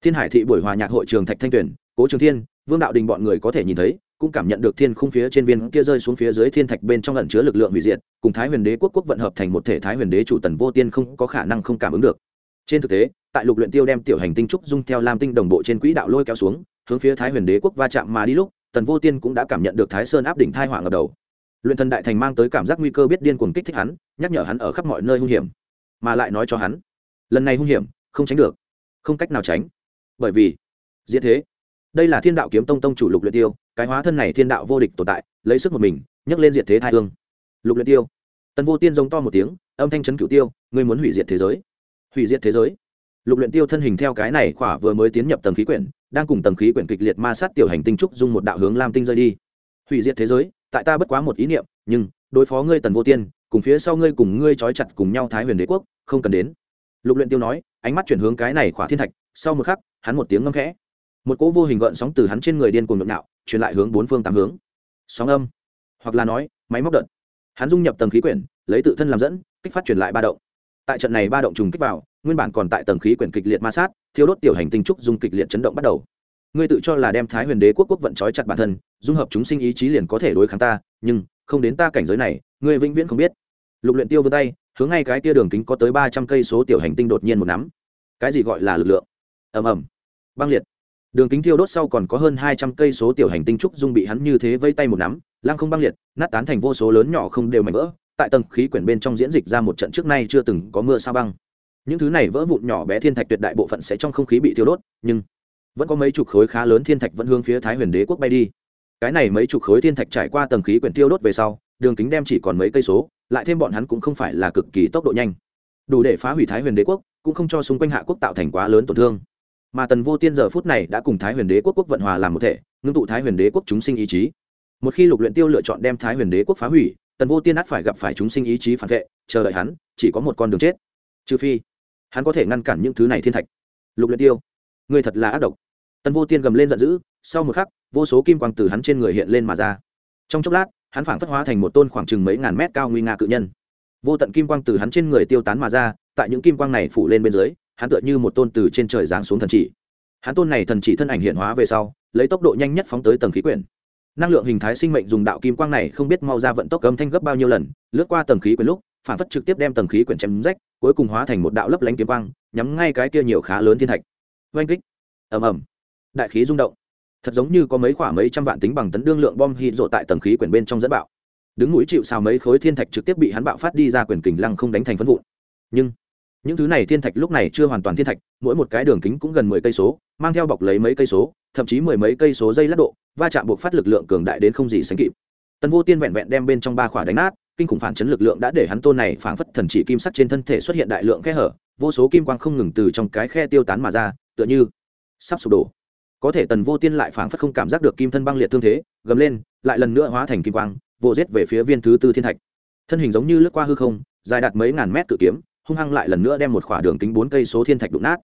Thiên hải thị buổi hòa nhạc hội trường thạch thanh tuyển cố trường thiên, vương đạo đình bọn người có thể nhìn thấy, cũng cảm nhận được thiên khung phía trên viên kia rơi xuống phía dưới thiên thạch bên trong ẩn chứa lực lượng hủy diệt, cùng thái huyền đế quốc quốc vận hợp thành một thể thái huyền đế chủ tần vô tiên không có khả năng không cảm ứng được. Trên thực tế, tại lục luyện tiêu đem tiểu hành tinh trúc dung theo lam tinh đồng bộ trên quỹ đạo lôi kéo xuống, hướng phía thái huyền đế quốc va chạm mà đi lúc, tần vô tiên cũng đã cảm nhận được thái sơn áp đỉnh thai hỏa ngập đầu luyện thần đại thành mang tới cảm giác nguy cơ biết điên cuồng kích thích hắn, nhắc nhở hắn ở khắp mọi nơi hung hiểm, mà lại nói cho hắn, lần này hung hiểm, không tránh được, không cách nào tránh. Bởi vì, diễn thế, đây là thiên đạo kiếm tông tông chủ lục luyện tiêu, cái hóa thân này thiên đạo vô địch tồn tại, lấy sức một mình, nhấc lên diệt thế thai hương. Lục luyện tiêu, tần vô tiên giống to một tiếng, âm thanh chấn cửu tiêu, ngươi muốn hủy diệt thế giới. Hủy diệt thế giới. Lục luyện tiêu thân hình theo cái này khỏa vừa mới tiến nhập tầng khí quyển, đang cùng tầng khí quyển kịch liệt ma sát tiểu hành tinh trúc dung một đạo hướng lam tinh rơi đi. Hủy diệt thế giới tại ta bất quá một ý niệm, nhưng đối phó ngươi tần vô tiên, cùng phía sau ngươi cùng ngươi trói chặt cùng nhau thái huyền đế quốc, không cần đến. Lục luyện tiêu nói, ánh mắt chuyển hướng cái này khỏa thiên thạch, sau một khắc, hắn một tiếng ngâm khẽ. Một cỗ vô hình gợn sóng từ hắn trên người điên cuồng nhộn nhạo truyền lại hướng bốn phương tám hướng. Sóng âm, hoặc là nói, máy móc đợt. Hắn dung nhập tầng khí quyển, lấy tự thân làm dẫn, kích phát truyền lại ba động. Tại trận này ba động trùng kích vào, nguyên bản còn tại tầng khí quyển kịch liệt ma sát, thiêu đốt tiểu hành tinh trúc dung kịch liệt chấn động bắt đầu ngươi tự cho là đem thái huyền đế quốc quốc vận trói chặt bản thân, dung hợp chúng sinh ý chí liền có thể đối kháng ta, nhưng không đến ta cảnh giới này, ngươi vĩnh viễn không biết. Lục luyện tiêu vươn tay, hướng ngay cái tia đường kính có tới ba trăm cây số tiểu hành tinh đột nhiên một nắm. Cái gì gọi là lực lượng? Ầm ầm. Băng liệt. Đường kính thiêu đốt sau còn có hơn hai trăm cây số tiểu hành tinh trúc dung bị hắn như thế vây tay một nắm, lăng không băng liệt, nát tán thành vô số lớn nhỏ không đều mảnh vỡ, tại tầng khí quyển bên trong diễn dịch ra một trận trước nay chưa từng có mưa sao băng. Những thứ này vỡ vụn nhỏ bé thiên thạch tuyệt đại bộ phận sẽ trong không khí bị thiêu đốt, nhưng vẫn có mấy chục khối khá lớn thiên thạch vẫn hướng phía thái huyền đế quốc bay đi. Cái này mấy chục khối thiên thạch trải qua tầng khí quyển tiêu đốt về sau, đường kính đem chỉ còn mấy cây số, lại thêm bọn hắn cũng không phải là cực kỳ tốc độ nhanh. Đủ để phá hủy thái huyền đế quốc, cũng không cho xung quanh hạ quốc tạo thành quá lớn tổn thương. Mà tần vô tiên giờ phút này đã cùng thái huyền đế quốc quốc vận hòa làm một thể, ngưng tụ thái huyền đế quốc chúng sinh ý chí. Một khi lục luyện tiêu lựa chọn đem thái huyền đế quốc phá hủy, tần vô tiên ắt phải gặp phải chúng sinh ý chí phản vệ, chờ đợi hắn, chỉ có một con đường chết. Trừ phi, hắn có thể ngăn cản những thứ này thiên thạch. Lục luyện tiêu người thật là ác độc tần vô tiên gầm lên giận dữ, sau một khắc, vô số kim quang từ hắn trên người hiện lên mà ra. Trong chốc lát, hắn phảng phất hóa thành một tôn khoảng chừng mấy ngàn mét cao nguy nga cự nhân. Vô tận kim quang từ hắn trên người tiêu tán mà ra, tại những kim quang này phủ lên bên dưới, hắn tựa như một tôn từ trên trời giáng xuống thần chỉ. Hắn tôn này thần chỉ thân ảnh hiện hóa về sau, lấy tốc độ nhanh nhất phóng tới tầng khí quyển. Năng lượng hình thái sinh mệnh dùng đạo kim quang này không biết mau ra vận tốc âm thanh gấp bao nhiêu lần, lướt qua tầng khí quyển lúc phản phất trực tiếp đem tầng khí quyển chém rách, cuối cùng hóa thành một đạo lấp lánh kiếm quang, nhắm ngay cái kia nhiều khá lớn thiên thạch. Oanh kích. Ầm ầm đại khí rung động. Thật giống như có mấy khoảng mấy trăm vạn tính bằng tấn đương lượng bom hít rộ tại tầng khí quyển bên trong dẫn bạo. Đứng mũi chịu sao mấy khối thiên thạch trực tiếp bị hắn bạo phát đi ra quyển kình lăng không đánh thành phân vụn. Nhưng, những thứ này thiên thạch lúc này chưa hoàn toàn thiên thạch, mỗi một cái đường kính cũng gần mười cây số, mang theo bọc lấy mấy cây số, thậm chí mười mấy cây số dây lát độ, va chạm buộc phát lực lượng cường đại đến không gì sánh kịp. Tần vô tiên vẹn vẹn đem bên trong ba khỏa đánh nát, kinh khủng phản chấn lực lượng đã để hắn tôn này phảng phất thần chỉ kim sắc trên thân thể xuất hiện đại lượng khe hở, vô số kim quang không ngừng từ trong cái khe tiêu tán mà ra, tựa như sắp sụp đổ có thể tần vô tiên lại phảng phất không cảm giác được kim thân băng liệt thương thế, gầm lên, lại lần nữa hóa thành kim quang vô giết về phía viên thứ tư thiên thạch. Thân hình giống như lướt qua hư không, dài đạt mấy ngàn mét cự kiếm, hung hăng lại lần nữa đem một khỏa đường kính bốn cây số thiên thạch đụng nát.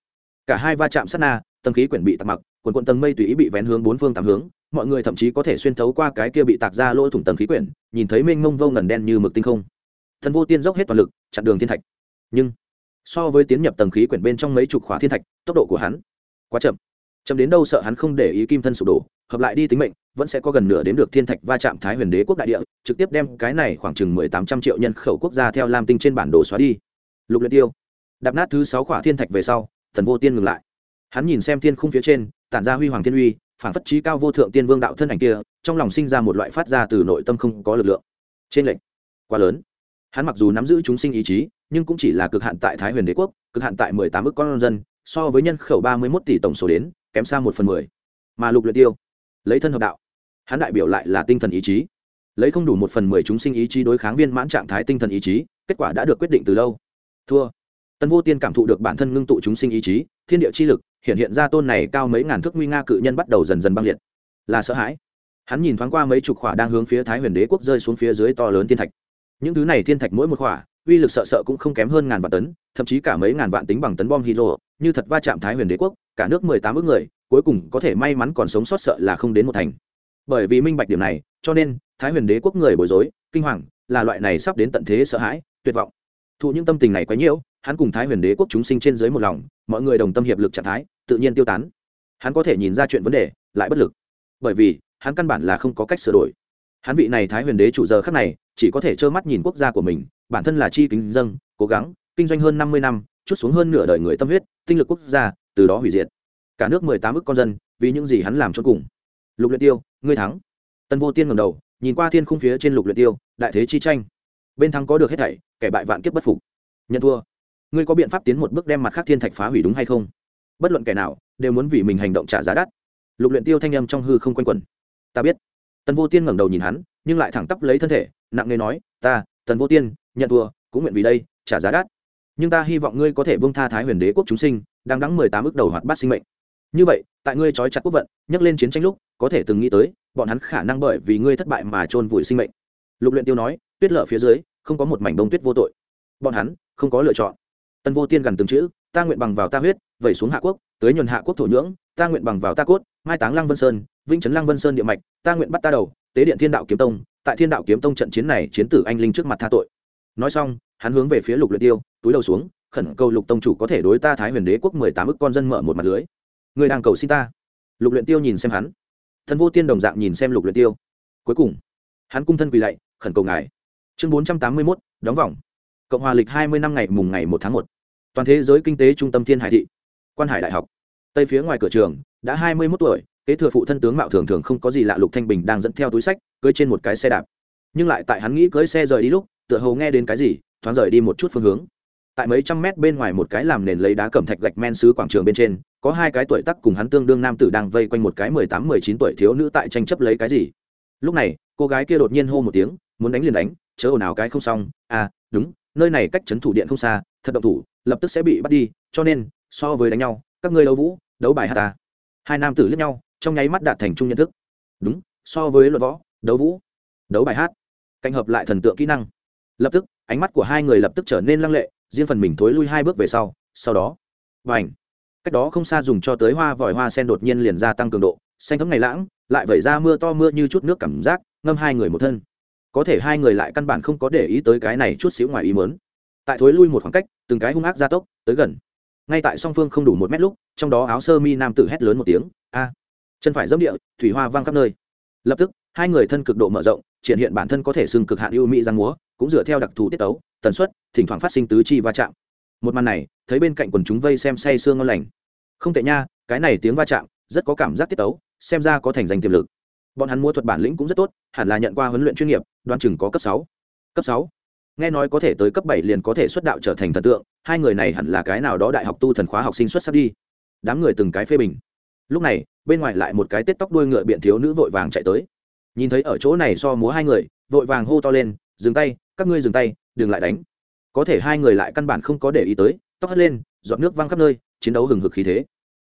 Cả hai va chạm sát na tầng khí quyển bị tạc mặc, quần quận tầng mây tùy ý bị vén hướng bốn phương tám hướng, mọi người thậm chí có thể xuyên thấu qua cái kia bị tạc ra lỗ thủng tầng khí quyển, nhìn thấy mênh mông vô ngần đen như mực tinh không. Thần vô tiên dốc hết toàn lực, chặn đường thiên thạch. Nhưng, so với tiến nhập tầng khí quyển bên trong mấy chục khóa thiên thạch, tốc độ của hắn quá chậm chậm đến đâu sợ hắn không để ý kim thân sụp đổ, hợp lại đi tính mệnh, vẫn sẽ có gần nửa đến được thiên thạch va chạm thái huyền đế quốc đại địa, trực tiếp đem cái này khoảng chừng mười tám trăm triệu nhân khẩu quốc gia theo lam tinh trên bản đồ xóa đi. Lục luyện tiêu, đạp nát thứ sáu khỏa thiên thạch về sau, thần vô tiên ngừng lại. Hắn nhìn xem thiên khung phía trên, tản ra huy hoàng thiên uy, phản phất trí cao vô thượng tiên vương đạo thân ảnh kia, trong lòng sinh ra một loại phát ra từ nội tâm không có lực lượng. Trên lệnh quá lớn. Hắn mặc dù nắm giữ chúng sinh ý chí, nhưng cũng chỉ là cực hạn tại thái huyền đế quốc, cực hạn tại mười tám ước con dân, so với nhân khẩu ba mươi mốt tỷ tổng số đến kém xa một phần mười. Mà lục luyện tiêu, lấy thân hợp đạo. Hắn đại biểu lại là tinh thần ý chí. Lấy không đủ một phần mười chúng sinh ý chí đối kháng viên mãn trạng thái tinh thần ý chí, kết quả đã được quyết định từ lâu. Thua. Tân vô tiên cảm thụ được bản thân ngưng tụ chúng sinh ý chí, thiên địa chi lực, hiện hiện ra tôn này cao mấy ngàn thước nguy nga cự nhân bắt đầu dần dần băng liệt. Là sợ hãi. Hắn nhìn thoáng qua mấy chục khỏa đang hướng phía thái huyền đế quốc rơi xuống phía dưới to lớn thiên thạch. Những thứ này thiên thạch mỗi một khỏa, uy lực sợ sợ cũng không kém hơn ngàn vạn tấn, thậm chí cả mấy ngàn vạn tính bằng tấn bom hydro, như thật va chạm thái huyền đế quốc cả nước mười tám ước người, cuối cùng có thể may mắn còn sống sót sợ là không đến một thành. Bởi vì minh bạch điểm này, cho nên, thái huyền đế quốc người bối rối, kinh hoàng, là loại này sắp đến tận thế sợ hãi, tuyệt vọng. Thụ những tâm tình này quá nhiễu hắn cùng thái huyền đế quốc chúng sinh trên dưới một lòng, mọi người đồng tâm hiệp lực trạng thái, tự nhiên tiêu tán. Hắn có thể nhìn ra chuyện vấn đề, lại bất lực. Bởi vì, hắn căn bản là không có cách sửa đổi. Hắn vị này thái huyền đế chủ giờ khắc này, chỉ có thể trơ mắt nhìn quốc gia của mình, bản thân là chi kính dâng cố gắng, kinh doanh hơn năm mươi năm, chút xuống hơn nửa đời người tâm huyết, tinh lực quốc gia từ đó hủy diệt. Cả nước mười tám ước con dân, vì những gì hắn làm cho cùng. Lục luyện tiêu, ngươi thắng. Tân vô tiên ngẩng đầu, nhìn qua thiên khung phía trên lục luyện tiêu, đại thế chi tranh. Bên thắng có được hết thảy, kẻ bại vạn kiếp bất phục. Nhận thua. Ngươi có biện pháp tiến một bước đem mặt khác thiên thạch phá hủy đúng hay không? Bất luận kẻ nào, đều muốn vì mình hành động trả giá đắt. Lục luyện tiêu thanh âm trong hư không quanh quẩn. Ta biết. Tần vô tiên ngẩng đầu nhìn hắn, nhưng lại thẳng tắp lấy thân thể, nặng nề nói, ta, tần vô tiên, nhận thua, cũng nguyện vì đây trả giá đắt. Nhưng ta hy vọng ngươi có thể buông tha thái huyền đế quốc chúng sinh đang đắng mười tám ước đầu hoạt bát sinh mệnh. Như vậy, tại ngươi trói chặt quốc vận, nhắc lên chiến tranh lúc, có thể từng nghĩ tới, bọn hắn khả năng bởi vì ngươi thất bại mà trôn vùi sinh mệnh. Lục luyện tiêu nói, tuyết lở phía dưới, không có một mảnh bông tuyết vô tội. Bọn hắn, không có lựa chọn. Tân vô tiên gần từng chữ, ta nguyện bằng vào ta huyết, vẩy xuống hạ quốc tới nhuần hạ quốc thổ nhưỡng, ta nguyện bằng vào ta cốt, mai táng lăng vân sơn, vĩnh trấn lăng vân sơn địa mạch, ta nguyện bắt ta đầu, tế điện thiên đạo kiếm tông, tại thiên đạo kiếm tông trận chiến này chiến tử anh linh trước mặt tha tội. Nói xong, hắn hướng về phía lục luyện tiêu, túi đầu xuống khẩn cầu lục tông chủ có thể đối ta thái huyền đế quốc mười tám ức con dân mở một mặt lưới. Người đang cầu xin ta. Lục luyện tiêu nhìn xem hắn. Thần vô tiên đồng dạng nhìn xem lục luyện tiêu. Cuối cùng hắn cung thân quỳ lạy khẩn cầu ngài. Chương bốn trăm tám mươi 481, đóng vòng. Cộng hòa lịch hai mươi năm ngày mùng ngày một tháng một. Toàn thế giới kinh tế trung tâm thiên hải thị. Quan hải đại học. Tây phía ngoài cửa trường đã hai mươi 21 tuổi kế thừa phụ thân tướng mạo thường thường không có gì lạ lục thanh bình đang dẫn theo túi sách cưỡi trên một cái xe đạp. Nhưng lại tại hắn nghĩ cưỡi xe rời đi lúc tựa hồ nghe đến cái gì thoáng rời đi một chút phương hướng tại mấy trăm mét bên ngoài một cái làm nền lấy đá cẩm thạch gạch men xứ quảng trường bên trên, có hai cái tuổi tắc cùng hắn tương đương nam tử đang vây quanh một cái mười tám, mười chín tuổi thiếu nữ tại tranh chấp lấy cái gì. Lúc này, cô gái kia đột nhiên hô một tiếng, muốn đánh liền đánh, chớ ồn ào cái không xong. À đúng, nơi này cách trấn thủ điện không xa, thật động thủ, lập tức sẽ bị bắt đi, cho nên, so với đánh nhau, các ngươi đấu vũ, đấu bài hát ta. Hai nam tử lướt nhau, trong nháy mắt đạt thành chung nhận thức. Đúng, so với luật võ, đấu vũ, đấu bài hát, cạnh hợp lại thần tượng kỹ năng. Lập tức, ánh mắt của hai người lập tức trở nên lăng lệ riêng phần mình thối lui hai bước về sau sau đó và ảnh cách đó không xa dùng cho tới hoa vòi hoa sen đột nhiên liền gia tăng cường độ, xanh thấm ngày lãng, lại vẩy ra mưa to mưa như chút nước cảm giác, ngâm hai người một thân. Có thể hai người lại căn bản không có để ý tới cái này chút xíu ngoài ý mớn tại thối lui một khoảng cách, từng cái hung ác gia tốc, tới gần. Ngay tại song phương không đủ một mét lúc, trong đó áo sơ mi nam tử hét lớn một tiếng, a, chân phải dẫm địa, thủy hoa văng khắp nơi. Lập tức, hai người thân cực độ mở rộng, triển hiện bản thân có thể xưng cực hạn ưu mỹ giang múa, cũng dựa theo đặc thù tiết tấu tần suất, thỉnh thoảng phát sinh tứ chi va chạm. Một màn này, thấy bên cạnh quần chúng vây xem say sương ngon lành. Không tệ nha, cái này tiếng va chạm, rất có cảm giác tiết tấu, xem ra có thành danh tiềm lực. Bọn hắn mua thuật bản lĩnh cũng rất tốt, hẳn là nhận qua huấn luyện chuyên nghiệp đoan chừng có cấp sáu. Cấp sáu? Nghe nói có thể tới cấp bảy liền có thể xuất đạo trở thành thần tượng, hai người này hẳn là cái nào đó đại học tu thần khóa học sinh xuất sắc đi. Đám người từng cái phê bình. Lúc này, bên ngoài lại một cái tết tóc đuôi ngựa biện thiếu nữ vội vàng chạy tới. Nhìn thấy ở chỗ này so múa hai người, vội vàng hô to lên, dừng tay, các ngươi dừng tay đừng lại đánh. Có thể hai người lại căn bản không có để ý tới, tóc hất lên dọn nước văng khắp nơi, chiến đấu hừng hực khí thế.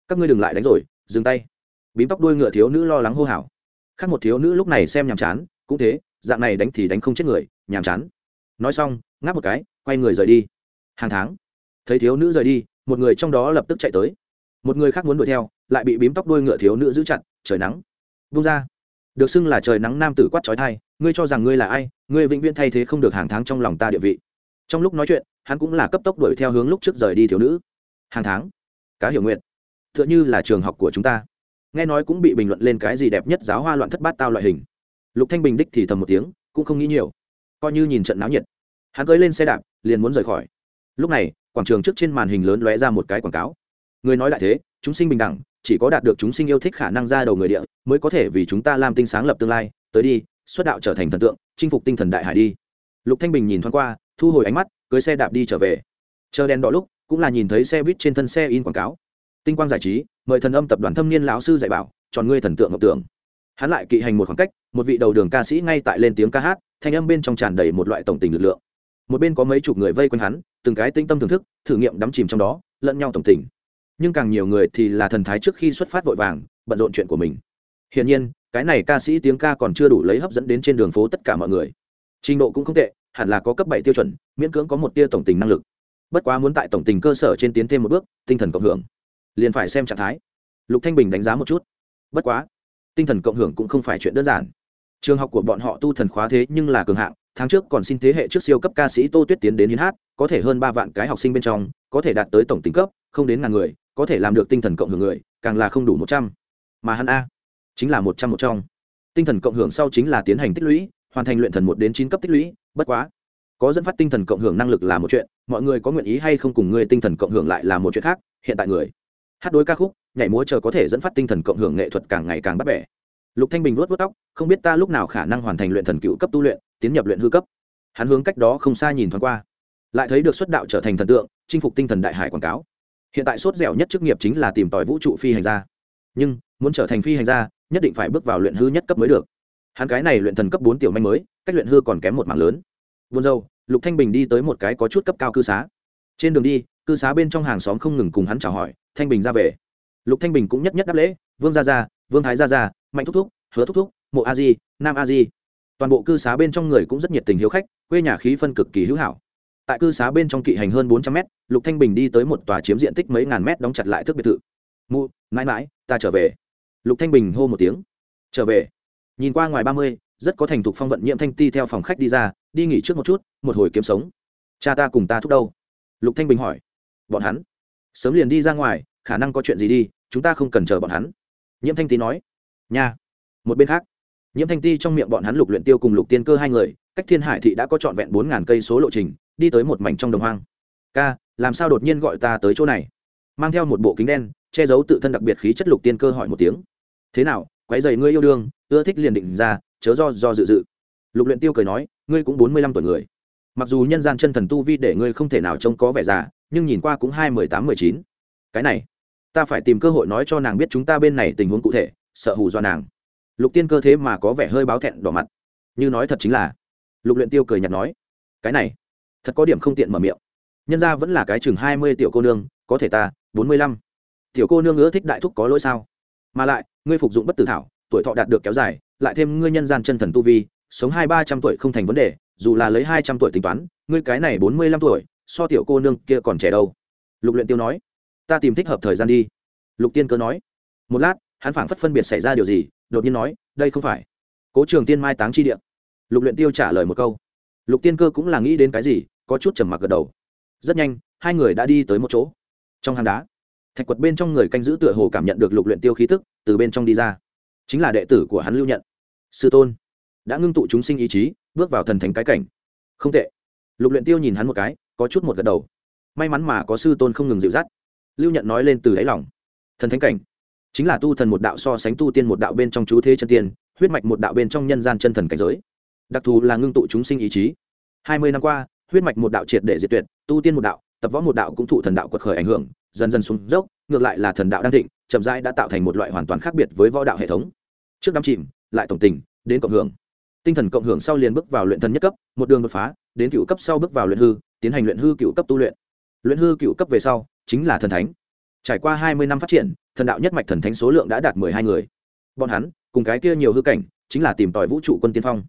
Các ngươi đừng lại đánh rồi, dừng tay. Bím tóc đuôi ngựa thiếu nữ lo lắng hô hào. Khác một thiếu nữ lúc này xem nhàm chán, cũng thế, dạng này đánh thì đánh không chết người, nhàm chán. Nói xong, ngáp một cái, quay người rời đi. Hàng tháng, thấy thiếu nữ rời đi, một người trong đó lập tức chạy tới. Một người khác muốn đuổi theo, lại bị bím tóc đuôi ngựa thiếu nữ giữ chặt, trời nắng. Vung ra. Được xưng là trời nắng nam tử quát trói thai ngươi cho rằng ngươi là ai, ngươi vĩnh viễn thay thế không được hàng tháng trong lòng ta địa vị. Trong lúc nói chuyện, hắn cũng là cấp tốc đuổi theo hướng lúc trước rời đi thiếu nữ. Hàng tháng? Cá hiểu nguyện t h ư ợ n h ư là trường học của chúng ta. Nghe nói cũng bị bình luận lên cái gì đẹp nhất giáo hoa loạn thất bát tao loại hình. Lục thanh bình đích thì thầm một tiếng, cũng không nghĩ nhiều. Coi như nhìn trận náo nhiệt. Hắn cưới lên xe đạp, liền muốn rời khỏi. Lúc này, quảng trường trước trên màn hình lớn lóe ra một cái quảng cáo. Người nói lại thế, chúng sinh bình đẳng, chỉ có đạt được chúng sinh yêu thích khả năng ra đầu người địa, mới có thể vì chúng ta làm tinh sáng lập tương lai. Tới đi xuất đạo trở thành thần tượng, chinh phục tinh thần đại hải đi. Lục thanh bình nhìn thoáng qua, thu hồi ánh mắt, cưới xe đạp đi trở về. Chờ đèn đỏ lúc, cũng là nhìn thấy xe buýt trên thân xe in quảng cáo. Tinh quang giải trí, mời thần âm tập đoàn thâm niên lão sư dạy bảo tròn ngươi thần tượng ngọc tưởng. Hắn lại kỵ hành một khoảng cách, một vị đầu đường ca sĩ ngay tại lên tiếng ca hát, thanh âm bên trong tràn đầy một loại tổng tình lực lượng. Một bên có mấy chục người vây quanh hắn, từng cái tinh tâm thưởng thức, thử nghiệm đắm chìm trong đó, lẫn nhau tổng tình. Nhưng càng nhiều người thì là thần thái trước khi xuất phát vội vàng, bận rộn chuyện của mình. Hiển nhiên cái này ca sĩ tiếng ca còn chưa đủ lấy hấp dẫn đến trên đường phố tất cả mọi người. Trình độ cũng không tệ, hẳn là có cấp bảy tiêu chuẩn, miễn cưỡng có một tia tổng tình năng lực. Bất quá muốn tại tổng tình cơ sở trên tiến thêm một bước, tinh thần cộng hưởng. Liền phải xem trạng thái. Lục thanh bình đánh giá một chút. Bất quá, tinh thần cộng hưởng cũng không phải chuyện đơn giản. Trường học của bọn họ tu thần khóa thế nhưng là cường hạng, tháng trước còn xin thế hệ trước siêu cấp ca sĩ tô tuyết tiến đến hiến hát, có thể hơn ba vạn cái học sinh bên trong, có thể đạt tới tổng tính cấp, không đến ngàn người, có thể làm được tinh thần cộng hưởng người, càng là không đủ một trăm. Mà hắn a chính là một trăm một trong. Tinh thần cộng hưởng sau chính là tiến hành tích lũy, hoàn thành luyện thần một đến chín cấp tích lũy, bất quá, có dẫn phát tinh thần cộng hưởng năng lực là một chuyện, mọi người có nguyện ý hay không cùng ngươi tinh thần cộng hưởng lại là một chuyện khác, hiện tại người. Hát đối ca khúc, nhảy múa chờ có thể dẫn phát tinh thần cộng hưởng nghệ thuật càng ngày càng bắt bẻ. Lục thanh bình vuốt vuốt tóc, không biết ta lúc nào khả năng hoàn thành luyện thần cựu cấp tu luyện, tiến nhập luyện hư cấp. Hắn hướng cách đó không xa nhìn thoáng qua, lại thấy được xuất đạo trở thành thần tượng, chinh phục tinh thần đại hải quảng cáo. Hiện tại sốt dẻo nhất chức nghiệp chính là tìm tòi vũ trụ phi hành gia. Nhưng, muốn trở thành phi hành gia nhất định phải bước vào luyện hư nhất cấp mới được. Hắn cái này luyện thần cấp bốn tiểu manh mới, cách luyện hư còn kém một mảng lớn. Buồn dâu lục thanh bình đi tới một cái có chút cấp cao cư xá. Trên đường đi, cư xá bên trong hàng xóm không ngừng cùng hắn chào hỏi, thanh bình ra về. Lục thanh bình cũng nhất nhất đáp lễ, vương gia gia, vương thái gia gia, mạnh thúc thúc, hứa thúc thúc, mộ a di, nam a di. Toàn bộ cư xá bên trong người cũng rất nhiệt tình hiếu khách, quê nhà khí phân cực kỳ hữu hảo. Tại cư xá bên trong kỵ hành hơn bốn trăm mét, lục thanh bình đi tới một tòa chiếm diện tích mấy ngàn mét đóng chặt lại thước biệt thự. Mụ, mãi mãi, ta trở về lục thanh bình hô một tiếng. Trở về. Nhìn qua ngoài ba mươi, rất có thành thục phong vận nhiễm thanh ti theo phòng khách đi ra, đi nghỉ trước một chút, một hồi kiếm sống. Cha ta cùng ta thúc đâu? Lục thanh bình hỏi. Bọn hắn. Sớm liền đi ra ngoài, khả năng có chuyện gì đi, chúng ta không cần chờ bọn hắn. Nhiễm thanh ti nói. Nha. Một bên khác. Nhiễm thanh ti trong miệng bọn hắn lục luyện tiêu cùng lục tiên cơ hai người, cách thiên hải thị đã có trọn vẹn bốn ngàn cây số lộ trình, đi tới một mảnh trong đồng hoang. Ca, làm sao đột nhiên gọi ta tới chỗ này? Mang theo một bộ kính đen, che giấu tự thân đặc biệt khí chất lục tiên cơ hỏi một tiếng thế nào quái dày ngươi yêu đương, ưa thích liền định ra, chớ do do dự dự. Lục luyện tiêu cười nói, ngươi cũng bốn mươi lăm tuổi người. Mặc dù nhân gian chân thần tu vi để ngươi không thể nào trông có vẻ già, nhưng nhìn qua cũng hai mười tám, mười chín. Cái này, ta phải tìm cơ hội nói cho nàng biết chúng ta bên này tình huống cụ thể, sợ hù do nàng. Lục tiên cơ thế mà có vẻ hơi báo thẹn đỏ mặt. Như nói thật chính là, lục luyện tiêu cười nhạt nói, cái này, thật có điểm không tiện mở miệng. Nhân ra vẫn là cái chừng hai mươi tiểu cô nương, có thể ta, bốn mươi lăm. Tiểu cô nương ưa thích đại thúc có lỗi sao? Mà lại ngươi phục dụng bất tử thảo, tuổi thọ đạt được kéo dài, lại thêm ngươi nhân gian chân thần tu vi, sống hai ba trăm tuổi không thành vấn đề, dù là lấy hai trăm tuổi tính toán, ngươi cái này bốn mươi lăm tuổi, so tiểu cô nương kia còn trẻ đâu. Lục luyện tiêu nói. Ta tìm thích hợp thời gian đi. Lục tiên cơ nói. Một lát, hắn phảng phất phân biệt xảy ra điều gì, đột nhiên nói, đây không phải. Cố trường tiên mai táng chi địa. Lục luyện tiêu trả lời một câu. Lục tiên cơ cũng là nghĩ đến cái gì, có chút trầm mặc gật đầu. Rất nhanh, hai người đã đi tới một chỗ. Trong hang đá, thạch quật bên trong người canh giữ tựa hồ cảm nhận được lục luyện tiêu khí tức từ bên trong đi ra. Chính là đệ tử của hắn lưu nhận. Sư tôn, đã ngưng tụ chúng sinh ý chí, bước vào thần thánh cái cảnh. Không tệ. Lục luyện tiêu nhìn hắn một cái, có chút một gật đầu. May mắn mà có sư tôn không ngừng dịu dắt. Lưu nhận nói lên từ đáy lòng. Thần thánh cảnh. Chính là tu thần một đạo so sánh tu tiên một đạo bên trong chú thế chân tiên, huyết mạch một đạo bên trong nhân gian chân thần cảnh giới. Đặc thù là ngưng tụ chúng sinh ý chí. Hai mươi năm qua, huyết mạch một đạo triệt để diệt tuyệt, tu tiên một đạo, tập võ một đạo cũng thụ thần đạo quật khởi ảnh hưởng, dần dần xuống dốc, ngược lại là thần đạo đang thịnh chậm rãi đã tạo thành một loại hoàn toàn khác biệt với võ đạo hệ thống. Trước đám chìm, lại tổng tình, đến cộng hưởng. Tinh thần cộng hưởng sau liền bước vào luyện thần nhất cấp, một đường đột phá, đến cựu cấp sau bước vào luyện hư, tiến hành luyện hư cựu cấp tu luyện. Luyện hư cựu cấp về sau, chính là thần thánh. Trải qua hai mươi năm phát triển, thần đạo nhất mạch thần thánh số lượng đã đạt mười hai người. Bọn hắn, cùng cái kia nhiều hư cảnh, chính là tìm tòi vũ trụ quân tiên phong.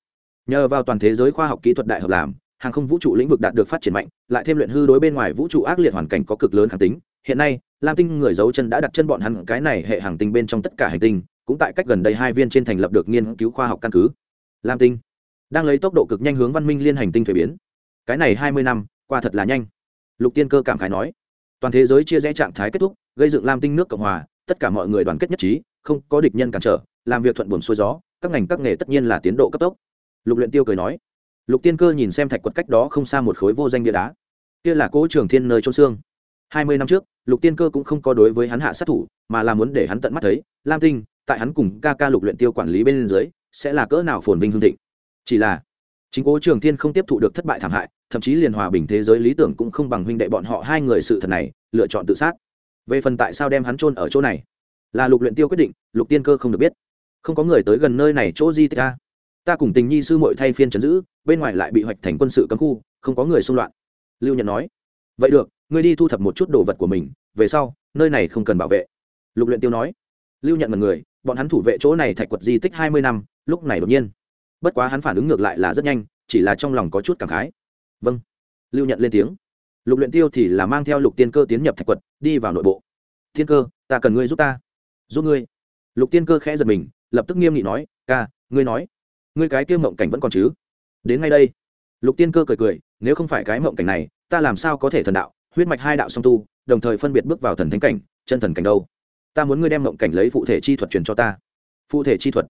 Nhờ vào toàn thế giới khoa học kỹ thuật đại hợp làm, hàng không vũ trụ lĩnh vực đạt được phát triển mạnh, lại thêm luyện hư đối bên ngoài vũ trụ ác liệt hoàn cảnh có cực lớn kháng tính, hiện nay lam tinh người giấu chân đã đặt chân bọn hắn cái này hệ hàng tinh bên trong tất cả hành tinh, cũng tại cách gần đây hai viên trên thành lập được nghiên cứu khoa học căn cứ. Lam tinh đang lấy tốc độ cực nhanh hướng văn minh liên hành tinh thuế biến. Cái này hai mươi năm, qua thật là nhanh. Lục tiên cơ cảm khái nói, toàn thế giới chia rẽ trạng thái kết thúc, gây dựng lam tinh nước cộng hòa, tất cả mọi người đoàn kết nhất trí, không có địch nhân cản trở, làm việc thuận buồm xuôi gió, các ngành các nghề tất nhiên là tiến độ cấp tốc. Lục luyện tiêu cười nói, lục tiên cơ nhìn xem thạch quật cách đó không xa một khối vô danh bia đá. Kia là cố trường thiên nơi trôn xương hai mươi năm trước, lục tiên cơ cũng không có đối với hắn hạ sát thủ, mà là muốn để hắn tận mắt thấy, lam tinh, tại hắn cùng ca ca lục luyện tiêu quản lý bên dưới, sẽ là cỡ nào phồn vinh hương thịnh. Chỉ là, chính cố trường thiên không tiếp thụ được thất bại thảm hại, thậm chí liền hòa bình thế giới lý tưởng cũng không bằng huynh đệ bọn họ hai người sự thật này, lựa chọn tự sát. Về phần tại sao đem hắn chôn ở chỗ này, là lục luyện tiêu quyết định, lục tiên cơ không được biết. Không có người tới gần nơi này chỗ di tích ta ta cùng tình nhi sư muội thay phiên trấn giữ, bên ngoài lại bị hoạch thành quân sự cấm khu, không có người xung loạn. Lưu nhật nói, vậy được ngươi đi thu thập một chút đồ vật của mình, về sau, nơi này không cần bảo vệ. Lục luyện tiêu nói. Lưu nhận một người, bọn hắn thủ vệ chỗ này thạch quật di tích hai mươi năm, lúc này đột nhiên. Bất quá hắn phản ứng ngược lại là rất nhanh, chỉ là trong lòng có chút cảm khái. Vâng. Lưu nhận lên tiếng. Lục luyện tiêu thì là mang theo lục tiên cơ tiến nhập thạch quật, đi vào nội bộ. Tiên cơ, ta cần ngươi giúp ta. Giúp ngươi? Lục tiên cơ khẽ giật mình, lập tức nghiêm nghị nói, ca, ngươi nói, ngươi cái kia mộng cảnh vẫn còn chứ? Đến ngay đây. Lục tiên cơ cười cười, nếu không phải cái mộng cảnh này, ta làm sao có thể thần đạo? Huyết mạch hai đạo song tu, đồng thời phân biệt bước vào thần thánh cảnh, chân thần cảnh đâu? Ta muốn ngươi đem ngộng cảnh lấy phụ thể chi thuật truyền cho ta. Phụ thể chi thuật.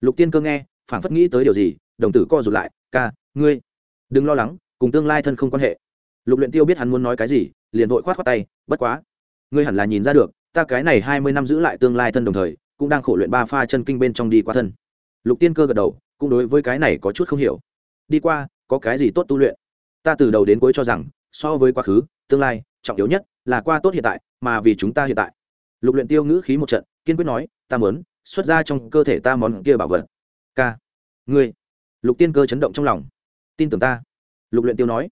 Lục tiên cơ nghe, phảng phất nghĩ tới điều gì, đồng tử co rụt lại, ca, ngươi đừng lo lắng, cùng tương lai thân không quan hệ. Lục luyện tiêu biết hắn muốn nói cái gì, liền vội khoát khoát tay, bất quá, ngươi hẳn là nhìn ra được, ta cái này hai mươi năm giữ lại tương lai thân đồng thời, cũng đang khổ luyện ba pha chân kinh bên trong đi qua thân. Lục tiên cơ gật đầu, cũng đối với cái này có chút không hiểu. Đi qua, có cái gì tốt tu luyện? Ta từ đầu đến cuối cho rằng, so với quá khứ tương lai, trọng yếu nhất là qua tốt hiện tại, mà vì chúng ta hiện tại. Lục luyện tiêu ngữ khí một trận, kiên quyết nói, ta muốn xuất ra trong cơ thể ta món kia bảo vật. K ngươi. Lục tiên cơ chấn động trong lòng. Tin tưởng ta. Lục luyện tiêu nói.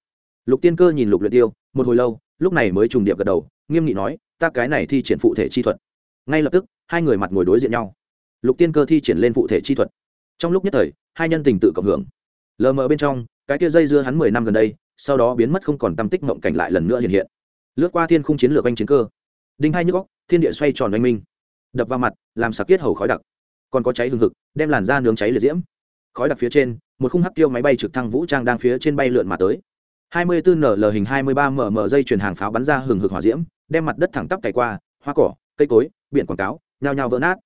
Lục tiên cơ nhìn lục luyện tiêu, một hồi lâu, lúc này mới trùng điệp gật đầu, nghiêm nghị nói, ta cái này thi triển phụ thể chi thuật. Ngay lập tức, hai người mặt ngồi đối diện nhau. Lục tiên cơ thi triển lên phụ thể chi thuật. Trong lúc nhất thời, hai nhân tình tự cộng hưởng. Lờ mờ bên trong, cái kia dây dưa hắn mười năm gần đây sau đó biến mất không còn tâm tích mộng cảnh lại lần nữa hiện hiện. Lướt qua thiên khung chiến lược anh chiến cơ. Đinh hai nhức góc thiên địa xoay tròn oanh minh. Đập vào mặt, làm sạc kiết hầu khói đặc. Còn có cháy hừng hực, đem làn da nướng cháy liệt diễm. Khói đặc phía trên, một khung hắc tiêu máy bay trực thăng vũ trang đang phía trên bay lượn mà tới. 24 nl hình 23 mm dây chuyển hàng pháo bắn ra hừng hực hỏa diễm, đem mặt đất thẳng tắp cày qua, hoa cỏ, cây cối, biển quảng cáo, nhao nhao vỡ nát.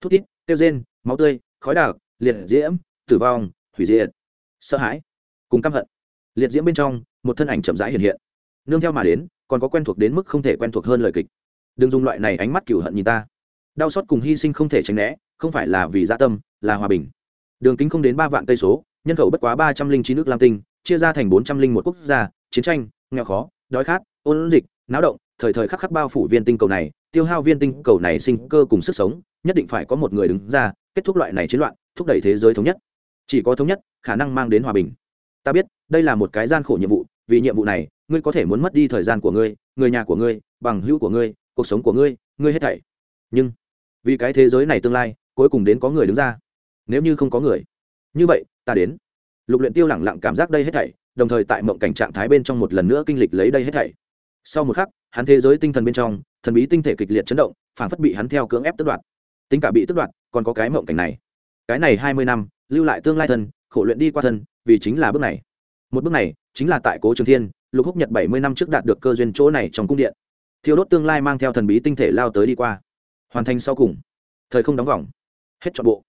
Thút thít, tiêu rên, máu tươi, khói đặc, liệt diễm, tử vong, hủy diệt. Sợ hãi, cùng căm hận liệt diễm bên trong, một thân ảnh chậm rãi hiện hiện. Nương theo mà đến, còn có quen thuộc đến mức không thể quen thuộc hơn lời kịch. Đừng dùng loại này ánh mắt cửu hận nhìn ta. Đau xót cùng hy sinh không thể tránh né, không phải là vì gia dạ tâm, là hòa bình. Đường kính không đến ba vạn cây số, nhân khẩu bất quá ba trăm linh chín nước lam tinh, chia ra thành bốn trăm linh một quốc gia, chiến tranh, nghèo khó, đói khát, ôn dịch, náo động, thời thời khắc khắc bao phủ viên tinh cầu này, tiêu hao viên tinh cầu này sinh cơ cùng sức sống, nhất định phải có một người đứng ra, kết thúc loại này chiến loạn, thúc đẩy thế giới thống nhất. Chỉ có thống nhất, khả năng mang đến hòa bình ta biết, đây là một cái gian khổ nhiệm vụ, vì nhiệm vụ này, ngươi có thể muốn mất đi thời gian của ngươi, người nhà của ngươi, bằng hữu của ngươi, cuộc sống của ngươi ngươi hết thảy. Nhưng, vì cái thế giới này tương lai, cuối cùng đến có người đứng ra. Nếu như không có người, như vậy, ta đến. Lục luyện tiêu lẳng lặng cảm giác đây hết thảy, đồng thời tại mộng cảnh trạng thái bên trong một lần nữa kinh lịch lấy đây hết thảy. Sau một khắc, hắn thế giới tinh thần bên trong, thần bí tinh thể kịch liệt chấn động, phản phất bị hắn theo cưỡng ép tước đoạt. Tính cả bị tước đoạt, còn có cái mộng cảnh này. Cái này hai mươi năm, lưu lại tương lai thân, khổ luyện đi qua thân vì chính là bước này. Một bước này chính là tại cố trường thiên, lục húc nhật bảy mươi năm trước đạt được cơ duyên chỗ này trong cung điện. Thiêu đốt tương lai mang theo thần bí tinh thể lao tới đi qua. Hoàn thành sau cùng. Thời không đóng vòng. Hết trọn bộ.